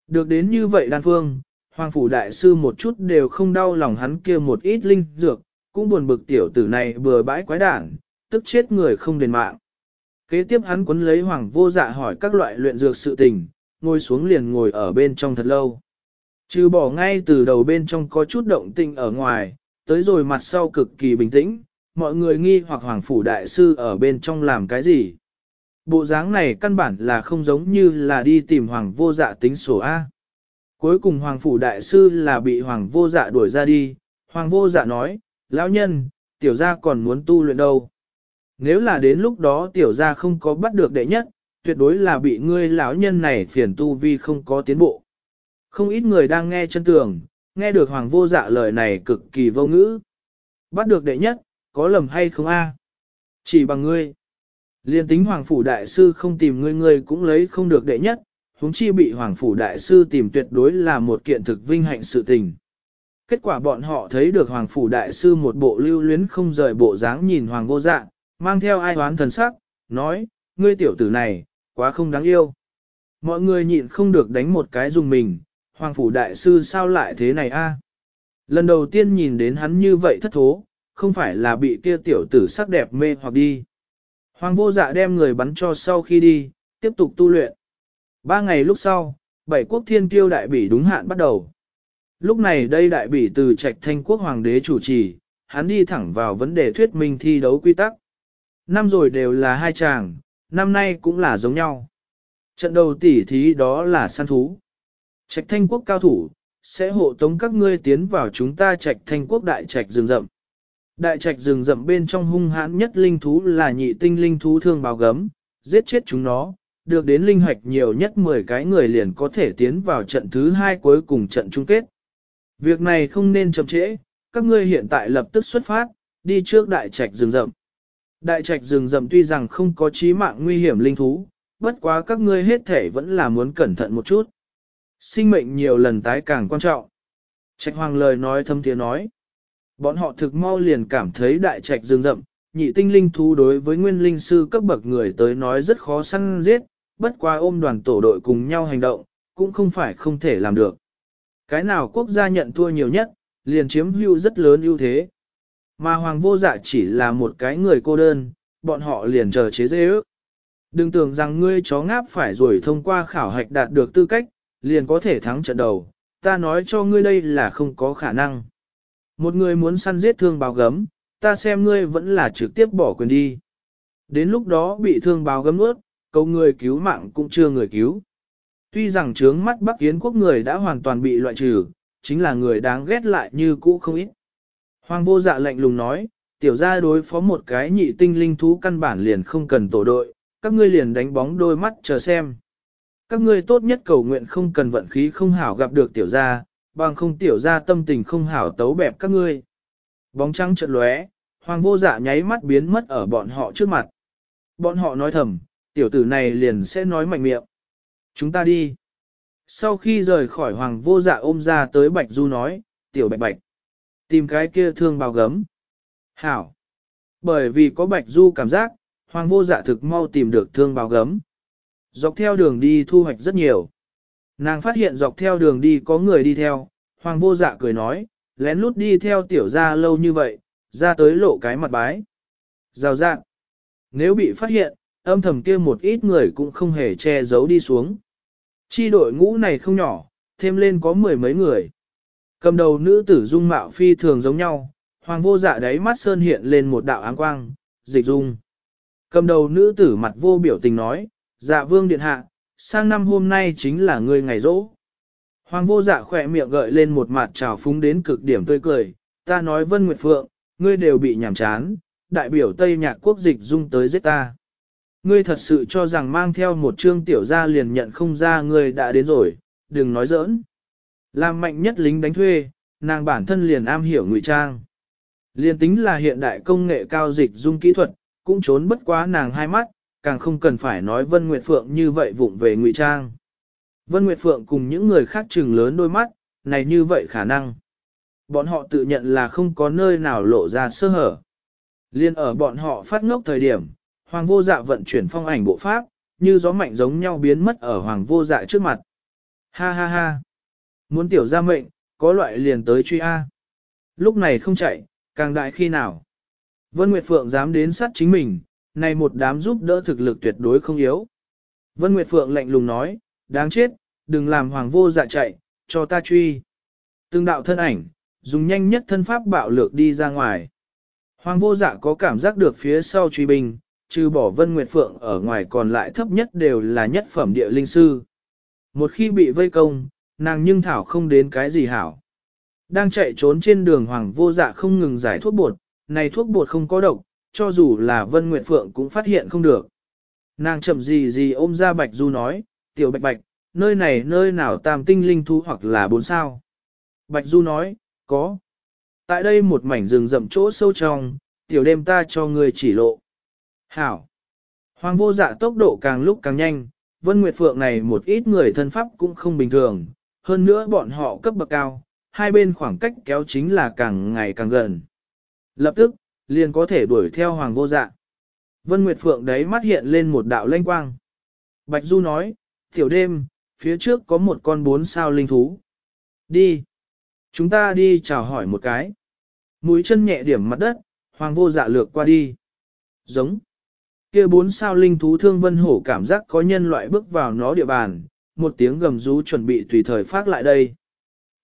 Được đến như vậy đan phương, Hoàng phủ đại sư một chút đều không đau lòng hắn kia một ít linh dược, cũng buồn bực tiểu tử này bừa bãi quái đản, tức chết người không đền mạng. Kế tiếp hắn quấn lấy hoàng vô dạ hỏi các loại luyện dược sự tình, ngồi xuống liền ngồi ở bên trong thật lâu. Trừ bỏ ngay từ đầu bên trong có chút động tình ở ngoài, tới rồi mặt sau cực kỳ bình tĩnh, mọi người nghi hoặc hoàng phủ đại sư ở bên trong làm cái gì. Bộ dáng này căn bản là không giống như là đi tìm hoàng vô dạ tính sổ A. Cuối cùng hoàng phủ đại sư là bị hoàng vô dạ đuổi ra đi, hoàng vô dạ nói, lão nhân, tiểu gia còn muốn tu luyện đâu. Nếu là đến lúc đó tiểu gia không có bắt được đệ nhất, tuyệt đối là bị ngươi lão nhân này phiền tu vi không có tiến bộ. Không ít người đang nghe chân tường, nghe được hoàng vô dạ lời này cực kỳ vô ngữ. Bắt được đệ nhất, có lầm hay không a? Chỉ bằng ngươi. Liên tính hoàng phủ đại sư không tìm ngươi ngươi cũng lấy không được đệ nhất, huống chi bị hoàng phủ đại sư tìm tuyệt đối là một kiện thực vinh hạnh sự tình. Kết quả bọn họ thấy được hoàng phủ đại sư một bộ lưu luyến không rời bộ dáng nhìn hoàng vô dạ, mang theo ai oán thần sắc, nói, ngươi tiểu tử này, quá không đáng yêu. Mọi người nhịn không được đánh một cái dùng mình, hoàng phủ đại sư sao lại thế này a? Lần đầu tiên nhìn đến hắn như vậy thất thố, không phải là bị kia tiểu tử sắc đẹp mê hoặc đi. Hoàng vô dạ đem người bắn cho sau khi đi, tiếp tục tu luyện. Ba ngày lúc sau, bảy quốc thiên kiêu đại bỉ đúng hạn bắt đầu. Lúc này đây đại bỉ từ trạch thanh quốc hoàng đế chủ trì, hắn đi thẳng vào vấn đề thuyết minh thi đấu quy tắc. Năm rồi đều là hai chàng, năm nay cũng là giống nhau. Trận đầu tỉ thí đó là săn thú. Trạch thanh quốc cao thủ, sẽ hộ tống các ngươi tiến vào chúng ta trạch thanh quốc đại trạch rừng rậm. Đại trạch rừng rậm bên trong hung hãn nhất linh thú là nhị tinh linh thú thương bào gấm, giết chết chúng nó, được đến linh hoạch nhiều nhất 10 cái người liền có thể tiến vào trận thứ hai cuối cùng trận chung kết. Việc này không nên chậm trễ, các ngươi hiện tại lập tức xuất phát, đi trước đại trạch rừng rậm. Đại trạch rừng rậm tuy rằng không có chí mạng nguy hiểm linh thú, bất quá các ngươi hết thể vẫn là muốn cẩn thận một chút. Sinh mệnh nhiều lần tái càng quan trọng. Trạch hoàng lời nói thâm tiếng nói. Bọn họ thực mau liền cảm thấy đại trạch rừng rậm, nhị tinh linh thú đối với nguyên linh sư cấp bậc người tới nói rất khó săn giết, bất quá ôm đoàn tổ đội cùng nhau hành động, cũng không phải không thể làm được. Cái nào quốc gia nhận thua nhiều nhất, liền chiếm hữu rất lớn ưu thế. Mà hoàng vô dạ chỉ là một cái người cô đơn, bọn họ liền chờ chế dễ ước. Đừng tưởng rằng ngươi chó ngáp phải rồi thông qua khảo hạch đạt được tư cách, liền có thể thắng trận đầu, ta nói cho ngươi đây là không có khả năng. Một người muốn săn giết thương báo gấm, ta xem ngươi vẫn là trực tiếp bỏ quyền đi. Đến lúc đó bị thương báo gấm ướt, cầu người cứu mạng cũng chưa người cứu. Tuy rằng trướng mắt Bắc Yến quốc người đã hoàn toàn bị loại trừ, chính là người đáng ghét lại như cũ không ít. Hoàng vô dạ lạnh lùng nói, tiểu gia đối phó một cái nhị tinh linh thú căn bản liền không cần tổ đội, các ngươi liền đánh bóng đôi mắt chờ xem. Các ngươi tốt nhất cầu nguyện không cần vận khí không hảo gặp được tiểu gia, bằng không tiểu gia tâm tình không hảo tấu bẹp các ngươi. Bóng trắng chợt lóe, hoàng vô dạ nháy mắt biến mất ở bọn họ trước mặt. Bọn họ nói thầm, tiểu tử này liền sẽ nói mạnh miệng. Chúng ta đi. Sau khi rời khỏi hoàng vô dạ ôm ra tới Bạch Du nói, tiểu bạch bạch. Tìm cái kia thương bào gấm. Hảo. Bởi vì có Bạch Du cảm giác, hoàng vô dạ thực mau tìm được thương bào gấm. Dọc theo đường đi thu hoạch rất nhiều. Nàng phát hiện dọc theo đường đi có người đi theo, hoàng vô dạ cười nói, lén lút đi theo tiểu ra lâu như vậy, ra tới lộ cái mặt bái. Rào dạng. Nếu bị phát hiện, âm thầm kia một ít người cũng không hề che giấu đi xuống. Chi đội ngũ này không nhỏ, thêm lên có mười mấy người. Cầm đầu nữ tử dung mạo phi thường giống nhau, hoàng vô dạ đáy mắt sơn hiện lên một đạo áng quang, dịch dung. Cầm đầu nữ tử mặt vô biểu tình nói, dạ vương điện hạ, sang năm hôm nay chính là người ngày rỗ. Hoàng vô dạ khỏe miệng gợi lên một mặt trào phúng đến cực điểm tươi cười, ta nói Vân Nguyệt Phượng, ngươi đều bị nhảm chán, đại biểu Tây Nhạc quốc dịch dung tới giết ta. Ngươi thật sự cho rằng mang theo một chương tiểu gia liền nhận không ra ngươi đã đến rồi, đừng nói giỡn. Làm mạnh nhất lính đánh thuê, nàng bản thân liền am hiểu ngụy trang. Liên tính là hiện đại công nghệ cao dịch dung kỹ thuật, cũng trốn bất quá nàng hai mắt, càng không cần phải nói Vân Nguyệt Phượng như vậy vụng về ngụy trang. Vân Nguyệt Phượng cùng những người khác trừng lớn đôi mắt, này như vậy khả năng. Bọn họ tự nhận là không có nơi nào lộ ra sơ hở. Liên ở bọn họ phát ngốc thời điểm, Hoàng vô dạ vận chuyển phong ảnh bộ pháp, như gió mạnh giống nhau biến mất ở hoàng vô dạ trước mặt. Ha ha ha. Muốn tiểu ra mệnh, có loại liền tới truy A. Lúc này không chạy, càng đại khi nào. Vân Nguyệt Phượng dám đến sát chính mình, này một đám giúp đỡ thực lực tuyệt đối không yếu. Vân Nguyệt Phượng lạnh lùng nói, đáng chết, đừng làm hoàng vô dạ chạy, cho ta truy. tương đạo thân ảnh, dùng nhanh nhất thân pháp bạo lược đi ra ngoài. Hoàng vô dạ có cảm giác được phía sau truy binh, trừ bỏ Vân Nguyệt Phượng ở ngoài còn lại thấp nhất đều là nhất phẩm địa linh sư. Một khi bị vây công, nàng nhưng thảo không đến cái gì hảo. Đang chạy trốn trên đường Hoàng vô dạ không ngừng giải thuốc bột, này thuốc bột không có độc, cho dù là Vân Nguyệt Phượng cũng phát hiện không được. Nàng chậm gì gì ôm ra Bạch Du nói, tiểu Bạch Bạch, nơi này nơi nào tam tinh linh thú hoặc là bốn sao. Bạch Du nói, có. Tại đây một mảnh rừng rậm chỗ sâu trong, tiểu đêm ta cho người chỉ lộ. Hảo. Hoàng vô dạ tốc độ càng lúc càng nhanh, Vân Nguyệt Phượng này một ít người thân pháp cũng không bình thường, hơn nữa bọn họ cấp bậc cao, hai bên khoảng cách kéo chính là càng ngày càng gần. Lập tức, liền có thể đuổi theo Hoàng vô dạ. Vân Nguyệt Phượng đấy mắt hiện lên một đạo lanh quang. Bạch Du nói, tiểu đêm, phía trước có một con bốn sao linh thú. Đi. Chúng ta đi chào hỏi một cái. Mũi chân nhẹ điểm mặt đất, Hoàng vô dạ lược qua đi. Giống kia bốn sao linh thú thương vân hổ cảm giác có nhân loại bước vào nó địa bàn, một tiếng gầm rú chuẩn bị tùy thời phát lại đây.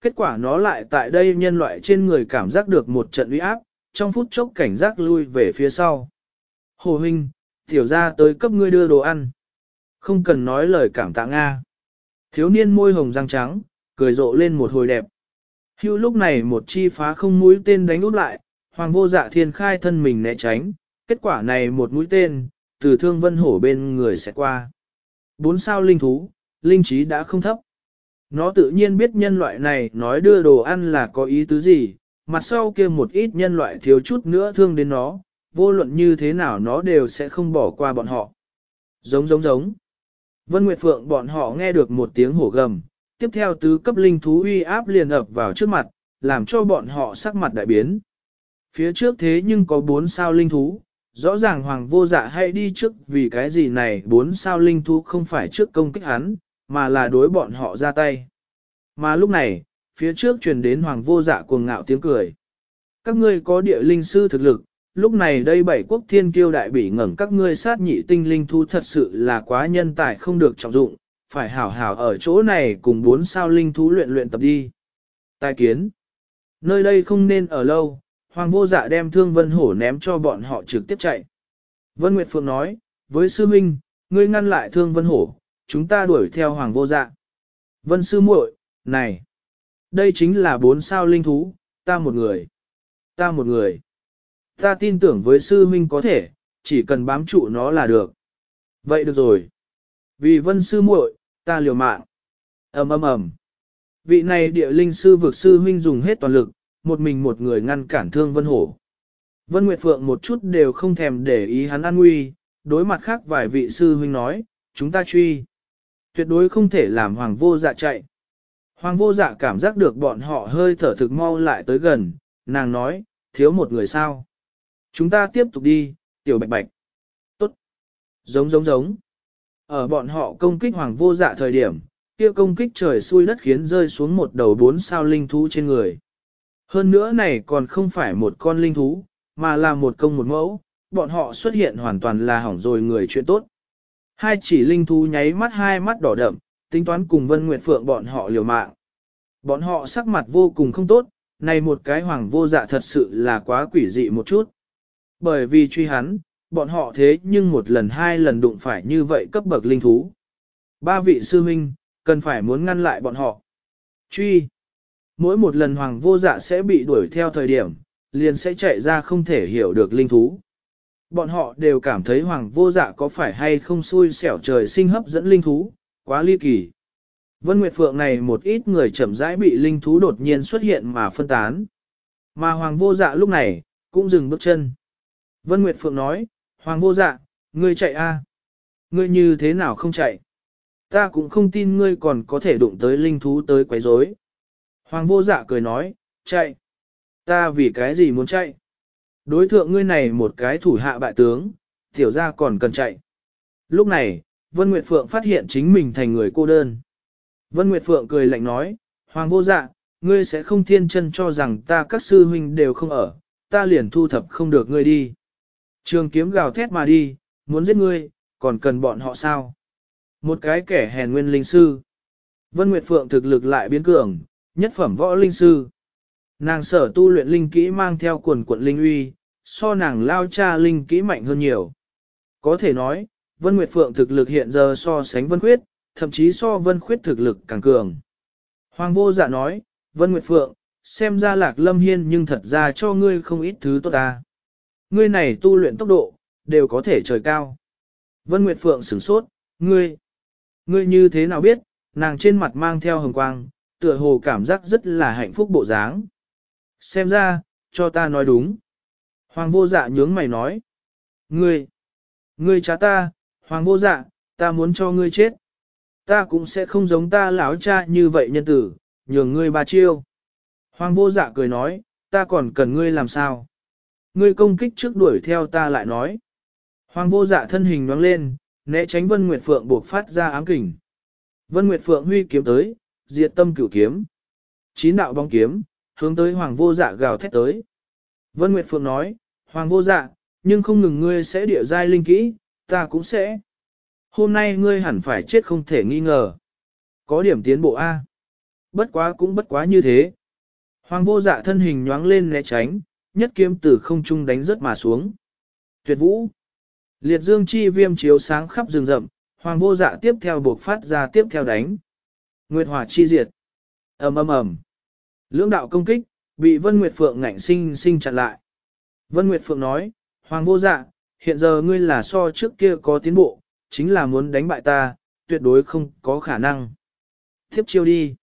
Kết quả nó lại tại đây nhân loại trên người cảm giác được một trận uy áp, trong phút chốc cảnh giác lui về phía sau. Hồ huynh, tiểu ra tới cấp ngươi đưa đồ ăn. Không cần nói lời cảm tạ Nga. Thiếu niên môi hồng răng trắng, cười rộ lên một hồi đẹp. Hưu lúc này một chi phá không mũi tên đánh út lại, hoàng vô dạ thiên khai thân mình né tránh, kết quả này một mũi tên, từ thương vân hổ bên người sẽ qua. Bốn sao linh thú, linh trí đã không thấp. Nó tự nhiên biết nhân loại này nói đưa đồ ăn là có ý tứ gì, mặt sau kia một ít nhân loại thiếu chút nữa thương đến nó, vô luận như thế nào nó đều sẽ không bỏ qua bọn họ. Giống giống giống. Vân Nguyệt Phượng bọn họ nghe được một tiếng hổ gầm, tiếp theo tứ cấp linh thú uy áp liền ập vào trước mặt, làm cho bọn họ sắc mặt đại biến. Phía trước thế nhưng có bốn sao linh thú, Rõ ràng hoàng vô dạ hay đi trước vì cái gì này bốn sao linh thú không phải trước công kích hắn, mà là đối bọn họ ra tay. Mà lúc này, phía trước truyền đến hoàng vô dạ cuồng ngạo tiếng cười. Các ngươi có địa linh sư thực lực, lúc này đây bảy quốc thiên kiêu đại bỉ ngẩng các ngươi sát nhị tinh linh thú thật sự là quá nhân tài không được trọng dụng, phải hảo hảo ở chỗ này cùng bốn sao linh thú luyện luyện tập đi. Tài kiến. Nơi đây không nên ở lâu, Hoàng vô dạ đem thương vân hổ ném cho bọn họ trực tiếp chạy. Vân Nguyệt Phượng nói, với sư minh, ngươi ngăn lại thương vân hổ, chúng ta đuổi theo hoàng vô dạ. Vân sư muội, này, đây chính là bốn sao linh thú, ta một người, ta một người. Ta tin tưởng với sư huynh có thể, chỉ cần bám trụ nó là được. Vậy được rồi. Vì vân sư muội, ta liều mạng. ầm ầm ầm. Vị này địa linh sư vực sư huynh dùng hết toàn lực, một mình một người ngăn cản thương vân hổ. Vân Nguyệt Phượng một chút đều không thèm để ý hắn an nguy, đối mặt khác vài vị sư huynh nói, chúng ta truy. Tuyệt đối không thể làm hoàng vô dạ chạy. Hoàng vô dạ cảm giác được bọn họ hơi thở thực mau lại tới gần, nàng nói, thiếu một người sao. Chúng ta tiếp tục đi, tiểu bạch bạch. Tốt. Giống giống giống. Ở bọn họ công kích hoàng vô dạ thời điểm, kia công kích trời xui đất khiến rơi xuống một đầu bốn sao linh thú trên người. Hơn nữa này còn không phải một con linh thú, mà là một công một mẫu, bọn họ xuất hiện hoàn toàn là hỏng rồi người chuyện tốt. Hai chỉ linh thú nháy mắt hai mắt đỏ đậm, tính toán cùng Vân Nguyệt Phượng bọn họ liều mạng. Bọn họ sắc mặt vô cùng không tốt, này một cái hoàng vô dạ thật sự là quá quỷ dị một chút. Bởi vì truy hắn, bọn họ thế nhưng một lần hai lần đụng phải như vậy cấp bậc linh thú. Ba vị sư huynh, cần phải muốn ngăn lại bọn họ. Truy. Mỗi một lần hoàng vô dạ sẽ bị đuổi theo thời điểm, liền sẽ chạy ra không thể hiểu được linh thú. Bọn họ đều cảm thấy hoàng vô dạ có phải hay không xui xẻo trời sinh hấp dẫn linh thú, quá ly kỳ. Vân Nguyệt Phượng này một ít người chậm rãi bị linh thú đột nhiên xuất hiện mà phân tán. Mà hoàng vô dạ lúc này, cũng dừng bước chân. Vân Nguyệt Phượng nói, hoàng vô dạ, ngươi chạy a? Ngươi như thế nào không chạy? Ta cũng không tin ngươi còn có thể đụng tới linh thú tới quấy rối. Hoàng vô dạ cười nói, chạy. Ta vì cái gì muốn chạy? Đối thượng ngươi này một cái thủ hạ bại tướng, tiểu ra còn cần chạy. Lúc này, Vân Nguyệt Phượng phát hiện chính mình thành người cô đơn. Vân Nguyệt Phượng cười lạnh nói, Hoàng vô dạ, ngươi sẽ không thiên chân cho rằng ta các sư huynh đều không ở, ta liền thu thập không được ngươi đi. Trường kiếm gào thét mà đi, muốn giết ngươi, còn cần bọn họ sao? Một cái kẻ hèn nguyên linh sư. Vân Nguyệt Phượng thực lực lại biến cường, nhất phẩm võ linh sư. Nàng sở tu luyện linh kỹ mang theo quần quận linh uy, so nàng lao cha linh kỹ mạnh hơn nhiều. Có thể nói, Vân Nguyệt Phượng thực lực hiện giờ so sánh Vân Khuyết, thậm chí so Vân Khuyết thực lực càng cường. Hoàng vô dạ nói, Vân Nguyệt Phượng, xem ra lạc lâm hiên nhưng thật ra cho ngươi không ít thứ tốt ta. Ngươi này tu luyện tốc độ, đều có thể trời cao. Vân Nguyệt Phượng sửng sốt, ngươi, ngươi như thế nào biết, nàng trên mặt mang theo hồng quang, tựa hồ cảm giác rất là hạnh phúc bộ dáng. Xem ra, cho ta nói đúng. Hoàng vô dạ nhướng mày nói. Ngươi, ngươi cha ta, hoàng vô dạ, ta muốn cho ngươi chết. Ta cũng sẽ không giống ta lão cha như vậy nhân tử, nhường ngươi ba chiêu. Hoàng vô dạ cười nói, ta còn cần ngươi làm sao? Ngươi công kích trước đuổi theo ta lại nói. Hoàng vô dạ thân hình nhoáng lên, né tránh Vân Nguyệt Phượng buộc phát ra ám kình. Vân Nguyệt Phượng huy kiếm tới, diệt tâm cửu kiếm. Chín đạo bóng kiếm, hướng tới Hoàng vô dạ gào thét tới. Vân Nguyệt Phượng nói, Hoàng vô dạ, nhưng không ngừng ngươi sẽ địa giai linh kỹ, ta cũng sẽ. Hôm nay ngươi hẳn phải chết không thể nghi ngờ. Có điểm tiến bộ A. Bất quá cũng bất quá như thế. Hoàng vô dạ thân hình nhoáng lên né tránh, nhất kiếm từ không trung đánh rớt mà xuống. Tuyệt vũ. Liệt dương chi viêm chiếu sáng khắp rừng rậm, hoàng vô dạ tiếp theo buộc phát ra tiếp theo đánh. Nguyệt hỏa chi diệt. ầm ầm ầm. Lưỡng đạo công kích, bị Vân Nguyệt Phượng ngạnh sinh sinh chặn lại. Vân Nguyệt Phượng nói, Hoàng vô dạ, hiện giờ ngươi là so trước kia có tiến bộ, chính là muốn đánh bại ta, tuyệt đối không có khả năng. Tiếp chiêu đi.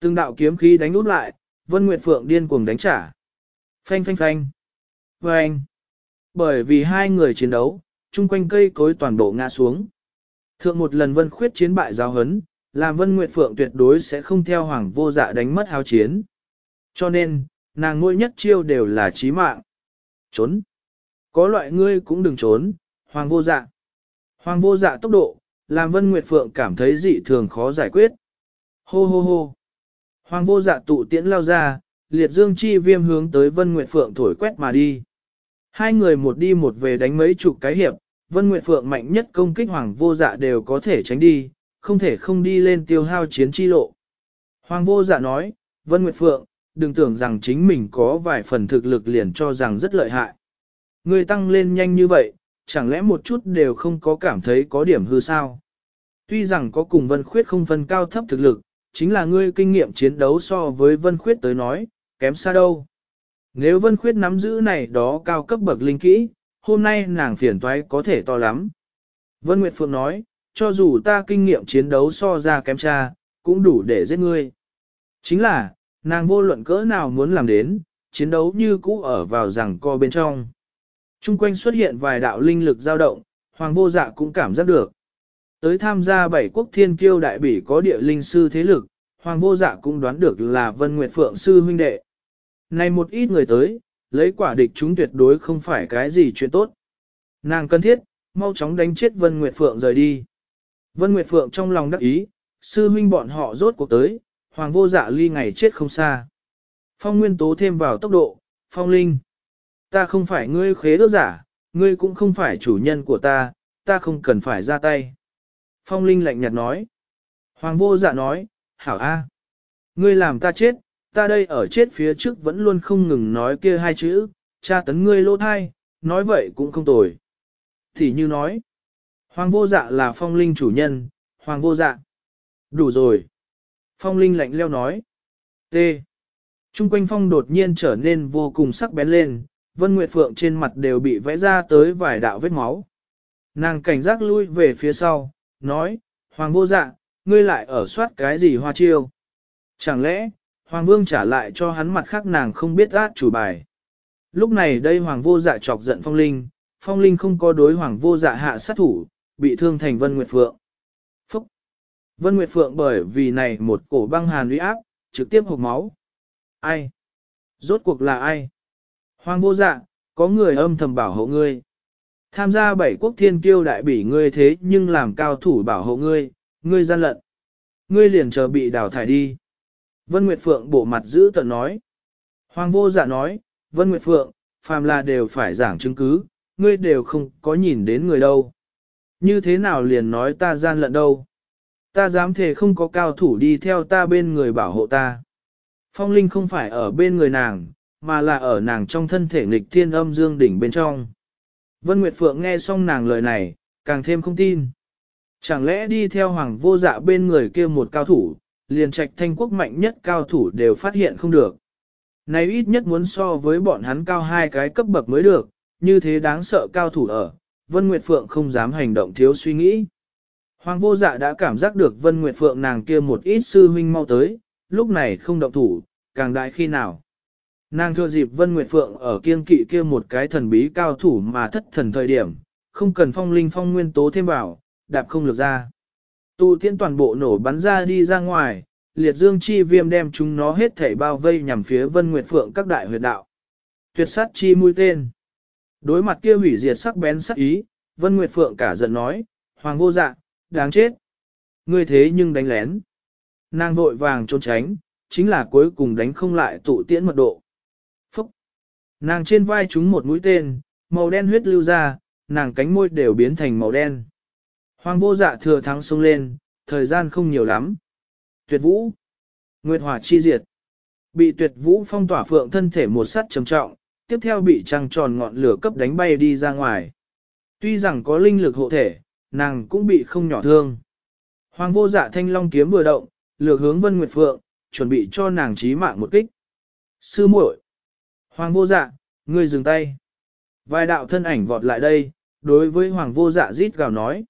Từng đạo kiếm khí đánh út lại, Vân Nguyệt Phượng điên cuồng đánh trả. Phanh phanh phanh. Phanh. Bởi vì hai người chiến đấu, chung quanh cây cối toàn bộ ngã xuống. Thượng một lần Vân Khuyết chiến bại giao hấn, làm Vân Nguyệt Phượng tuyệt đối sẽ không theo Hoàng vô dạ đánh mất háo chiến. Cho nên, nàng ngôi nhất chiêu đều là chí mạng. Trốn. Có loại ngươi cũng đừng trốn, Hoàng vô dạ. Hoàng vô dạ tốc độ, làm Vân Nguyệt Phượng cảm thấy dị thường khó giải quyết. Hô hô hô. Hoàng vô dạ tụ tiễn lao ra, liệt dương chi viêm hướng tới Vân Nguyệt Phượng thổi quét mà đi. Hai người một đi một về đánh mấy chục cái hiệp, Vân Nguyệt Phượng mạnh nhất công kích Hoàng vô dạ đều có thể tránh đi, không thể không đi lên tiêu hao chiến chi lộ. Hoàng vô dạ nói, Vân Nguyệt Phượng, đừng tưởng rằng chính mình có vài phần thực lực liền cho rằng rất lợi hại. Ngươi tăng lên nhanh như vậy, chẳng lẽ một chút đều không có cảm thấy có điểm hư sao? Tuy rằng có cùng Vân Khuyết không phân cao thấp thực lực, chính là ngươi kinh nghiệm chiến đấu so với Vân Khuyết tới nói, kém xa đâu. Nếu Vân Khuyết nắm giữ này đó cao cấp bậc linh kỹ, hôm nay nàng phiền toái có thể to lắm. Vân Nguyệt Phượng nói, cho dù ta kinh nghiệm chiến đấu so ra kém cha, cũng đủ để giết ngươi. Chính là, nàng vô luận cỡ nào muốn làm đến, chiến đấu như cũ ở vào rằng co bên trong. Trung quanh xuất hiện vài đạo linh lực dao động, hoàng vô dạ cũng cảm giác được. Tới tham gia bảy quốc thiên kiêu đại bỉ có địa linh sư thế lực, hoàng vô dạ cũng đoán được là Vân Nguyệt Phượng sư huynh đệ. Này một ít người tới, lấy quả địch chúng tuyệt đối không phải cái gì chuyện tốt. Nàng cần thiết, mau chóng đánh chết Vân Nguyệt Phượng rời đi. Vân Nguyệt Phượng trong lòng đắc ý, sư huynh bọn họ rốt cuộc tới, hoàng vô dạ ly ngày chết không xa. Phong nguyên tố thêm vào tốc độ, phong linh. Ta không phải ngươi khế đốt giả, ngươi cũng không phải chủ nhân của ta, ta không cần phải ra tay. Phong linh lạnh nhạt nói. Hoàng vô dạ nói, hảo a, Ngươi làm ta chết, ta đây ở chết phía trước vẫn luôn không ngừng nói kia hai chữ, cha tấn ngươi lỗ thai, nói vậy cũng không tồi. Thì như nói, Hoàng vô dạ là phong linh chủ nhân, Hoàng vô dạ. Đủ rồi. Phong linh lạnh leo nói. T. Trung quanh phong đột nhiên trở nên vô cùng sắc bén lên, Vân Nguyệt Phượng trên mặt đều bị vẽ ra tới vài đạo vết máu. Nàng cảnh giác lui về phía sau, nói, Hoàng vô dạ, ngươi lại ở soát cái gì hoa chiêu? Chẳng lẽ, Hoàng Vương trả lại cho hắn mặt khác nàng không biết át chủ bài. Lúc này đây Hoàng vô dạ chọc giận Phong Linh, Phong Linh không có đối Hoàng vô dạ hạ sát thủ, bị thương thành Vân Nguyệt Phượng. Vân Nguyệt Phượng bởi vì này một cổ băng hàn uy áp, trực tiếp hộc máu. Ai? Rốt cuộc là ai? Hoàng vô dạ, có người âm thầm bảo hộ ngươi. Tham gia bảy quốc thiên kiêu đại bỉ ngươi thế nhưng làm cao thủ bảo hộ ngươi, ngươi gian lận. Ngươi liền chờ bị đào thải đi. Vân Nguyệt Phượng bộ mặt giữ tận nói. Hoàng vô dạ nói, Vân Nguyệt Phượng, phàm là đều phải giảng chứng cứ, ngươi đều không có nhìn đến người đâu. Như thế nào liền nói ta gian lận đâu? Ta dám thề không có cao thủ đi theo ta bên người bảo hộ ta. Phong Linh không phải ở bên người nàng, mà là ở nàng trong thân thể nghịch thiên âm dương đỉnh bên trong. Vân Nguyệt Phượng nghe xong nàng lời này, càng thêm không tin. Chẳng lẽ đi theo hoàng vô dạ bên người kia một cao thủ, liền trạch thanh quốc mạnh nhất cao thủ đều phát hiện không được. Này ít nhất muốn so với bọn hắn cao hai cái cấp bậc mới được, như thế đáng sợ cao thủ ở, Vân Nguyệt Phượng không dám hành động thiếu suy nghĩ. Hoàng vô dạ đã cảm giác được Vân Nguyệt Phượng nàng kia một ít sư huynh mau tới, lúc này không động thủ, càng đại khi nào. Nàng thừa dịp Vân Nguyệt Phượng ở kiên kỵ kia một cái thần bí cao thủ mà thất thần thời điểm, không cần phong linh phong nguyên tố thêm vào, đạp không lược ra. Tụ tiễn toàn bộ nổ bắn ra đi ra ngoài, liệt dương chi viêm đem chúng nó hết thảy bao vây nhằm phía Vân Nguyệt Phượng các đại huyệt đạo. Tuyệt sát chi mũi tên. Đối mặt kia hủy diệt sắc bén sắc ý, Vân Nguyệt Phượng cả giận nói, Hoàng vô dạ, đáng chết. Ngươi thế nhưng đánh lén. Nàng vội vàng trốn tránh, chính là cuối cùng đánh không lại tụ tiễn mật độ. Phúc! Nàng trên vai chúng một mũi tên, màu đen huyết lưu ra, nàng cánh môi đều biến thành màu đen. Hoàng vô dạ thừa thắng xông lên, thời gian không nhiều lắm. Tuyệt vũ! Nguyệt hỏa chi diệt! Bị tuyệt vũ phong tỏa phượng thân thể một sắt trầm trọng, tiếp theo bị trăng tròn ngọn lửa cấp đánh bay đi ra ngoài. Tuy rằng có linh lực hộ thể, nàng cũng bị không nhỏ thương. Hoàng vô dạ thanh long kiếm vừa động, lược hướng Vân Nguyệt Phượng, chuẩn bị cho nàng chí mạng một kích. Sư muội, Hoàng vô dạ, ngươi dừng tay. Vài đạo thân ảnh vọt lại đây, đối với Hoàng vô dạ rít gào nói.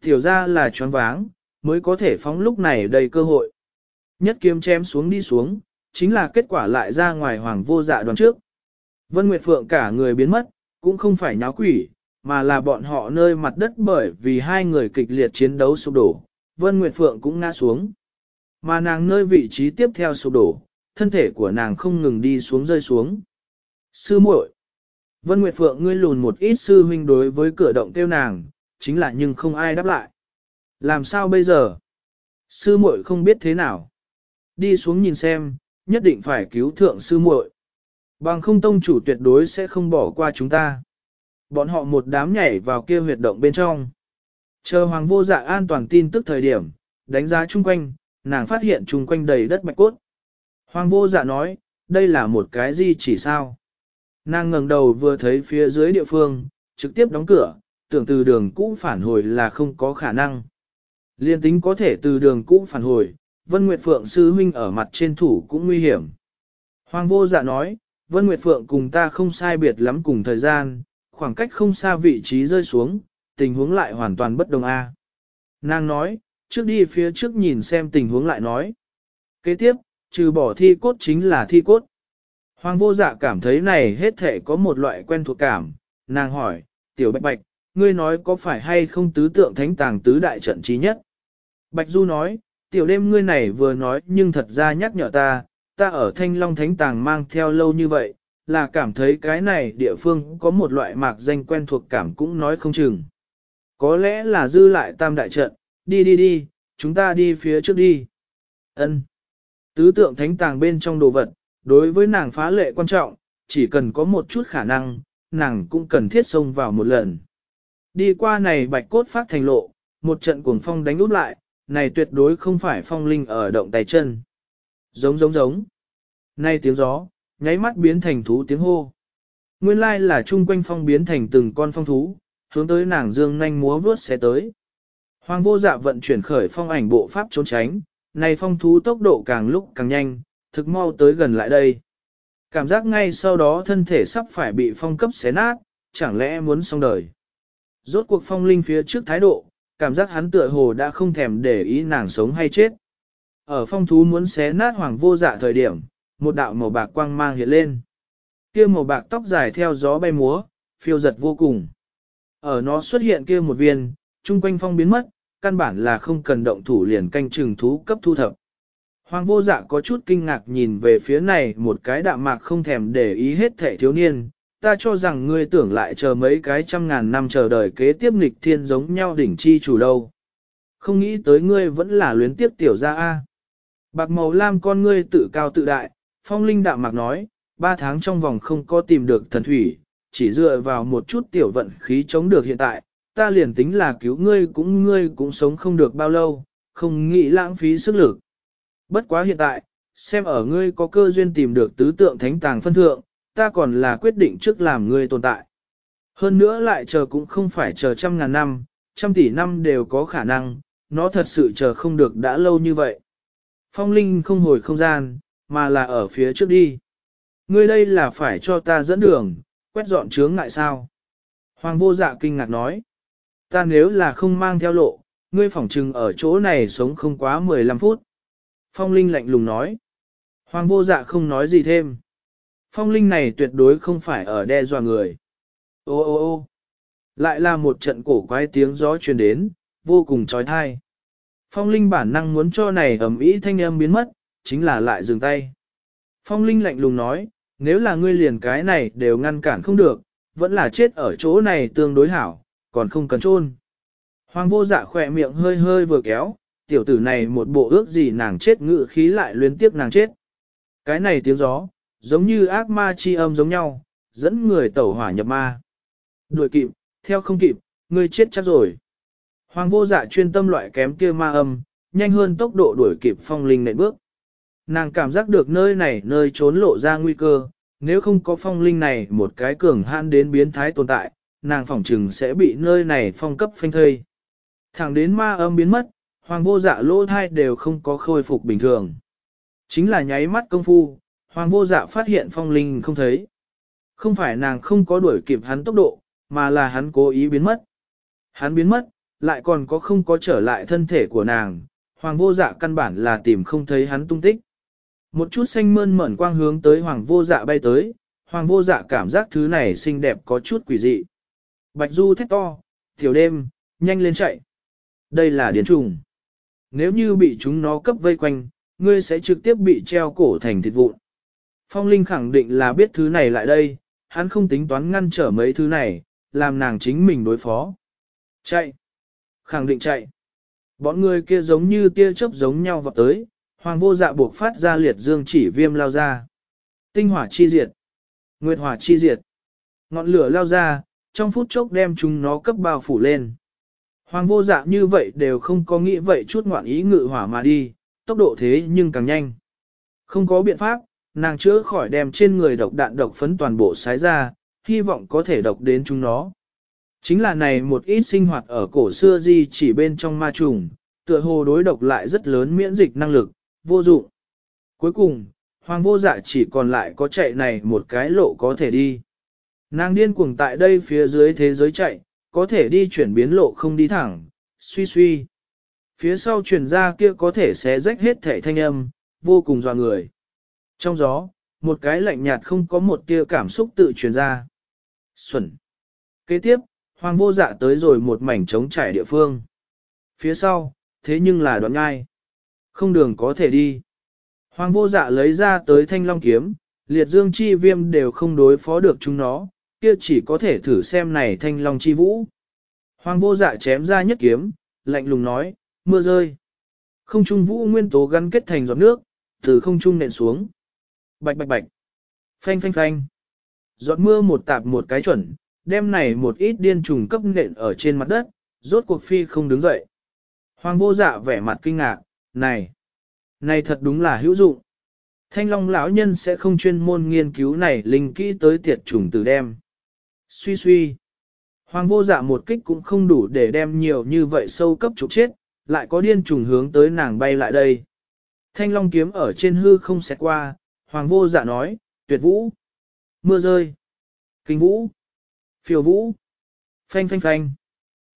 Tiểu ra là choáng váng, mới có thể phóng lúc này đầy cơ hội. Nhất kiếm chém xuống đi xuống, chính là kết quả lại ra ngoài Hoàng vô dạ đoàn trước. Vân Nguyệt Phượng cả người biến mất, cũng không phải nháo quỷ, mà là bọn họ nơi mặt đất bởi vì hai người kịch liệt chiến đấu sụp đổ, Vân Nguyệt Phượng cũng ngã xuống. Mà nàng nơi vị trí tiếp theo sụp đổ, thân thể của nàng không ngừng đi xuống rơi xuống. Sư muội, Vân Nguyệt Phượng ngươi lùn một ít sư huynh đối với cửa động tiêu nàng, chính là nhưng không ai đáp lại. Làm sao bây giờ? Sư muội không biết thế nào. Đi xuống nhìn xem, nhất định phải cứu thượng sư muội. Bằng không tông chủ tuyệt đối sẽ không bỏ qua chúng ta. Bọn họ một đám nhảy vào kia huyệt động bên trong. Chờ hoàng vô dạ an toàn tin tức thời điểm, đánh giá chung quanh, nàng phát hiện chung quanh đầy đất bạch cốt. Hoàng vô dạ nói, đây là một cái gì chỉ sao. Nàng ngẩng đầu vừa thấy phía dưới địa phương, trực tiếp đóng cửa, tưởng từ đường cũ phản hồi là không có khả năng. Liên tính có thể từ đường cũ phản hồi, Vân Nguyệt Phượng sư huynh ở mặt trên thủ cũng nguy hiểm. Hoàng vô dạ nói, Vân Nguyệt Phượng cùng ta không sai biệt lắm cùng thời gian, khoảng cách không xa vị trí rơi xuống, tình huống lại hoàn toàn bất đồng a. Nàng nói, trước đi phía trước nhìn xem tình huống lại nói. Kế tiếp, trừ bỏ thi cốt chính là thi cốt. Hoàng vô dạ cảm thấy này hết thể có một loại quen thuộc cảm, nàng hỏi, tiểu bạch bạch, ngươi nói có phải hay không tứ tượng thánh tàng tứ đại trận trí nhất? Bạch Du nói, tiểu đêm ngươi này vừa nói nhưng thật ra nhắc nhở ta, ta ở thanh long thánh tàng mang theo lâu như vậy, là cảm thấy cái này địa phương có một loại mạc danh quen thuộc cảm cũng nói không chừng. Có lẽ là dư lại tam đại trận, đi đi đi, chúng ta đi phía trước đi. Ân. Tứ tượng thánh tàng bên trong đồ vật, đối với nàng phá lệ quan trọng, chỉ cần có một chút khả năng, nàng cũng cần thiết xông vào một lần. Đi qua này bạch cốt phát thành lộ, một trận cuồng phong đánh úp lại, này tuyệt đối không phải phong linh ở động tay chân. Giống giống giống. Nay tiếng gió, nháy mắt biến thành thú tiếng hô. Nguyên lai là chung quanh phong biến thành từng con phong thú, hướng tới nàng dương nhanh múa vướt sẽ tới. Hoàng vô dạ vận chuyển khởi phong ảnh bộ pháp trốn tránh, này phong thú tốc độ càng lúc càng nhanh, thực mau tới gần lại đây. Cảm giác ngay sau đó thân thể sắp phải bị phong cấp xé nát, chẳng lẽ muốn xong đời. Rốt cuộc phong linh phía trước thái độ, cảm giác hắn tựa hồ đã không thèm để ý nàng sống hay chết. Ở phong thú muốn xé nát hoàng vô dạ thời điểm, một đạo màu bạc quang mang hiện lên. Kia màu bạc tóc dài theo gió bay múa, phiêu giật vô cùng. Ở nó xuất hiện kia một viên, trung quanh phong biến mất, căn bản là không cần động thủ liền canh chừng thú cấp thu thập. Hoàng vô dạ có chút kinh ngạc nhìn về phía này một cái đạm mạc không thèm để ý hết thể thiếu niên, ta cho rằng ngươi tưởng lại chờ mấy cái trăm ngàn năm chờ đợi kế tiếp nghịch thiên giống nhau đỉnh chi chủ đâu. Không nghĩ tới ngươi vẫn là luyến tiếp tiểu gia A. Bạc màu lam con ngươi tự cao tự đại, phong linh đạm mạc nói, ba tháng trong vòng không có tìm được thần thủy, chỉ dựa vào một chút tiểu vận khí chống được hiện tại, ta liền tính là cứu ngươi cũng ngươi cũng sống không được bao lâu, không nghĩ lãng phí sức lực. Bất quá hiện tại, xem ở ngươi có cơ duyên tìm được tứ tượng thánh tàng phân thượng, ta còn là quyết định trước làm ngươi tồn tại. Hơn nữa lại chờ cũng không phải chờ trăm ngàn năm, trăm tỷ năm đều có khả năng, nó thật sự chờ không được đã lâu như vậy. Phong Linh không hồi không gian, mà là ở phía trước đi. Ngươi đây là phải cho ta dẫn đường, quét dọn chướng ngại sao? Hoàng vô dạ kinh ngạc nói. Ta nếu là không mang theo lộ, ngươi phỏng trừng ở chỗ này sống không quá 15 phút. Phong Linh lạnh lùng nói. Hoàng vô dạ không nói gì thêm. Phong Linh này tuyệt đối không phải ở đe dọa người. Ô ô ô lại là một trận cổ quái tiếng gió truyền đến, vô cùng trói thai. Phong Linh bản năng muốn cho này ẩm ý thanh âm biến mất, chính là lại dừng tay. Phong Linh lạnh lùng nói, nếu là ngươi liền cái này đều ngăn cản không được, vẫn là chết ở chỗ này tương đối hảo, còn không cần chôn. Hoàng vô dạ khỏe miệng hơi hơi vừa kéo, tiểu tử này một bộ ước gì nàng chết ngự khí lại luyến tiếc nàng chết. Cái này tiếng gió, giống như ác ma chi âm giống nhau, dẫn người tẩu hỏa nhập ma. Đuổi kịp, theo không kịp, ngươi chết chắc rồi. Hoàng vô dạ chuyên tâm loại kém kia ma âm, nhanh hơn tốc độ đuổi kịp phong linh nệ bước. Nàng cảm giác được nơi này nơi trốn lộ ra nguy cơ, nếu không có phong linh này một cái cường hãn đến biến thái tồn tại, nàng phỏng trừng sẽ bị nơi này phong cấp phanh thây. Thẳng đến ma âm biến mất, hoàng vô dạ lỗ thai đều không có khôi phục bình thường. Chính là nháy mắt công phu, hoàng vô dạ phát hiện phong linh không thấy. Không phải nàng không có đuổi kịp hắn tốc độ, mà là hắn cố ý biến mất. Hắn biến mất, lại còn có không có trở lại thân thể của nàng, hoàng vô dạ căn bản là tìm không thấy hắn tung tích. Một chút xanh mơn mởn quang hướng tới hoàng vô dạ bay tới, hoàng vô dạ cảm giác thứ này xinh đẹp có chút quỷ dị. Bạch du thét to, tiểu đêm, nhanh lên chạy. Đây là điển trùng. Nếu như bị chúng nó cấp vây quanh, ngươi sẽ trực tiếp bị treo cổ thành thịt vụn. Phong Linh khẳng định là biết thứ này lại đây, hắn không tính toán ngăn trở mấy thứ này, làm nàng chính mình đối phó. Chạy! Khẳng định chạy! Bọn người kia giống như tia chớp giống nhau vọt tới, hoàng vô dạ buộc phát ra liệt dương chỉ viêm lao ra. Tinh hỏa chi diệt! Nguyệt hỏa chi diệt! Ngọn lửa lao ra, trong phút chốc đem chúng nó cấp bao phủ lên. Hoàng vô dạ như vậy đều không có nghĩ vậy chút ngoạn ý ngự hỏa mà đi, tốc độ thế nhưng càng nhanh. Không có biện pháp, nàng chữa khỏi đem trên người độc đạn độc phấn toàn bộ sái ra, hy vọng có thể độc đến chúng nó. Chính là này một ít sinh hoạt ở cổ xưa di chỉ bên trong ma trùng, Tựa hồ đối độc lại rất lớn miễn dịch năng lực, vô dụng. Cuối cùng, hoàng vô dạ chỉ còn lại có chạy này một cái lộ có thể đi. Nàng điên cuồng tại đây phía dưới thế giới chạy, có thể đi chuyển biến lộ không đi thẳng, suy suy. Phía sau truyền ra kia có thể xé rách hết thể thanh âm, vô cùng dò người. Trong gió, một cái lạnh nhạt không có một tia cảm xúc tự truyền ra. Xuẩn. Kế tiếp, hoàng vô dạ tới rồi một mảnh trống trải địa phương. Phía sau, thế nhưng là đoạn ngai. Không đường có thể đi. Hoàng vô dạ lấy ra tới thanh long kiếm, liệt dương chi viêm đều không đối phó được chúng nó, kia chỉ có thể thử xem này thanh long chi vũ. Hoàng vô dạ chém ra nhất kiếm, lạnh lùng nói, mưa rơi. Không trung vũ nguyên tố gắn kết thành giọt nước, từ không trung nện xuống. Bạch bạch bạch. Phanh phanh phanh. Giọt mưa một tạp một cái chuẩn, đem này một ít điên trùng cấp nện ở trên mặt đất, rốt cuộc phi không đứng dậy. Hoàng vô dạ vẻ mặt kinh ngạc, này, này thật đúng là hữu dụng. Thanh Long lão nhân sẽ không chuyên môn nghiên cứu này linh kỹ tới tiệt trùng từ đem. Suy suy. Hoàng vô dạ một kích cũng không đủ để đem nhiều như vậy sâu cấp trục chết, lại có điên trùng hướng tới nàng bay lại đây. Thanh long kiếm ở trên hư không xẹt qua, hoàng vô dạ nói, tuyệt vũ, mưa rơi, kinh vũ, phiêu vũ, phanh phanh phanh.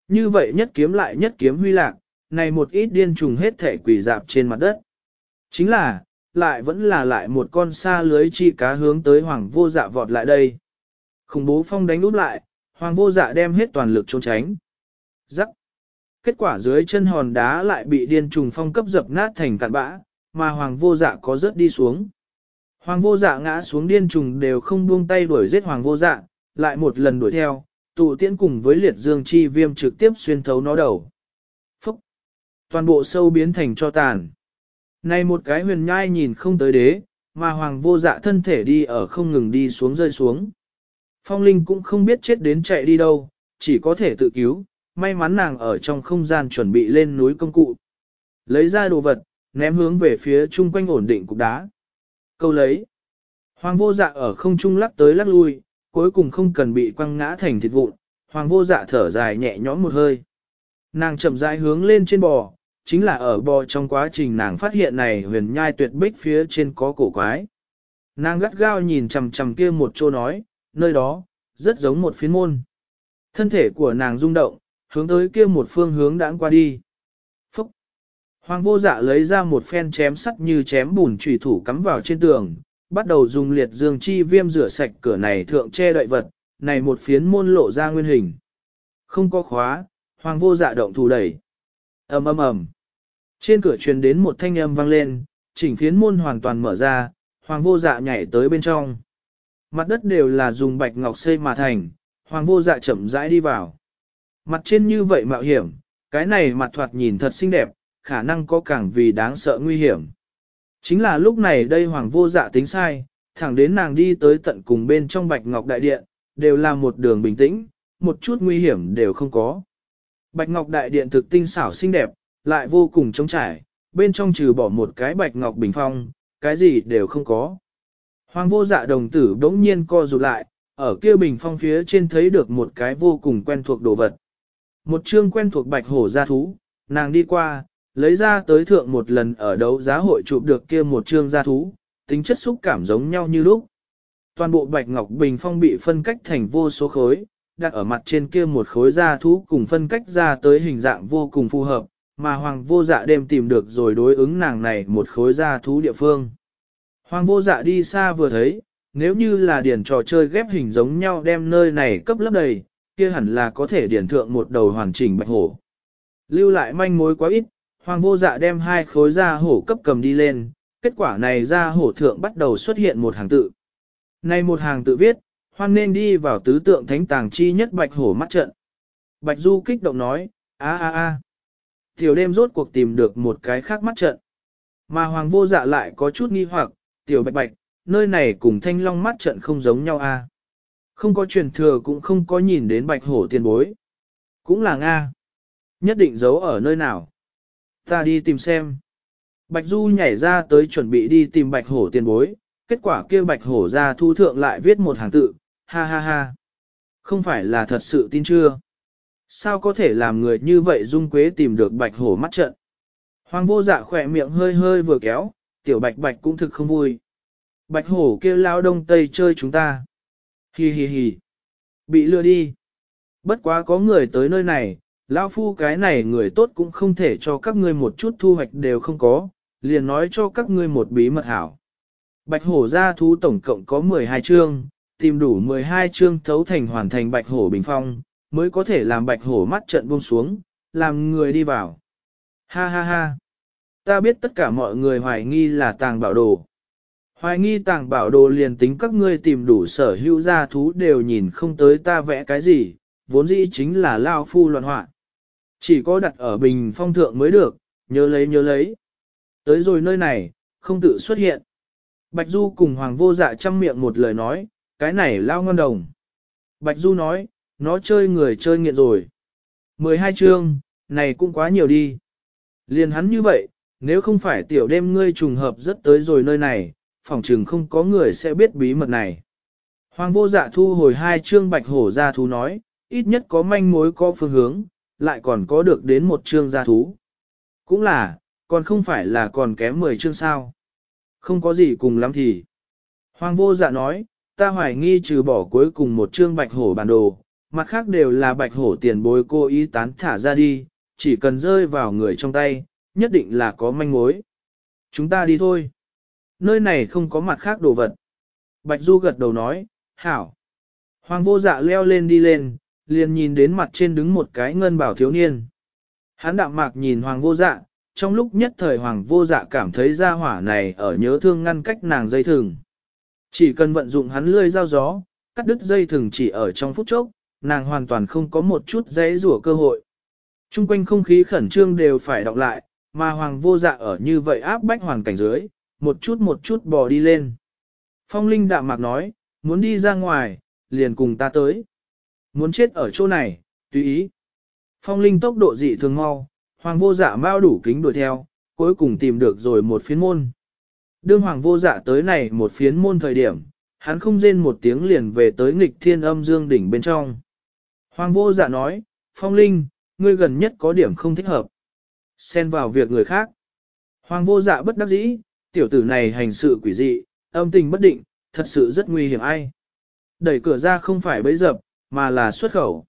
Như vậy nhất kiếm lại nhất kiếm huy lạc, này một ít điên trùng hết thể quỷ dạp trên mặt đất. Chính là, lại vẫn là lại một con xa lưới chi cá hướng tới hoàng vô dạ vọt lại đây. Khủng bố phong đánh úp lại, hoàng vô dạ đem hết toàn lực trốn tránh. Rắc. Kết quả dưới chân hòn đá lại bị điên trùng phong cấp dập nát thành cạn bã, mà hoàng vô dạ có rớt đi xuống. Hoàng vô dạ ngã xuống điên trùng đều không buông tay đuổi giết hoàng vô dạ, lại một lần đuổi theo, tụ tiễn cùng với liệt dương chi viêm trực tiếp xuyên thấu nó đầu. Toàn bộ sâu biến thành cho tàn. Này một cái huyền nhai nhìn không tới đế, mà hoàng vô dạ thân thể đi ở không ngừng đi xuống rơi xuống. Phong Linh cũng không biết chết đến chạy đi đâu, chỉ có thể tự cứu, may mắn nàng ở trong không gian chuẩn bị lên núi công cụ. Lấy ra đồ vật, ném hướng về phía chung quanh ổn định cục đá. Câu lấy. Hoàng vô dạ ở không trung lắc tới lắc lui, cuối cùng không cần bị quăng ngã thành thịt vụn. Hoàng vô dạ thở dài nhẹ nhõm một hơi. Nàng chậm rãi hướng lên trên bò, chính là ở bò trong quá trình nàng phát hiện này huyền nhai tuyệt bích phía trên có cổ quái. Nàng gắt gao nhìn chằm chằm kia một chỗ nói, nơi đó, rất giống một phiến môn. Thân thể của nàng rung động, hướng tới kia một phương hướng đãng qua đi. Phúc! Hoàng vô dạ lấy ra một phen chém sắt như chém bùn trùy thủ cắm vào trên tường, bắt đầu dùng liệt dương chi viêm rửa sạch cửa này thượng che đậy vật, này một phiến môn lộ ra nguyên hình. Không có khóa, hoàng vô dạ động thủ đẩy. ầm ầm ầm. Trên cửa truyền đến một thanh âm vang lên, chỉnh phiến môn hoàn toàn mở ra, hoàng vô dạ nhảy tới bên trong. Mặt đất đều là dùng bạch ngọc xây mà thành, hoàng vô dạ chậm rãi đi vào. Mặt trên như vậy mạo hiểm, cái này mặt thoạt nhìn thật xinh đẹp, khả năng có càng vì đáng sợ nguy hiểm. Chính là lúc này đây hoàng vô dạ tính sai, thẳng đến nàng đi tới tận cùng bên trong bạch ngọc đại điện, đều là một đường bình tĩnh, một chút nguy hiểm đều không có. Bạch ngọc đại điện thực tinh xảo xinh đẹp, lại vô cùng trống trải, bên trong trừ bỏ một cái bạch ngọc bình phong, cái gì đều không có. Hoàng vô dạ đồng tử đống nhiên co rụt lại, ở kia bình phong phía trên thấy được một cái vô cùng quen thuộc đồ vật. Một chương quen thuộc bạch hổ gia thú, nàng đi qua, lấy ra tới thượng một lần ở đấu giá hội chụp được kia một chương gia thú, tính chất xúc cảm giống nhau như lúc. Toàn bộ bạch ngọc bình phong bị phân cách thành vô số khối, đặt ở mặt trên kia một khối gia thú cùng phân cách ra tới hình dạng vô cùng phù hợp, mà hoàng vô dạ đêm tìm được rồi đối ứng nàng này một khối gia thú địa phương. Hoàng vô dạ đi xa vừa thấy, nếu như là điển trò chơi ghép hình giống nhau đem nơi này cấp lấp đầy, kia hẳn là có thể điển thượng một đầu hoàn chỉnh bạch hổ. Lưu lại manh mối quá ít, hoàng vô dạ đem hai khối da hổ cấp cầm đi lên, kết quả này da hổ thượng bắt đầu xuất hiện một hàng tự. Này một hàng tự viết, hoan nên đi vào tứ tượng thánh tàng chi nhất bạch hổ mắt trận. Bạch Du kích động nói, a a a. Tiểu đêm rốt cuộc tìm được một cái khác mắt trận. Mà hoàng vô dạ lại có chút nghi hoặc, tiểu bạch bạch, nơi này cùng thanh long mắt trận không giống nhau a. À? Không có truyền thừa cũng không có nhìn đến bạch hổ tiền bối. Cũng là Nga. Nhất định giấu ở nơi nào. Ta đi tìm xem. Bạch Du nhảy ra tới chuẩn bị đi tìm bạch hổ tiền bối, kết quả kia bạch hổ ra thu thượng lại viết một hàng tự, ha ha ha. Không phải là thật sự tin chưa? Sao có thể làm người như vậy dung quế tìm được bạch hổ mắt trận? Hoàng vô dạ khỏe miệng hơi hơi vừa kéo, tiểu bạch bạch cũng thực không vui. Bạch hổ kêu lao đông tây chơi chúng ta. Hi hi hi. Bị lừa đi. Bất quá có người tới nơi này, lão phu cái này người tốt cũng không thể cho các ngươi một chút thu hoạch đều không có, liền nói cho các ngươi một bí mật hảo. Bạch hổ gia thú tổng cộng có 12 chương, tìm đủ 12 chương thấu thành hoàn thành bạch hổ bình phong, mới có thể làm bạch hổ mắt trận buông xuống, làm người đi vào. Ha ha ha. Ta biết tất cả mọi người hoài nghi là tàng bảo đồ. Hoài nghi tàng bảo đồ liền tính các ngươi tìm đủ sở hữu gia thú đều nhìn không tới ta vẽ cái gì, vốn dĩ chính là lao phu loạn họa. Chỉ có đặt ở bình phong thượng mới được, nhớ lấy nhớ lấy. Tới rồi nơi này, không tự xuất hiện. Bạch Du cùng Hoàng vô dạ chăm miệng một lời nói, cái này lao ngon đồng. Bạch Du nói, nó chơi người chơi nghiện rồi. 12 chương, này cũng quá nhiều đi. Liền hắn như vậy, nếu không phải tiểu đêm ngươi trùng hợp rất tới rồi nơi này, phòng trường không có người sẽ biết bí mật này. Hoàng vô dạ thu hồi hai chương bạch hổ ra thú nói, ít nhất có manh mối có phương hướng, lại còn có được đến một chương gia thú. Cũng là, còn không phải là còn kém 10 chương sao. Không có gì cùng lắm thì. Hoàng vô dạ nói, ta hoài nghi trừ bỏ cuối cùng một chương bạch hổ bản đồ, mặt khác đều là bạch hổ tiền bối cô ý tán thả ra đi, chỉ cần rơi vào người trong tay, nhất định là có manh mối. Chúng ta đi thôi. Nơi này không có mặt khác đồ vật. Bạch Du gật đầu nói, hảo. Hoàng vô dạ leo lên đi lên, liền nhìn đến mặt trên đứng một cái ngân bảo thiếu niên. Hắn đạm mạc nhìn hoàng vô dạ, trong lúc nhất thời hoàng vô dạ cảm thấy ra hỏa này ở nhớ thương ngăn cách nàng dây thừng. Chỉ cần vận dụng hắn lươi dao gió, cắt đứt dây thừng chỉ ở trong phút chốc, nàng hoàn toàn không có một chút dãy rủa cơ hội. Trung quanh không khí khẩn trương đều phải đọc lại, mà hoàng vô dạ ở như vậy áp bách hoàn cảnh dưới, một chút một chút bò đi lên. Phong Linh đạm mạc nói, muốn đi ra ngoài, liền cùng ta tới. Muốn chết ở chỗ này, tùy ý. Phong Linh tốc độ dị thường mau, hoàng vô dạ mau đủ kính đuổi theo, cuối cùng tìm được rồi một phiến môn. Đương hoàng vô dạ tới này một phiến môn thời điểm, hắn không rên một tiếng liền về tới nghịch thiên âm dương đỉnh bên trong. Hoàng vô dạ nói, Phong Linh, ngươi gần nhất có điểm không thích hợp. Xen vào việc người khác. Hoàng vô dạ bất đắc dĩ, tiểu tử này hành sự quỷ dị, âm tình bất định, thật sự rất nguy hiểm ai. Đẩy cửa ra không phải bấy dập, mà là xuất khẩu.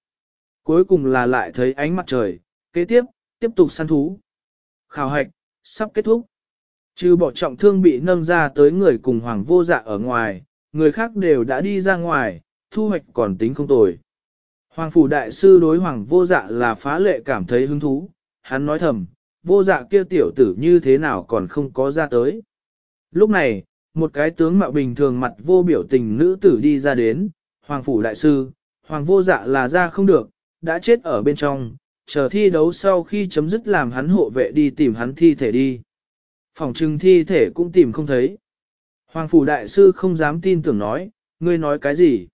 Cuối cùng là lại thấy ánh mặt trời, kế tiếp, tiếp tục săn thú. Khảo hạch, sắp kết thúc. Trừ bỏ trọng thương bị nâng ra tới người cùng hoàng vô dạ ở ngoài, người khác đều đã đi ra ngoài, thu hoạch còn tính không tồi. Hoàng phủ đại sư đối hoàng vô dạ là phá lệ cảm thấy hứng thú, hắn nói thầm, vô dạ kia tiểu tử như thế nào còn không có ra tới. Lúc này, một cái tướng mạo bình thường mặt vô biểu tình nữ tử đi ra đến, hoàng phủ đại sư, hoàng vô dạ là ra không được, đã chết ở bên trong, chờ thi đấu sau khi chấm dứt làm hắn hộ vệ đi tìm hắn thi thể đi. Phòng trưng thi thể cũng tìm không thấy. Hoàng phủ đại sư không dám tin tưởng nói, ngươi nói cái gì?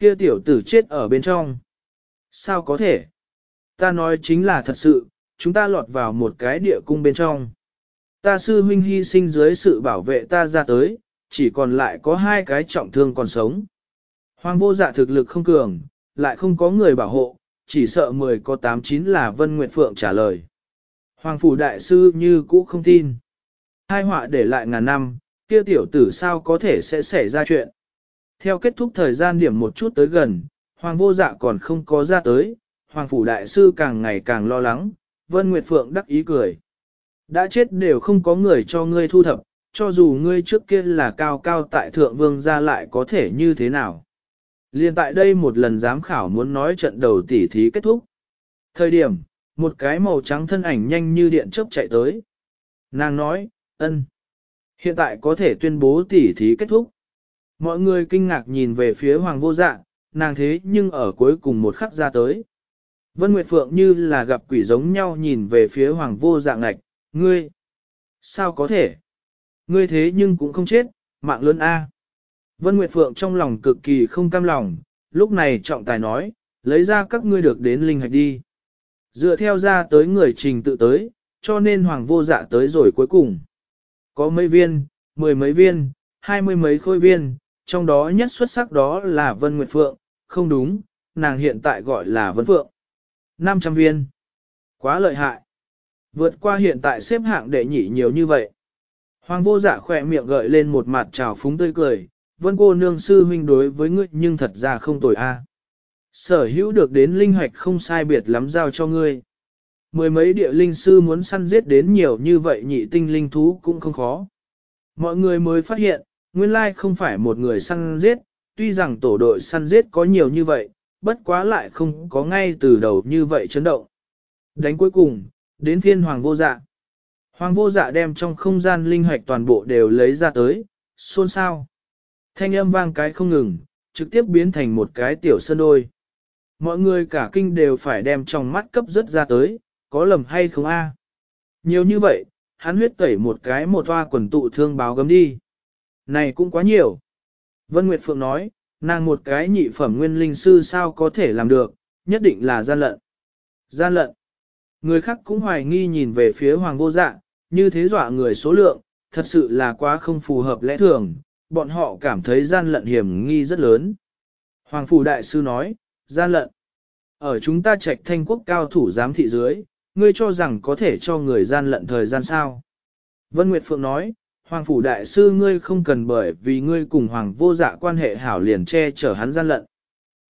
Kia tiểu tử chết ở bên trong. Sao có thể? Ta nói chính là thật sự, chúng ta lọt vào một cái địa cung bên trong. Ta sư huynh hy sinh dưới sự bảo vệ ta ra tới, chỉ còn lại có hai cái trọng thương còn sống. Hoàng vô dạ thực lực không cường, lại không có người bảo hộ, chỉ sợ mười có tám chín là Vân Nguyệt Phượng trả lời. Hoàng phủ đại sư như cũ không tin. Hai họa để lại ngàn năm, kia tiểu tử sao có thể sẽ xảy ra chuyện. Theo kết thúc thời gian điểm một chút tới gần, Hoàng vô dạ còn không có ra tới, Hoàng phủ đại sư càng ngày càng lo lắng, Vân Nguyệt Phượng đắc ý cười. Đã chết đều không có người cho ngươi thu thập, cho dù ngươi trước kia là cao cao tại thượng vương ra lại có thể như thế nào. Liên tại đây một lần giám khảo muốn nói trận đầu tỉ thí kết thúc. Thời điểm, một cái màu trắng thân ảnh nhanh như điện chớp chạy tới. Nàng nói, ân, hiện tại có thể tuyên bố tỉ thí kết thúc. Mọi người kinh ngạc nhìn về phía hoàng vô dạ, nàng thế nhưng ở cuối cùng một khắc ra tới. Vân Nguyệt Phượng như là gặp quỷ giống nhau nhìn về phía hoàng vô dạ ngạch, ngươi, sao có thể? Ngươi thế nhưng cũng không chết, mạng lớn A. Vân Nguyệt Phượng trong lòng cực kỳ không cam lòng, lúc này trọng tài nói, lấy ra các ngươi được đến linh hạch đi. Dựa theo ra tới người trình tự tới, cho nên hoàng vô dạ tới rồi cuối cùng. Có mấy viên, mười mấy viên, hai mươi mấy khôi viên, trong đó nhất xuất sắc đó là Vân Nguyệt Phượng, không đúng, nàng hiện tại gọi là Vân Phượng. 500 viên. Quá lợi hại. Vượt qua hiện tại xếp hạng đệ nhị nhiều như vậy. Hoàng vô dạ khỏe miệng gợi lên một mặt trào phúng tươi cười, vân cô nương sư huynh đối với ngươi nhưng thật ra không tồi a. Sở hữu được đến linh hoạch không sai biệt lắm giao cho ngươi. Mười mấy địa linh sư muốn săn giết đến nhiều như vậy nhị tinh linh thú cũng không khó. Mọi người mới phát hiện, nguyên lai không phải một người săn giết, tuy rằng tổ đội săn giết có nhiều như vậy, bất quá lại không có ngay từ đầu như vậy chấn động. Đánh cuối cùng, đến phiên hoàng vô dạ. Hoàng vô dạ đem trong không gian linh hoạch toàn bộ đều lấy ra tới, xôn xao. Thanh âm vang cái không ngừng, trực tiếp biến thành một cái tiểu sơn đôi. Mọi người cả kinh đều phải đem trong mắt cấp rất ra tới, có lầm hay không a? Nhiều như vậy, hắn huyết tẩy một cái một hoa quần tụ thương báo gấm đi. Này cũng quá nhiều. Vân Nguyệt Phượng nói, nàng một cái nhị phẩm nguyên linh sư sao có thể làm được, nhất định là gian lận. Gian lận. Người khác cũng hoài nghi nhìn về phía hoàng vô dạ, như thế dọa người số lượng, thật sự là quá không phù hợp lẽ thường, bọn họ cảm thấy gian lận hiểm nghi rất lớn. Hoàng phủ đại sư nói, gian lận. Ở chúng ta trạch thanh quốc cao thủ giám thị dưới, ngươi cho rằng có thể cho người gian lận thời gian sao. Vân Nguyệt Phượng nói, Hoàng phủ đại sư ngươi không cần bởi vì ngươi cùng Hoàng vô dạ quan hệ hảo liền che chở hắn gian lận.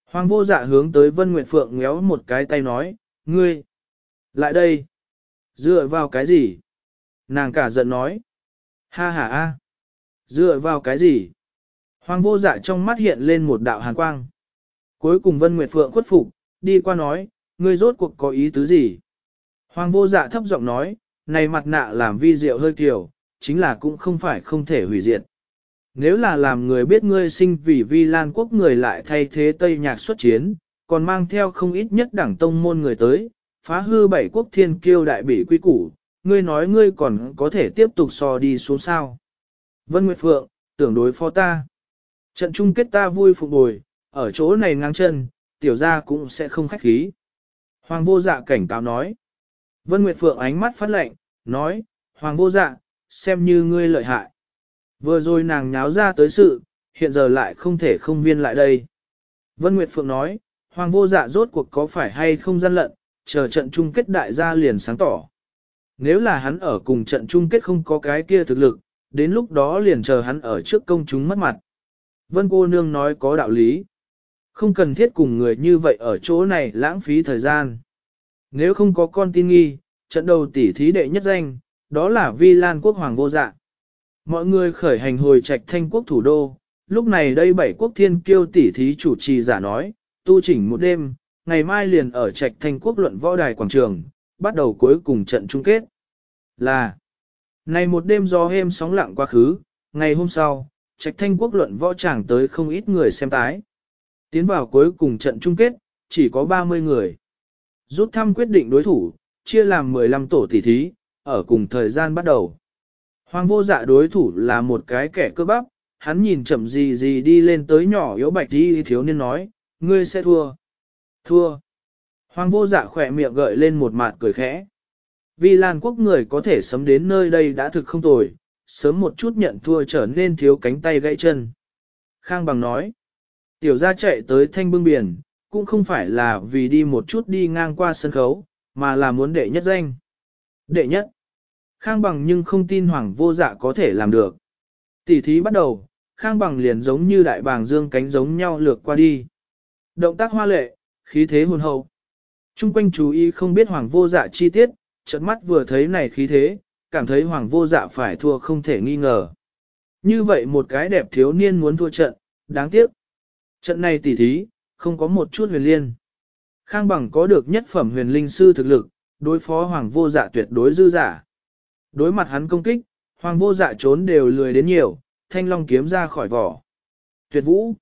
Hoàng vô dạ hướng tới Vân Nguyệt Phượng ngéo một cái tay nói, ngươi, lại đây, dựa vào cái gì? Nàng cả giận nói, ha ha a, dựa vào cái gì? Hoàng vô dạ trong mắt hiện lên một đạo hàn quang. Cuối cùng Vân Nguyệt Phượng khuất phục, đi qua nói, ngươi rốt cuộc có ý tứ gì? Hoàng vô dạ thấp giọng nói, này mặt nạ làm vi diệu hơi kiểu, chính là cũng không phải không thể hủy diệt. Nếu là làm người biết ngươi sinh vì vi lan quốc người lại thay thế Tây Nhạc xuất chiến, còn mang theo không ít nhất đảng tông môn người tới, phá hư bảy quốc thiên kiêu đại bỉ quy củ, ngươi nói ngươi còn có thể tiếp tục so đi xuống sao. Vân Nguyệt Phượng, tưởng đối phó ta. Trận chung kết ta vui phục bồi, ở chỗ này ngang chân, tiểu gia cũng sẽ không khách khí. Hoàng vô dạ cảnh cáo nói. Vân Nguyệt Phượng ánh mắt phát lệnh, nói, Hoàng vô dạ, xem như ngươi lợi hại. Vừa rồi nàng nháo ra tới sự, hiện giờ lại không thể không viên lại đây. Vân Nguyệt Phượng nói, Hoàng vô dạ rốt cuộc có phải hay không gian lận, chờ trận chung kết đại gia liền sáng tỏ. Nếu là hắn ở cùng trận chung kết không có cái kia thực lực, đến lúc đó liền chờ hắn ở trước công chúng mất mặt. Vân cô nương nói có đạo lý. Không cần thiết cùng người như vậy ở chỗ này lãng phí thời gian. Nếu không có con tin nghi, trận đầu tỷ thí đệ nhất danh, đó là Vi Lan quốc hoàng vô dạ. Mọi người khởi hành hồi trạch thanh quốc thủ đô, lúc này đây bảy quốc thiên kiêu tỷ thí chủ trì giả nói, tu chỉnh một đêm, ngày mai liền ở trạch thanh quốc luận võ đài quảng trường, bắt đầu cuối cùng trận chung kết. Là, này một đêm gió êm sóng lặng quá khứ, ngày hôm sau, trạch thanh quốc luận võ tràng tới không ít người xem tái. Tiến vào cuối cùng trận chung kết, chỉ có 30 người. Rút thăm quyết định đối thủ, chia làm 15 tổ tỷ thí, ở cùng thời gian bắt đầu. Hoàng vô dạ đối thủ là một cái kẻ cơ bắp, hắn nhìn chậm gì gì đi lên tới nhỏ yếu bạch đi thiếu niên nói, ngươi sẽ thua. Thua. Hoàng vô dạ khỏe miệng gợi lên một mặt cười khẽ. Vì Lan quốc người có thể sấm đến nơi đây đã thực không tồi, sớm một chút nhận thua trở nên thiếu cánh tay gãy chân. Khang bằng nói, tiểu gia chạy tới thanh bưng biển, cũng không phải là vì đi một chút đi ngang qua sân khấu, mà là muốn đệ nhất danh. Đệ nhất, Khang bằng nhưng không tin hoàng vô dạ có thể làm được. Tỷ thí bắt đầu, Khang bằng liền giống như đại bàng dương cánh giống nhau lược qua đi. Động tác hoa lệ, khí thế hồn hậu. Trung quanh chú ý không biết hoàng vô dạ chi tiết, chợt mắt vừa thấy này khí thế, cảm thấy hoàng vô dạ phải thua không thể nghi ngờ. Như vậy một cái đẹp thiếu niên muốn thua trận, đáng tiếc. Trận này tỉ thí, không có một chút huyền liên. Khang bằng có được nhất phẩm huyền linh sư thực lực, đối phó hoàng vô dạ tuyệt đối dư giả. Đối mặt hắn công kích, hoàng vô dạ trốn đều lười đến nhiều, thanh long kiếm ra khỏi vỏ. Tuyệt vũ.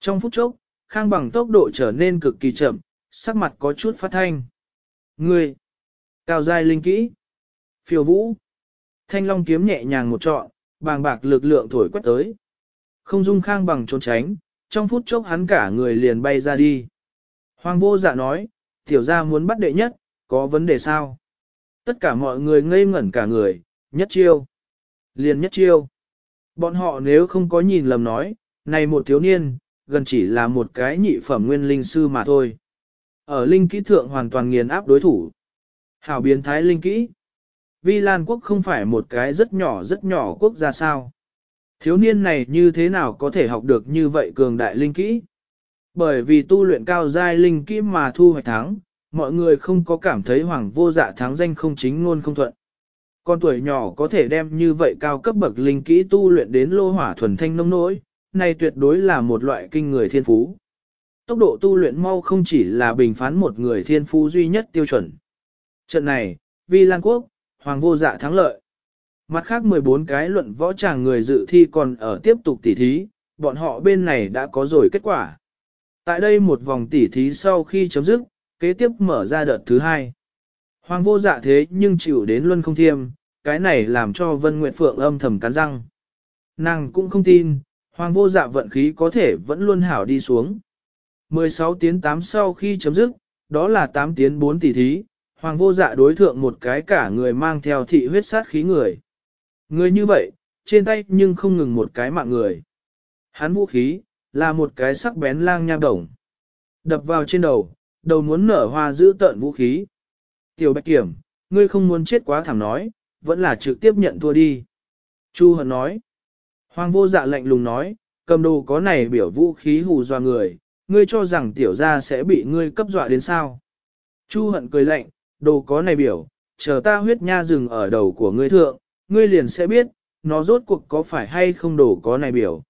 Trong phút chốc, khang bằng tốc độ trở nên cực kỳ chậm, sắc mặt có chút phát thanh. Người, Cao dài linh kỹ. Phiêu vũ. Thanh long kiếm nhẹ nhàng một trọn, bàng bạc lực lượng thổi quét tới. Không dung khang bằng trốn tránh, trong phút chốc hắn cả người liền bay ra đi. Hoàng vô dạ nói, tiểu gia muốn bắt đệ nhất, có vấn đề sao? Tất cả mọi người ngây ngẩn cả người, nhất chiêu. Liền nhất chiêu. Bọn họ nếu không có nhìn lầm nói, này một thiếu niên, gần chỉ là một cái nhị phẩm nguyên linh sư mà thôi. Ở linh kỹ thượng hoàn toàn nghiền áp đối thủ. Hảo biến thái linh kỹ. Vi Lan quốc không phải một cái rất nhỏ rất nhỏ quốc gia sao. Thiếu niên này như thế nào có thể học được như vậy cường đại linh kỹ? Bởi vì tu luyện cao giai linh kỹ mà thu hoạch thắng, mọi người không có cảm thấy hoàng vô dạ thắng danh không chính ngôn không thuận. Con tuổi nhỏ có thể đem như vậy cao cấp bậc linh kỹ tu luyện đến lô hỏa thuần thanh nông nỗi, này tuyệt đối là một loại kinh người thiên phú. Tốc độ tu luyện mau không chỉ là bình phán một người thiên phú duy nhất tiêu chuẩn. Trận này, Vi Lan Quốc, Hoàng vô dạ thắng lợi. Mặt khác 14 cái luận võ tràng người dự thi còn ở tiếp tục tỉ thí, bọn họ bên này đã có rồi kết quả. Tại đây một vòng tỉ thí sau khi chấm dứt, kế tiếp mở ra đợt thứ hai. Hoàng vô dạ thế nhưng chịu đến luân không thiêm, cái này làm cho Vân Nguyệt Phượng âm thầm cắn răng. Nàng cũng không tin, Hoàng vô dạ vận khí có thể vẫn luôn hảo đi xuống. 16 tiếng 8 sau khi chấm dứt, đó là 8 tiếng 4 tỷ thí, Hoàng vô dạ đối thượng một cái cả người mang theo thị huyết sát khí người. Người như vậy, trên tay nhưng không ngừng một cái mạng người. Hắn vũ khí, là một cái sắc bén lang nha đồng. Đập vào trên đầu, đầu muốn nở hoa giữ tợn vũ khí. Tiểu Bạch Kiểm, ngươi không muốn chết quá thảm nói, vẫn là trực tiếp nhận thua đi. Chu Hận nói. Hoàng vô dạ lạnh lùng nói, cầm đồ có này biểu vũ khí hù dọa người, ngươi cho rằng tiểu gia sẽ bị ngươi cấp dọa đến sao. Chu Hận cười lạnh, đồ có này biểu, chờ ta huyết nha rừng ở đầu của ngươi thượng, ngươi liền sẽ biết, nó rốt cuộc có phải hay không đồ có này biểu.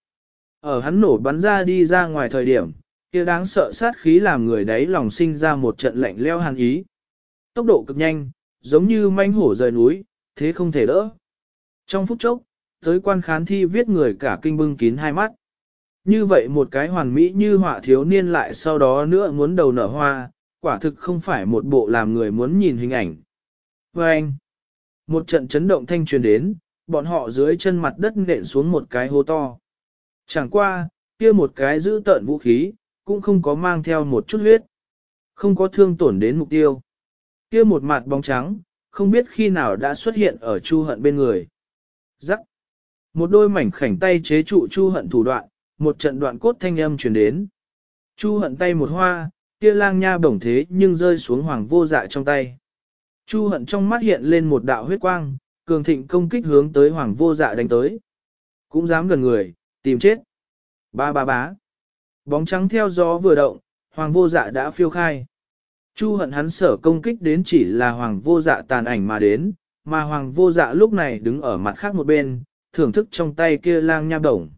Ở hắn nổ bắn ra đi ra ngoài thời điểm, kia đáng sợ sát khí làm người đấy lòng sinh ra một trận lạnh leo hàn ý. Tốc độ cực nhanh, giống như manh hổ rời núi, thế không thể đỡ. Trong phút chốc, tới quan khán thi viết người cả kinh bưng kín hai mắt. Như vậy một cái hoàn mỹ như họa thiếu niên lại sau đó nữa muốn đầu nở hoa, quả thực không phải một bộ làm người muốn nhìn hình ảnh. Và anh, một trận chấn động thanh truyền đến, bọn họ dưới chân mặt đất nện xuống một cái hố to. Chẳng qua, kia một cái giữ tợn vũ khí, cũng không có mang theo một chút huyết. Không có thương tổn đến mục tiêu. Kia một mặt bóng trắng, không biết khi nào đã xuất hiện ở Chu Hận bên người. Rắc. Một đôi mảnh khảnh tay chế trụ Chu Hận thủ đoạn, một trận đoạn cốt thanh âm truyền đến. Chu Hận tay một hoa, kia lang nha bổng thế nhưng rơi xuống hoàng vô dạ trong tay. Chu Hận trong mắt hiện lên một đạo huyết quang, cường thịnh công kích hướng tới hoàng vô dạ đánh tới. Cũng dám gần người, tìm chết. Ba ba bá. Bóng trắng theo gió vừa động, hoàng vô dạ đã phiêu khai. Chu hận hắn sở công kích đến chỉ là hoàng vô dạ tàn ảnh mà đến, mà hoàng vô dạ lúc này đứng ở mặt khác một bên, thưởng thức trong tay kia lang nha đồng.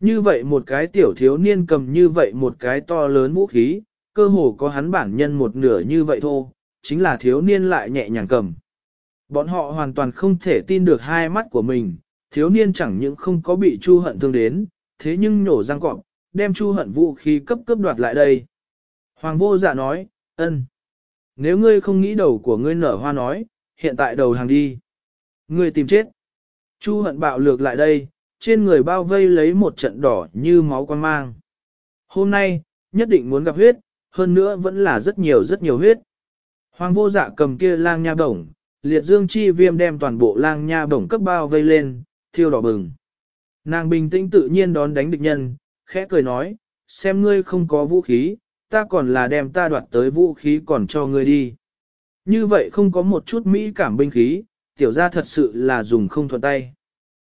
Như vậy một cái tiểu thiếu niên cầm như vậy một cái to lớn vũ khí, cơ hồ có hắn bản nhân một nửa như vậy thôi, chính là thiếu niên lại nhẹ nhàng cầm. Bọn họ hoàn toàn không thể tin được hai mắt của mình, thiếu niên chẳng những không có bị chu hận thương đến, thế nhưng nổ răng cọp, đem chu hận vũ khí cấp cấp đoạt lại đây. Hoàng vô dạ nói, ân. Nếu ngươi không nghĩ đầu của ngươi nở hoa nói, hiện tại đầu hàng đi. Ngươi tìm chết. Chu hận bạo lược lại đây, trên người bao vây lấy một trận đỏ như máu quan mang. Hôm nay, nhất định muốn gặp huyết, hơn nữa vẫn là rất nhiều rất nhiều huyết. Hoàng vô dạ cầm kia lang nha bổng, liệt dương chi viêm đem toàn bộ lang nha bổng cấp bao vây lên, thiêu đỏ bừng. Nàng bình tĩnh tự nhiên đón đánh địch nhân, khẽ cười nói, xem ngươi không có vũ khí, ta còn là đem ta đoạt tới vũ khí còn cho ngươi đi. Như vậy không có một chút mỹ cảm binh khí, tiểu ra thật sự là dùng không thuận tay.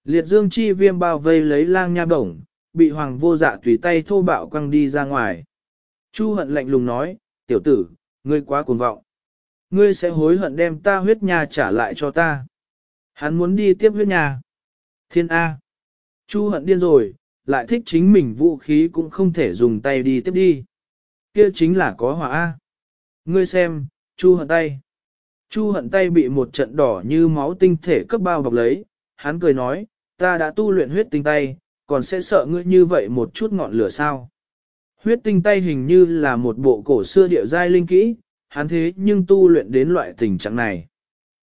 Liệt dương chi viêm bao vây lấy lang nha bổng, bị hoàng vô dạ tùy tay thô bạo quăng đi ra ngoài. Chu hận lạnh lùng nói, tiểu tử, ngươi quá cuồng vọng. Ngươi sẽ hối hận đem ta huyết nha trả lại cho ta. Hắn muốn đi tiếp huyết nha. Thiên A. Chu hận điên rồi, lại thích chính mình vũ khí cũng không thể dùng tay đi tiếp đi. Kia chính là có hỏa A. Ngươi xem, chu hận tay. Chu hận tay bị một trận đỏ như máu tinh thể cấp bao bọc lấy, hắn cười nói, ta đã tu luyện huyết tinh tay, còn sẽ sợ ngươi như vậy một chút ngọn lửa sao. Huyết tinh tay hình như là một bộ cổ xưa địa giai linh kỹ, hắn thế nhưng tu luyện đến loại tình trạng này.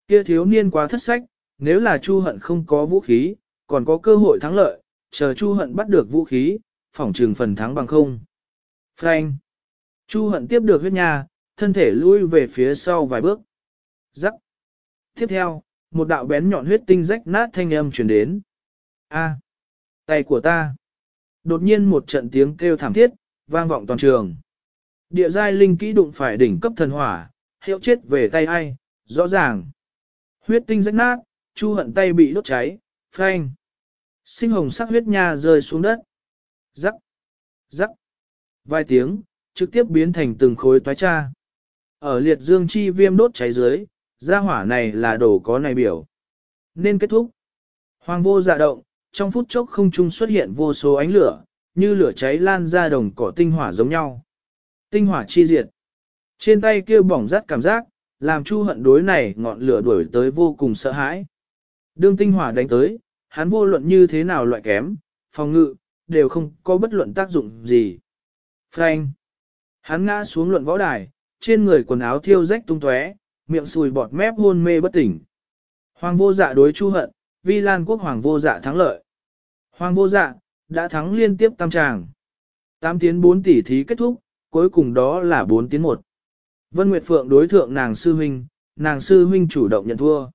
Kia thiếu niên quá thất sách, nếu là Chu Hận không có vũ khí, còn có cơ hội thắng lợi, chờ Chu Hận bắt được vũ khí, phỏng trường phần thắng bằng không. Frank. Chu Hận tiếp được huyết nha, thân thể lui về phía sau vài bước. Rắc. Tiếp theo, một đạo bén nhọn huyết tinh rách nát thanh âm truyền đến. A. tay của ta. Đột nhiên một trận tiếng kêu thảm thiết, vang vọng toàn trường. Địa giai linh kỹ đụng phải đỉnh cấp thần hỏa, hiệu chết về tay ai, rõ ràng. Huyết tinh rách nát, Chu hận tay bị đốt cháy, phanh. Sinh hồng sắc huyết nha rơi xuống đất. Rắc, rắc. Vài tiếng, trực tiếp biến thành từng khối toái cha. Ở liệt dương chi viêm đốt cháy dưới, gia hỏa này là đồ có này biểu. Nên kết thúc. Hoàng vô dạ động, trong phút chốc không trung xuất hiện vô số ánh lửa, như lửa cháy lan ra đồng cỏ tinh hỏa giống nhau. Tinh hỏa chi diệt. Trên tay kia bỏng rát cảm giác, làm chu hận đối này ngọn lửa đuổi tới vô cùng sợ hãi. Đương tinh hỏa đánh tới, hắn vô luận như thế nào loại kém, phòng ngự, đều không có bất luận tác dụng gì. Frank. Hắn ngã xuống luận võ đài, trên người quần áo thiêu rách tung tóe, miệng sùi bọt mép hôn mê bất tỉnh. Hoàng vô dạ đối chu hận, vi lan quốc hoàng vô dạ thắng lợi. Hoàng vô dạ, đã thắng liên tiếp tam tràng. Tam tiến 4 tỷ thí kết thúc, cuối cùng đó là 4 tiến 1. Vân Nguyệt Phượng đối thượng nàng sư huynh, nàng sư huynh chủ động nhận thua.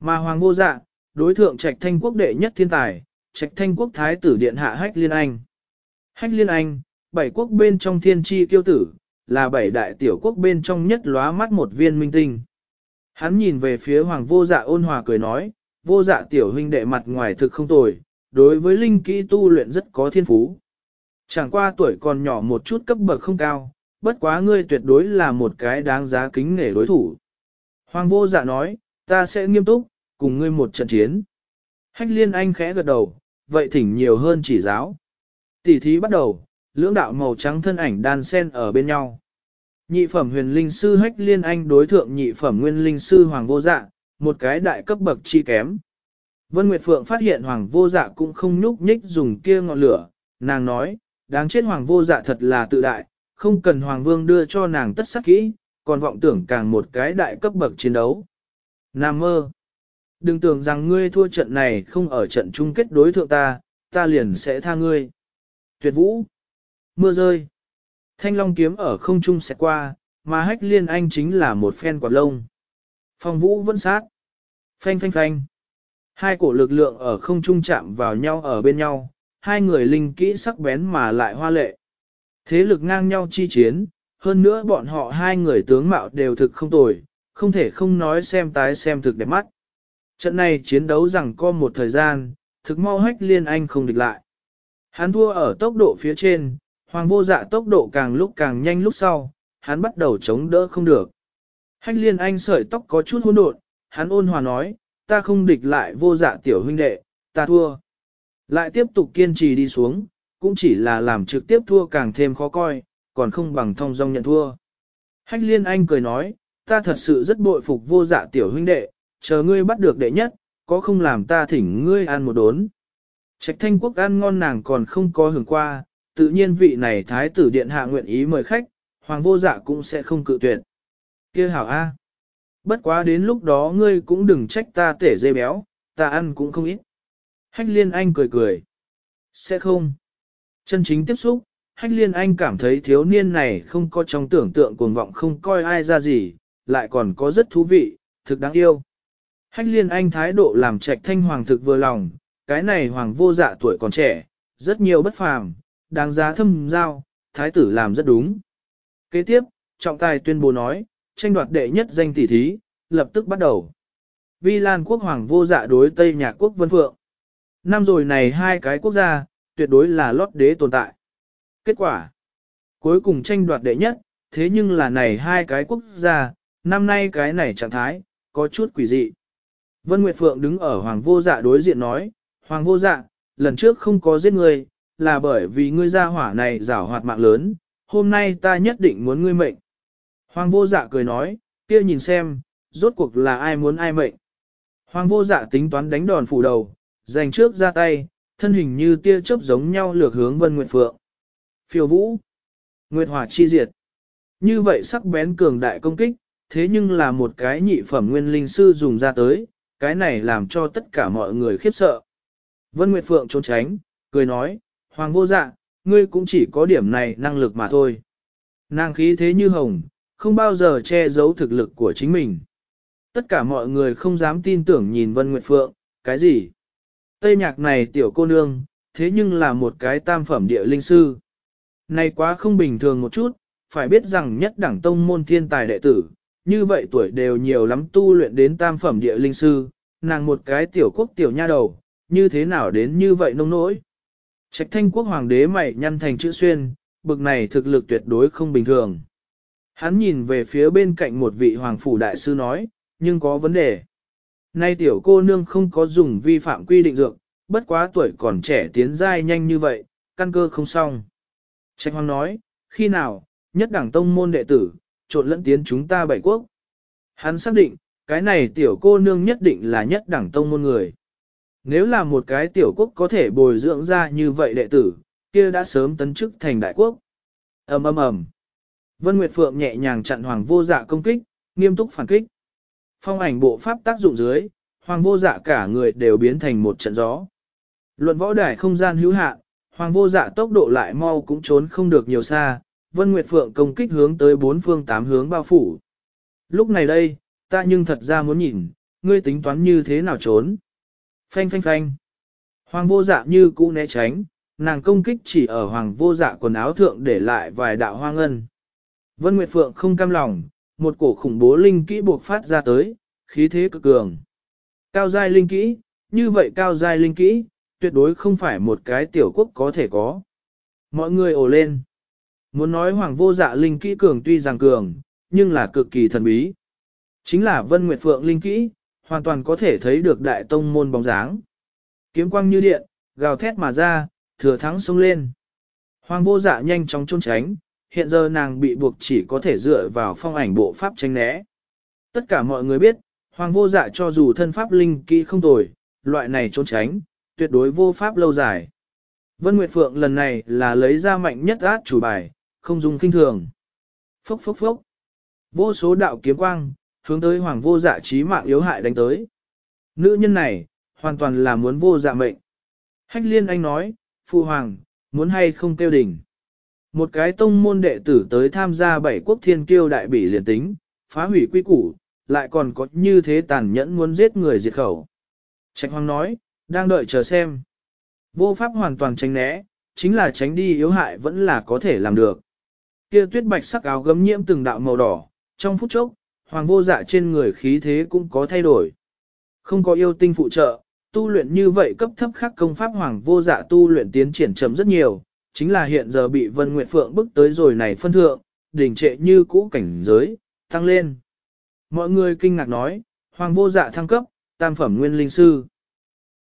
Mà Hoàng vô dạ, đối thượng trạch thanh quốc đệ nhất thiên tài, trạch thanh quốc thái tử điện hạ hách liên anh. Hách liên anh, bảy quốc bên trong thiên tri kiêu tử, là bảy đại tiểu quốc bên trong nhất lóa mắt một viên minh tinh. Hắn nhìn về phía hoàng vô dạ ôn hòa cười nói, vô dạ tiểu huynh đệ mặt ngoài thực không tồi, đối với linh kỹ tu luyện rất có thiên phú. Chẳng qua tuổi còn nhỏ một chút cấp bậc không cao, bất quá ngươi tuyệt đối là một cái đáng giá kính nể đối thủ. Hoàng vô dạ nói, ta sẽ nghiêm túc, cùng ngươi một trận chiến. Hách liên anh khẽ gật đầu, vậy thỉnh nhiều hơn chỉ giáo. Tỷ thí bắt đầu, lưỡng đạo màu trắng thân ảnh đan sen ở bên nhau. Nhị phẩm huyền linh sư hách liên anh đối thượng nhị phẩm nguyên linh sư hoàng vô dạ, một cái đại cấp bậc chi kém. Vân Nguyệt Phượng phát hiện hoàng vô dạ cũng không nhúc nhích dùng kia ngọn lửa, nàng nói, đáng chết hoàng vô dạ thật là tự đại, không cần hoàng vương đưa cho nàng tất sắc kỹ, còn vọng tưởng càng một cái đại cấp bậc chiến đấu. Nam mơ, đừng tưởng rằng ngươi thua trận này không ở trận chung kết đối thượng ta, ta liền sẽ tha ngươi. Tuyệt vũ, mưa rơi, thanh long kiếm ở không trung sẽ qua, mà hách liên anh chính là một phen quạt lông. Phong vũ vẫn sát, phanh phanh phanh. Hai cổ lực lượng ở không trung chạm vào nhau ở bên nhau, hai người linh kỹ sắc bén mà lại hoa lệ. Thế lực ngang nhau chi chiến, hơn nữa bọn họ hai người tướng mạo đều thực không tồi, không thể không nói xem tái xem thực đẹp mắt. Trận này chiến đấu rằng co một thời gian, thực mau hách liên anh không địch lại. Hắn thua ở tốc độ phía trên, hoàng vô dạ tốc độ càng lúc càng nhanh lúc sau, hắn bắt đầu chống đỡ không được. Hách liên anh sợi tóc có chút hỗn độn, hắn ôn hòa nói, ta không địch lại vô dạ tiểu huynh đệ, ta thua. Lại tiếp tục kiên trì đi xuống, cũng chỉ là làm trực tiếp thua càng thêm khó coi, còn không bằng thông dong nhận thua. Hách liên anh cười nói, ta thật sự rất bội phục vô dạ tiểu huynh đệ, chờ ngươi bắt được đệ nhất, có không làm ta thỉnh ngươi ăn một đốn. Trạch thanh quốc ăn ngon nàng còn không có hưởng qua, tự nhiên vị này thái tử điện hạ nguyện ý mời khách, hoàng vô dạ cũng sẽ không cự tuyệt. kia hảo A. Bất quá đến lúc đó ngươi cũng đừng trách ta tể dê béo, ta ăn cũng không ít. Hách liên anh cười cười. Sẽ không. Chân chính tiếp xúc, Hách Liên Anh cảm thấy thiếu niên này không có trong tưởng tượng cuồng vọng không coi ai ra gì, lại còn có rất thú vị, thực đáng yêu. Hách Liên Anh thái độ làm trạch thanh hoàng thực vừa lòng, cái này hoàng vô dạ tuổi còn trẻ, rất nhiều bất phàm, đáng giá thâm giao, thái tử làm rất đúng. Kế tiếp, trọng tài tuyên bố nói, tranh đoạt đệ nhất danh tỷ thí, lập tức bắt đầu. Vi Lan quốc hoàng vô dạ đối Tây Nhạc quốc Vân Phượng. Năm rồi này hai cái quốc gia, tuyệt đối là lót đế tồn tại. Kết quả, cuối cùng tranh đoạt đệ nhất, thế nhưng là này hai cái quốc gia, năm nay cái này trạng thái, có chút quỷ dị. Vân Nguyệt Phượng đứng ở Hoàng vô dạ đối diện nói, Hoàng vô dạ, lần trước không có giết ngươi, là bởi vì ngươi ra hỏa này rảo hoạt mạng lớn, hôm nay ta nhất định muốn ngươi mệnh. Hoàng vô dạ cười nói, kia nhìn xem, rốt cuộc là ai muốn ai mệnh. Hoàng vô dạ tính toán đánh đòn phủ đầu, giành trước ra tay, thân hình như tia chớp giống nhau lược hướng Vân Nguyệt Phượng. Phiêu vũ, Nguyệt Hỏa chi diệt. Như vậy sắc bén cường đại công kích, thế nhưng là một cái nhị phẩm nguyên linh sư dùng ra tới, cái này làm cho tất cả mọi người khiếp sợ. Vân Nguyệt Phượng trốn tránh, cười nói, Hoàng vô dạ, ngươi cũng chỉ có điểm này năng lực mà thôi. Nàng khí thế như hồng, không bao giờ che giấu thực lực của chính mình. Tất cả mọi người không dám tin tưởng nhìn Vân Nguyệt Phượng, cái gì? Tây nhạc này tiểu cô nương, thế nhưng là một cái tam phẩm địa linh sư. Này quá không bình thường một chút, phải biết rằng nhất đẳng tông môn thiên tài đệ tử, như vậy tuổi đều nhiều lắm tu luyện đến tam phẩm địa linh sư, nàng một cái tiểu quốc tiểu nha đầu, như thế nào đến như vậy nông nỗi. Trạch thanh quốc hoàng đế mày nhăn thành chữ xuyên, bực này thực lực tuyệt đối không bình thường. Hắn nhìn về phía bên cạnh một vị hoàng phủ đại sư nói, nhưng có vấn đề. Nay tiểu cô nương không có dùng vi phạm quy định dược, bất quá tuổi còn trẻ tiến giai nhanh như vậy, căn cơ không xong. Trạch hoàng nói, khi nào, nhất đẳng tông môn đệ tử, trộn lẫn tiến chúng ta bảy quốc. Hắn xác định, cái này tiểu cô nương nhất định là nhất đẳng tông môn người. Nếu là một cái tiểu quốc có thể bồi dưỡng ra như vậy đệ tử, kia đã sớm tấn chức thành đại quốc. ầm ầm ầm. Vân Nguyệt Phượng nhẹ nhàng chặn Hoàng Vô Dạ công kích, nghiêm túc phản kích. Phong ảnh bộ pháp tác dụng dưới, Hoàng Vô Dạ cả người đều biến thành một trận gió. Luận võ đài không gian hữu hạn, Hoàng Vô Dạ tốc độ lại mau cũng trốn không được nhiều xa, Vân Nguyệt Phượng công kích hướng tới bốn phương tám hướng bao phủ. Lúc này đây, ta nhưng thật ra muốn nhìn, ngươi tính toán như thế nào trốn. Phanh phanh phanh. Hoàng vô dạ như cũ né tránh, nàng công kích chỉ ở hoàng vô dạ quần áo thượng để lại vài đạo hoang ân. Vân Nguyệt Phượng không cam lòng, một cổ khủng bố linh kỹ buộc phát ra tới, khí thế cực cường. Cao giai linh kỹ, như vậy cao giai linh kỹ, tuyệt đối không phải một cái tiểu quốc có thể có. Mọi người ồ lên. Muốn nói hoàng vô dạ linh kỹ cường tuy rằng cường, nhưng là cực kỳ thần bí. Chính là Vân Nguyệt Phượng linh kỹ, hoàn toàn có thể thấy được đại tông môn bóng dáng. Kiếm quang như điện, gào thét mà ra, thừa thắng xông lên. Hoàng vô dạ nhanh chóng trốn tránh, hiện giờ nàng bị buộc chỉ có thể dựa vào phong ảnh bộ pháp tranh né. Tất cả mọi người biết, hoàng vô dạ cho dù thân pháp linh kỹ không tồi, loại này trốn tránh, tuyệt đối vô pháp lâu dài. Vân Nguyệt Phượng lần này là lấy ra mạnh nhất át chủ bài, không dùng kinh thường. Phốc phốc phốc. Vô số đạo kiếm quang, hướng tới hoàng vô dạ trí mạng yếu hại đánh tới. Nữ nhân này, hoàn toàn là muốn vô dạ mệnh. Hách liên anh nói, phụ hoàng, muốn hay không tiêu đỉnh. Một cái tông môn đệ tử tới tham gia bảy quốc thiên kiêu đại bỉ liền tính, phá hủy quy củ, lại còn có như thế tàn nhẫn muốn giết người diệt khẩu. Trạch hoàng nói, đang đợi chờ xem. Vô pháp hoàn toàn tránh né, chính là tránh đi yếu hại vẫn là có thể làm được. Kia tuyết bạch sắc áo gấm nhiễm từng đạo màu đỏ, trong phút chốc, hoàng vô dạ trên người khí thế cũng có thay đổi. Không có yêu tinh phụ trợ, tu luyện như vậy cấp thấp khác công pháp hoàng vô dạ tu luyện tiến triển chậm rất nhiều, chính là hiện giờ bị Vân Nguyệt Phượng bức tới rồi này phân thượng, đỉnh trệ như cũ cảnh giới, tăng lên. Mọi người kinh ngạc nói, hoàng vô dạ thăng cấp, tam phẩm nguyên linh sư.